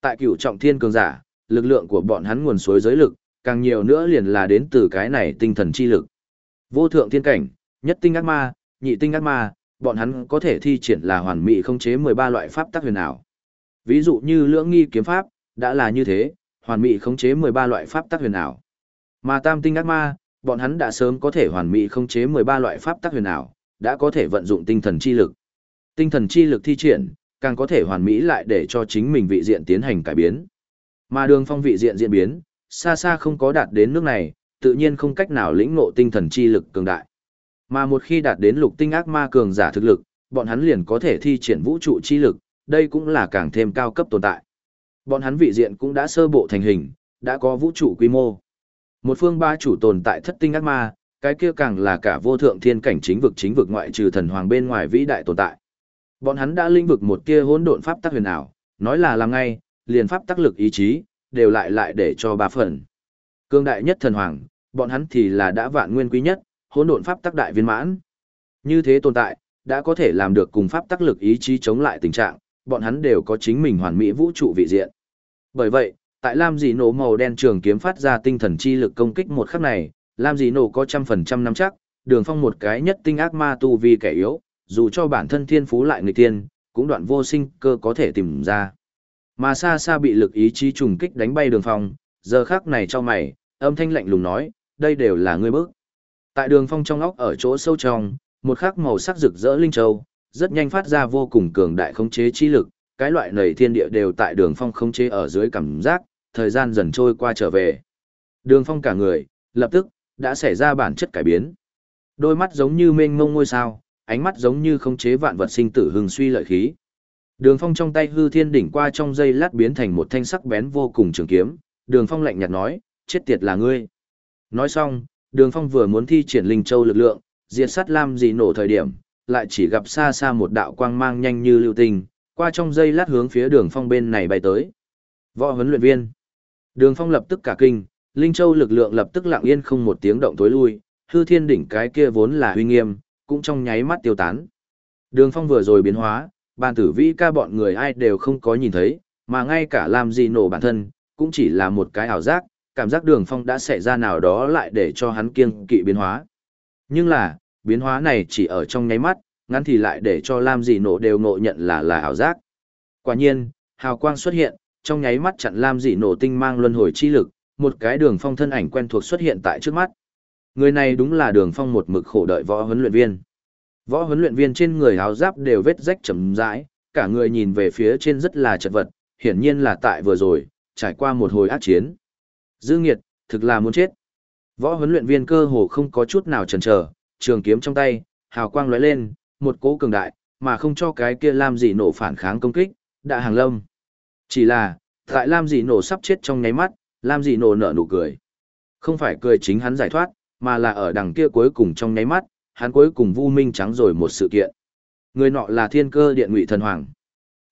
[SPEAKER 1] Tại cửu trọng thiên cường giả, lực lượng của bọn hắn nguồn suối giới lực, càng nhiều nữa liền là đến từ cái này tinh thần chi lực. Vô thượng thiên cảnh, nhất tinh ác ma, nhị tinh ác ma, bọn hắn có thể thi triển là hoàn mỹ không chế 13 loại pháp tắc huyền ảo. Ví dụ như lưỡng nghi kiếm pháp, đã là như thế, hoàn mỹ khống chế 13 loại pháp tắc huyền ảo. Mà tam tinh ác ma, bọn hắn đã sớm có thể hoàn mỹ khống chế 13 loại pháp tắc huyền ảo, đã có thể vận dụng tinh thần chi lực. Tinh thần chi lực thi triển, càng có thể hoàn mỹ lại để cho chính mình vị diện tiến hành cải biến. Mà đường phong vị diện diễn biến, xa xa không có đạt đến nước này, tự nhiên không cách nào lĩnh ngộ tinh thần chi lực cường đại. Mà một khi đạt đến lục tinh ác ma cường giả thực lực, bọn hắn liền có thể thi triển vũ trụ chi lực, đây cũng là càng thêm cao cấp tồn tại. Bọn hắn vị diện cũng đã sơ bộ thành hình, đã có vũ trụ quy mô. Một phương ba chủ tồn tại thất tinh ác ma, cái kia càng là cả vô thượng thiên cảnh chính vực chính vực ngoại trừ thần hoàng bên ngoài vĩ đại tồn tại. Bọn hắn đã linh vực một kia hỗn độn pháp tắc huyền ảo, nói là làm ngay, liền pháp tắc lực ý chí, đều lại lại để cho ba phần. Cương đại nhất thần hoàng, bọn hắn thì là đã vạn nguyên quý nhất, hỗn độn pháp tắc đại viên mãn. Như thế tồn tại, đã có thể làm được cùng pháp tắc lực ý chí chống lại tình trạng, bọn hắn đều có chính mình hoàn mỹ vũ trụ vị diện. Bởi vậy, tại Lam dĩ Nổ màu đen trường kiếm phát ra tinh thần chi lực công kích một khắc này, Lam dĩ Nổ có trăm phần trăm nắm chắc, đường phong một cái nhất tinh ác ma tu vi kẻ yếu, dù cho bản thân thiên phú lại người tiên, cũng đoạn vô sinh cơ có thể tìm ra. Mà xa xa bị lực ý chí trùng kích đánh bay đường phong, giờ khắc này cho mày, âm thanh lạnh lùng nói, đây đều là ngươi bước. Tại đường phong trong óc ở chỗ sâu trong, một khắc màu sắc rực rỡ linh châu, rất nhanh phát ra vô cùng cường đại khống chế chi lực, cái loại nảy thiên địa đều tại đường phong khống chế ở dưới cảm giác, thời gian dần trôi qua trở về. Đường phong cả người, lập tức, đã xảy ra bản chất cải biến. Đôi mắt giống như mênh mông ngôi sao, ánh mắt giống như khống chế vạn vật sinh tử hừng suy lợi khí. Đường phong trong tay hư thiên đỉnh qua trong dây lát biến thành một thanh sắc bén vô cùng trường kiếm, đường phong lạnh nhạt nói, chết tiệt là ngươi. Nói xong, đường phong vừa muốn thi triển linh châu lực lượng, diệt sát lam dị nổ thời điểm, lại chỉ gặp xa xa một đạo quang mang nhanh như lưu tình, qua trong dây lát hướng phía đường phong bên này bay tới. Võ huấn luyện viên. Đường phong lập tức cả kinh, linh châu lực lượng lập tức lặng yên không một tiếng động tối lui, hư thiên đỉnh cái kia vốn là huy nghiêm, cũng trong nháy mắt tiêu tán. Đường phong vừa rồi biến hóa, bàn tử vĩ ca bọn người ai đều không có nhìn thấy, mà ngay cả làm gì nổ bản thân, cũng chỉ là một cái ảo giác, cảm giác đường phong đã xảy ra nào đó lại để cho hắn kiêng kỵ biến hóa. Nhưng là, biến hóa này chỉ ở trong nháy mắt, ngắn thì lại để cho Lam dị nổ đều ngộ nhận là là ảo giác. Quả nhiên, hào quang xuất hiện, trong nháy mắt chặn Lam dị nổ tinh mang luân hồi chi lực, một cái đường phong thân ảnh quen thuộc xuất hiện tại trước mắt. Người này đúng là đường phong một mực khổ đợi võ huấn luyện viên. Võ huấn luyện viên trên người áo giáp đều vết rách chầm rãi, cả người nhìn về phía trên rất là chật vật, hiển nhiên là tại vừa rồi, trải qua một hồi ác chiến. Dư nghiệt, thực là muốn chết. Võ huấn luyện viên cơ hồ không có chút nào chần chờ, trường kiếm trong tay, hào quang lóe lên, một cỗ cường đại, mà không cho cái kia Lam Dĩ nổ phản kháng công kích, đã hàng lâm. Chỉ là, tại Lam Dĩ nổ sắp chết trong nháy mắt, Lam Dĩ nổ nở nụ cười. Không phải cười chính hắn giải thoát, mà là ở đằng kia cuối cùng trong nháy mắt, hắn cuối cùng vu minh trắng rồi một sự kiện. Người nọ là thiên cơ điện ngụy thần hoàng.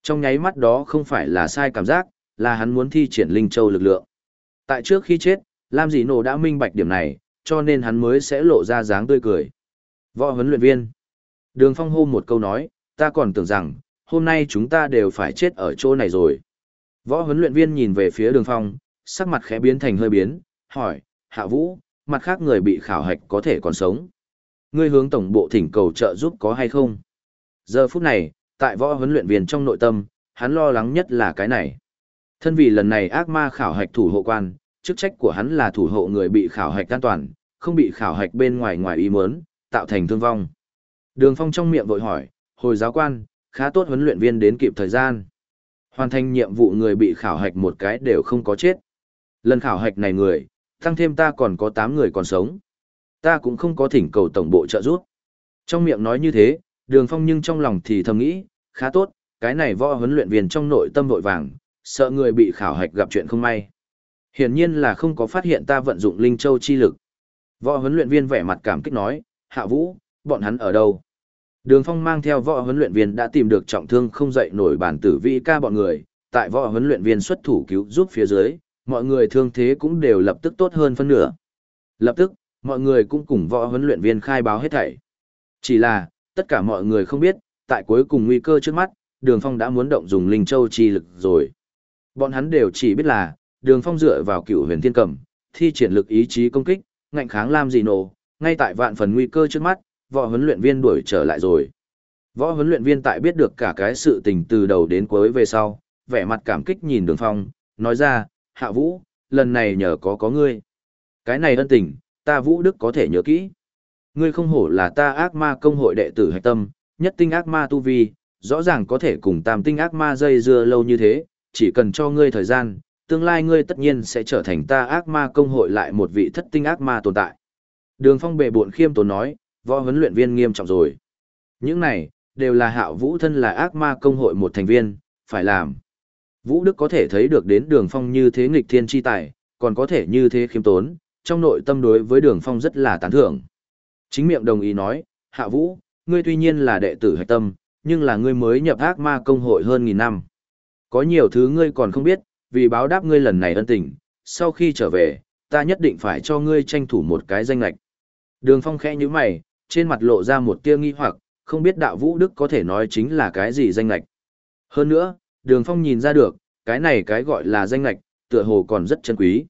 [SPEAKER 1] Trong nháy mắt đó không phải là sai cảm giác, là hắn muốn thi triển linh châu lực lượng. Tại trước khi chết, Lam Dĩ Nổ đã minh bạch điểm này, cho nên hắn mới sẽ lộ ra dáng tươi cười. Võ huấn luyện viên. Đường Phong hô một câu nói, ta còn tưởng rằng, hôm nay chúng ta đều phải chết ở chỗ này rồi. Võ huấn luyện viên nhìn về phía đường Phong, sắc mặt khẽ biến thành hơi biến, hỏi, Hạ Vũ, mặt khác người bị khảo hạch có thể còn sống. Ngươi hướng tổng bộ thỉnh cầu trợ giúp có hay không? Giờ phút này, tại võ huấn luyện viên trong nội tâm, hắn lo lắng nhất là cái này. Thân vì lần này ác ma khảo hạch thủ hộ quan, chức trách của hắn là thủ hộ người bị khảo hạch an toàn, không bị khảo hạch bên ngoài ngoài ý muốn, tạo thành thương vong. Đường Phong trong miệng vội hỏi, hồi giáo quan, khá tốt huấn luyện viên đến kịp thời gian. Hoàn thành nhiệm vụ người bị khảo hạch một cái đều không có chết. Lần khảo hạch này người, tăng thêm ta còn có 8 người còn sống. Ta cũng không có thỉnh cầu tổng bộ trợ giúp. Trong miệng nói như thế, đường phong nhưng trong lòng thì thầm nghĩ, khá tốt, cái này võ huấn luyện viên trong nội tâm vội vàng, sợ người bị khảo hạch gặp chuyện không may. Hiển nhiên là không có phát hiện ta vận dụng linh châu chi lực. Võ huấn luyện viên vẻ mặt cảm kích nói, hạ vũ, bọn hắn ở đâu? Đường phong mang theo võ huấn luyện viên đã tìm được trọng thương không dậy nổi bản tử vi ca bọn người, tại võ huấn luyện viên xuất thủ cứu giúp phía dưới, mọi người thương thế cũng đều lập tức tốt hơn phân nửa. Lập tức, mọi người cũng cùng võ huấn luyện viên khai báo hết thảy. Chỉ là, tất cả mọi người không biết, tại cuối cùng nguy cơ trước mắt, Đường Phong đã muốn động dùng linh châu chi lực rồi. Bọn hắn đều chỉ biết là, Đường Phong dựa vào cựu huyền thiên cầm, thi triển lực ý chí công kích, ngạnh kháng Lam gì Nổ, ngay tại vạn phần nguy cơ trước mắt, võ huấn luyện viên đuổi trở lại rồi. Võ huấn luyện viên tại biết được cả cái sự tình từ đầu đến cuối về sau, vẻ mặt cảm kích nhìn Đường Phong, nói ra, Hạ Vũ, lần này nhờ có có ngươi. Cái này ân tình, ta Vũ Đức có thể nhớ kỹ. Ngươi không hổ là ta ác ma công hội đệ tử hạch tâm, nhất tinh ác ma tu vi, rõ ràng có thể cùng tam tinh ác ma dây dưa lâu như thế, chỉ cần cho ngươi thời gian, tương lai ngươi tất nhiên sẽ trở thành ta ác ma công hội lại một vị thất tinh ác ma tồn tại. Đường phong bệ buộn khiêm tốn nói, võ huấn luyện viên nghiêm trọng rồi. Những này, đều là hạo vũ thân là ác ma công hội một thành viên, phải làm. Vũ Đức có thể thấy được đến đường phong như thế nghịch thiên chi tài, còn có thể như thế khiêm tốn, trong nội tâm đối với đường phong rất là tán thưởng. Chính miệng đồng ý nói, Hạ Vũ, ngươi tuy nhiên là đệ tử hạch tâm, nhưng là ngươi mới nhập ác ma công hội hơn nghìn năm. Có nhiều thứ ngươi còn không biết, vì báo đáp ngươi lần này ân tình, sau khi trở về, ta nhất định phải cho ngươi tranh thủ một cái danh lạch. Đường phong khẽ như mày, trên mặt lộ ra một tia nghi hoặc, không biết đạo vũ đức có thể nói chính là cái gì danh lạch. Hơn nữa, đường phong nhìn ra được, cái này cái gọi là danh lạch, tựa hồ còn rất chân quý.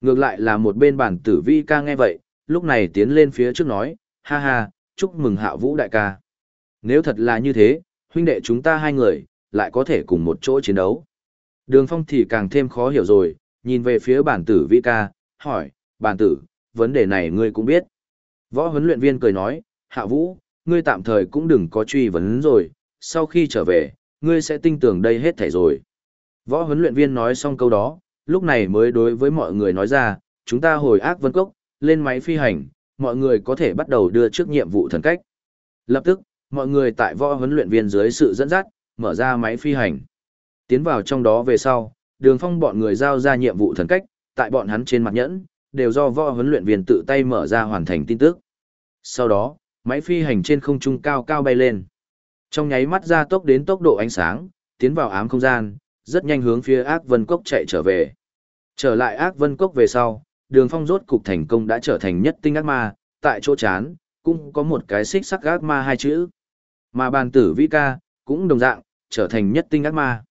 [SPEAKER 1] Ngược lại là một bên bản tử vi ca nghe vậy, lúc này tiến lên phía trước nói, ha ha, chúc mừng hạ vũ đại ca. Nếu thật là như thế, huynh đệ chúng ta hai người, lại có thể cùng một chỗ chiến đấu. Đường phong thì càng thêm khó hiểu rồi, nhìn về phía bản tử Vĩ ca, hỏi, bản tử, vấn đề này ngươi cũng biết. Võ huấn luyện viên cười nói, hạ vũ, ngươi tạm thời cũng đừng có truy vấn rồi, sau khi trở về, ngươi sẽ tin tưởng đây hết thảy rồi. Võ huấn luyện viên nói xong câu đó, lúc này mới đối với mọi người nói ra, chúng ta hồi ác vân cốc, lên máy phi hành, mọi người có thể bắt đầu đưa trước nhiệm vụ thần cách. Lập tức, mọi người tại võ huấn luyện viên dưới sự dẫn dắt, mở ra máy phi hành. Tiến vào trong đó về sau, đường phong bọn người giao ra nhiệm vụ thần cách, tại bọn hắn trên mặt nhẫn, đều do võ huấn luyện viên tự tay mở ra hoàn thành tin tức. Sau đó, máy phi hành trên không trung cao cao bay lên. Trong nháy mắt ra tốc đến tốc độ ánh sáng, tiến vào ám không gian, rất nhanh hướng phía ác vân cốc chạy trở về. Trở lại ác vân cốc về sau, đường phong rốt cục thành công đã trở thành nhất tinh ác ma, tại chỗ chán, cũng có một cái xích sắc ác ma hai chữ. Mà bàn tử vi ca, cũng đồng dạng, trở thành nhất tinh ác ma.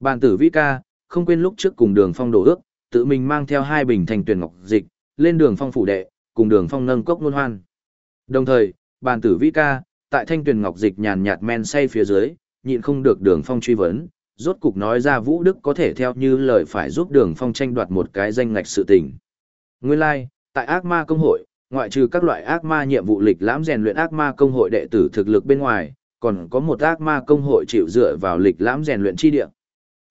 [SPEAKER 1] Bàn tử vi ca, không quên lúc trước cùng đường phong đổ ước, tự mình mang theo hai bình thành tuyển ngọc dịch, lên đường phong phủ đệ, cùng đường phong nâng cốc nôn hoan. Đồng thời, bàn tử vi ca, tại thanh tuyển ngọc dịch nhàn nhạt men say phía dưới, nhịn không được đường phong truy vấn, rốt cục nói ra Vũ Đức có thể theo như lời phải giúp đường phong tranh đoạt một cái danh ngạch sự tình. Nguyên lai, like, tại ác ma công hội, ngoại trừ các loại ác ma nhiệm vụ lịch lãm rèn luyện ác ma công hội đệ tử thực lực bên ngoài, còn có một ác ma công hội chịu dựa vào lịch lãm rèn luyện chi địa.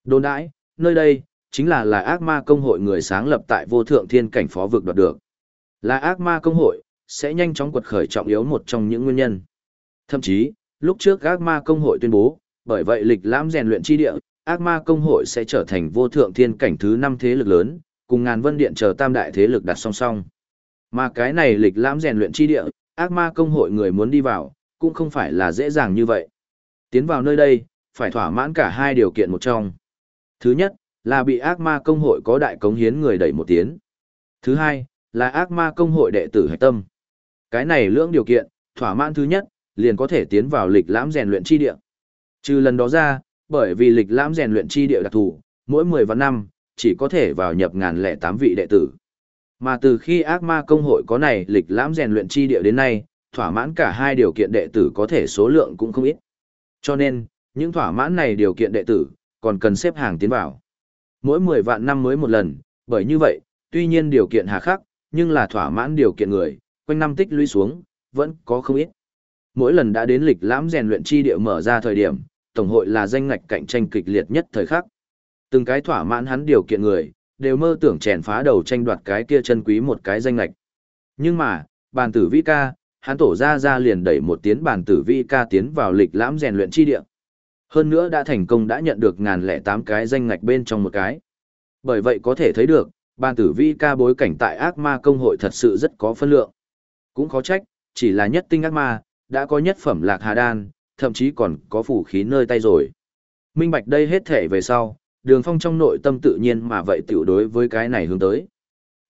[SPEAKER 1] Đồn đãi, nơi đây, chính là là ác ma công hội người sáng lập tại vô thượng thiên cảnh phó vực đoạt được. Là ác ma công hội, sẽ nhanh chóng quật khởi trọng yếu một trong những nguyên nhân. Thậm chí, lúc trước ác ma công hội tuyên bố, bởi vậy lịch lãm rèn luyện chi địa, ác ma công hội sẽ trở thành vô thượng thiên cảnh thứ năm thế lực lớn, cùng ngàn vân điện chờ tam đại thế lực đặt song song. Mà cái này lịch lãm rèn luyện chi địa, ác ma công hội người muốn đi vào, cũng không phải là dễ dàng như vậy. Tiến vào nơi đây, phải thỏa mãn cả hai điều kiện một trong. Thứ nhất, là bị ác ma công hội có đại cống hiến người đẩy một tiến. Thứ hai, là ác ma công hội đệ tử hạch tâm. Cái này lưỡng điều kiện, thỏa mãn thứ nhất, liền có thể tiến vào lịch lãm rèn luyện chi địa. Trừ lần đó ra, bởi vì lịch lãm rèn luyện chi địa đặc thù, mỗi 10 vạn năm, chỉ có thể vào nhập ngàn lẻ tám vị đệ tử. Mà từ khi ác ma công hội có này lịch lãm rèn luyện chi địa đến nay, thỏa mãn cả hai điều kiện đệ tử có thể số lượng cũng không ít. Cho nên, những thỏa mãn này điều kiện đệ tử, còn cần xếp hàng tiến vào. Mỗi 10 vạn năm mới một lần, bởi như vậy, tuy nhiên điều kiện hà khắc, nhưng là thỏa mãn điều kiện người, quanh năm tích lũy xuống, vẫn có không ít. Mỗi lần đã đến lịch lãm rèn luyện chi địa mở ra thời điểm, tổng hội là danh ngạch cạnh tranh kịch liệt nhất thời khắc. Từng cái thỏa mãn hắn điều kiện người, đều mơ tưởng chèn phá đầu tranh đoạt cái kia chân quý một cái danh ngạch. Nhưng mà, bàn tử vĩ ca, hắn tổ ra ra liền đẩy một tiến bàn tử vi ca tiến vào lịch lãm rèn luyện chi địa. Hơn nữa đã thành công đã nhận được ngàn lẻ tám cái danh ngạch bên trong một cái. Bởi vậy có thể thấy được, bàn tử vi ca bối cảnh tại ác ma công hội thật sự rất có phân lượng. Cũng khó trách, chỉ là nhất tinh ác ma, đã có nhất phẩm lạc hà đan, thậm chí còn có phủ khí nơi tay rồi. Minh bạch đây hết thể về sau, đường phong trong nội tâm tự nhiên mà vậy tiểu đối với cái này hướng tới.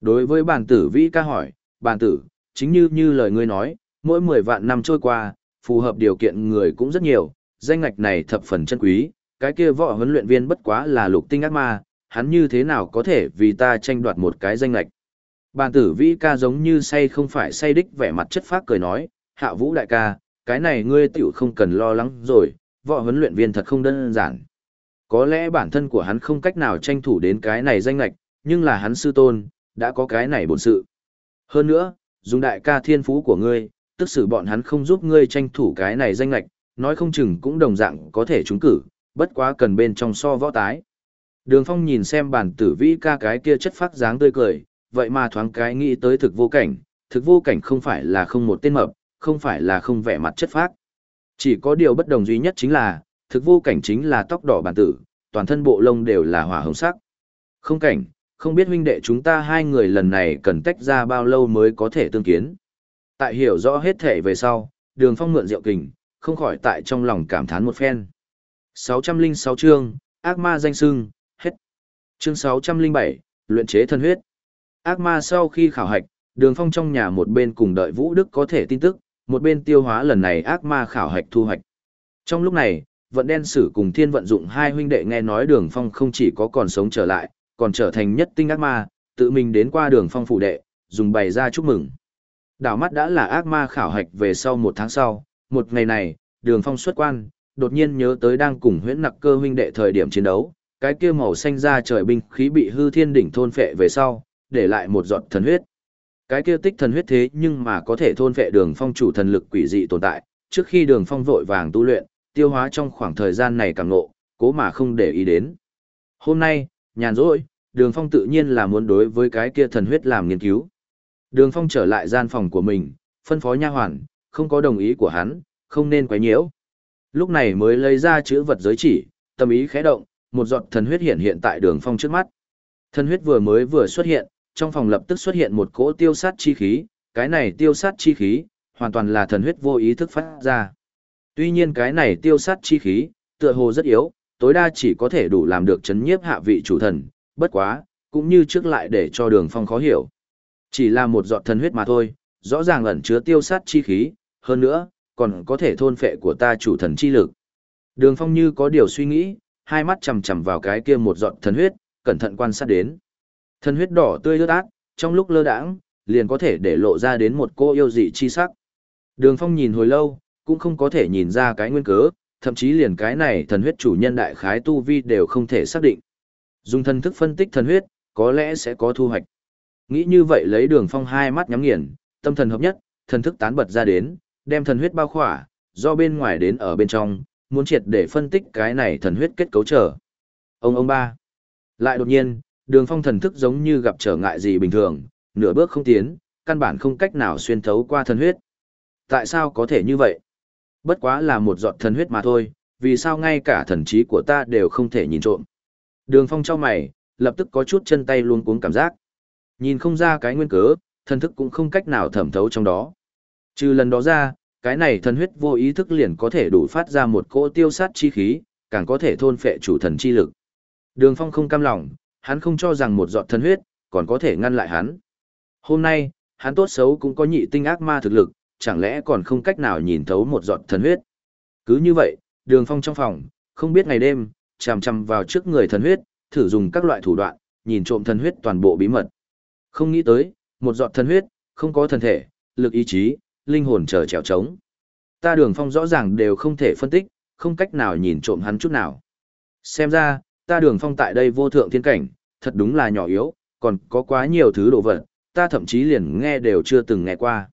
[SPEAKER 1] Đối với bàn tử vi ca hỏi, bàn tử, chính như như lời ngươi nói, mỗi 10 vạn năm trôi qua, phù hợp điều kiện người cũng rất nhiều, danh ngạch này thập phần chân quý, cái kia võ huấn luyện viên bất quá là lục tinh ác ma, hắn như thế nào có thể vì ta tranh đoạt một cái danh ngạch. Bàn tử vĩ ca giống như say không phải say đích vẻ mặt chất phác cười nói, hạ vũ đại ca, cái này ngươi tiểu không cần lo lắng rồi, võ huấn luyện viên thật không đơn giản. Có lẽ bản thân của hắn không cách nào tranh thủ đến cái này danh lạch, nhưng là hắn sư tôn, đã có cái này bổn sự. Hơn nữa, dùng đại ca thiên phú của ngươi, tức xử bọn hắn không giúp ngươi tranh thủ cái này danh lạch, nói không chừng cũng đồng dạng có thể trúng cử, bất quá cần bên trong so võ tái. Đường Phong nhìn xem bản tử vĩ ca cái kia chất phát dáng tươi cười, vậy mà thoáng cái nghĩ tới thực vô cảnh, thực vô cảnh không phải là không một tên mập, không phải là không vẻ mặt chất phát, Chỉ có điều bất đồng duy nhất chính là, thực vô cảnh chính là tóc đỏ bản tử, toàn thân bộ lông đều là hỏa hồng sắc. Không cảnh, không biết huynh đệ chúng ta hai người lần này cần tách ra bao lâu mới có thể tương kiến. Tại hiểu rõ hết thể về sau, đường phong mượn rượu kình, không khỏi tại trong lòng cảm thán một phen. 606 chương, ác ma danh sưng, hết. Chương 607, luyện chế thân huyết. Ác ma sau khi khảo hạch, đường phong trong nhà một bên cùng đợi Vũ Đức có thể tin tức, một bên tiêu hóa lần này ác ma khảo hạch thu hoạch. Trong lúc này, vận đen sử cùng thiên vận dụng hai huynh đệ nghe nói đường phong không chỉ có còn sống trở lại, còn trở thành nhất tinh ác ma, tự mình đến qua đường phong phủ đệ, dùng bày ra chúc mừng. Đảo mắt đã là ác ma khảo hạch về sau một tháng sau, một ngày này, đường phong xuất quan, đột nhiên nhớ tới đang cùng huyễn nặc cơ huynh đệ thời điểm chiến đấu, cái kia màu xanh ra trời binh khí bị hư thiên đỉnh thôn phệ về sau, để lại một giọt thần huyết. Cái kia tích thần huyết thế nhưng mà có thể thôn phệ đường phong chủ thần lực quỷ dị tồn tại, trước khi đường phong vội vàng tu luyện, tiêu hóa trong khoảng thời gian này càng ngộ, cố mà không để ý đến. Hôm nay, nhàn rỗi, đường phong tự nhiên là muốn đối với cái kia thần huyết làm nghiên cứu. Đường phong trở lại gian phòng của mình, phân phó nha hoàn, không có đồng ý của hắn, không nên quấy nhiễu. Lúc này mới lấy ra chữ vật giới chỉ, tâm ý khẽ động, một giọt thần huyết hiện hiện tại đường phong trước mắt. Thần huyết vừa mới vừa xuất hiện, trong phòng lập tức xuất hiện một cỗ tiêu sát chi khí, cái này tiêu sát chi khí, hoàn toàn là thần huyết vô ý thức phát ra. Tuy nhiên cái này tiêu sát chi khí, tựa hồ rất yếu, tối đa chỉ có thể đủ làm được chấn nhiếp hạ vị chủ thần, bất quá, cũng như trước lại để cho đường phong khó hiểu. Chỉ là một giọt thần huyết mà thôi, rõ ràng ẩn chứa tiêu sát chi khí, hơn nữa, còn có thể thôn phệ của ta chủ thần chi lực. Đường phong như có điều suy nghĩ, hai mắt chầm chầm vào cái kia một giọt thần huyết, cẩn thận quan sát đến. Thần huyết đỏ tươi ướt át, trong lúc lơ đãng, liền có thể để lộ ra đến một cô yêu dị chi sắc. Đường Phong nhìn hồi lâu, cũng không có thể nhìn ra cái nguyên cớ, thậm chí liền cái này thần huyết chủ nhân đại khái tu vi đều không thể xác định. Dùng thần thức phân tích thần huyết, có lẽ sẽ có thu hoạch. Nghĩ như vậy lấy đường phong hai mắt nhắm nghiền, tâm thần hợp nhất, thần thức tán bật ra đến, đem thần huyết bao khỏa, do bên ngoài đến ở bên trong, muốn triệt để phân tích cái này thần huyết kết cấu trở. Ông ông ba. Lại đột nhiên, đường phong thần thức giống như gặp trở ngại gì bình thường, nửa bước không tiến, căn bản không cách nào xuyên thấu qua thần huyết. Tại sao có thể như vậy? Bất quá là một giọt thần huyết mà thôi, vì sao ngay cả thần trí của ta đều không thể nhìn trộm. Đường phong cho mày, lập tức có chút chân tay luôn cuống cảm giác. Nhìn không ra cái nguyên cớ, thần thức cũng không cách nào thẩm thấu trong đó. Trừ lần đó ra, cái này thần huyết vô ý thức liền có thể đủ phát ra một cỗ tiêu sát chi khí, càng có thể thôn phệ chủ thần chi lực. Đường Phong không cam lòng, hắn không cho rằng một giọt thần huyết còn có thể ngăn lại hắn. Hôm nay, hắn tốt xấu cũng có nhị tinh ác ma thực lực, chẳng lẽ còn không cách nào nhìn thấu một giọt thần huyết. Cứ như vậy, Đường Phong trong phòng, không biết ngày đêm, chằm chằm vào trước người thần huyết, thử dùng các loại thủ đoạn, nhìn trộm thần huyết toàn bộ bí mật. Không nghĩ tới, một giọt thần huyết, không có thần thể, lực ý chí, linh hồn chờ trèo trống. Ta đường phong rõ ràng đều không thể phân tích, không cách nào nhìn trộm hắn chút nào. Xem ra, ta đường phong tại đây vô thượng thiên cảnh, thật đúng là nhỏ yếu, còn có quá nhiều thứ đồ vật, ta thậm chí liền nghe đều chưa từng nghe qua.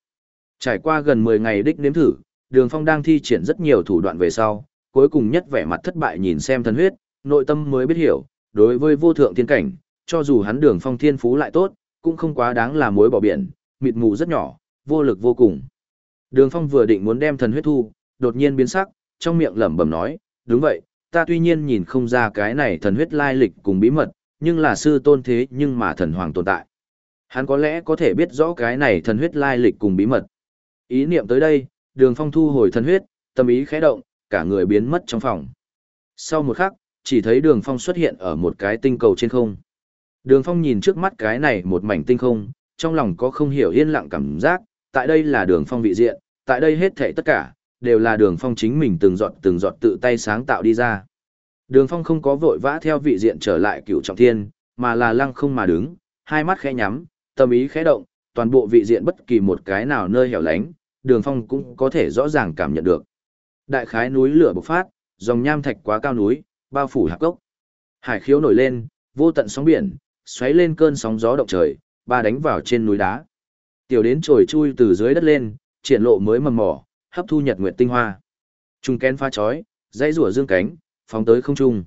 [SPEAKER 1] Trải qua gần 10 ngày đích nếm thử, đường phong đang thi triển rất nhiều thủ đoạn về sau, cuối cùng nhất vẻ mặt thất bại nhìn xem thần huyết, nội tâm mới biết hiểu, đối với vô thượng thiên cảnh, cho dù hắn đường phong thiên phú lại tốt, cũng không quá đáng là mối bỏ biển, mịt mù rất nhỏ, vô lực vô cùng. Đường Phong vừa định muốn đem thần huyết thu, đột nhiên biến sắc, trong miệng lẩm bẩm nói, đúng vậy, ta tuy nhiên nhìn không ra cái này thần huyết lai lịch cùng bí mật, nhưng là sư tôn thế nhưng mà thần hoàng tồn tại. Hắn có lẽ có thể biết rõ cái này thần huyết lai lịch cùng bí mật. Ý niệm tới đây, đường phong thu hồi thần huyết, tâm ý khẽ động, cả người biến mất trong phòng. Sau một khắc, chỉ thấy đường phong xuất hiện ở một cái tinh cầu trên không. Đường phong nhìn trước mắt cái này một mảnh tinh không, trong lòng có không hiểu yên lặng cảm giác, tại đây là đường phong vị diện, tại đây hết thảy tất cả, đều là đường phong chính mình từng giọt từng giọt tự tay sáng tạo đi ra. Đường phong không có vội vã theo vị diện trở lại cựu trọng thiên, mà là lăng không mà đứng, hai mắt khẽ nhắm, tâm ý khẽ động, toàn bộ vị diện bất kỳ một cái nào nơi hẻo lánh, đường phong cũng có thể rõ ràng cảm nhận được. Đại khái núi lửa bộc phát, dòng nham thạch quá cao núi, bao phủ hạp gốc. Hải khiếu nổi lên, vô tận sóng biển, xoáy lên cơn sóng gió động trời, ba đánh vào trên núi đá. Tiểu đến trồi chui từ dưới đất lên, triển lộ mới mầm mỏ, hấp thu nhật nguyệt tinh hoa. Trung kén pha chói, dãy rủa dương cánh, phóng tới không trung.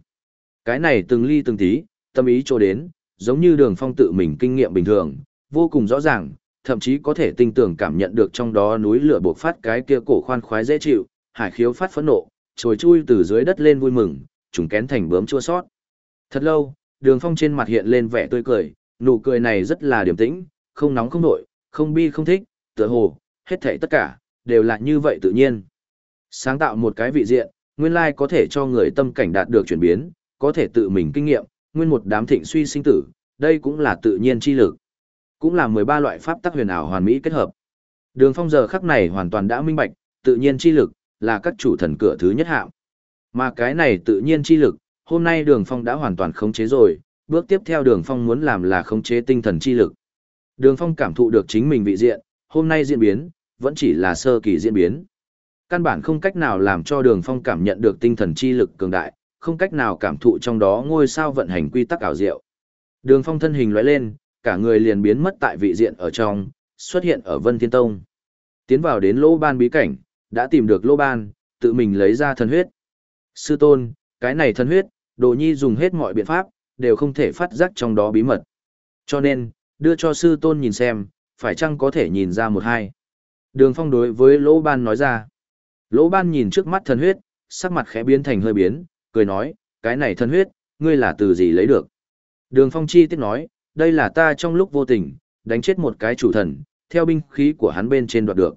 [SPEAKER 1] Cái này từng ly từng tí, tâm ý trôi đến, giống như đường phong tự mình kinh nghiệm bình thường, vô cùng rõ ràng, thậm chí có thể tinh tưởng cảm nhận được trong đó núi lửa buộc phát cái kia cổ khoan khoái dễ chịu, hải khiếu phát phẫn nộ, trồi chui từ dưới đất lên vui mừng, trùng kén thành bướm chua sót. Thật lâu, đường phong trên mặt hiện lên vẻ tươi cười, nụ cười này rất là điềm tĩnh, không nóng không nổi, không bi không thích, tựa hồ, hết thảy tất cả, đều là như vậy tự nhiên. Sáng tạo một cái vị diện, nguyên lai có thể cho người tâm cảnh đạt được chuyển biến, có thể tự mình kinh nghiệm, nguyên một đám thịnh suy sinh tử, đây cũng là tự nhiên chi lực. Cũng là 13 loại pháp tắc huyền ảo hoàn mỹ kết hợp. Đường phong giờ khắc này hoàn toàn đã minh bạch, tự nhiên chi lực, là các chủ thần cửa thứ nhất hạng. Mà cái này tự nhiên chi lực, hôm nay đường phong đã hoàn toàn khống chế rồi, bước tiếp theo đường phong muốn làm là khống chế tinh thần chi lực. Đường phong cảm thụ được chính mình vị diện, hôm nay diễn biến, vẫn chỉ là sơ kỳ diễn biến. Căn bản không cách nào làm cho đường phong cảm nhận được tinh thần chi lực cường đại, không cách nào cảm thụ trong đó ngôi sao vận hành quy tắc ảo diệu. Đường phong thân hình lóe lên, cả người liền biến mất tại vị diện ở trong, xuất hiện ở Vân Thiên Tông. Tiến vào đến lỗ ban bí cảnh, đã tìm được lỗ ban, tự mình lấy ra thần huyết. Sư tôn, cái này thần huyết, đồ nhi dùng hết mọi biện pháp, đều không thể phát giác trong đó bí mật. Cho nên, đưa cho sư tôn nhìn xem, phải chăng có thể nhìn ra một hai. Đường phong đối với lỗ ban nói ra. Lỗ ban nhìn trước mắt thần huyết, sắc mặt khẽ biến thành hơi biến, cười nói, cái này thần huyết, ngươi là từ gì lấy được. Đường phong chi tiết nói, đây là ta trong lúc vô tình, đánh chết một cái chủ thần, theo binh khí của hắn bên trên đoạt được.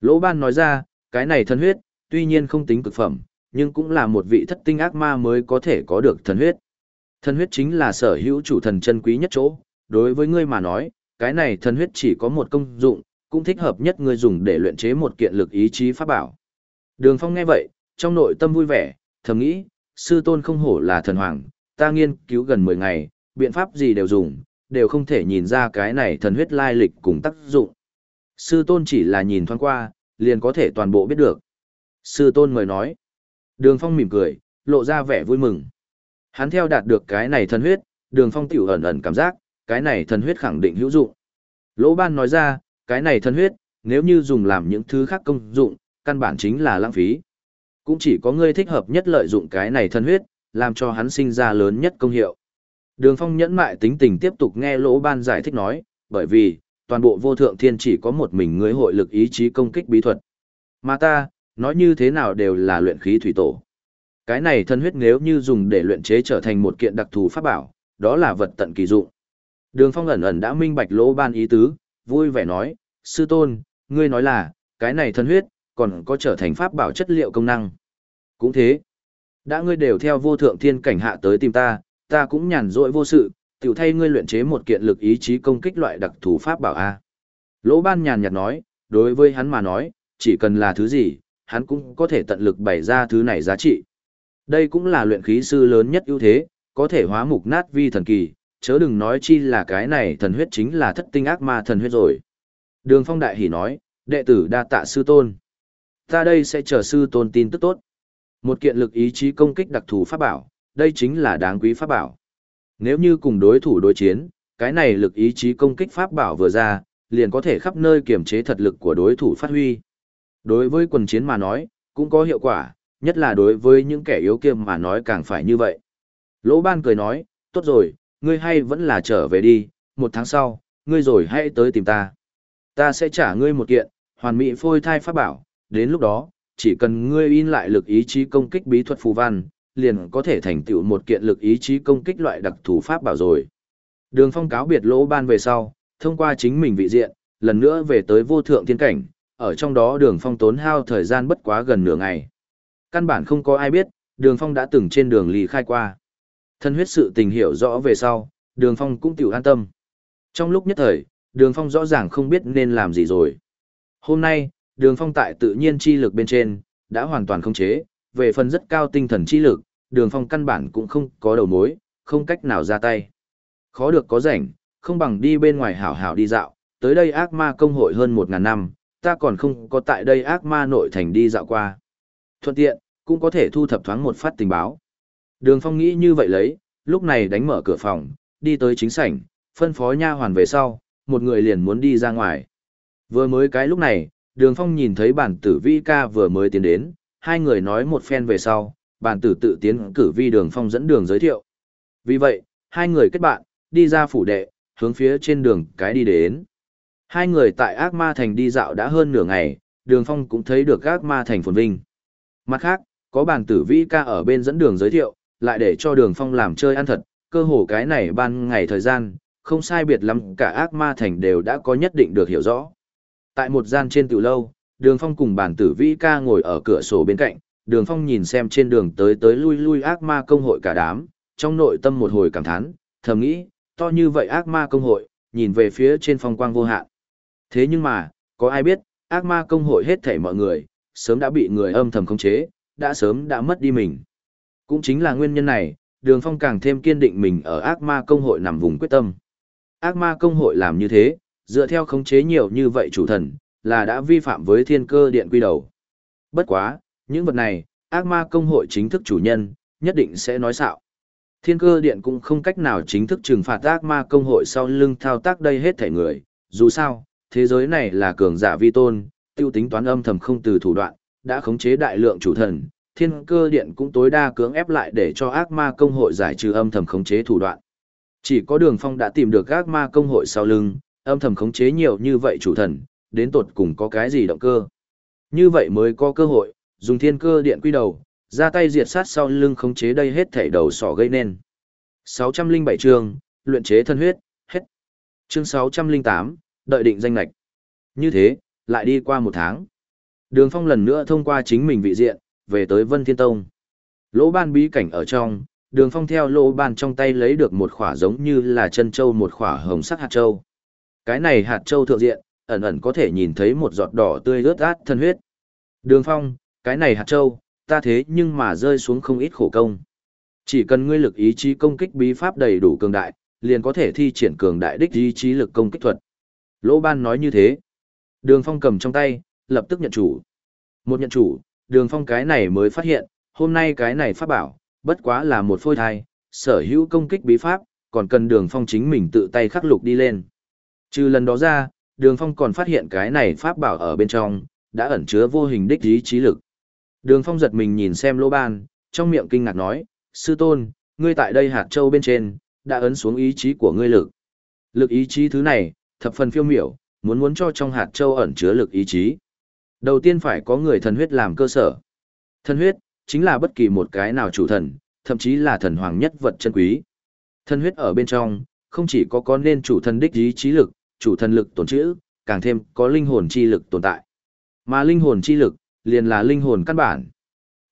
[SPEAKER 1] Lỗ ban nói ra, cái này thần huyết, tuy nhiên không tính cực phẩm, nhưng cũng là một vị thất tinh ác ma mới có thể có được thần huyết. Thần huyết chính là sở hữu chủ thần chân quý nhất chỗ, đối với ngươi mà nói, cái này thần huyết chỉ có một công dụng, cũng thích hợp nhất ngươi dùng để luyện chế một kiện lực ý chí pháp bảo. Đường Phong nghe vậy, trong nội tâm vui vẻ, thầm nghĩ, sư tôn không hổ là thần hoàng, ta nghiên cứu gần 10 ngày, biện pháp gì đều dùng, đều không thể nhìn ra cái này thần huyết lai lịch cùng tác dụng. Sư tôn chỉ là nhìn thoáng qua, liền có thể toàn bộ biết được. Sư tôn mời nói. Đường Phong mỉm cười, lộ ra vẻ vui mừng. Hắn theo đạt được cái này thần huyết, đường Phong tiểu ẩn ẩn cảm giác, cái này thần huyết khẳng định hữu dụng. Lỗ ban nói ra, Cái này thần huyết, nếu như dùng làm những thứ khác công dụng, căn bản chính là lãng phí. Cũng chỉ có ngươi thích hợp nhất lợi dụng cái này thần huyết, làm cho hắn sinh ra lớn nhất công hiệu. Đường Phong nhẫn mại tính tình tiếp tục nghe Lỗ Ban giải thích nói, bởi vì, toàn bộ vô thượng thiên chỉ có một mình ngươi hội lực ý chí công kích bí thuật. Mà ta, nói như thế nào đều là luyện khí thủy tổ. Cái này thân huyết nếu như dùng để luyện chế trở thành một kiện đặc thù pháp bảo, đó là vật tận kỳ dụng. Đường Phong ẩn ẩn đã minh bạch Lỗ Ban ý tứ, vui vẻ nói, sư tôn, ngươi nói là, cái này thân huyết, còn có trở thành pháp bảo chất liệu công năng. Cũng thế, đã ngươi đều theo vô thượng thiên cảnh hạ tới tìm ta, ta cũng nhàn rỗi vô sự, tiểu thay ngươi luyện chế một kiện lực ý chí công kích loại đặc thù pháp bảo A. Lỗ ban nhàn nhạt nói, đối với hắn mà nói, chỉ cần là thứ gì, hắn cũng có thể tận lực bày ra thứ này giá trị. Đây cũng là luyện khí sư lớn nhất ưu thế, có thể hóa mục nát vi thần kỳ, chớ đừng nói chi là cái này thần huyết chính là thất tinh ác ma thần huyết rồi. Đường phong đại hỉ nói, đệ tử đa tạ sư tôn. Ta đây sẽ chờ sư tôn tin tức tốt. Một kiện lực ý chí công kích đặc thù pháp bảo, đây chính là đáng quý pháp bảo. Nếu như cùng đối thủ đối chiến, cái này lực ý chí công kích pháp bảo vừa ra, liền có thể khắp nơi kiểm chế thật lực của đối thủ phát huy. Đối với quần chiến mà nói, cũng có hiệu quả, nhất là đối với những kẻ yếu kiêm mà nói càng phải như vậy. Lỗ ban cười nói, tốt rồi, ngươi hay vẫn là trở về đi, một tháng sau, ngươi rồi hãy tới tìm ta. Ta sẽ trả ngươi một kiện, hoàn mỹ phôi thai pháp bảo, đến lúc đó, chỉ cần ngươi in lại lực ý chí công kích bí thuật phù văn, liền có thể thành tựu một kiện lực ý chí công kích loại đặc thù pháp bảo rồi. Đường phong cáo biệt lỗ ban về sau, thông qua chính mình vị diện, lần nữa về tới vô thượng thiên cảnh, ở trong đó đường phong tốn hao thời gian bất quá gần nửa ngày. Căn bản không có ai biết, đường phong đã từng trên đường lì khai qua. Thân huyết sự tình hiểu rõ về sau, đường phong cũng tiểu an tâm. Trong lúc nhất thời, đường phong rõ ràng không biết nên làm gì rồi. Hôm nay, đường phong tại tự nhiên chi lực bên trên, đã hoàn toàn không chế, về phần rất cao tinh thần chi lực, đường phong căn bản cũng không có đầu mối, không cách nào ra tay. Khó được có rảnh, không bằng đi bên ngoài hảo hảo đi dạo, tới đây ác ma công hội hơn một ngàn năm, ta còn không có tại đây ác ma nội thành đi dạo qua. Thuận tiện, cũng có thể thu thập thoáng một phát tình báo. Đường phong nghĩ như vậy lấy, lúc này đánh mở cửa phòng, đi tới chính sảnh, phân phó nha hoàn về sau, một người liền muốn đi ra ngoài. Vừa mới cái lúc này, đường phong nhìn thấy bản tử vi ca vừa mới tiến đến, hai người nói một phen về sau, bản tử tự tiến cử vi đường phong dẫn đường giới thiệu. Vì vậy, hai người kết bạn, đi ra phủ đệ, hướng phía trên đường cái đi đến. Hai người tại ác ma thành đi dạo đã hơn nửa ngày, đường phong cũng thấy được ác ma thành phồn vinh. Mặt khác, có bản tử vi ca ở bên dẫn đường giới thiệu, lại để cho đường phong làm chơi ăn thật, cơ hồ cái này ban ngày thời gian, không sai biệt lắm cả ác ma thành đều đã có nhất định được hiểu rõ. Tại một gian trên tiểu lâu, đường phong cùng bản tử vĩ ca ngồi ở cửa sổ bên cạnh, đường phong nhìn xem trên đường tới tới lui lui ác ma công hội cả đám, trong nội tâm một hồi cảm thán, thầm nghĩ, to như vậy ác ma công hội, nhìn về phía trên phong quang vô hạn. Thế nhưng mà, có ai biết, ác ma công hội hết thảy mọi người, sớm đã bị người âm thầm khống chế, đã sớm đã mất đi mình. Cũng chính là nguyên nhân này, đường phong càng thêm kiên định mình ở ác ma công hội nằm vùng quyết tâm. Ác ma công hội làm như thế, dựa theo khống chế nhiều như vậy chủ thần là đã vi phạm với thiên cơ điện quy đầu. Bất quá, những vật này, ác ma công hội chính thức chủ nhân, nhất định sẽ nói xạo. Thiên cơ điện cũng không cách nào chính thức trừng phạt ác ma công hội sau lưng thao tác đây hết thể người, dù sao, thế giới này là cường giả vi tôn, tiêu tính toán âm thầm không từ thủ đoạn, đã khống chế đại lượng chủ thần, thiên cơ điện cũng tối đa cưỡng ép lại để cho ác ma công hội giải trừ âm thầm khống chế thủ đoạn. Chỉ có đường phong đã tìm được ác ma công hội sau lưng, âm thầm khống chế nhiều như vậy chủ thần, đến tột cùng có cái gì động cơ. Như vậy mới có cơ hội, dùng thiên cơ điện quy đầu, ra tay diệt sát sau lưng khống chế đây hết thảy đầu sỏ gây nên. 607 chương, luyện chế thân huyết, hết. Chương 608, đợi định danh lạch. Như thế, lại đi qua một tháng. Đường Phong lần nữa thông qua chính mình vị diện, về tới Vân Thiên Tông. Lỗ ban bí cảnh ở trong, đường Phong theo lỗ ban trong tay lấy được một khỏa giống như là chân châu một khỏa hồng sắc hạt châu. Cái này hạt châu thượng diện, ẩn ẩn có thể nhìn thấy một giọt đỏ tươi rớt át thân huyết. Đường phong, cái này hạt châu, ta thế nhưng mà rơi xuống không ít khổ công. Chỉ cần ngươi lực ý chí công kích bí pháp đầy đủ cường đại, liền có thể thi triển cường đại đích ý chí lực công kích thuật. Lỗ ban nói như thế. Đường phong cầm trong tay, lập tức nhận chủ. Một nhận chủ, đường phong cái này mới phát hiện, hôm nay cái này pháp bảo, bất quá là một phôi thai, sở hữu công kích bí pháp, còn cần đường phong chính mình tự tay khắc lục đi lên. Trừ lần đó ra, Đường Phong còn phát hiện cái này pháp bảo ở bên trong, đã ẩn chứa vô hình đích ý trí lực. Đường Phong giật mình nhìn xem lỗ ban, trong miệng kinh ngạc nói, sư tôn, ngươi tại đây hạt châu bên trên, đã ấn xuống ý chí của ngươi lực. Lực ý chí thứ này, thập phần phiêu miểu, muốn muốn cho trong hạt châu ẩn chứa lực ý chí. Đầu tiên phải có người thần huyết làm cơ sở. Thần huyết, chính là bất kỳ một cái nào chủ thần, thậm chí là thần hoàng nhất vật chân quý. Thần huyết ở bên trong, không chỉ có có nên chủ thần đích ý chí lực, chủ thần lực tồn trữ, càng thêm có linh hồn chi lực tồn tại. Mà linh hồn chi lực, liền là linh hồn căn bản.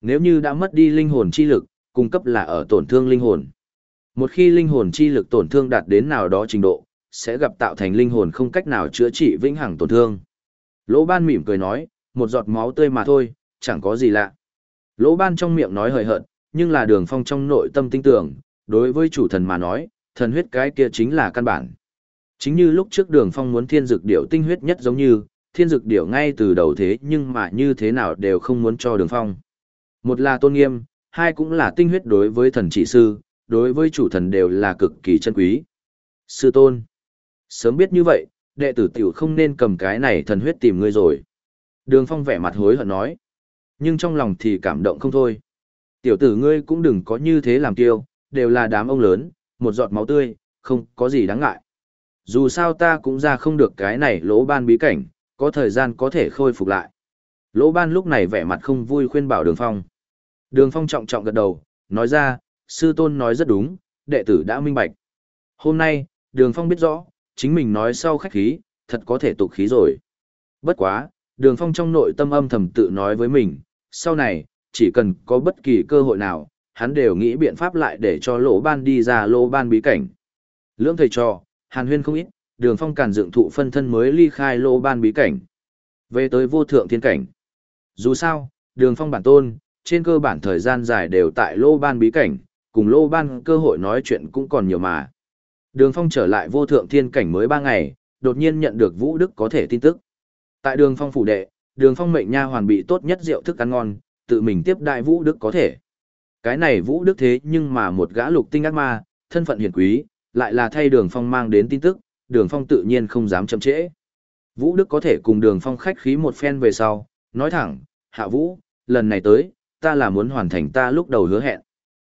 [SPEAKER 1] Nếu như đã mất đi linh hồn chi lực, cung cấp là ở tổn thương linh hồn. Một khi linh hồn chi lực tổn thương đạt đến nào đó trình độ, sẽ gặp tạo thành linh hồn không cách nào chữa trị vĩnh hằng tổn thương. Lỗ ban mỉm cười nói, một giọt máu tươi mà thôi, chẳng có gì lạ. Lỗ ban trong miệng nói hời hợt, nhưng là đường phong trong nội tâm tin tưởng, đối với chủ thần mà nói, thần huyết cái kia chính là căn bản. Chính như lúc trước đường phong muốn thiên dược Điểu tinh huyết nhất giống như, thiên dược Điểu ngay từ đầu thế nhưng mà như thế nào đều không muốn cho đường phong. Một là tôn nghiêm, hai cũng là tinh huyết đối với thần trị sư, đối với chủ thần đều là cực kỳ chân quý. Sư tôn. Sớm biết như vậy, đệ tử tiểu không nên cầm cái này thần huyết tìm ngươi rồi. Đường phong vẻ mặt hối hận nói. Nhưng trong lòng thì cảm động không thôi. Tiểu tử ngươi cũng đừng có như thế làm kiêu, đều là đám ông lớn, một giọt máu tươi, không có gì đáng ngại. Dù sao ta cũng ra không được cái này lỗ ban bí cảnh, có thời gian có thể khôi phục lại. Lỗ ban lúc này vẻ mặt không vui khuyên bảo đường phong. Đường phong trọng trọng gật đầu, nói ra, sư tôn nói rất đúng, đệ tử đã minh bạch. Hôm nay, đường phong biết rõ, chính mình nói sau khách khí, thật có thể tục khí rồi. Bất quá, đường phong trong nội tâm âm thầm tự nói với mình, sau này, chỉ cần có bất kỳ cơ hội nào, hắn đều nghĩ biện pháp lại để cho lỗ ban đi ra lỗ ban bí cảnh. Lưỡng thầy trò, hàn huyên không ít, đường phong càn dựng thụ phân thân mới ly khai Lô ban bí cảnh. Về tới vô thượng thiên cảnh. Dù sao, đường phong bản tôn, trên cơ bản thời gian dài đều tại Lô ban bí cảnh, cùng Lô ban cơ hội nói chuyện cũng còn nhiều mà. Đường phong trở lại vô thượng thiên cảnh mới ba ngày, đột nhiên nhận được Vũ Đức có thể tin tức. Tại đường phong phủ đệ, đường phong mệnh nha hoàn bị tốt nhất rượu thức ăn ngon, tự mình tiếp đại Vũ Đức có thể. Cái này Vũ Đức thế nhưng mà một gã lục tinh ác ma, thân phận hiển quý, lại là thay đường phong mang đến tin tức, đường phong tự nhiên không dám chậm trễ. Vũ Đức có thể cùng đường phong khách khí một phen về sau, nói thẳng, hạ Vũ, lần này tới, ta là muốn hoàn thành ta lúc đầu hứa hẹn.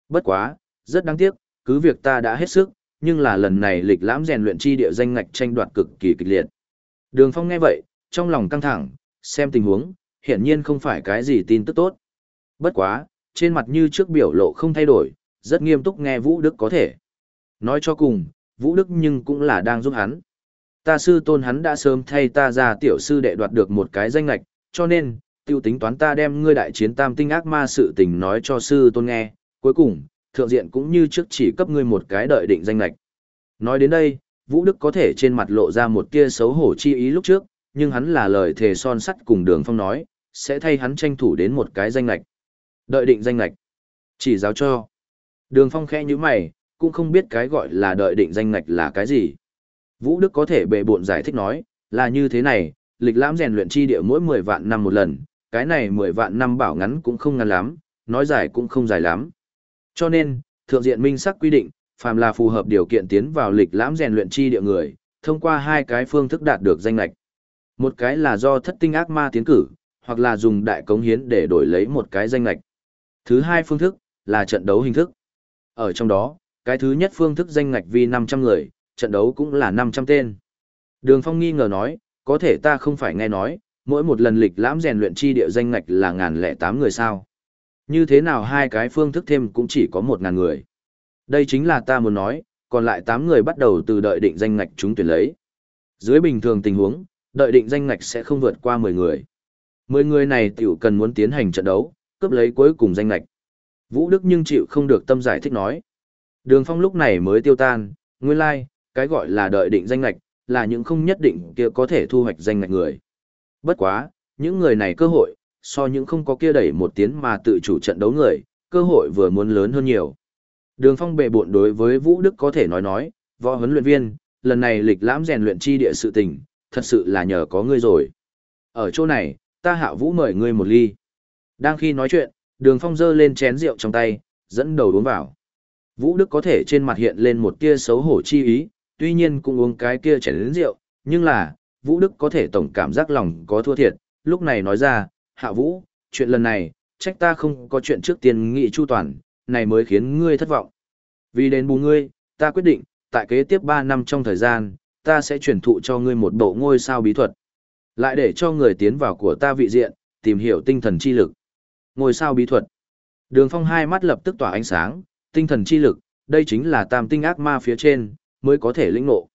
[SPEAKER 1] Bất quá, rất đáng tiếc, cứ việc ta đã hết sức, nhưng là lần này lịch lãm rèn luyện chi địa danh ngạch tranh đoạt cực kỳ kịch liệt. Đường Phong nghe vậy, trong lòng căng thẳng, xem tình huống, hiển nhiên không phải cái gì tin tức tốt. Bất quá, trên mặt như trước biểu lộ không thay đổi, rất nghiêm túc nghe Vũ Đức có thể. Nói cho cùng, Vũ Đức nhưng cũng là đang giúp hắn. Ta sư tôn hắn đã sớm thay ta ra tiểu sư đệ đoạt được một cái danh lạch, cho nên, tiêu tính toán ta đem ngươi đại chiến tam tinh ác ma sự tình nói cho sư tôn nghe, cuối cùng, thượng diện cũng như trước chỉ cấp ngươi một cái đợi định danh lạch. Nói đến đây, Vũ Đức có thể trên mặt lộ ra một tia xấu hổ chi ý lúc trước, nhưng hắn là lời thề son sắt cùng đường phong nói, sẽ thay hắn tranh thủ đến một cái danh lạch. Đợi định danh lạch. Chỉ giáo cho. Đường phong khẽ như mày, cũng không biết cái gọi là đợi định danh ngạch là cái gì. Vũ Đức có thể bệ bộn giải thích nói, là như thế này, lịch lãm rèn luyện chi địa mỗi 10 vạn năm một lần, cái này 10 vạn năm bảo ngắn cũng không ngắn lắm, nói dài cũng không dài lắm. Cho nên, thượng diện minh sắc quy định, phàm là phù hợp điều kiện tiến vào lịch lãm rèn luyện chi địa người, thông qua hai cái phương thức đạt được danh lệch. Một cái là do thất tinh ác ma tiến cử, hoặc là dùng đại cống hiến để đổi lấy một cái danh lệch. Thứ hai phương thức là trận đấu hình thức. Ở trong đó, cái thứ nhất phương thức danh ngạch vì 500 người, trận đấu cũng là 500 tên. Đường Phong nghi ngờ nói, có thể ta không phải nghe nói, mỗi một lần lịch lãm rèn luyện chi địa danh ngạch là ngàn lẻ tám người sao. Như thế nào hai cái phương thức thêm cũng chỉ có một ngàn người. Đây chính là ta muốn nói, còn lại 8 người bắt đầu từ đợi định danh ngạch chúng tuyển lấy. Dưới bình thường tình huống, đợi định danh ngạch sẽ không vượt qua 10 người. 10 người này tiểu cần muốn tiến hành trận đấu, cướp lấy cuối cùng danh ngạch. Vũ Đức nhưng chịu không được tâm giải thích nói. Đường Phong lúc này mới tiêu tan, nguyên lai, like, cái gọi là đợi định danh ngạch, là những không nhất định kia có thể thu hoạch danh ngạch người. Bất quá, những người này cơ hội, so những không có kia đẩy một tiếng mà tự chủ trận đấu người, cơ hội vừa muốn lớn hơn nhiều. Đường Phong bệ bộn đối với Vũ Đức có thể nói nói, võ huấn luyện viên, lần này lịch lãm rèn luyện chi địa sự tình, thật sự là nhờ có ngươi rồi. Ở chỗ này, ta hạ Vũ mời ngươi một ly. Đang khi nói chuyện, Đường Phong giơ lên chén rượu trong tay, dẫn đầu uống vào. Vũ Đức có thể trên mặt hiện lên một tia xấu hổ chi ý, tuy nhiên cũng uống cái kia chén rượu, nhưng là, Vũ Đức có thể tổng cảm giác lòng có thua thiệt, lúc này nói ra, Hạ Vũ, chuyện lần này, trách ta không có chuyện trước tiên nghị chu toàn, này mới khiến ngươi thất vọng. Vì đến bù ngươi, ta quyết định, tại kế tiếp 3 năm trong thời gian, ta sẽ chuyển thụ cho ngươi một bộ ngôi sao bí thuật. Lại để cho người tiến vào của ta vị diện, tìm hiểu tinh thần chi lực. Ngôi sao bí thuật. Đường phong hai mắt lập tức tỏa ánh sáng, tinh thần chi lực, đây chính là tam tinh ác ma phía trên, mới có thể lĩnh ngộ.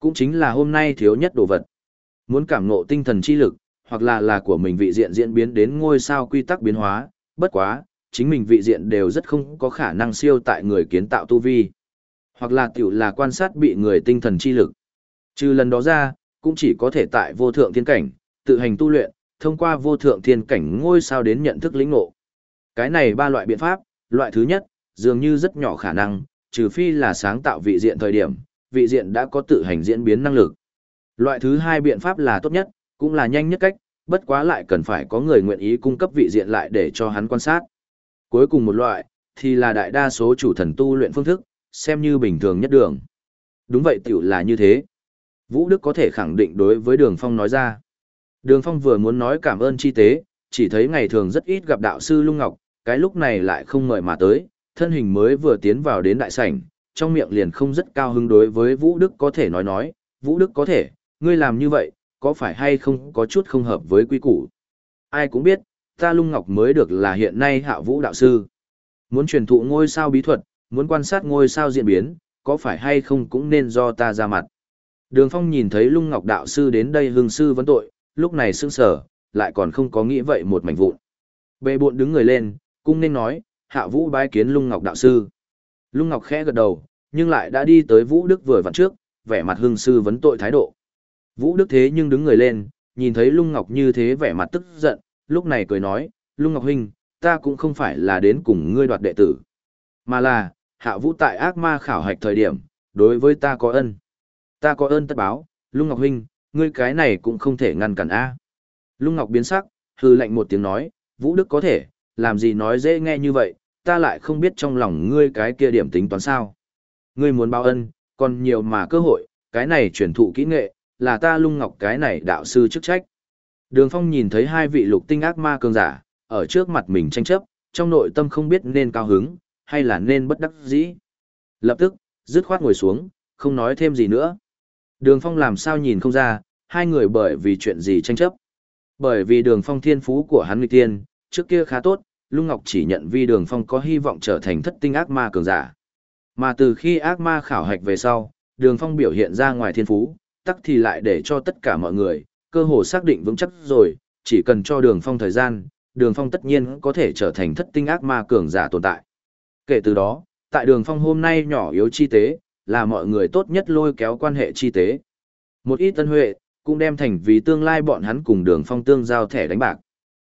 [SPEAKER 1] Cũng chính là hôm nay thiếu nhất đồ vật. Muốn cảm ngộ tinh thần chi lực, hoặc là là của mình vị diện diễn biến đến ngôi sao quy tắc biến hóa, bất quá, chính mình vị diện đều rất không có khả năng siêu tại người kiến tạo tu vi. Hoặc là tiểu là quan sát bị người tinh thần chi lực. Trừ lần đó ra, cũng chỉ có thể tại vô thượng thiên cảnh, tự hành tu luyện, thông qua vô thượng thiên cảnh ngôi sao đến nhận thức lĩnh ngộ. Cái này ba loại biện pháp, loại thứ nhất, dường như rất nhỏ khả năng, trừ phi là sáng tạo vị diện thời điểm, vị diện đã có tự hành diễn biến năng lực. Loại thứ hai biện pháp là tốt nhất, cũng là nhanh nhất cách, bất quá lại cần phải có người nguyện ý cung cấp vị diện lại để cho hắn quan sát. Cuối cùng một loại, thì là đại đa số chủ thần tu luyện phương thức, xem như bình thường nhất đường. Đúng vậy tiểu là như thế. Vũ Đức có thể khẳng định đối với Đường Phong nói ra. Đường Phong vừa muốn nói cảm ơn chi tế, chỉ thấy ngày thường rất ít gặp đạo sư Lung Ngọc, cái lúc này lại không mời mà tới, thân hình mới vừa tiến vào đến đại sảnh, trong miệng liền không rất cao hứng đối với Vũ Đức có thể nói nói, Vũ Đức có thể, ngươi làm như vậy, có phải hay không có chút không hợp với quy củ. Ai cũng biết, ta Lung Ngọc mới được là hiện nay hạ vũ đạo sư. Muốn truyền thụ ngôi sao bí thuật, muốn quan sát ngôi sao diễn biến, có phải hay không cũng nên do ta ra mặt. Đường Phong nhìn thấy Lung Ngọc đạo sư đến đây hương sư vấn tội, lúc này sững sờ, lại còn không có nghĩ vậy một mảnh vụn. Bệ buộn đứng người lên, cung nên nói, hạ vũ bái kiến Lung Ngọc đạo sư. Lung Ngọc khẽ gật đầu, nhưng lại đã đi tới Vũ Đức vừa vặn trước, vẻ mặt hương sư vấn tội thái độ. Vũ Đức thế nhưng đứng người lên, nhìn thấy Lung Ngọc như thế vẻ mặt tức giận, lúc này cười nói, Lung Ngọc huynh, ta cũng không phải là đến cùng ngươi đoạt đệ tử, mà là, hạ vũ tại ác ma khảo hạch thời điểm, đối với ta có ân. Ta có ơn tất báo, Lung Ngọc huynh, ngươi cái này cũng không thể ngăn cản a. Lung Ngọc biến sắc, hư lạnh một tiếng nói, Vũ Đức có thể, làm gì nói dễ nghe như vậy, ta lại không biết trong lòng ngươi cái kia điểm tính toán sao. Ngươi muốn báo ân, còn nhiều mà cơ hội, cái này truyền thụ kỹ nghệ, là ta Lung Ngọc cái này đạo sư chức trách. Đường Phong nhìn thấy hai vị lục tinh ác ma cường giả, ở trước mặt mình tranh chấp, trong nội tâm không biết nên cao hứng, hay là nên bất đắc dĩ. Lập tức, dứt khoát ngồi xuống, không nói thêm gì nữa. Đường Phong làm sao nhìn không ra, hai người bởi vì chuyện gì tranh chấp. Bởi vì đường Phong thiên phú của hắn nghịch tiên, trước kia khá tốt, Lung Ngọc chỉ nhận Vi đường Phong có hy vọng trở thành thất tinh ác ma cường giả. Mà từ khi ác ma khảo hạch về sau, đường Phong biểu hiện ra ngoài thiên phú, tắc thì lại để cho tất cả mọi người, cơ hồ xác định vững chắc rồi, chỉ cần cho đường Phong thời gian, đường Phong tất nhiên có thể trở thành thất tinh ác ma cường giả tồn tại. Kể từ đó, tại đường Phong hôm nay nhỏ yếu chi tế, là mọi người tốt nhất lôi kéo quan hệ chi tế. Một ít tân huệ, cũng đem thành vì tương lai bọn hắn cùng đường phong tương giao thẻ đánh bạc.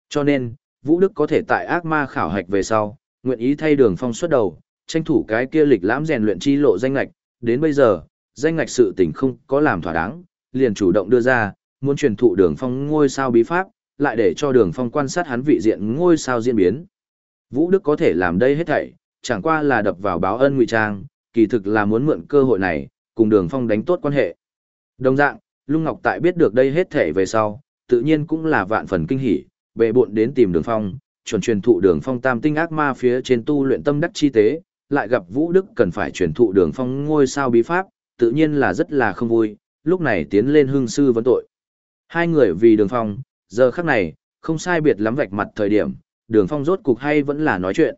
[SPEAKER 1] Cho nên, Vũ Đức có thể tại ác ma khảo hạch về sau, nguyện ý thay đường phong xuất đầu, tranh thủ cái kia lịch lãm rèn luyện chi lộ danh lạch, đến bây giờ, danh lạch sự tình không có làm thỏa đáng, liền chủ động đưa ra, muốn truyền thụ đường phong ngôi sao bí pháp, lại để cho đường phong quan sát hắn vị diện ngôi sao diễn biến. Vũ Đức có thể làm đây hết thảy, chẳng qua là đập vào báo ân ngụy trang, kỳ thực là muốn mượn cơ hội này, cùng đường phong đánh tốt quan hệ. Đồng dạng, Lung Ngọc Tại biết được đây hết thảy về sau, tự nhiên cũng là vạn phần kinh hỉ, bệ bộn đến tìm đường phong, chuẩn truyền thụ đường phong tam tinh ác ma phía trên tu luyện tâm đắc chi tế, lại gặp Vũ Đức cần phải truyền thụ đường phong ngôi sao bí pháp, tự nhiên là rất là không vui, lúc này tiến lên hương sư vấn tội. Hai người vì đường phong, giờ khắc này, không sai biệt lắm vạch mặt thời điểm, đường phong rốt cục hay vẫn là nói chuyện.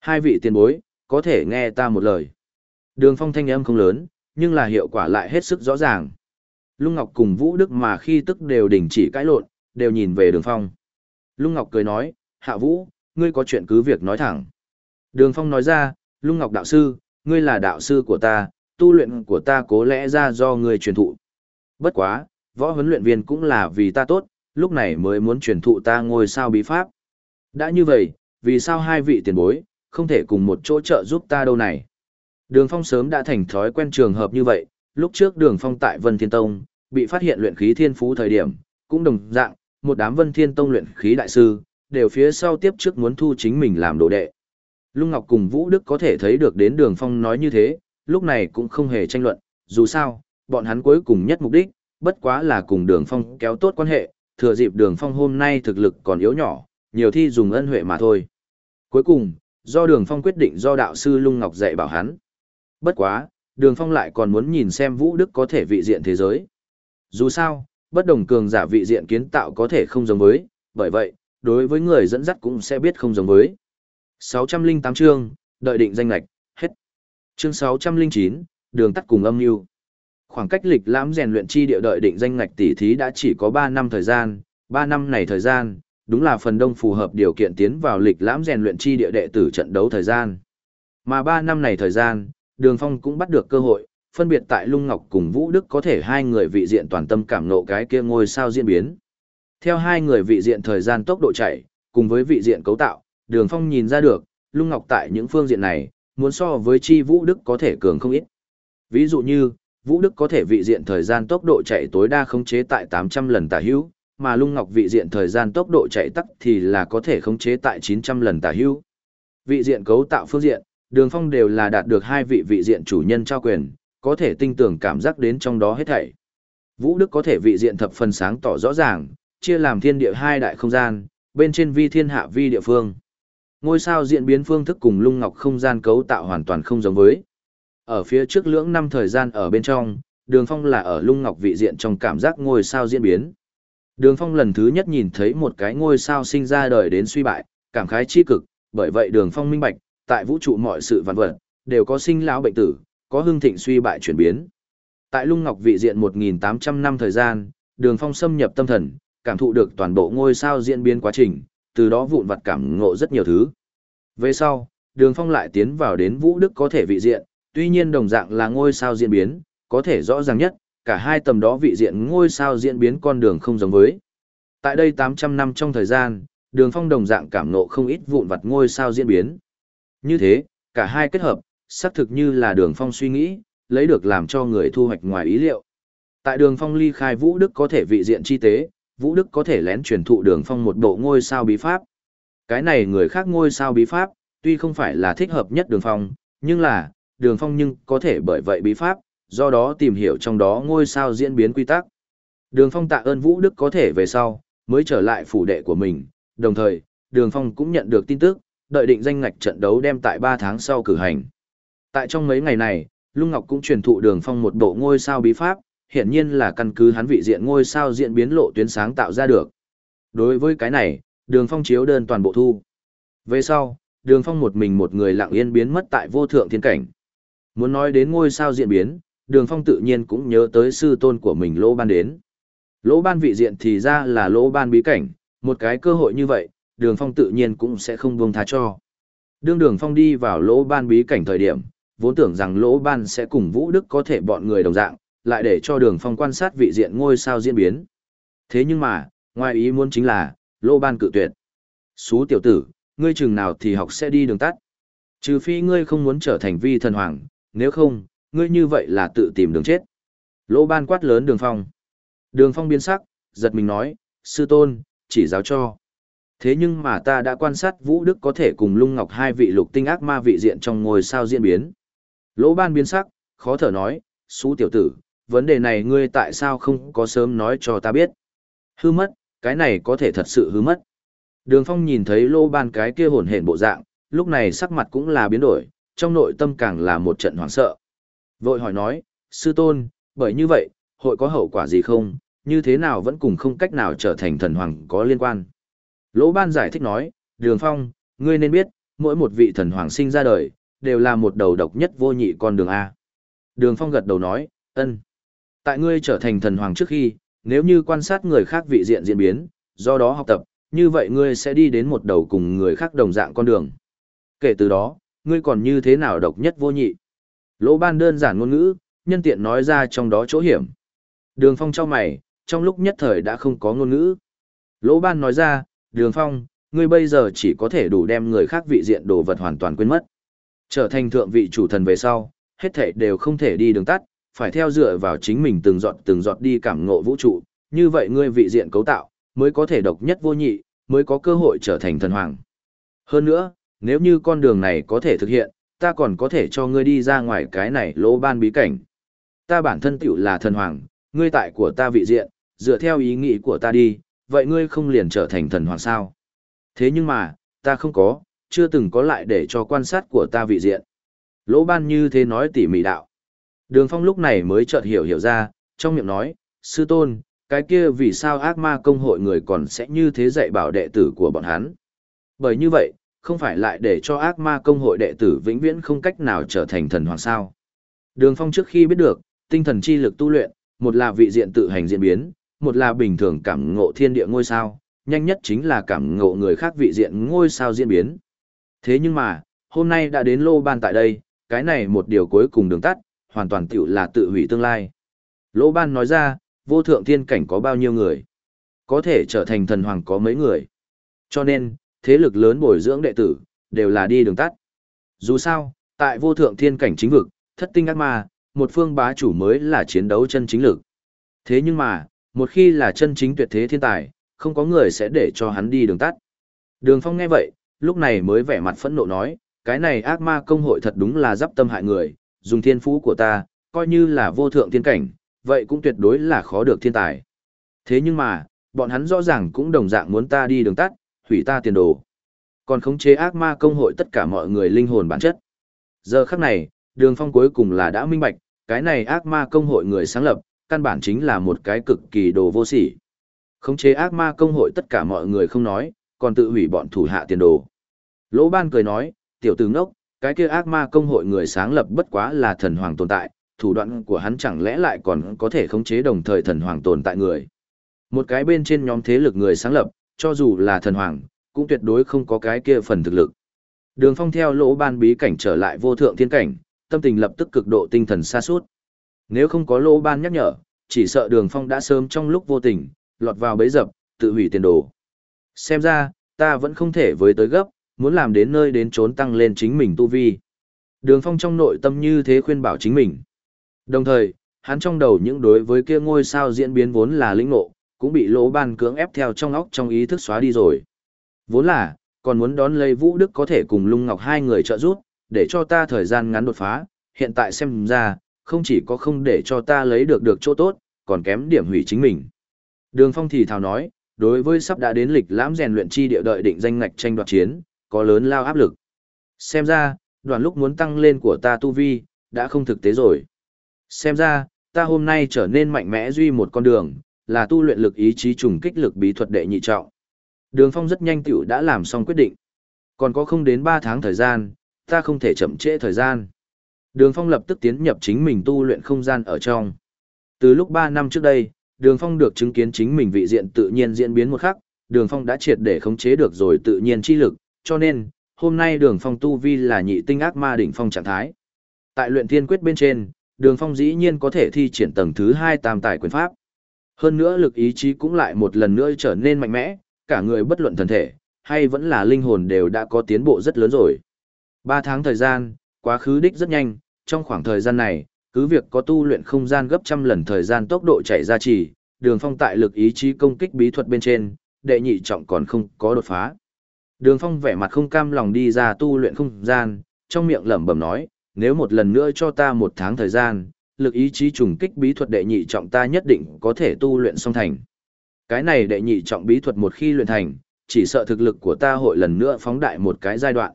[SPEAKER 1] Hai vị tiền bối, có thể nghe ta một lời. Đường phong thanh âm không lớn, nhưng là hiệu quả lại hết sức rõ ràng. Lung Ngọc cùng Vũ Đức mà khi tức đều đình chỉ cãi lộn, đều nhìn về đường phong. Lung Ngọc cười nói, Hạ Vũ, ngươi có chuyện cứ việc nói thẳng. Đường phong nói ra, Lung Ngọc đạo sư, ngươi là đạo sư của ta, tu luyện của ta cố lẽ ra do ngươi truyền thụ. Bất quá, võ huấn luyện viên cũng là vì ta tốt, lúc này mới muốn truyền thụ ta ngôi sao bí pháp. Đã như vậy, vì sao hai vị tiền bối, không thể cùng một chỗ trợ giúp ta đâu này? Đường Phong sớm đã thành thói quen trường hợp như vậy, lúc trước Đường Phong tại Vân Thiên Tông, bị phát hiện luyện khí thiên phú thời điểm, cũng đồng dạng, một đám Vân Thiên Tông luyện khí đại sư, đều phía sau tiếp trước muốn thu chính mình làm đồ đệ. Lung Ngọc cùng Vũ Đức có thể thấy được đến Đường Phong nói như thế, lúc này cũng không hề tranh luận, dù sao, bọn hắn cuối cùng nhất mục đích, bất quá là cùng đường phong kéo tốt quan hệ, thừa dịp đường phong hôm nay thực lực còn yếu nhỏ, nhiều thi dùng ân huệ mà thôi. Cuối cùng, do đường phong quyết định do đạo sư Lung Ngọc dạy bảo hắn. Bất quá, đường phong lại còn muốn nhìn xem Vũ Đức có thể vị diện thế giới. Dù sao, bất đồng cường giả vị diện kiến tạo có thể không giống với, bởi vậy, đối với người dẫn dắt cũng sẽ biết không giống với. 608 chương, đợi định danh lạch, hết. Chương 609, đường tắt cùng âm mưu. Khoảng cách lịch lãm rèn luyện chi địa đợi định danh ngạch tỷ thí đã chỉ có 3 năm thời gian, 3 năm này thời gian, đúng là phần đông phù hợp điều kiện tiến vào lịch lãm rèn luyện chi địa đệ tử trận đấu thời gian. Mà 3 năm này thời gian, Đường Phong cũng bắt được cơ hội, phân biệt tại Lung Ngọc cùng Vũ Đức có thể hai người vị diện toàn tâm cảm nộ cái kia ngôi sao diễn biến. Theo hai người vị diện thời gian tốc độ chạy, cùng với vị diện cấu tạo, Đường Phong nhìn ra được, Lung Ngọc tại những phương diện này, muốn so với chi Vũ Đức có thể cường không ít. Ví dụ như, Vũ Đức có thể vị diện thời gian tốc độ chạy tối đa khống chế tại 800 lần tả hữu, mà Lung Ngọc vị diện thời gian tốc độ chạy tắc thì là có thể khống chế tại 900 lần tả hữu. Vị diện cấu tạo phương diện, Đường Phong đều là đạt được hai vị vị diện chủ nhân trao quyền, có thể tinh tưởng cảm giác đến trong đó hết thảy. Vũ Đức có thể vị diện thập phần sáng tỏ rõ ràng, chia làm thiên địa hai đại không gian, bên trên vi thiên hạ vi địa phương. Ngôi sao diễn biến phương thức cùng lung ngọc không gian cấu tạo hoàn toàn không giống với. Ở phía trước lưỡng năm thời gian ở bên trong, đường phong là ở lung ngọc vị diện trong cảm giác ngôi sao diễn biến. Đường phong lần thứ nhất nhìn thấy một cái ngôi sao sinh ra đời đến suy bại, cảm khái chi cực, bởi vậy đường phong minh bạch, tại vũ trụ mọi sự vạn vật, đều có sinh lão bệnh tử, có hưng thịnh suy bại chuyển biến. Tại lung ngọc vị diện 1.800 năm thời gian, đường phong xâm nhập tâm thần, cảm thụ được toàn bộ ngôi sao diễn biến quá trình, từ đó vụn vặt cảm ngộ rất nhiều thứ. Về sau, đường phong lại tiến vào đến vũ đức có thể vị diện, tuy nhiên đồng dạng là ngôi sao diễn biến, có thể rõ ràng nhất, cả hai tầm đó vị diện ngôi sao diễn biến con đường không giống với. Tại đây 800 năm trong thời gian, đường phong đồng dạng cảm ngộ không ít vụn vặt ngôi sao diễn biến. Như thế, cả hai kết hợp, xác thực như là đường phong suy nghĩ, lấy được làm cho người thu hoạch ngoài ý liệu. Tại đường phong ly khai Vũ Đức có thể vị diện chi tế, Vũ Đức có thể lén truyền thụ đường phong một bộ ngôi sao bí pháp. Cái này người khác ngôi sao bí pháp, tuy không phải là thích hợp nhất đường phong, nhưng là, đường phong nhưng có thể bởi vậy bí pháp, do đó tìm hiểu trong đó ngôi sao diễn biến quy tắc. Đường phong tạ ơn Vũ Đức có thể về sau, mới trở lại phủ đệ của mình, đồng thời, đường phong cũng nhận được tin tức, đợi định danh ngạch trận đấu đem tại 3 tháng sau cử hành. Tại trong mấy ngày này, Lung Ngọc cũng truyền thụ đường phong một bộ ngôi sao bí pháp, hiển nhiên là căn cứ hắn vị diện ngôi sao diễn biến lộ tuyến sáng tạo ra được. Đối với cái này, đường phong chiếu đơn toàn bộ thu. Về sau, đường phong một mình một người lặng yên biến mất tại vô thượng thiên cảnh. Muốn nói đến ngôi sao diễn biến, đường phong tự nhiên cũng nhớ tới sư tôn của mình lỗ ban đến. Lỗ ban vị diện thì ra là lỗ ban bí cảnh, một cái cơ hội như vậy, đường phong tự nhiên cũng sẽ không buông tha cho. Đương đường phong đi vào lỗ ban bí cảnh thời điểm, vốn tưởng rằng lỗ ban sẽ cùng Vũ Đức có thể bọn người đồng dạng, lại để cho đường phong quan sát vị diện ngôi sao diễn biến. Thế nhưng mà, ngoài ý muốn chính là, lỗ ban cự tuyệt. Xú tiểu tử, ngươi chừng nào thì học sẽ đi đường tắt. Trừ phi ngươi không muốn trở thành vi thần hoàng, nếu không, ngươi như vậy là tự tìm đường chết. Lỗ ban quát lớn đường phong. Đường phong biến sắc, giật mình nói, sư tôn, chỉ giáo cho. Thế nhưng mà ta đã quan sát Vũ Đức có thể cùng Lung Ngọc hai vị lục tinh ác ma vị diện trong ngôi sao diễn biến. Lỗ ban biến sắc, khó thở nói, xú tiểu tử, vấn đề này ngươi tại sao không có sớm nói cho ta biết. Hư mất, cái này có thể thật sự hư mất. Đường phong nhìn thấy lỗ ban cái kia hồn hển bộ dạng, lúc này sắc mặt cũng là biến đổi, trong nội tâm càng là một trận hoảng sợ. Vội hỏi nói, sư tôn, bởi như vậy, hội có hậu quả gì không, như thế nào vẫn cùng không cách nào trở thành thần hoàng có liên quan. Lỗ ban giải thích nói, Đường Phong, ngươi nên biết, mỗi một vị thần hoàng sinh ra đời, đều là một đầu độc nhất vô nhị con đường A. Đường Phong gật đầu nói, ân. Tại ngươi trở thành thần hoàng trước khi, nếu như quan sát người khác vị diện diễn biến, do đó học tập, như vậy ngươi sẽ đi đến một đầu cùng người khác đồng dạng con đường. Kể từ đó, ngươi còn như thế nào độc nhất vô nhị. Lỗ ban đơn giản ngôn ngữ, nhân tiện nói ra trong đó chỗ hiểm. Đường Phong trao mày, trong lúc nhất thời đã không có ngôn ngữ. Lỗ ban nói ra, đường phong ngươi bây giờ chỉ có thể đủ đem người khác vị diện đồ vật hoàn toàn quên mất trở thành thượng vị chủ thần về sau hết thể đều không thể đi đường tắt phải theo dựa vào chính mình từng giọt từng giọt đi cảm ngộ vũ trụ. Như vậy ngươi vị diện cấu tạo mới có thể độc nhất vô nhị mới có cơ hội trở thành thần hoàng. Hơn nữa nếu như con đường này có thể thực hiện ta còn có thể cho ngươi đi ra ngoài cái này lỗ ban bí cảnh. Ta bản thân tựu là thần hoàng ngươi tại của ta vị diện, dựa theo ý nghĩ của ta đi, vậy ngươi không liền trở thành thần hoàng sao. Thế nhưng mà, ta không có, chưa từng có lại để cho quan sát của ta vị diện. Lỗ ban như thế nói tỉ mỉ đạo. Đường phong lúc này mới chợt hiểu hiểu ra, trong miệng nói, sư tôn, cái kia vì sao ác ma công hội người còn sẽ như thế dạy bảo đệ tử của bọn hắn. Bởi như vậy, không phải lại để cho ác ma công hội đệ tử vĩnh viễn không cách nào trở thành thần hoàng sao. Đường phong trước khi biết được, tinh thần chi lực tu luyện, một là vị diện tự hành diễn biến, một là bình thường cảm ngộ thiên địa ngôi sao, nhanh nhất chính là cảm ngộ người khác vị diện ngôi sao diễn biến. Thế nhưng mà, hôm nay đã đến lô ban tại đây, cái này một điều cuối cùng đường tắt, hoàn toàn tiểu là tự hủy tương lai. Lô ban nói ra, vô thượng thiên cảnh có bao nhiêu người? Có thể trở thành thần hoàng có mấy người? Cho nên, thế lực lớn bồi dưỡng đệ tử, đều là đi đường tắt. Dù sao, tại vô thượng thiên cảnh chính vực, thất tinh ác ma, một phương bá chủ mới là chiến đấu chân chính lực. Thế nhưng mà, một khi là chân chính tuyệt thế thiên tài, không có người sẽ để cho hắn đi đường tắt. Đường Phong nghe vậy, lúc này mới vẻ mặt phẫn nộ nói, cái này ác ma công hội thật đúng là giáp tâm hại người, dùng thiên phú của ta, coi như là vô thượng thiên cảnh, vậy cũng tuyệt đối là khó được thiên tài. Thế nhưng mà, bọn hắn rõ ràng cũng đồng dạng muốn ta đi đường tắt, hủy ta tiền đồ. Còn khống chế ác ma công hội tất cả mọi người linh hồn bản chất. Giờ khắc này, đường phong cuối cùng là đã minh bạch, cái này ác ma công hội người sáng lập, căn bản chính là một cái cực kỳ đồ vô sỉ. Khống chế ác ma công hội tất cả mọi người không nói, còn tự hủy bọn thủ hạ tiền đồ. Lỗ ban cười nói, tiểu tử ngốc, cái kia ác ma công hội người sáng lập bất quá là thần hoàng tồn tại, thủ đoạn của hắn chẳng lẽ lại còn có thể khống chế đồng thời thần hoàng tồn tại người. Một cái bên trên nhóm thế lực người sáng lập, cho dù là thần hoàng, cũng tuyệt đối không có cái kia phần thực lực. Đường phong theo lỗ ban bí cảnh trở lại vô thượng thiên cảnh, tâm tình lập tức cực độ tinh thần xa suốt. Nếu không có lỗ ban nhắc nhở, chỉ sợ đường phong đã sớm trong lúc vô tình, lọt vào bẫy dập, tự hủy tiền đồ. Xem ra, ta vẫn không thể với tới gấp, muốn làm đến nơi đến trốn tăng lên chính mình tu vi. Đường phong trong nội tâm như thế khuyên bảo chính mình. Đồng thời, hắn trong đầu những đối với kia ngôi sao diễn biến vốn là lĩnh ngộ, cũng bị lỗ ban cưỡng ép theo trong óc trong ý thức xóa đi rồi. Vốn là, còn muốn đón lấy Vũ Đức có thể cùng Lung Ngọc hai người trợ giúp, để cho ta thời gian ngắn đột phá, hiện tại xem ra, không chỉ có không để cho ta lấy được được chỗ tốt, còn kém điểm hủy chính mình. Đường Phong thì thào nói, đối với sắp đã đến lịch lãm rèn luyện chi địa đợi định danh ngạch tranh đoạt chiến, có lớn lao áp lực. Xem ra, đoàn lúc muốn tăng lên của ta tu vi, đã không thực tế rồi. Xem ra, ta hôm nay trở nên mạnh mẽ duy một con đường, là tu luyện lực ý chí trùng kích lực bí thuật đệ nhị trọng. Đường Phong rất nhanh tiểu đã làm xong quyết định. Còn có không đến 3 tháng thời gian, ta không thể chậm trễ thời gian. Đường Phong lập tức tiến nhập chính mình tu luyện không gian ở trong. Từ lúc 3 năm trước đây, Đường Phong được chứng kiến chính mình vị diện tự nhiên diễn biến một khắc, Đường Phong đã triệt để khống chế được rồi tự nhiên chi lực, cho nên, hôm nay Đường Phong tu vi là nhị tinh ác ma đỉnh phong trạng thái. Tại luyện thiên quyết bên trên, Đường Phong dĩ nhiên có thể thi triển tầng thứ hai tam tài quyền pháp. Hơn nữa lực ý chí cũng lại một lần nữa trở nên mạnh mẽ, cả người bất luận thần thể, hay vẫn là linh hồn đều đã có tiến bộ rất lớn rồi. Ba tháng thời gian, quá khứ đích rất nhanh, trong khoảng thời gian này, cứ việc có tu luyện không gian gấp trăm lần thời gian tốc độ chạy ra chỉ, đường phong tại lực ý chí công kích bí thuật bên trên, đệ nhị trọng còn không có đột phá. Đường phong vẻ mặt không cam lòng đi ra tu luyện không gian, trong miệng lẩm bẩm nói, nếu một lần nữa cho ta một tháng thời gian, lực ý chí trùng kích bí thuật đệ nhị trọng ta nhất định có thể tu luyện xong thành. Cái này đệ nhị trọng bí thuật một khi luyện thành, chỉ sợ thực lực của ta hội lần nữa phóng đại một cái giai đoạn.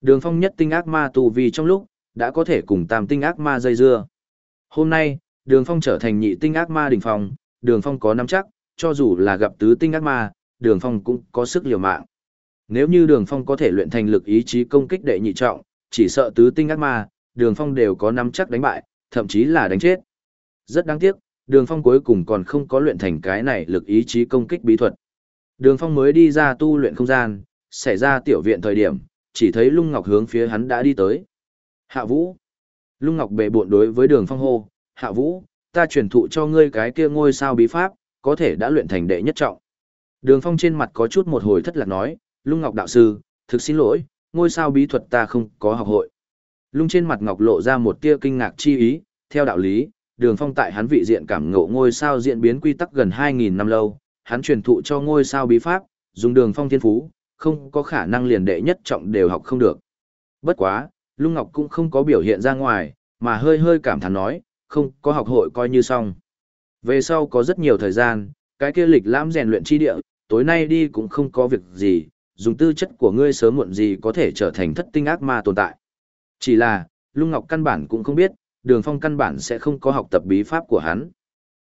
[SPEAKER 1] Đường phong nhất tinh ác ma tu vi trong lúc, đã có thể cùng tam tinh ác ma dây dưa. Hôm nay, đường phong trở thành nhị tinh ác ma đỉnh phong, đường phong có nắm chắc, cho dù là gặp tứ tinh ác ma, đường phong cũng có sức liều mạng. Nếu như đường phong có thể luyện thành lực ý chí công kích đệ nhị trọng, chỉ sợ tứ tinh ác ma, đường phong đều có nắm chắc đánh bại, thậm chí là đánh chết. Rất đáng tiếc, đường phong cuối cùng còn không có luyện thành cái này lực ý chí công kích bí thuật. Đường phong mới đi ra tu luyện không gian, xảy ra tiểu viện thời điểm, chỉ thấy lung ngọc hướng phía hắn đã đi tới. Hạ vũ. Lung ngọc bệ bộn đối với đường phong hô, hạ vũ, ta truyền thụ cho ngươi cái kia ngôi sao bí pháp, có thể đã luyện thành đệ nhất trọng. Đường phong trên mặt có chút một hồi thất lạc nói, lung ngọc đạo sư, thực xin lỗi, ngôi sao bí thuật ta không có học hội. Lung trên mặt ngọc lộ ra một tia kinh ngạc chi ý, theo đạo lý, đường phong tại hắn vị diện cảm ngộ ngôi sao diễn biến quy tắc gần 2.000 năm lâu, hắn truyền thụ cho ngôi sao bí pháp, dùng đường phong thiên phú, không có khả năng liền đệ nhất trọng đều học không được. Bất quá, Lung Ngọc cũng không có biểu hiện ra ngoài, mà hơi hơi cảm thán nói, không có học hội coi như xong. Về sau có rất nhiều thời gian, cái kia lịch lãm rèn luyện chi địa, tối nay đi cũng không có việc gì, dùng tư chất của ngươi sớm muộn gì có thể trở thành thất tinh ác ma tồn tại. Chỉ là, Lung Ngọc căn bản cũng không biết, Đường Phong căn bản sẽ không có học tập bí pháp của hắn.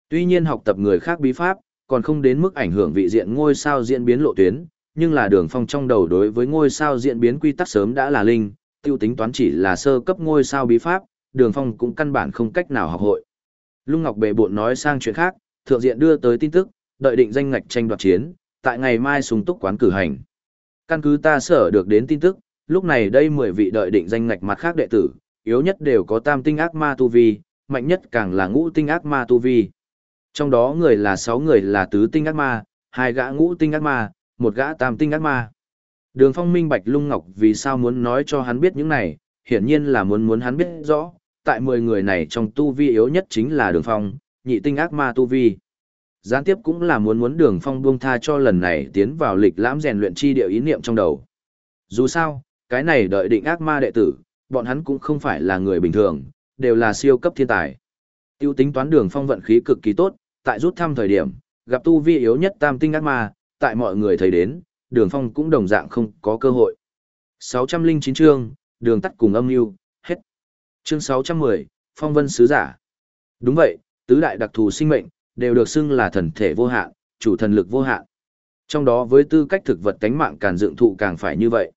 [SPEAKER 1] Tuy nhiên học tập người khác bí pháp, còn không đến mức ảnh hưởng vị diện ngôi sao diễn biến lộ tuyến, nhưng là Đường Phong trong đầu đối với ngôi sao diễn biến quy tắc sớm đã là linh, tiêu tính toán chỉ là sơ cấp ngôi sao bí pháp, Đường Phong cũng căn bản không cách nào học hội. Lung Ngọc bệ bộn nói sang chuyện khác, thượng diện đưa tới tin tức, đợi định danh ngạch tranh đoạt chiến, tại ngày mai súng túc quán cử hành. Căn cứ ta sở được đến tin tức, lúc này đây 10 vị đợi định danh ngạch mặt khác đệ tử, yếu nhất đều có tam tinh ác ma tu vi, mạnh nhất càng là ngũ tinh ác ma tu vi. Trong đó người là 6 người là tứ tinh ác ma, hai gã ngũ tinh ác ma, một gã tam tinh ác ma. Đường Phong minh bạch Lung Ngọc vì sao muốn nói cho hắn biết những này, hiển nhiên là muốn muốn hắn biết rõ, tại 10 người này trong tu vi yếu nhất chính là Đường Phong, nhị tinh ác ma tu vi. Gián tiếp cũng là muốn muốn Đường Phong buông tha cho lần này tiến vào lịch lãm rèn luyện chi địa ý niệm trong đầu. Dù sao, cái này đợi định ác ma đệ tử, bọn hắn cũng không phải là người bình thường, đều là siêu cấp thiên tài. Tiêu tính toán Đường Phong vận khí cực kỳ tốt, tại rút thăm thời điểm, gặp tu vi yếu nhất tam tinh ác ma, tại mọi người thấy đến, Đường Phong cũng đồng dạng không có cơ hội. 609 chương, đường tắt cùng âm mưu hết. Chương 610, Phong Vân Sứ Giả. Đúng vậy, tứ đại đặc thù sinh mệnh, đều được xưng là thần thể vô hạn, chủ thần lực vô hạn. Trong đó với tư cách thực vật tánh mạng càn dựng thụ càng phải như vậy.